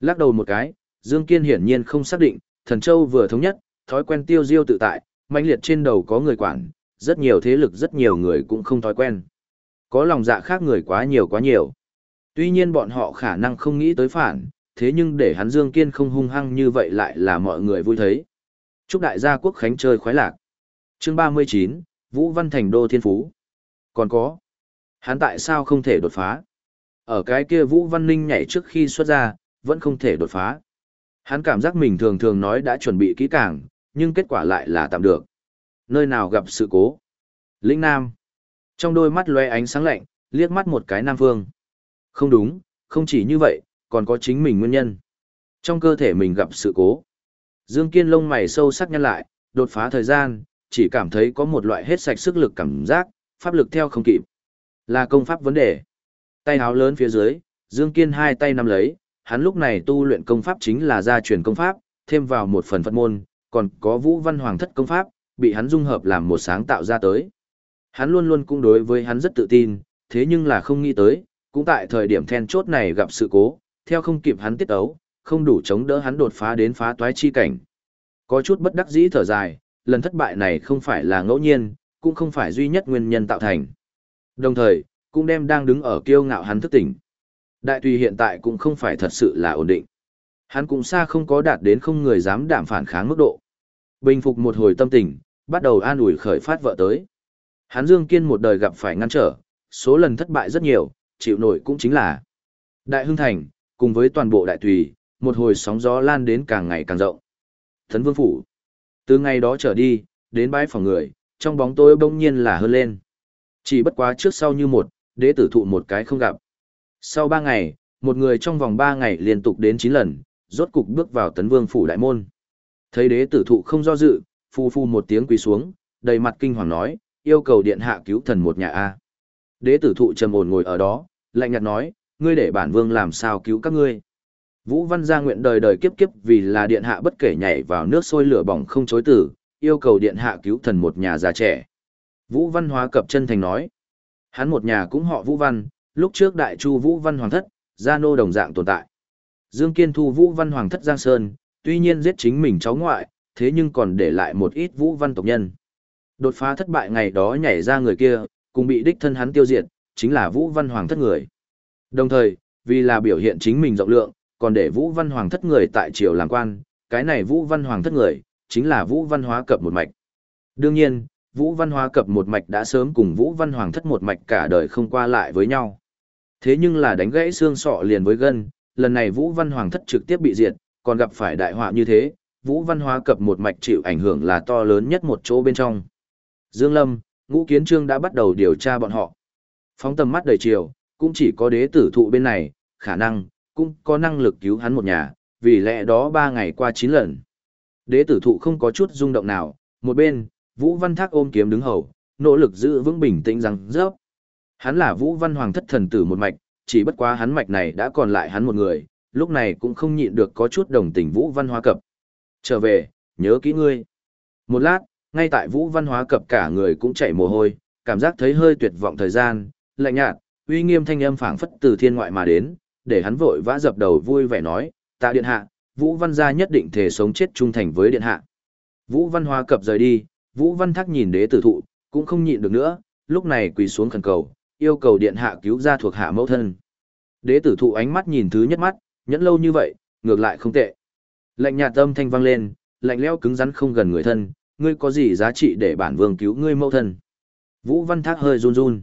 Lắc đầu một cái, Dương Kiên hiển nhiên không xác định, thần châu vừa thống nhất, thói quen tiêu diêu tự tại, mãnh liệt trên đầu có người quản, rất nhiều thế lực rất nhiều người cũng không thói quen. Có lòng dạ khác người quá nhiều quá nhiều. Tuy nhiên bọn họ khả năng không nghĩ tới phản, thế nhưng để hắn Dương Kiên không hung hăng như vậy lại là mọi người vui thấy. Chúc đại gia quốc khánh chơi khoái lạc. Chương 39, Vũ Văn Thành Đô Thiên Phú. Còn có, hắn tại sao không thể đột phá? Ở cái kia Vũ Văn Ninh nhảy trước khi xuất ra, vẫn không thể đột phá. Hắn cảm giác mình thường thường nói đã chuẩn bị kỹ càng, nhưng kết quả lại là tạm được. Nơi nào gặp sự cố? Lĩnh Nam. Trong đôi mắt lóe ánh sáng lạnh, liếc mắt một cái Nam Phương. Không đúng, không chỉ như vậy, còn có chính mình nguyên nhân. Trong cơ thể mình gặp sự cố. Dương Kiên lông mày sâu sắc nhăn lại, đột phá thời gian, chỉ cảm thấy có một loại hết sạch sức lực cảm giác, pháp lực theo không kịp. Là công pháp vấn đề. Tay háo lớn phía dưới, Dương Kiên hai tay nắm lấy, hắn lúc này tu luyện công pháp chính là gia truyền công pháp, thêm vào một phần Phật môn, còn có Vũ Văn Hoàng thất công pháp, bị hắn dung hợp làm một sáng tạo ra tới. Hắn luôn luôn cũng đối với hắn rất tự tin, thế nhưng là không nghĩ tới, cũng tại thời điểm then chốt này gặp sự cố, theo không kịp hắn tiết ấu, không đủ chống đỡ hắn đột phá đến phá toái chi cảnh. Có chút bất đắc dĩ thở dài, lần thất bại này không phải là ngẫu nhiên, cũng không phải duy nhất nguyên nhân tạo thành. Đồng thời, cũng đem đang đứng ở kiêu ngạo hắn thức tỉnh. Đại tùy hiện tại cũng không phải thật sự là ổn định. Hắn cũng xa không có đạt đến không người dám đảm phản kháng mức độ. Bình phục một hồi tâm tình, bắt đầu an ủi khởi phát vợ tới. Hắn Dương Kiên một đời gặp phải ngăn trở, số lần thất bại rất nhiều, chịu nổi cũng chính là Đại Hưng Thành, cùng với toàn bộ đại tùy, một hồi sóng gió lan đến càng ngày càng rộng. Thấn Vương Phủ. Từ ngày đó trở đi, đến bãi phòng người, trong bóng tối bỗng nhiên là hơn lên. Chỉ bất quá trước sau như một, đế tử thụ một cái không gặp. Sau ba ngày, một người trong vòng ba ngày liên tục đến chín lần, rốt cục bước vào tấn vương phủ đại môn. Thấy đế tử thụ không do dự, phu phu một tiếng quỳ xuống, đầy mặt kinh hoàng nói, yêu cầu điện hạ cứu thần một nhà A. Đế tử thụ trầm ổn ngồi ở đó, lạnh nhạt nói, ngươi để bản vương làm sao cứu các ngươi. Vũ Văn gia nguyện đời đời kiếp kiếp vì là điện hạ bất kể nhảy vào nước sôi lửa bỏng không chối từ, yêu cầu điện hạ cứu thần một nhà già trẻ. Vũ Văn hóa cập chân thành nói, hắn một nhà cũng họ Vũ Văn, lúc trước đại chu Vũ Văn hoàng thất, gia nô đồng dạng tồn tại. Dương Kiên thu Vũ Văn hoàng thất Giang Sơn, tuy nhiên giết chính mình cháu ngoại, thế nhưng còn để lại một ít Vũ Văn tộc nhân. Đột phá thất bại ngày đó nhảy ra người kia, cùng bị đích thân hắn tiêu diệt, chính là Vũ Văn hoàng thất người. Đồng thời, vì là biểu hiện chính mình rộng lượng, còn để Vũ Văn Hoàng thất người tại triều làm quan, cái này Vũ Văn Hoàng thất người, chính là Vũ Văn Hóa cập một mạch. Đương nhiên, Vũ Văn Hóa cập một mạch đã sớm cùng Vũ Văn Hoàng thất một mạch cả đời không qua lại với nhau. Thế nhưng là đánh gãy xương sọ liền với gân, lần này Vũ Văn Hoàng thất trực tiếp bị diệt, còn gặp phải đại họa như thế, Vũ Văn Hóa cập một mạch chịu ảnh hưởng là to lớn nhất một chỗ bên trong. Dương Lâm, Ngũ Kiến Trương đã bắt đầu điều tra bọn họ. Phóng tầm mắt đầy chiều, cũng chỉ có đế tử thụ bên này, khả năng, cũng có năng lực cứu hắn một nhà, vì lẽ đó ba ngày qua chín lần. Đế tử thụ không có chút rung động nào, một bên, Vũ Văn Thác ôm kiếm đứng hầu, nỗ lực giữ vững bình tĩnh rằng rớp. Hắn là Vũ Văn Hoàng thất thần tử một mạch, chỉ bất quá hắn mạch này đã còn lại hắn một người, lúc này cũng không nhịn được có chút đồng tình Vũ Văn Hoa cập. Trở về, nhớ kỹ ngươi. Một lát, ngay tại Vũ Văn Hóa cập cả người cũng chảy mồ hôi, cảm giác thấy hơi tuyệt vọng thời gian, lạnh nhạt, uy nghiêm thanh âm phảng phất từ thiên ngoại mà đến, để hắn vội vã dập đầu vui vẻ nói, tạ điện hạ, Vũ Văn gia nhất định thể sống chết trung thành với điện hạ. Vũ Văn Hoa cập rời đi, Vũ Văn Thác nhìn đế tử thụ, cũng không nhịn được nữa, lúc này quỳ xuống khẩn cầu, yêu cầu điện hạ cứu ra thuộc hạ mẫu thân. Đế tử thụ ánh mắt nhìn thứ nhất mắt, nhẫn lâu như vậy, ngược lại không tệ. Lạnh nhạt tâm thanh vang lên, lạnh lẽo cứng rắn không gần người thân, ngươi có gì giá trị để bản vương cứu ngươi mẫu thân. Vũ Văn Thác hơi run run.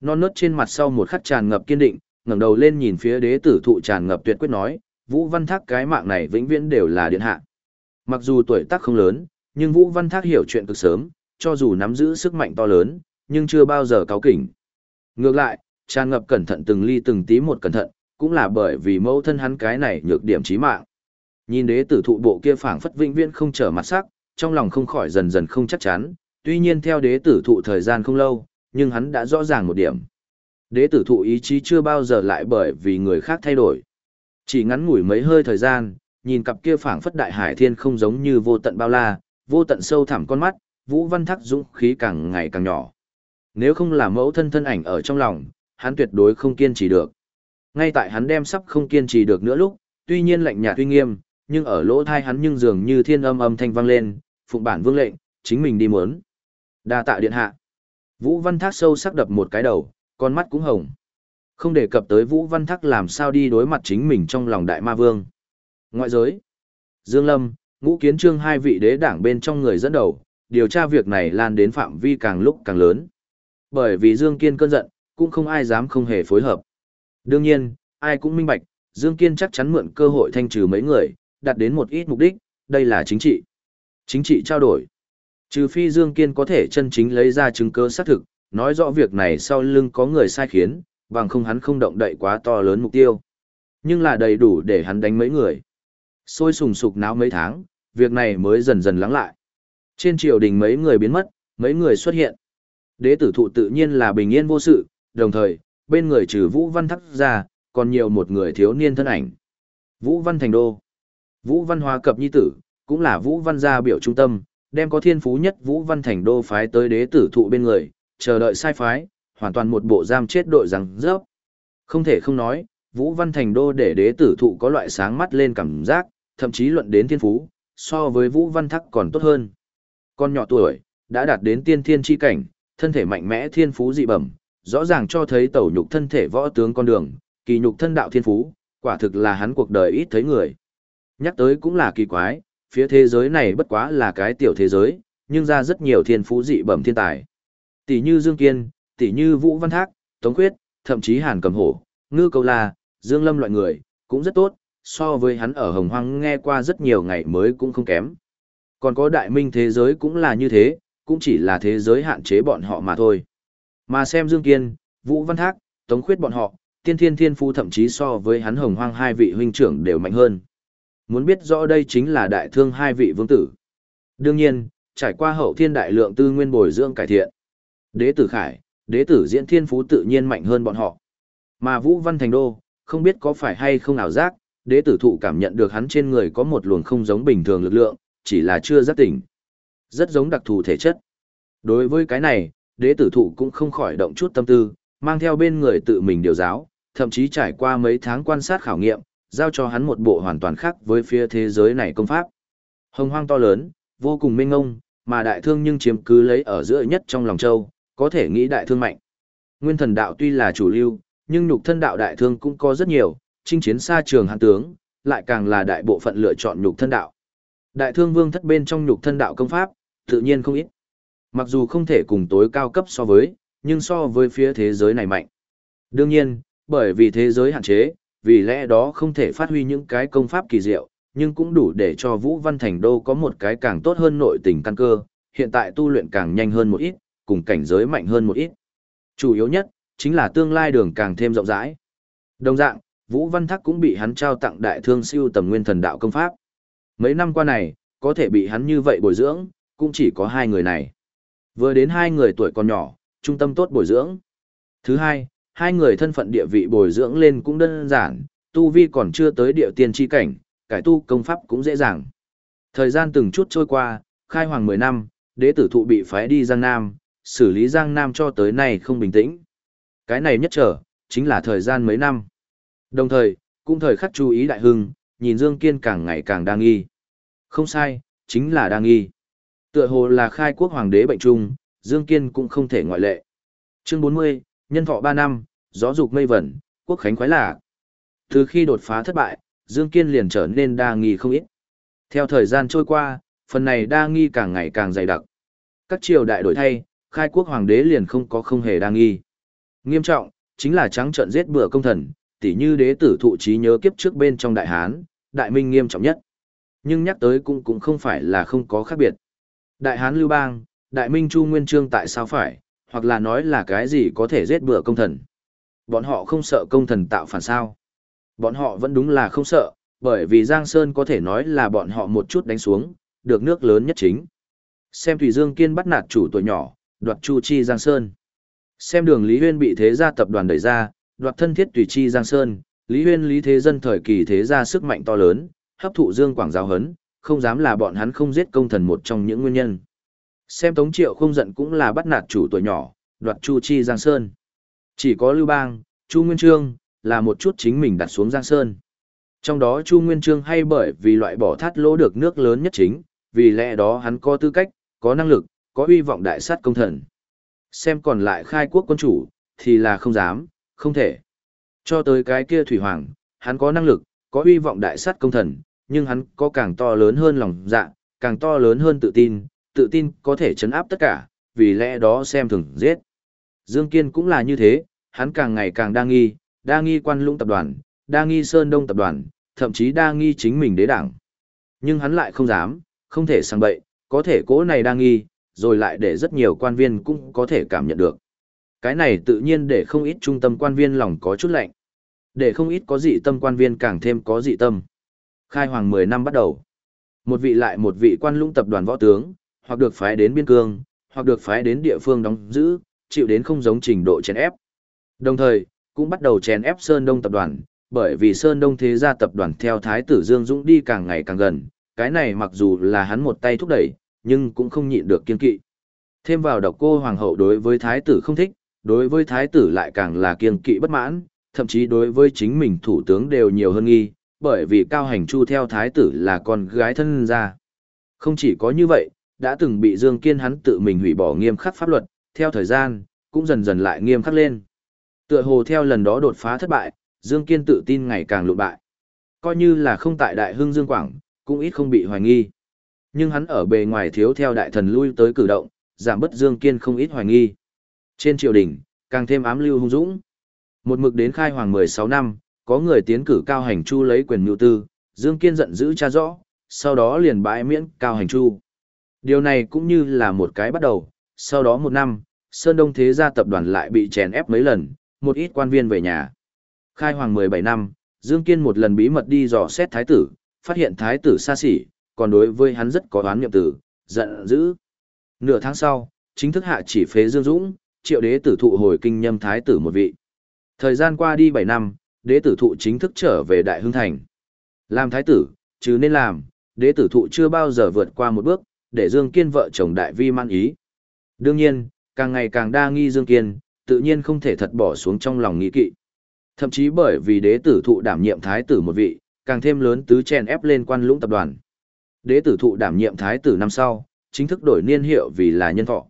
Non nớt trên mặt sau một khắc tràn ngập kiên định, ngẩng đầu lên nhìn phía đế tử thụ tràn ngập tuyệt quyết nói, Vũ Văn Thác cái mạng này vĩnh viễn đều là điện hạ. Mặc dù tuổi tác không lớn, nhưng Vũ Văn Thác hiểu chuyện cực sớm, cho dù nắm giữ sức mạnh to lớn, nhưng chưa bao giờ cáo kỉnh. Ngược lại, tràn ngập cẩn thận từng ly từng tí một cẩn thận, cũng là bởi vì mẫu thân hắn cái này nhược điểm chí mạng. Nhìn đế tử thụ bộ kia phảng phất vĩnh viễn không trở mặt sắc, trong lòng không khỏi dần dần không chắc chắn, tuy nhiên theo đế tử thụ thời gian không lâu, nhưng hắn đã rõ ràng một điểm. Đế tử thụ ý chí chưa bao giờ lại bởi vì người khác thay đổi. Chỉ ngắn ngủi mấy hơi thời gian, nhìn cặp kia phảng phất đại hải thiên không giống như vô tận bao la, vô tận sâu thẳm con mắt, Vũ Văn Thác dũng khí càng ngày càng nhỏ. Nếu không là mẫu thân thân ảnh ở trong lòng, hắn tuyệt đối không kiên trì được. Ngay tại hắn đem sắp không kiên trì được nữa lúc, tuy nhiên lạnh nhạt uy nghiêm, nhưng ở lỗ thai hắn nhưng dường như thiên âm âm thanh vang lên, phụng bản vương lệnh, chính mình đi muốn. Đa tạ điện hạ. Vũ Văn Thác sâu sắc đập một cái đầu, con mắt cũng hồng. Không đề cập tới Vũ Văn Thác làm sao đi đối mặt chính mình trong lòng đại ma vương. Ngoại giới. Dương Lâm, ngũ kiến trương hai vị đế đảng bên trong người dẫn đầu, điều tra việc này lan đến phạm vi càng lúc càng lớn. Bởi vì Dương Kiên cơn giận, cũng không ai dám không hề phối hợp. Đương nhiên, ai cũng minh bạch, Dương Kiên chắc chắn mượn cơ hội thanh trừ mấy người, đạt đến một ít mục đích, đây là chính trị. Chính trị trao đổi. Trừ phi Dương Kiên có thể chân chính lấy ra chứng cứ xác thực, nói rõ việc này sau lưng có người sai khiến, bằng không hắn không động đậy quá to lớn mục tiêu. Nhưng là đầy đủ để hắn đánh mấy người. Sôi sùng sục náo mấy tháng, việc này mới dần dần lắng lại. Trên triều đình mấy người biến mất, mấy người xuất hiện. Đế tử thụ tự nhiên là bình yên vô sự, đồng thời, bên người trừ Vũ Văn Thắc ra, còn nhiều một người thiếu niên thân ảnh. Vũ Văn Thành Đô. Vũ Văn Hóa Cập Nhi Tử, cũng là Vũ Văn gia biểu trung tâm, đem có thiên phú nhất Vũ Văn Thành Đô phái tới đế tử thụ bên người, chờ đợi sai phái, hoàn toàn một bộ giam chết đội rằng rớp. Không thể không nói, Vũ Văn Thành Đô để đế tử thụ có loại sáng mắt lên cảm giác, thậm chí luận đến thiên phú, so với Vũ Văn Thắc còn tốt hơn. Con nhỏ tuổi, đã đạt đến tiên thiên chi cảnh, thân thể mạnh mẽ thiên phú dị bẩm, rõ ràng cho thấy tẩu nhục thân thể võ tướng con đường, kỳ nhục thân đạo thiên phú, quả thực là hắn cuộc đời ít thấy người. Nhắc tới cũng là kỳ quái, phía thế giới này bất quá là cái tiểu thế giới, nhưng ra rất nhiều thiên phú dị bẩm thiên tài. Tỷ như Dương Kiên, tỷ như Vũ Văn Thác, Tống Khuyết, thậm chí Hàn Cầm Hổ, Ngư Câu La, Dương Lâm loại người, cũng rất tốt, so với hắn ở Hồng Hoang nghe qua rất nhiều ngày mới cũng không kém. Còn có đại minh thế giới cũng là như thế, cũng chỉ là thế giới hạn chế bọn họ mà thôi. Mà xem Dương Kiên, Vũ Văn Thác, Tống Khuyết bọn họ, tiên thiên thiên phu thậm chí so với hắn hồng hoang hai vị huynh trưởng đều mạnh hơn. Muốn biết rõ đây chính là đại thương hai vị vương tử. Đương nhiên, trải qua hậu thiên đại lượng tư nguyên bồi dưỡng cải thiện. Đế tử Khải, đế tử diễn thiên phú tự nhiên mạnh hơn bọn họ. Mà Vũ Văn Thành Đô, không biết có phải hay không ảo giác, đế tử thụ cảm nhận được hắn trên người có một luồng không giống bình thường lực lượng, chỉ là chưa giác tỉnh. Rất giống đặc thù thể chất. Đối với cái này, đế tử thụ cũng không khỏi động chút tâm tư, mang theo bên người tự mình điều giáo, thậm chí trải qua mấy tháng quan sát khảo nghiệm, giao cho hắn một bộ hoàn toàn khác với phía thế giới này công pháp. Hồng hoang to lớn, vô cùng mênh ngông, mà đại thương nhưng chiếm cứ lấy ở giữa nhất trong lòng châu, có thể nghĩ đại thương mạnh. Nguyên thần đạo tuy là chủ lưu, nhưng nhục thân đạo đại thương cũng có rất nhiều, chinh chiến xa trường hàn tướng, lại càng là đại bộ phận lựa chọn nhục thân đạo. Đại thương vương thất bên trong nhục thân đạo công pháp, tự nhiên không ít. Mặc dù không thể cùng tối cao cấp so với, nhưng so với phía thế giới này mạnh. Đương nhiên, bởi vì thế giới hạn chế, vì lẽ đó không thể phát huy những cái công pháp kỳ diệu, nhưng cũng đủ để cho Vũ Văn Thành Đô có một cái càng tốt hơn nội tình căn cơ, hiện tại tu luyện càng nhanh hơn một ít, cùng cảnh giới mạnh hơn một ít. Chủ yếu nhất, chính là tương lai đường càng thêm rộng rãi. Đồng dạng, Vũ Văn thắc cũng bị hắn trao tặng đại thương siêu tầm nguyên thần đạo công pháp. Mấy năm qua này, có thể bị hắn như vậy bồi dưỡng, cũng chỉ có hai người này. Vừa đến hai người tuổi còn nhỏ, trung tâm tốt bồi dưỡng. Thứ hai, hai người thân phận địa vị bồi dưỡng lên cũng đơn giản, tu vi còn chưa tới địa tiên tri cảnh, cải tu công pháp cũng dễ dàng. Thời gian từng chút trôi qua, khai hoàng 10 năm, đế tử thụ bị phái đi Giang Nam, xử lý Giang Nam cho tới nay không bình tĩnh. Cái này nhất trở, chính là thời gian mấy năm. Đồng thời, cũng thời khắc chú ý đại hưng, nhìn Dương Kiên càng ngày càng đa nghi. Không sai, chính là đa nghi. Tựa hồ là khai quốc hoàng đế bệnh trung, Dương Kiên cũng không thể ngoại lệ. Chương 40, nhân thọ 3 năm, gió dục mây vẩn, quốc khánh khoái lạc. Từ khi đột phá thất bại, Dương Kiên liền trở nên đa nghi không ít. Theo thời gian trôi qua, phần này đa nghi càng ngày càng dày đặc. Các triều đại đổi thay, khai quốc hoàng đế liền không có không hề đa nghi. Nghiêm trọng, chính là trắng trận giết bừa công thần, tỉ như đế tử thụ trí nhớ kiếp trước bên trong đại hán, đại minh nghiêm trọng nhất. Nhưng nhắc tới cũng cũng không phải là không có khác biệt. Đại hán lưu bang, đại minh chu nguyên trương tại sao phải, hoặc là nói là cái gì có thể giết bừa công thần. Bọn họ không sợ công thần tạo phản sao. Bọn họ vẫn đúng là không sợ, bởi vì Giang Sơn có thể nói là bọn họ một chút đánh xuống, được nước lớn nhất chính. Xem Thủy Dương Kiên bắt nạt chủ tuổi nhỏ, đoạt Chu Chi Giang Sơn. Xem đường Lý Huyên bị thế gia tập đoàn đẩy ra, đoạt thân thiết Tùy Chi Giang Sơn, Lý Huyên Lý Thế Dân thời kỳ thế gia sức mạnh to lớn, hấp thụ Dương Quảng giáo hấn, không dám là bọn hắn không giết công thần một trong những nguyên nhân. Xem Tống Triệu không giận cũng là bắt nạt chủ tuổi nhỏ, đoạt Chu Chi Giang Sơn. Chỉ có Lưu Bang, Chu Nguyên Trương, là một chút chính mình đặt xuống Giang Sơn. Trong đó Chu Nguyên Trương hay bởi vì loại bỏ thắt lỗ được nước lớn nhất chính, vì lẽ đó hắn có tư cách, có năng lực, có uy vọng đại sát công thần. Xem còn lại khai quốc quân chủ, thì là không dám, không thể. Cho tới cái kia Thủy Hoàng, hắn có năng lực, có uy vọng đại sát công thần, nhưng hắn có càng to lớn hơn lòng dạ, càng to lớn hơn tự tin, tự tin có thể chấn áp tất cả, vì lẽ đó xem thường giết. Dương Kiên cũng là như thế, hắn càng ngày càng đa nghi, đa nghi quan lũng tập đoàn, đa nghi Sơn Đông tập đoàn, thậm chí đa nghi chính mình đế đảng. Nhưng hắn lại không dám, không thể sang bậy, có thể cố này đa nghi, rồi lại để rất nhiều quan viên cũng có thể cảm nhận được. Cái này tự nhiên để không ít trung tâm quan viên lòng có chút lạnh. Để không ít có dị tâm quan viên càng thêm có dị tâm. Khai hoàng 10 năm bắt đầu. Một vị lại một vị quan lũng tập đoàn võ tướng, hoặc được phái đến biên cương, hoặc được phái đến địa phương đóng giữ, chịu đến không giống trình độ chèn ép. Đồng thời, cũng bắt đầu chèn ép Sơn Đông tập đoàn, bởi vì Sơn Đông thế gia tập đoàn theo Thái tử Dương Dũng đi càng ngày càng gần, cái này mặc dù là hắn một tay thúc đẩy, nhưng cũng không nhịn được kiên kỵ. Thêm vào độc cô hoàng hậu đối với Thái tử không thích, đối với Thái tử lại càng là kiên kỵ bất mãn, thậm chí đối với chính mình thủ tướng đều nhiều hơn nghi, bởi vì Cao Hành Chu theo Thái tử là con gái thân ra. Không chỉ có như vậy, đã từng bị Dương Kiên hắn tự mình hủy bỏ nghiêm khắc pháp luật, theo thời gian, cũng dần dần lại nghiêm khắc lên. Tựa hồ theo lần đó đột phá thất bại, Dương Kiên tự tin ngày càng lụt bại. Coi như là không tại Đại Hưng Dương Quảng, cũng ít không bị hoài nghi. Nhưng hắn ở bề ngoài thiếu theo đại thần lui tới cử động, giảm bất Dương Kiên không ít hoài nghi. Trên triều đình, càng thêm ám lưu hung dũng. Một mực đến khai hoàng 16 năm, có người tiến cử Cao Hành Chu lấy quyền mưu tư, Dương Kiên giận dữ cha rõ, sau đó liền bãi miễn Cao Hành Chu. Điều này cũng như là một cái bắt đầu, sau đó một năm, Sơn Đông Thế gia tập đoàn lại bị chèn ép mấy lần, một ít quan viên về nhà. Khai hoàng 17 năm, Dương Kiên một lần bí mật đi dò xét thái tử, phát hiện thái tử xa xỉ, còn đối với hắn rất có oán niệm tử, giận dữ. Nửa tháng sau, chính thức hạ chỉ phế Dương Dũng, triệu đế tử thụ hồi kinh nhâm thái tử một vị. Thời gian qua đi 7 năm, đế tử thụ chính thức trở về Đại Hưng Thành. Làm thái tử, chứ nên làm, đế tử thụ chưa bao giờ vượt qua một bước, để Dương Kiên vợ chồng đại vi man ý. Đương nhiên, càng ngày càng đa nghi Dương Kiên, tự nhiên không thể thật bỏ xuống trong lòng nghĩ kỵ. Thậm chí bởi vì đế tử thụ đảm nhiệm thái tử một vị, càng thêm lớn tứ chèn ép lên quan lũng tập đoàn. Đế tử thụ đảm nhiệm thái tử năm sau, chính thức đổi niên hiệu vì là nhân thọ.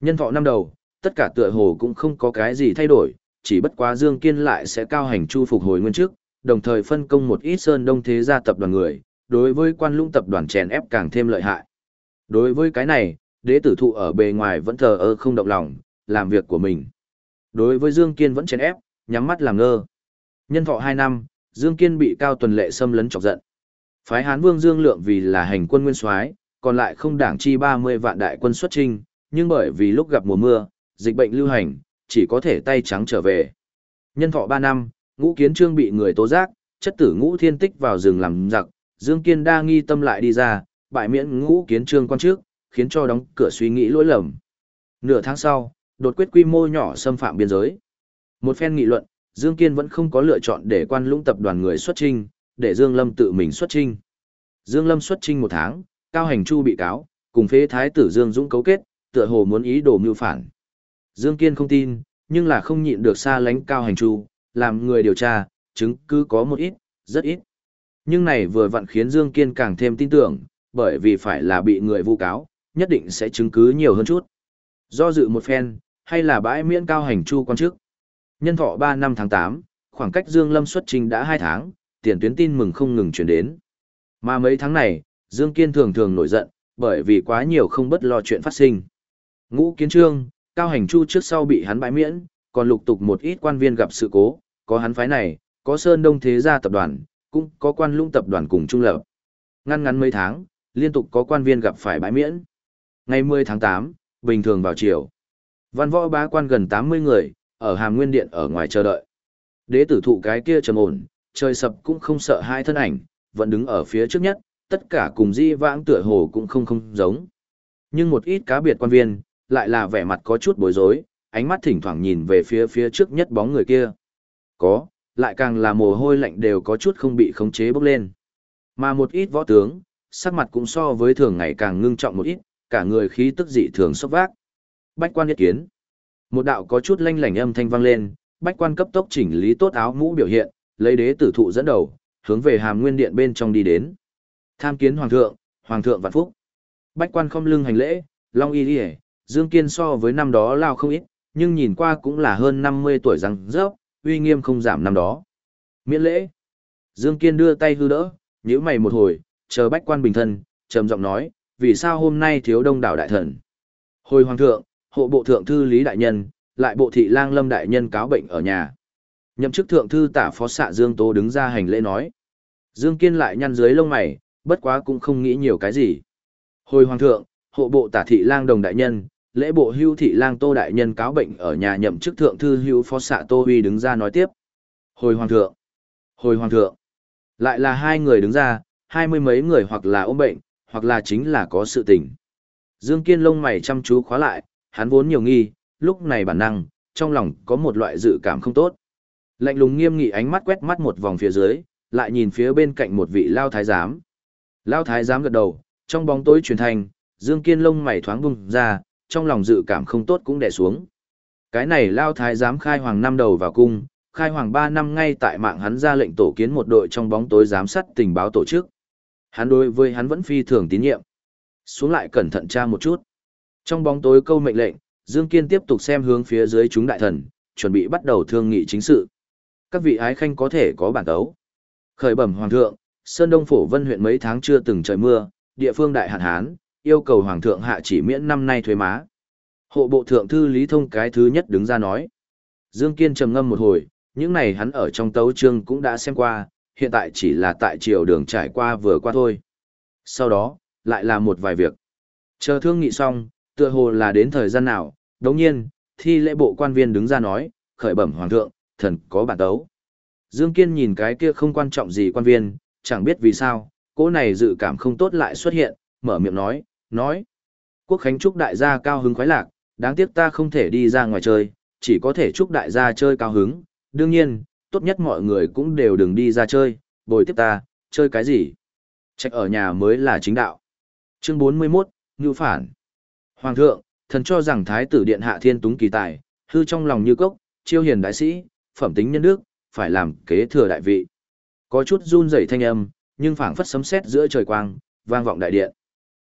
Nhân thọ năm đầu, tất cả tựa hồ cũng không có cái gì thay đổi, chỉ bất quá Dương Kiên lại sẽ cao hành chu phục hồi nguyên trước, đồng thời phân công một ít sơn đông thế gia tập đoàn người, đối với quan lũng tập đoàn chèn ép càng thêm lợi hại. Đối với cái này, đế tử thụ ở bề ngoài vẫn thờ ơ không động lòng, làm việc của mình. Đối với Dương Kiên vẫn chèn ép, nhắm mắt làm ngơ. Nhân thọ 2 năm, Dương Kiên bị Cao Tuần Lệ xâm lấn chọc giận. Phái Hán Vương Dương Lượng vì là hành quân nguyên soái, còn lại không đảng chi 30 vạn đại quân xuất chinh nhưng bởi vì lúc gặp mùa mưa, dịch bệnh lưu hành, chỉ có thể tay trắng trở về. Nhân thọ 3 năm, Ngũ Kiến Trương bị người tố giác, chất tử Ngũ Thiên Tích vào rừng làm giặc, Dương Kiên đa nghi tâm lại đi ra, bại miễn Ngũ Kiến Trương quan trước, khiến cho đóng cửa suy nghĩ lỗi lầm. Nửa tháng sau, đột quyết quy mô nhỏ xâm phạm biên giới. Một phen nghị luận, Dương Kiên vẫn không có lựa chọn để quan lũng tập đoàn người xuất trinh, để Dương Lâm tự mình xuất trinh. Dương Lâm xuất trinh một tháng, Cao Hành Chu bị cáo, cùng phế thái tử Dương Dũng cấu kết, tựa hồ muốn ý đồ mưu phản. Dương Kiên không tin, nhưng là không nhịn được xa lánh Cao Hành Chu, làm người điều tra, chứng cứ có một ít, rất ít. Nhưng này vừa vặn khiến Dương Kiên càng thêm tin tưởng, bởi vì phải là bị người vu cáo, nhất định sẽ chứng cứ nhiều hơn chút. Do dự một phen, hay là bãi miễn Cao Hành Chu quan chức, Nhân thọ 3 năm tháng 8, khoảng cách Dương Lâm xuất trình đã 2 tháng, tiền tuyến tin mừng không ngừng truyền đến. Mà mấy tháng này, Dương Kiên thường thường nổi giận, bởi vì quá nhiều không bất lo chuyện phát sinh. Ngũ Kiến Trương, Cao Hành Chu trước sau bị hắn bãi miễn, còn lục tục một ít quan viên gặp sự cố, có hắn phái này, có Sơn Đông Thế Gia tập đoàn, cũng có quan lũng tập đoàn cùng trung lập. Ngăn ngắn mấy tháng, liên tục có quan viên gặp phải bãi miễn. Ngày 10 tháng 8, bình thường vào chiều. Văn võ bá quan gần 80 người, ở Hàm Nguyên Điện ở ngoài chờ đợi. Đế tử thụ cái kia trầm ổn, trời sập cũng không sợ hai thân ảnh, vẫn đứng ở phía trước nhất, tất cả cùng di vãng tựa hồ cũng không không giống. Nhưng một ít cá biệt quan viên, lại là vẻ mặt có chút bối rối, ánh mắt thỉnh thoảng nhìn về phía phía trước nhất bóng người kia. Có, lại càng là mồ hôi lạnh đều có chút không bị khống chế bốc lên. Mà một ít võ tướng, sắc mặt cũng so với thường ngày càng ngưng trọng một ít, cả người khí tức dị thường sốc vác. Bách quan nhất kiến. Một đạo có chút lanh lảnh âm thanh vang lên, bách quan cấp tốc chỉnh lý tốt áo mũ biểu hiện, lấy đế tử thụ dẫn đầu, hướng về hàm nguyên điện bên trong đi đến. Tham kiến hoàng thượng, hoàng thượng vạn phúc. Bách quan không lưng hành lễ, long y đi Dương Kiên so với năm đó lao không ít, nhưng nhìn qua cũng là hơn 50 tuổi răng rớp, uy nghiêm không giảm năm đó. Miễn lễ. Dương Kiên đưa tay hư đỡ, nhíu mày một hồi, chờ bách quan bình thân, trầm giọng nói, vì sao hôm nay thiếu đông đảo đại thần. Hồi hoàng thượng, hộ bộ thượng thư Lý Đại Nhân, lại bộ thị lang lâm đại nhân cáo bệnh ở nhà. Nhậm chức thượng thư tả phó xạ Dương Tố đứng ra hành lễ nói. Dương Kiên lại nhăn dưới lông mày, bất quá cũng không nghĩ nhiều cái gì. Hồi hoàng thượng, hộ bộ tả thị lang đồng đại nhân, lễ bộ hưu thị lang tô đại nhân cáo bệnh ở nhà nhậm chức thượng thư hưu phó xạ tô huy đứng ra nói tiếp. Hồi hoàng thượng, hồi hoàng thượng, lại là hai người đứng ra, hai mươi mấy người hoặc là ốm bệnh, hoặc là chính là có sự tình. Dương Kiên lông mày chăm chú khóa lại, hắn vốn nhiều nghi, lúc này bản năng, trong lòng có một loại dự cảm không tốt. Lạnh lùng nghiêm nghị ánh mắt quét mắt một vòng phía dưới, lại nhìn phía bên cạnh một vị lao thái giám. Lao thái giám gật đầu, trong bóng tối truyền thành, Dương Kiên lông mày thoáng bung ra, trong lòng dự cảm không tốt cũng đè xuống. Cái này lao thái giám khai hoàng năm đầu vào cung, khai hoàng 3 năm ngay tại mạng hắn ra lệnh tổ kiến một đội trong bóng tối giám sát tình báo tổ chức. Hắn đối với hắn vẫn phi thường tín nhiệm. Xuống lại cẩn thận tra một chút. Trong bóng tối câu mệnh lệnh, Dương Kiên tiếp tục xem hướng phía dưới chúng đại thần, chuẩn bị bắt đầu thương nghị chính sự. Các vị ái khanh có thể có bản tấu. Khởi bẩm hoàng thượng, Sơn Đông Phổ Vân huyện mấy tháng chưa từng trời mưa, địa phương đại hạn hán, yêu cầu hoàng thượng hạ chỉ miễn năm nay thuế má. Hộ bộ thượng thư Lý Thông cái thứ nhất đứng ra nói. Dương Kiên trầm ngâm một hồi, những này hắn ở trong tấu chương cũng đã xem qua, hiện tại chỉ là tại triều đường trải qua vừa qua thôi. Sau đó, lại là một vài việc. Chờ thương nghị xong, tựa hồ là đến thời gian nào, đồng nhiên, thi lễ bộ quan viên đứng ra nói, khởi bẩm hoàng thượng, thần có bản tấu. Dương Kiên nhìn cái kia không quan trọng gì quan viên, chẳng biết vì sao, cô này dự cảm không tốt lại xuất hiện, mở miệng nói, nói. Quốc khánh chúc đại gia cao hứng khoái lạc, đáng tiếc ta không thể đi ra ngoài chơi, chỉ có thể chúc đại gia chơi cao hứng. Đương nhiên, tốt nhất mọi người cũng đều đừng đi ra chơi, bồi tiếp ta, chơi cái gì. Trạch ở nhà mới là chính đạo. Chương 41, Ngưu Phản. Hoàng thượng, thần cho rằng Thái tử Điện Hạ Thiên Túng kỳ tài, hư trong lòng như cốc, chiêu hiền đại sĩ, phẩm tính nhân đức, phải làm kế thừa đại vị. Có chút run rẩy thanh âm, nhưng phảng phất sấm sét giữa trời quang, vang vọng đại điện.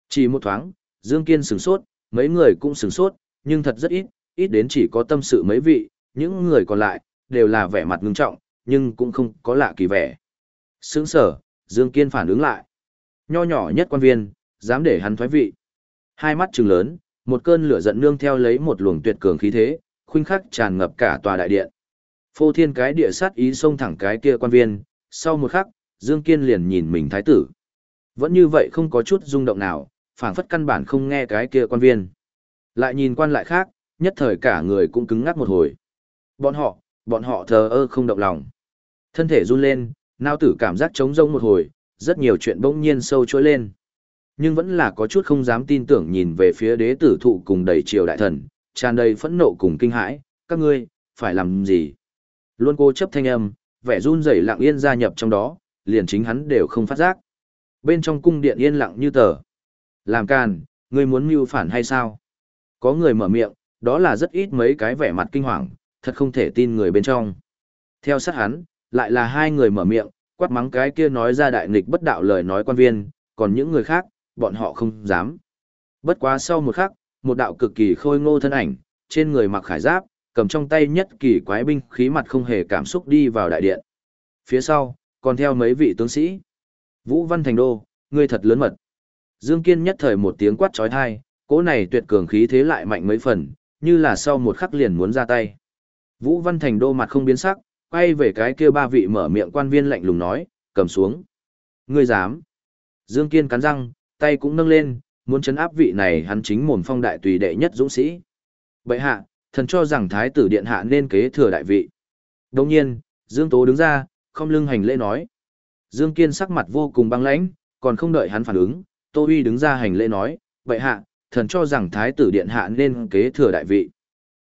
Chỉ một thoáng, Dương Kiên sửng sốt, mấy người cũng sửng sốt, nhưng thật rất ít, ít đến chỉ có tâm sự mấy vị, những người còn lại, đều là vẻ mặt ngưng trọng, nhưng cũng không có lạ kỳ vẻ. Sướng sở, Dương Kiên phản ứng lại. Nho nhỏ nhất quan viên, dám để hắn thoái vị. Hai mắt trừng lớn, một cơn lửa giận nương theo lấy một luồng tuyệt cường khí thế, khuynh khắc tràn ngập cả tòa đại điện. Phô thiên cái địa sát ý xông thẳng cái kia quan viên, sau một khắc, Dương Kiên liền nhìn mình thái tử. Vẫn như vậy không có chút rung động nào, phảng phất căn bản không nghe cái kia quan viên. Lại nhìn quan lại khác, nhất thời cả người cũng cứng ngắc một hồi. Bọn họ, bọn họ thờ ơ không động lòng. Thân thể run lên, nao tử cảm giác trống rông một hồi, rất nhiều chuyện bỗng nhiên sâu trôi lên. Nhưng vẫn là có chút không dám tin tưởng nhìn về phía đế tử thụ cùng đầy triều đại thần, tràn đầy phẫn nộ cùng kinh hãi, các ngươi, phải làm gì? Luôn cô chấp thanh âm, vẻ run rẩy lặng yên gia nhập trong đó, liền chính hắn đều không phát giác. Bên trong cung điện yên lặng như tờ. Làm càn, ngươi muốn mưu phản hay sao? Có người mở miệng, đó là rất ít mấy cái vẻ mặt kinh hoàng, thật không thể tin người bên trong. Theo sát hắn, lại là hai người mở miệng, quát mắng cái kia nói ra đại nghịch bất đạo lời nói quan viên, còn những người khác, bọn họ không dám. Bất quá sau một khắc, một đạo cực kỳ khôi ngô thân ảnh, trên người mặc khải giáp, cầm trong tay nhất kỳ quái binh khí mặt không hề cảm xúc đi vào đại điện. Phía sau, còn theo mấy vị tướng sĩ. Vũ Văn Thành Đô, ngươi thật lớn mật. Dương Kiên nhất thời một tiếng quát trói thai, cỗ này tuyệt cường khí thế lại mạnh mấy phần, như là sau một khắc liền muốn ra tay. Vũ Văn Thành Đô mặt không biến sắc, quay về cái kia ba vị mở miệng quan viên lạnh lùng nói, cầm xuống. Ngươi dám. Dương Kiên cắn răng, tay cũng nâng lên, muốn chấn áp vị này hắn chính mồm phong đại tùy đệ nhất dũng sĩ. Bệ hạ, thần cho rằng thái tử điện hạ nên kế thừa đại vị. Đồng nhiên, Dương Tố đứng ra, không lưng hành lễ nói. Dương Kiên sắc mặt vô cùng băng lãnh, còn không đợi hắn phản ứng, Tô Huy đứng ra hành lễ nói, bệ hạ, thần cho rằng thái tử điện hạ nên kế thừa đại vị.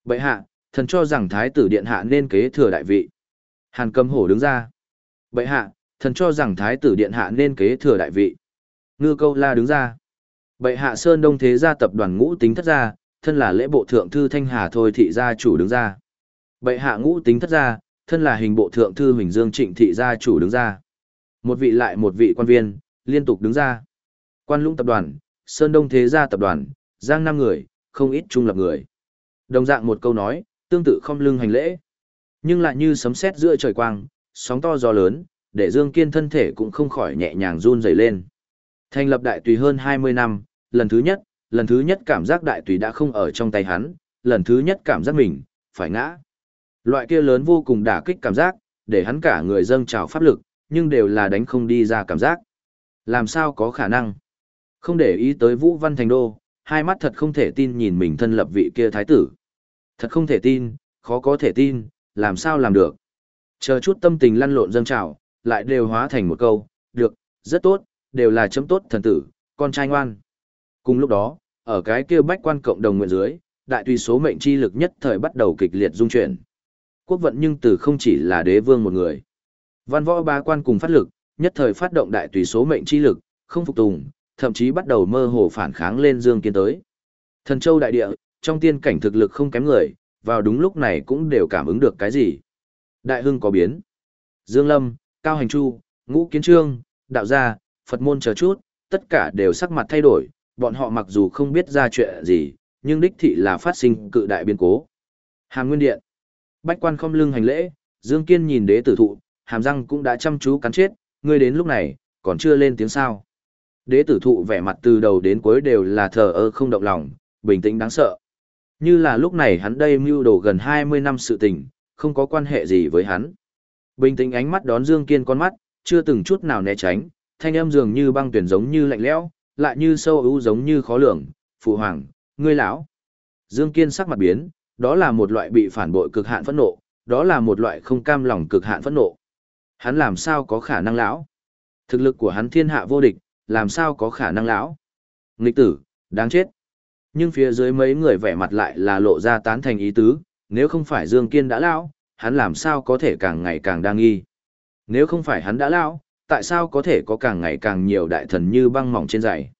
Bệ hạ, thần cho rằng thái tử điện hạ nên kế thừa đại vị. Hàn Cầm Hổ đứng ra. Bệ hạ, thần cho rằng thái tử điện hạ nên kế thừa đại vị. Ngư Câu La đứng ra. Bệ hạ Sơn Đông Thế gia tập đoàn ngũ tính thất gia, thân là lễ bộ thượng thư Thanh Hà thôi thị gia chủ đứng ra. Bệ hạ ngũ tính thất gia, thân là hình bộ thượng thư Huỳnh Dương Trịnh thị gia chủ đứng ra. Một vị lại một vị quan viên, liên tục đứng ra. Quan lũng tập đoàn, Sơn Đông Thế gia tập đoàn, Giang năm người, không ít trung lập người. Đồng dạng một câu nói, tương tự không lưng hành lễ. Nhưng lại như sấm sét giữa trời quang, sóng to gió lớn, để Dương Kiên thân thể cũng không khỏi nhẹ nhàng run rẩy lên. Thành lập đại tùy hơn 20 năm, lần thứ nhất, lần thứ nhất cảm giác đại tùy đã không ở trong tay hắn, lần thứ nhất cảm giác mình, phải ngã. Loại kia lớn vô cùng đả kích cảm giác, để hắn cả người dâng trào pháp lực, nhưng đều là đánh không đi ra cảm giác. Làm sao có khả năng? Không để ý tới Vũ Văn Thành Đô, hai mắt thật không thể tin nhìn mình thân lập vị kia thái tử. Thật không thể tin, khó có thể tin, làm sao làm được. Chờ chút tâm tình lăn lộn dâng trào, lại đều hóa thành một câu, được, rất tốt, đều là chấm tốt thần tử, con trai ngoan. Cùng lúc đó, ở cái kia bách quan cộng đồng nguyện dưới, đại tùy số mệnh chi lực nhất thời bắt đầu kịch liệt dung chuyển. Quốc vận nhưng từ không chỉ là đế vương một người. Văn võ ba quan cùng phát lực, nhất thời phát động đại tùy số mệnh chi lực, không phục tùng, thậm chí bắt đầu mơ hồ phản kháng lên Dương Kiên tới. Thần châu đại địa, trong tiên cảnh thực lực không kém người, vào đúng lúc này cũng đều cảm ứng được cái gì. Đại hưng có biến. Dương Lâm, Cao Hành Chu, Ngũ Kiến Trương, Đạo Gia, Phật Môn chờ chút, tất cả đều sắc mặt thay đổi, bọn họ mặc dù không biết ra chuyện gì, nhưng đích thị là phát sinh cự đại biến cố. Hàm Nguyên Điện. Bách quan không lưng hành lễ, Dương Kiên nhìn đế tử thụ, hàm răng cũng đã chăm chú cắn chết, ngươi đến lúc này, còn chưa lên tiếng sao. Đế tử thụ vẻ mặt từ đầu đến cuối đều là thờ ơ không động lòng, bình tĩnh đáng sợ. Như là lúc này hắn đây mưu đồ gần 20 năm sự tình, không có quan hệ gì với hắn. Bình tĩnh ánh mắt đón Dương Kiên con mắt, chưa từng chút nào né tránh, thanh âm dường như băng tuyển giống như lạnh lẽo, lại như sâu ưu giống như khó lường, phụ hoàng, ngươi lão. Dương Kiên sắc mặt biến, đó là một loại bị phản bội cực hạn phẫn nộ, đó là một loại không cam lòng cực hạn phẫn nộ. Hắn làm sao có khả năng lão? Thực lực của hắn thiên hạ vô địch, làm sao có khả năng lão? Nghịch tử, đáng chết. Nhưng phía dưới mấy người vẻ mặt lại là lộ ra tán thành ý tứ, nếu không phải Dương Kiên đã lão, hắn làm sao có thể càng ngày càng đa nghi. Nếu không phải hắn đã lão, tại sao có thể có càng ngày càng nhiều đại thần như băng mỏng trên giày?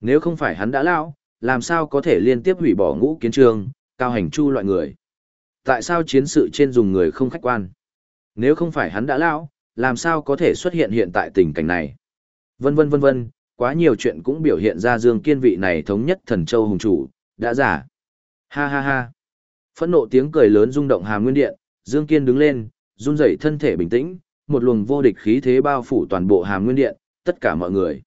Nếu không phải hắn đã lão, làm sao có thể liên tiếp hủy bỏ ngũ kiến trường, cao hành chu loại người? Tại sao chiến sự trên dùng người không khách quan? Nếu không phải hắn đã lão, làm sao có thể xuất hiện hiện tại tình cảnh này? Vân vân vân vân, quá nhiều chuyện cũng biểu hiện ra Dương Kiên vị này thống nhất thần châu hùng chủ, đã giả. Ha ha ha. Phẫn nộ tiếng cười lớn rung động hàm nguyên điện, Dương Kiên đứng lên, run rẩy thân thể bình tĩnh, một luồng vô địch khí thế bao phủ toàn bộ hàm nguyên điện, tất cả mọi người.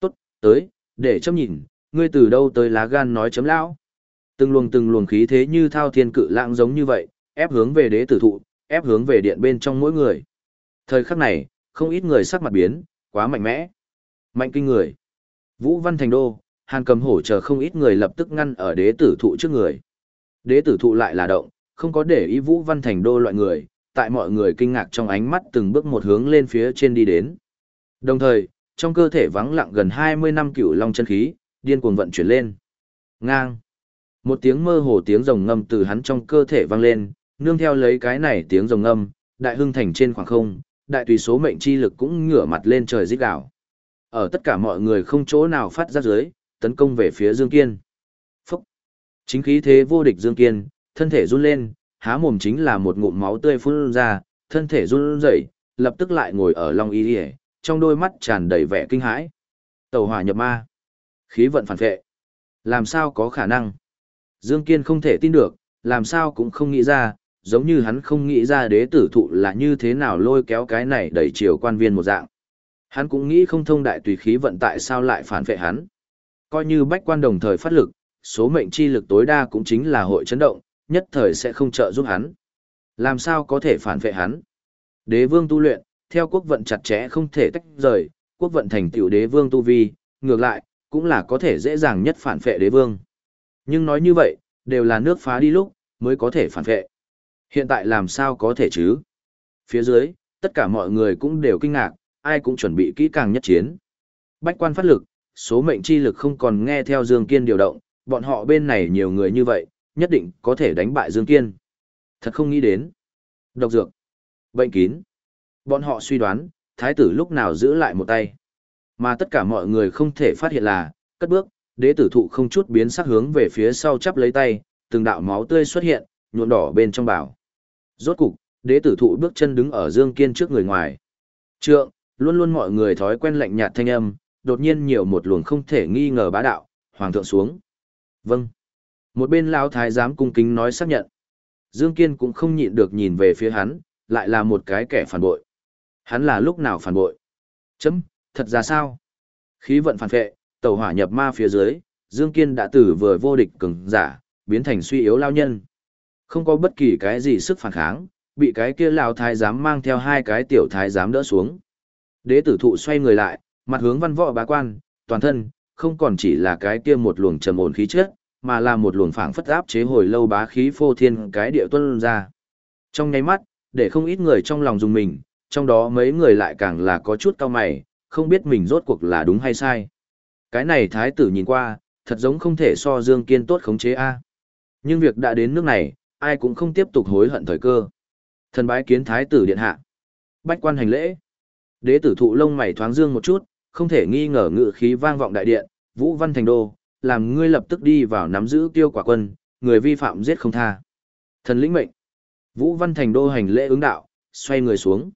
Tốt, tới, để chấm nhìn, ngươi từ đâu tới lá gan nói chấm lão. Từng luồng từng luồng khí thế như thao thiên cự lãng giống như vậy, ép hướng về đế tử thụ, ép hướng về điện bên trong mỗi người. Thời khắc này, không ít người sắc mặt biến, quá mạnh mẽ. Mạnh kinh người. Vũ Văn Thành Đô, Hàn cầm hổ chờ không ít người lập tức ngăn ở đế tử thụ trước người. Đế tử thụ lại là động, không có để ý Vũ Văn Thành Đô loại người, tại mọi người kinh ngạc trong ánh mắt từng bước một hướng lên phía trên đi đến. Đồng thời, trong cơ thể vắng lặng gần 20 năm cửu long chân khí, điên cuồng vận chuyển lên. Ngang. Một tiếng mơ hồ tiếng rồng ngâm từ hắn trong cơ thể vang lên, nương theo lấy cái này tiếng rồng ngâm, đại hưng thành trên khoảng không, đại tùy số mệnh chi lực cũng ngửa mặt lên trời rít gào. Ở tất cả mọi người không chỗ nào phát ra dưới, tấn công về phía Dương Kiên. Phúc! Chính khí thế vô địch Dương Kiên, thân thể run lên, há mồm chính là một ngụm máu tươi phun ra, thân thể run rẩy, lập tức lại ngồi ở Long Y Điề, trong đôi mắt tràn đầy vẻ kinh hãi. Tàu hỏa nhập ma. Khí vận phản vệ. Làm sao có khả năng? Dương Kiên không thể tin được, Làm sao cũng không nghĩ ra, giống như hắn không nghĩ ra đế tử thụ là như thế nào lôi kéo cái này đẩy chiều quan viên một dạng. Hắn cũng nghĩ không thông đại tùy khí vận tại sao lại phản vệ hắn. Coi như bách quan đồng thời phát lực, số mệnh chi lực tối đa cũng chính là hội chấn động, nhất thời sẽ không trợ giúp hắn. Làm sao có thể phản vệ hắn? Đế vương tu luyện, theo quốc vận chặt chẽ không thể tách rời, quốc vận thành tiểu đế vương tu vi, ngược lại, cũng là có thể dễ dàng nhất phản vệ đế vương. Nhưng nói như vậy, đều là nước phá đi lúc, mới có thể phản vệ. Hiện tại làm sao có thể chứ? Phía dưới, tất cả mọi người cũng đều kinh ngạc, ai cũng chuẩn bị kỹ càng nhất chiến. Bách quan phát lực, số mệnh chi lực không còn nghe theo Dương Kiên điều động, bọn họ bên này nhiều người như vậy, nhất định có thể đánh bại Dương Kiên. Thật không nghĩ đến. Độc dược. Bệnh kín. Bọn họ suy đoán, thái tử lúc nào giữ lại một tay. Mà tất cả mọi người không thể phát hiện là, cất bước, đế tử thụ không chút biến sắc hướng về phía sau chắp lấy tay, từng đạo máu tươi xuất hiện, nhuộm đỏ bên trong bảo. Rốt cục, đế tử thụ bước chân đứng ở Dương Kiên trước người ngoài. Trượng, luôn luôn mọi người thói quen lạnh nhạt thanh âm, đột nhiên nhiều một luồng không thể nghi ngờ bá đạo, hoàng thượng xuống. Vâng. Một bên lão thái giám cung kính nói xác nhận. Dương Kiên cũng không nhịn được nhìn về phía hắn, lại là một cái kẻ phản bội. Hắn là lúc nào phản bội? Chấm, thật ra sao? Khí vận phản vệ, tàu hỏa nhập ma phía dưới, Dương Kiên đã từ vừa vô địch cường giả, biến thành suy yếu lao nhân. Không có bất kỳ cái gì sức phản kháng, bị cái kia lão thái giám mang theo hai cái tiểu thái giám đỡ xuống. Đế tử thụ xoay người lại, mặt hướng văn võ bá quan, toàn thân, không còn chỉ là cái kia một luồng trầm ổn khí chất, mà là một luồng phảng phất áp chế hồi lâu bá khí phô thiên cái địa tuân ra. Trong nháy mắt, để không ít người trong lòng dùng mình, trong đó mấy người lại càng là có chút cao mày, không biết mình rốt cuộc là đúng hay sai. Cái này thái tử nhìn qua, thật giống không thể so Dương Kiên tốt khống chế A. Nhưng việc đã đến nước này, ai cũng không tiếp tục hối hận thời cơ. Thần bái kiến thái tử điện hạ. Bách quan hành lễ. Đế tử thụ lông mày thoáng dương một chút, không thể nghi ngờ ngự khí vang vọng đại điện, Vũ Văn Thành Đô, làm ngươi lập tức đi vào nắm giữ tiêu quả quân, người vi phạm giết không tha. Thần lĩnh mệnh. Vũ Văn Thành Đô hành lễ ứng đạo, xoay người xuống.